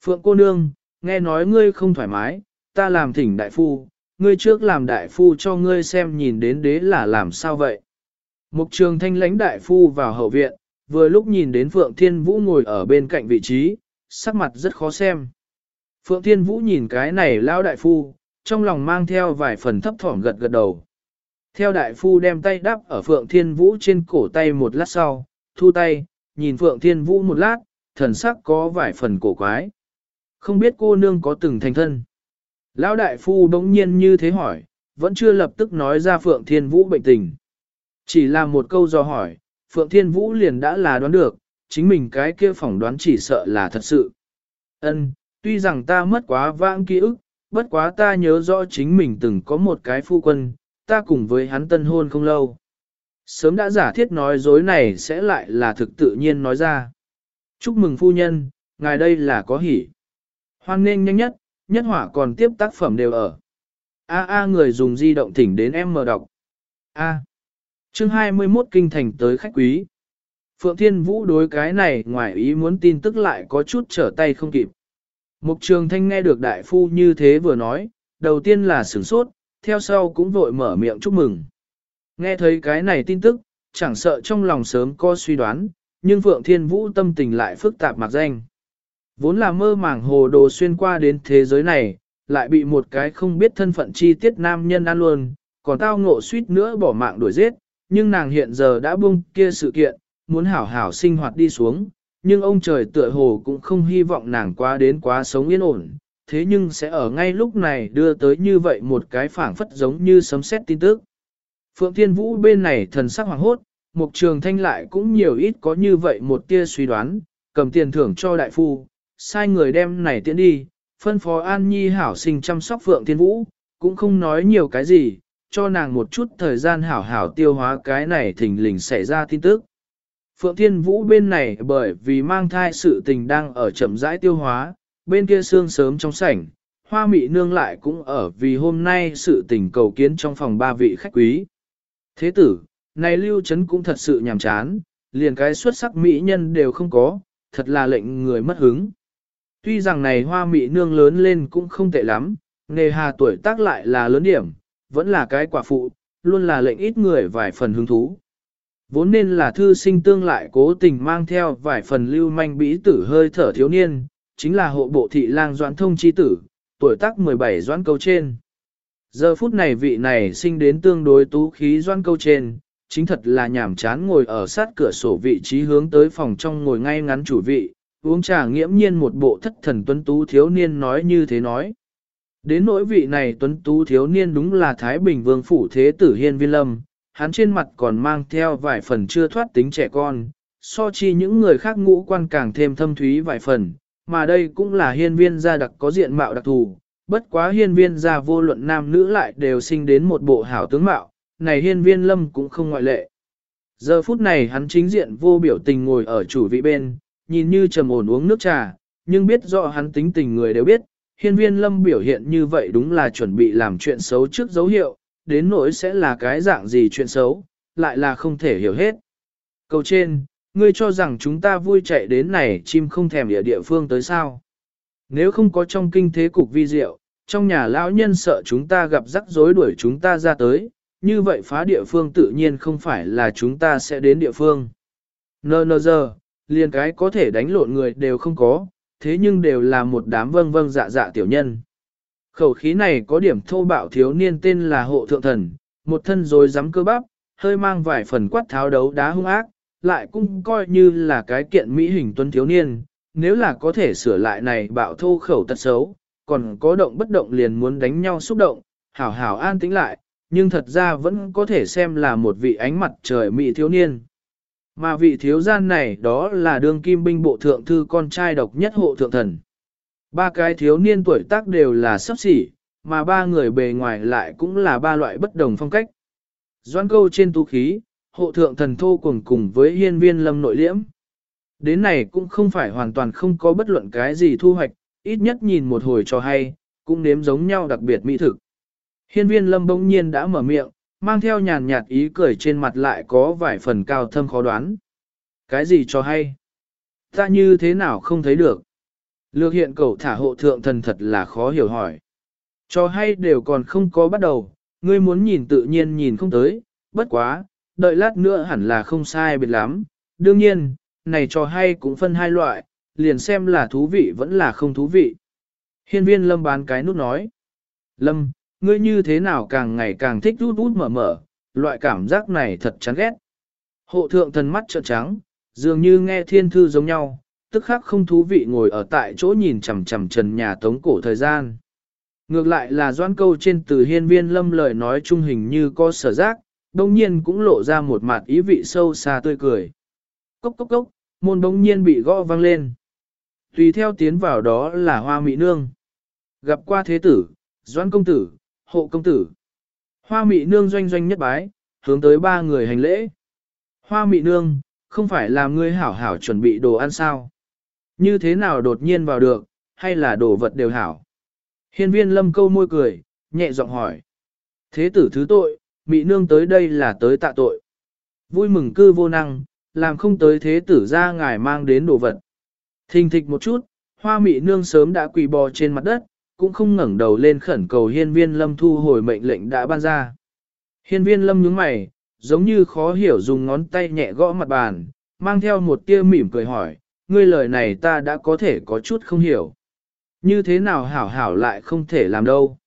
Phượng cô nương, nghe nói ngươi không thoải mái, ta làm thỉnh đại phu, ngươi trước làm đại phu cho ngươi xem nhìn đến đế là làm sao vậy. Mục trường thanh lãnh đại phu vào hậu viện, vừa lúc nhìn đến Phượng Thiên Vũ ngồi ở bên cạnh vị trí, sắc mặt rất khó xem. Phượng Thiên Vũ nhìn cái này lão đại phu, trong lòng mang theo vài phần thấp thỏm gật gật đầu. Theo đại phu đem tay đắp ở Phượng Thiên Vũ trên cổ tay một lát sau, thu tay, nhìn Phượng Thiên Vũ một lát, thần sắc có vài phần cổ quái. Không biết cô nương có từng thành thân. Lão đại phu bỗng nhiên như thế hỏi, vẫn chưa lập tức nói ra Phượng Thiên Vũ bệnh tình. Chỉ là một câu do hỏi, Phượng Thiên Vũ liền đã là đoán được, chính mình cái kia phỏng đoán chỉ sợ là thật sự. Ân, tuy rằng ta mất quá vãng ký ức, bất quá ta nhớ rõ chính mình từng có một cái phu quân, ta cùng với hắn tân hôn không lâu. Sớm đã giả thiết nói dối này sẽ lại là thực tự nhiên nói ra. Chúc mừng phu nhân, ngài đây là có hỷ. Hoan nên nhanh nhất, nhất hỏa còn tiếp tác phẩm đều ở. A A người dùng di động thỉnh đến em mở đọc. A. Chương 21 kinh thành tới khách quý. Phượng Thiên Vũ đối cái này ngoài ý muốn tin tức lại có chút trở tay không kịp. Mục trường thanh nghe được đại phu như thế vừa nói, đầu tiên là sửng sốt, theo sau cũng vội mở miệng chúc mừng. Nghe thấy cái này tin tức, chẳng sợ trong lòng sớm có suy đoán, nhưng Phượng Thiên Vũ tâm tình lại phức tạp mặc danh. Vốn là mơ màng hồ đồ xuyên qua đến thế giới này, lại bị một cái không biết thân phận chi tiết nam nhân ăn luôn, còn tao ngộ suýt nữa bỏ mạng đuổi giết, nhưng nàng hiện giờ đã buông kia sự kiện, muốn hảo hảo sinh hoạt đi xuống, nhưng ông trời tựa hồ cũng không hy vọng nàng quá đến quá sống yên ổn, thế nhưng sẽ ở ngay lúc này đưa tới như vậy một cái phảng phất giống như sấm sét tin tức. Phượng Thiên Vũ bên này thần sắc hoàng hốt, Mục Trường Thanh lại cũng nhiều ít có như vậy một tia suy đoán, cầm tiền thưởng cho đại phu, sai người đem này tiễn đi, phân phó An Nhi hảo sinh chăm sóc Phượng Thiên Vũ, cũng không nói nhiều cái gì, cho nàng một chút thời gian hảo hảo tiêu hóa cái này thình lình xảy ra tin tức. Phượng Thiên Vũ bên này bởi vì mang thai sự tình đang ở chậm rãi tiêu hóa, bên kia sương sớm trong sảnh, hoa mị nương lại cũng ở vì hôm nay sự tình cầu kiến trong phòng ba vị khách quý. Thế tử, này lưu Chấn cũng thật sự nhàm chán, liền cái xuất sắc mỹ nhân đều không có, thật là lệnh người mất hứng. Tuy rằng này hoa mị nương lớn lên cũng không tệ lắm, nề hà tuổi tác lại là lớn điểm, vẫn là cái quả phụ, luôn là lệnh ít người vài phần hứng thú. Vốn nên là thư sinh tương lại cố tình mang theo vài phần lưu manh bĩ tử hơi thở thiếu niên, chính là hộ bộ thị lang doãn thông chi tử, tuổi tác 17 doãn câu trên. Giờ phút này vị này sinh đến tương đối tú khí doãn câu trên, chính thật là nhảm chán ngồi ở sát cửa sổ vị trí hướng tới phòng trong ngồi ngay ngắn chủ vị, uống trà nghiễm nhiên một bộ thất thần tuấn tú thiếu niên nói như thế nói. Đến nỗi vị này tuấn tú thiếu niên đúng là Thái Bình Vương Phủ Thế Tử Hiên Vi Lâm, hắn trên mặt còn mang theo vài phần chưa thoát tính trẻ con, so chi những người khác ngũ quan càng thêm thâm thúy vài phần, mà đây cũng là hiên viên gia đặc có diện mạo đặc thù, bất quá hiên viên gia vô luận nam nữ lại đều sinh đến một bộ hảo tướng mạo, này hiên viên lâm cũng không ngoại lệ. Giờ phút này hắn chính diện vô biểu tình ngồi ở chủ vị bên, nhìn như trầm ổn uống nước trà, nhưng biết rõ hắn tính tình người đều biết, hiên viên lâm biểu hiện như vậy đúng là chuẩn bị làm chuyện xấu trước dấu hiệu, đến nỗi sẽ là cái dạng gì chuyện xấu, lại là không thể hiểu hết. Câu trên, ngươi cho rằng chúng ta vui chạy đến này chim không thèm địa địa phương tới sao. Nếu không có trong kinh thế cục vi diệu, trong nhà lão nhân sợ chúng ta gặp rắc rối đuổi chúng ta ra tới, như vậy phá địa phương tự nhiên không phải là chúng ta sẽ đến địa phương. Nơ nơ giờ, liền cái có thể đánh lộn người đều không có, thế nhưng đều là một đám vâng vâng dạ dạ tiểu nhân. Khẩu khí này có điểm thô bạo thiếu niên tên là hộ thượng thần, một thân rồi dám cơ bắp, hơi mang vài phần quát tháo đấu đá hung ác, lại cũng coi như là cái kiện mỹ hình tuân thiếu niên, nếu là có thể sửa lại này bạo thô khẩu tật xấu, còn có động bất động liền muốn đánh nhau xúc động, hảo hảo an tĩnh lại, nhưng thật ra vẫn có thể xem là một vị ánh mặt trời mỹ thiếu niên. Mà vị thiếu gian này đó là đương kim binh bộ thượng thư con trai độc nhất hộ thượng thần. Ba cái thiếu niên tuổi tác đều là sấp xỉ, mà ba người bề ngoài lại cũng là ba loại bất đồng phong cách. Doan câu trên tu khí, hộ thượng thần thô cùng cùng với hiên viên lâm nội liễm. Đến này cũng không phải hoàn toàn không có bất luận cái gì thu hoạch, ít nhất nhìn một hồi cho hay, cũng nếm giống nhau đặc biệt mỹ thực. Hiên viên lâm bỗng nhiên đã mở miệng, mang theo nhàn nhạt ý cười trên mặt lại có vài phần cao thâm khó đoán. Cái gì cho hay? Ta như thế nào không thấy được? Lược hiện cầu thả hộ thượng thần thật là khó hiểu hỏi. Cho hay đều còn không có bắt đầu, ngươi muốn nhìn tự nhiên nhìn không tới, bất quá, đợi lát nữa hẳn là không sai biệt lắm. Đương nhiên, này cho hay cũng phân hai loại, liền xem là thú vị vẫn là không thú vị. Hiên viên lâm bán cái nút nói. Lâm, ngươi như thế nào càng ngày càng thích rút rút mở mở, loại cảm giác này thật chán ghét. Hộ thượng thần mắt trợn trắng, dường như nghe thiên thư giống nhau, tức khắc không thú vị ngồi ở tại chỗ nhìn chằm chằm trần nhà tống cổ thời gian. Ngược lại là doan câu trên từ hiên viên lâm lời nói trung hình như có sở giác, đồng nhiên cũng lộ ra một mặt ý vị sâu xa tươi cười. Cốc cốc cốc, môn đồng nhiên bị gõ vang lên. Tùy theo tiến vào đó là hoa mỹ nương. Gặp qua thế tử, doan công tử, hộ công tử. Hoa Mị nương doanh doanh nhất bái, hướng tới ba người hành lễ. Hoa Mị nương, không phải là ngươi hảo hảo chuẩn bị đồ ăn sao? Như thế nào đột nhiên vào được, hay là đồ vật đều hảo? Hiên viên lâm câu môi cười, nhẹ giọng hỏi. Thế tử thứ tội, Mị nương tới đây là tới tạ tội. Vui mừng cư vô năng, làm không tới thế tử ra ngài mang đến đồ vật. Thình thịch một chút, hoa Mị nương sớm đã quỳ bò trên mặt đất, cũng không ngẩng đầu lên khẩn cầu hiên viên lâm thu hồi mệnh lệnh đã ban ra. Hiên viên lâm nhướng mày, giống như khó hiểu dùng ngón tay nhẹ gõ mặt bàn, mang theo một tia mỉm cười hỏi, ngươi lời này ta đã có thể có chút không hiểu. Như thế nào hảo hảo lại không thể làm đâu.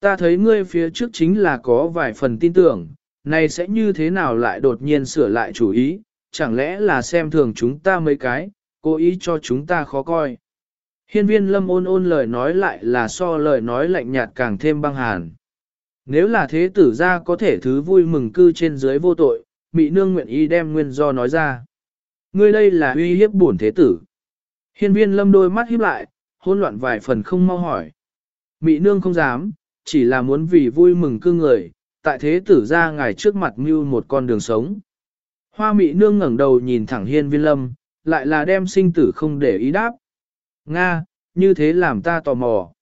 Ta thấy ngươi phía trước chính là có vài phần tin tưởng, này sẽ như thế nào lại đột nhiên sửa lại chủ ý, chẳng lẽ là xem thường chúng ta mấy cái, cố ý cho chúng ta khó coi. Hiên viên lâm ôn ôn lời nói lại là so lời nói lạnh nhạt càng thêm băng hàn. Nếu là thế tử ra có thể thứ vui mừng cư trên dưới vô tội, mị nương nguyện ý đem nguyên do nói ra. Ngươi đây là uy hiếp bổn thế tử. Hiên viên lâm đôi mắt híp lại, hỗn loạn vài phần không mau hỏi. Mị nương không dám, chỉ là muốn vì vui mừng cư người, tại thế tử ra ngài trước mặt mưu một con đường sống. Hoa mị nương ngẩng đầu nhìn thẳng hiên viên lâm, lại là đem sinh tử không để ý đáp. Nga, như thế làm ta tò mò.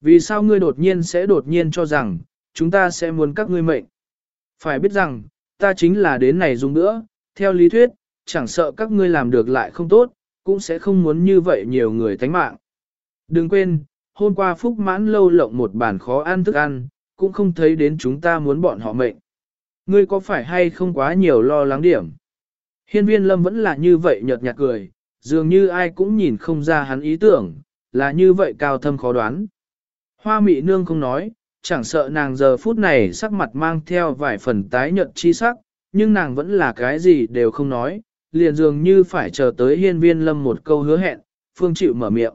Vì sao ngươi đột nhiên sẽ đột nhiên cho rằng, chúng ta sẽ muốn các ngươi mệnh? Phải biết rằng, ta chính là đến này dùng nữa, theo lý thuyết, chẳng sợ các ngươi làm được lại không tốt, cũng sẽ không muốn như vậy nhiều người tánh mạng. Đừng quên, hôm qua Phúc mãn lâu lộng một bàn khó ăn thức ăn, cũng không thấy đến chúng ta muốn bọn họ mệnh. Ngươi có phải hay không quá nhiều lo lắng điểm? Hiên viên lâm vẫn là như vậy nhợt nhạt cười, dường như ai cũng nhìn không ra hắn ý tưởng, là như vậy cao thâm khó đoán. Hoa mị nương không nói, chẳng sợ nàng giờ phút này sắc mặt mang theo vài phần tái nhợt chi sắc, nhưng nàng vẫn là cái gì đều không nói, liền dường như phải chờ tới hiên viên lâm một câu hứa hẹn, phương chịu mở miệng.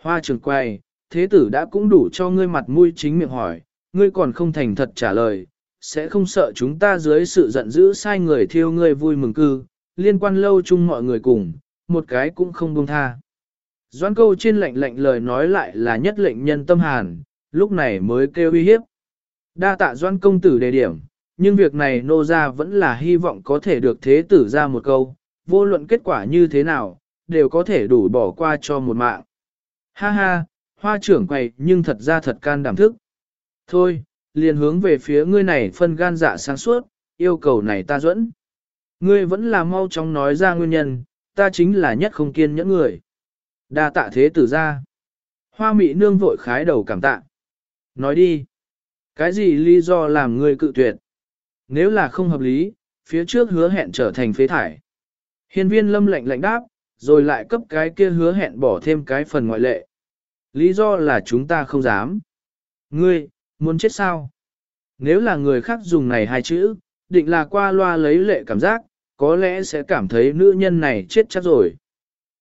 Hoa trường quay, thế tử đã cũng đủ cho ngươi mặt mũi chính miệng hỏi, ngươi còn không thành thật trả lời, sẽ không sợ chúng ta dưới sự giận dữ sai người thiêu ngươi vui mừng cư, liên quan lâu chung mọi người cùng, một cái cũng không buông tha. Doãn câu trên lệnh lệnh lời nói lại là nhất lệnh nhân tâm hàn, lúc này mới kêu uy hiếp. Đa tạ doãn công tử đề điểm, nhưng việc này nô ra vẫn là hy vọng có thể được thế tử ra một câu, vô luận kết quả như thế nào, đều có thể đủ bỏ qua cho một mạng. Ha ha, hoa trưởng quầy nhưng thật ra thật can đảm thức. Thôi, liền hướng về phía ngươi này phân gan dạ sáng suốt, yêu cầu này ta dẫn. Ngươi vẫn là mau chóng nói ra nguyên nhân, ta chính là nhất không kiên nhẫn người. Đa tạ thế tử ra. Hoa mị nương vội khái đầu cảm tạ. Nói đi. Cái gì lý do làm ngươi cự tuyệt? Nếu là không hợp lý, phía trước hứa hẹn trở thành phế thải. Hiên viên lâm lệnh lệnh đáp, rồi lại cấp cái kia hứa hẹn bỏ thêm cái phần ngoại lệ. Lý do là chúng ta không dám. Ngươi, muốn chết sao? Nếu là người khác dùng này hai chữ, định là qua loa lấy lệ cảm giác, có lẽ sẽ cảm thấy nữ nhân này chết chắc rồi.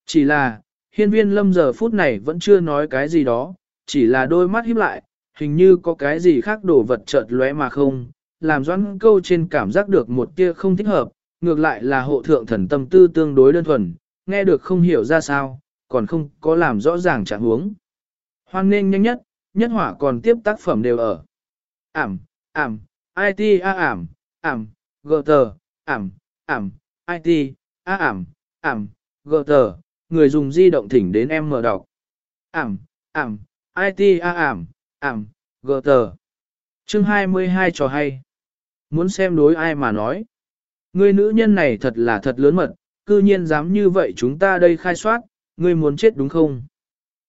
Chỉ là, hiên viên lâm giờ phút này vẫn chưa nói cái gì đó, chỉ là đôi mắt híp lại, hình như có cái gì khác đổ vật chợt lóe mà không, làm doãn câu trên cảm giác được một tia không thích hợp, ngược lại là hộ thượng thần tâm tư tương đối đơn thuần, nghe được không hiểu ra sao, còn không có làm rõ ràng trạng huống. Hoan nên nhanh nhất, nhất hỏa còn tiếp tác phẩm đều ở. Ảm, ảm, IT a ảm, ảm, gờ tờ, ảm, ảm, IT, a ảm, ảm, gờ tờ, người dùng di động thỉnh đến em mở đọc. Ảm, ảm, IT a ảm, ảm, gờ tờ. Chương 22 trò hay. Muốn xem đối ai mà nói. Người nữ nhân này thật là thật lớn mật, cư nhiên dám như vậy chúng ta đây khai soát, ngươi muốn chết đúng không?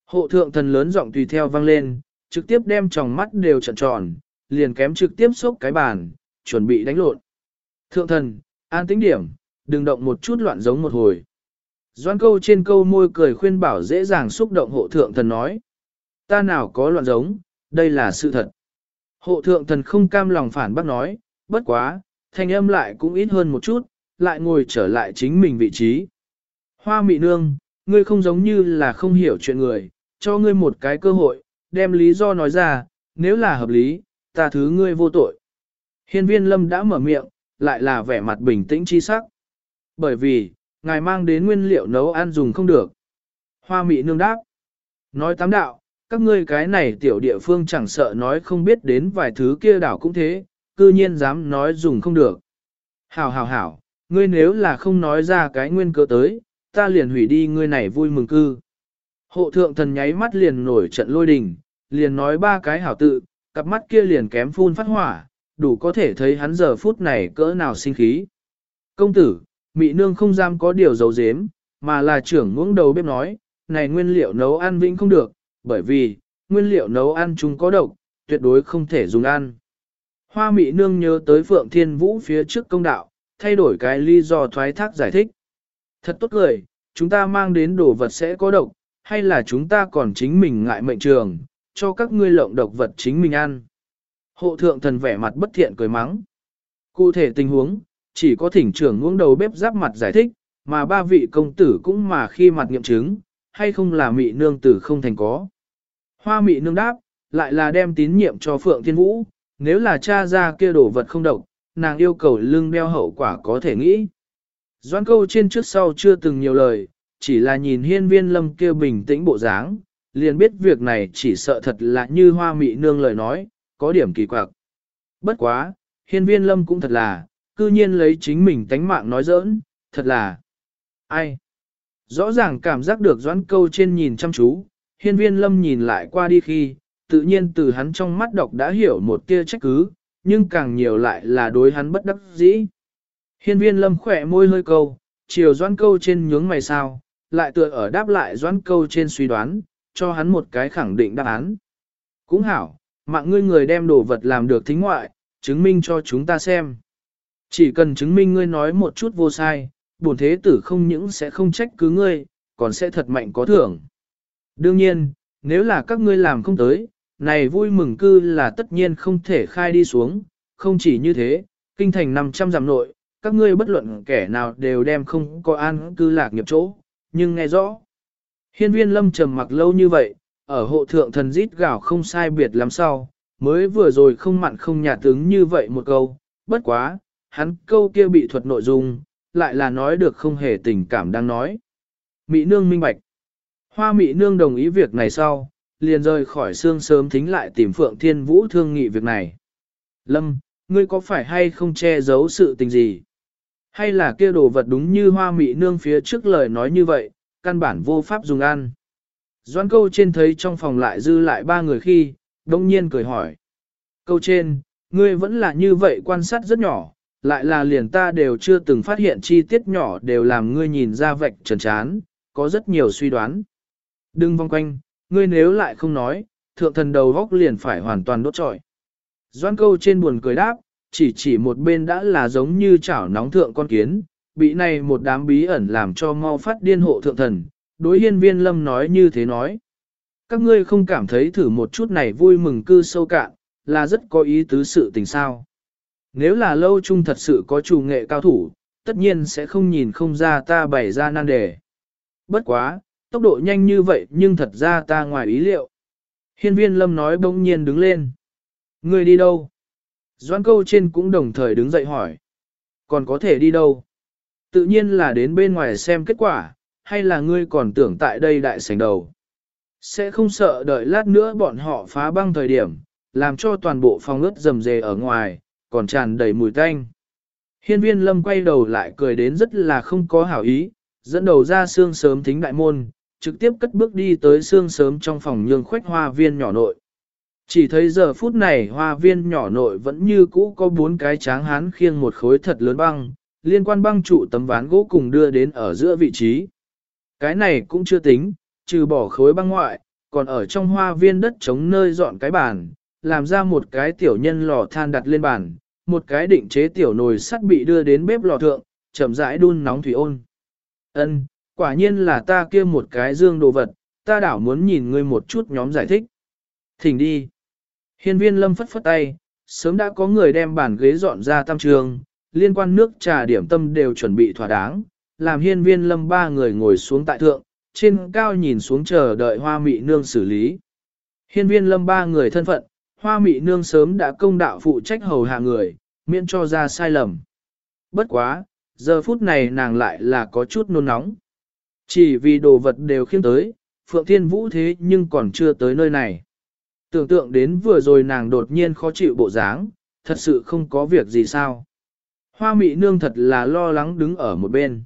Hộ thượng thần lớn giọng tùy theo vang lên, trực tiếp đem tròng mắt đều trận tròn, liền kém trực tiếp xúc cái bàn, chuẩn bị đánh lộn. Thượng thần, an tĩnh điểm, đừng động một chút loạn giống một hồi. Doan câu trên câu môi cười khuyên bảo dễ dàng xúc động hộ thượng thần nói. Ta nào có loạn giống, đây là sự thật. Hộ thượng thần không cam lòng phản bác nói, bất quá, thanh âm lại cũng ít hơn một chút, lại ngồi trở lại chính mình vị trí. Hoa mị nương, ngươi không giống như là không hiểu chuyện người, cho ngươi một cái cơ hội, đem lý do nói ra, nếu là hợp lý, ta thứ ngươi vô tội. Hiên viên lâm đã mở miệng, lại là vẻ mặt bình tĩnh chi sắc. Bởi vì, ngài mang đến nguyên liệu nấu ăn dùng không được. Hoa mị nương đáp. Nói tám đạo, các ngươi cái này tiểu địa phương chẳng sợ nói không biết đến vài thứ kia đảo cũng thế, cư nhiên dám nói dùng không được. Hảo hảo hảo, ngươi nếu là không nói ra cái nguyên cớ tới, ta liền hủy đi ngươi này vui mừng cư. Hộ thượng thần nháy mắt liền nổi trận lôi đình, liền nói ba cái hảo tự, cặp mắt kia liền kém phun phát hỏa, đủ có thể thấy hắn giờ phút này cỡ nào sinh khí. Công tử, mị nương không dám có điều giấu giếm, mà là trưởng ngưỡng đầu bếp nói, này nguyên liệu nấu ăn vĩnh không được, bởi vì, nguyên liệu nấu ăn chúng có độc, tuyệt đối không thể dùng ăn. Hoa mị nương nhớ tới Phượng Thiên Vũ phía trước công đạo, thay đổi cái lý do thoái thác giải thích. Thật tốt lời, chúng ta mang đến đồ vật sẽ có độc, hay là chúng ta còn chính mình ngại mệnh trường, cho các ngươi lộng độc vật chính mình ăn. Hộ thượng thần vẻ mặt bất thiện cười mắng. Cụ thể tình huống, chỉ có thỉnh trưởng ngưỡng đầu bếp giáp mặt giải thích, mà ba vị công tử cũng mà khi mặt nghiệm chứng, hay không là mị nương tử không thành có. Hoa mị nương đáp, lại là đem tín nhiệm cho Phượng Thiên Vũ, nếu là cha ra kia đổ vật không độc, nàng yêu cầu lưng đeo hậu quả có thể nghĩ. Doan câu trên trước sau chưa từng nhiều lời, chỉ là nhìn hiên viên lâm kia bình tĩnh bộ dáng, liền biết việc này chỉ sợ thật là như hoa mị nương lời nói, có điểm kỳ quặc. Bất quá, hiên viên lâm cũng thật là, cư nhiên lấy chính mình tánh mạng nói giỡn, thật là, ai? Rõ ràng cảm giác được doãn câu trên nhìn chăm chú, hiên viên lâm nhìn lại qua đi khi, tự nhiên từ hắn trong mắt đọc đã hiểu một tia trách cứ, nhưng càng nhiều lại là đối hắn bất đắc dĩ. Hiên viên lâm khỏe môi hơi câu, chiều doãn câu trên nhướng mày sao, lại tựa ở đáp lại doãn câu trên suy đoán, cho hắn một cái khẳng định đáp án. Cũng hảo, mạng ngươi người đem đồ vật làm được thính ngoại, chứng minh cho chúng ta xem. Chỉ cần chứng minh ngươi nói một chút vô sai, bổn thế tử không những sẽ không trách cứ ngươi, còn sẽ thật mạnh có thưởng. Đương nhiên, nếu là các ngươi làm không tới, này vui mừng cư là tất nhiên không thể khai đi xuống, không chỉ như thế, kinh thành 500 giảm nội, các ngươi bất luận kẻ nào đều đem không có an cư lạc nghiệp chỗ, nhưng nghe rõ. Hiên viên lâm trầm mặc lâu như vậy, ở hộ thượng thần rít gạo không sai biệt lắm sau, mới vừa rồi không mặn không nhạt tướng như vậy một câu, bất quá, hắn câu kia bị thuật nội dung, lại là nói được không hề tình cảm đang nói. Mỹ nương minh bạch. Hoa Mỹ nương đồng ý việc này sau, liền rời khỏi xương sớm thính lại tìm Phượng Thiên Vũ thương nghị việc này. Lâm, ngươi có phải hay không che giấu sự tình gì? Hay là kia đồ vật đúng như hoa Mỹ nương phía trước lời nói như vậy, căn bản vô pháp dùng ăn? Doan câu trên thấy trong phòng lại dư lại ba người khi, đông nhiên cười hỏi. Câu trên, ngươi vẫn là như vậy quan sát rất nhỏ, lại là liền ta đều chưa từng phát hiện chi tiết nhỏ đều làm ngươi nhìn ra vạch trần chán, có rất nhiều suy đoán. Đừng vòng quanh, ngươi nếu lại không nói, thượng thần đầu góc liền phải hoàn toàn đốt trọi. Doan câu trên buồn cười đáp, chỉ chỉ một bên đã là giống như chảo nóng thượng con kiến, bị này một đám bí ẩn làm cho mau phát điên hộ thượng thần, đối hiên viên lâm nói như thế nói. Các ngươi không cảm thấy thử một chút này vui mừng cư sâu cạn, là rất có ý tứ sự tình sao. Nếu là lâu chung thật sự có chủ nghệ cao thủ, tất nhiên sẽ không nhìn không ra ta bày ra nan đề. Bất quá, tốc độ nhanh như vậy nhưng thật ra ta ngoài ý liệu. Hiên viên lâm nói bỗng nhiên đứng lên. Ngươi đi đâu? Doan câu trên cũng đồng thời đứng dậy hỏi. Còn có thể đi đâu? Tự nhiên là đến bên ngoài xem kết quả, hay là ngươi còn tưởng tại đây đại sảnh đầu? Sẽ không sợ đợi lát nữa bọn họ phá băng thời điểm, làm cho toàn bộ phòng ướt rầm rề ở ngoài, còn tràn đầy mùi tanh. Hiên viên lâm quay đầu lại cười đến rất là không có hảo ý, dẫn đầu ra xương sớm thính đại môn, trực tiếp cất bước đi tới xương sớm trong phòng nhương khoách hoa viên nhỏ nội. Chỉ thấy giờ phút này hoa viên nhỏ nội vẫn như cũ có bốn cái tráng hán khiêng một khối thật lớn băng, liên quan băng trụ tấm ván gỗ cùng đưa đến ở giữa vị trí. Cái này cũng chưa tính, trừ bỏ khối băng ngoại, còn ở trong hoa viên đất trống nơi dọn cái bàn, làm ra một cái tiểu nhân lò than đặt lên bàn, một cái định chế tiểu nồi sắt bị đưa đến bếp lò thượng, chậm rãi đun nóng thủy ôn. Ân, quả nhiên là ta kia một cái dương đồ vật, ta đảo muốn nhìn ngươi một chút nhóm giải thích. Thỉnh đi. Hiên viên lâm phất phất tay, sớm đã có người đem bàn ghế dọn ra tam trường, liên quan nước trà điểm tâm đều chuẩn bị thỏa đáng, làm hiên viên lâm ba người ngồi xuống tại thượng, trên cao nhìn xuống chờ đợi hoa mị nương xử lý. Hiên viên lâm ba người thân phận, hoa mị nương sớm đã công đạo phụ trách hầu hạ người, miễn cho ra sai lầm. Bất quá, giờ phút này nàng lại là có chút nôn nóng. Chỉ vì đồ vật đều khiêm tới, Phượng Thiên Vũ thế nhưng còn chưa tới nơi này. Tưởng tượng đến vừa rồi nàng đột nhiên khó chịu bộ dáng, thật sự không có việc gì sao. Hoa mị nương thật là lo lắng đứng ở một bên.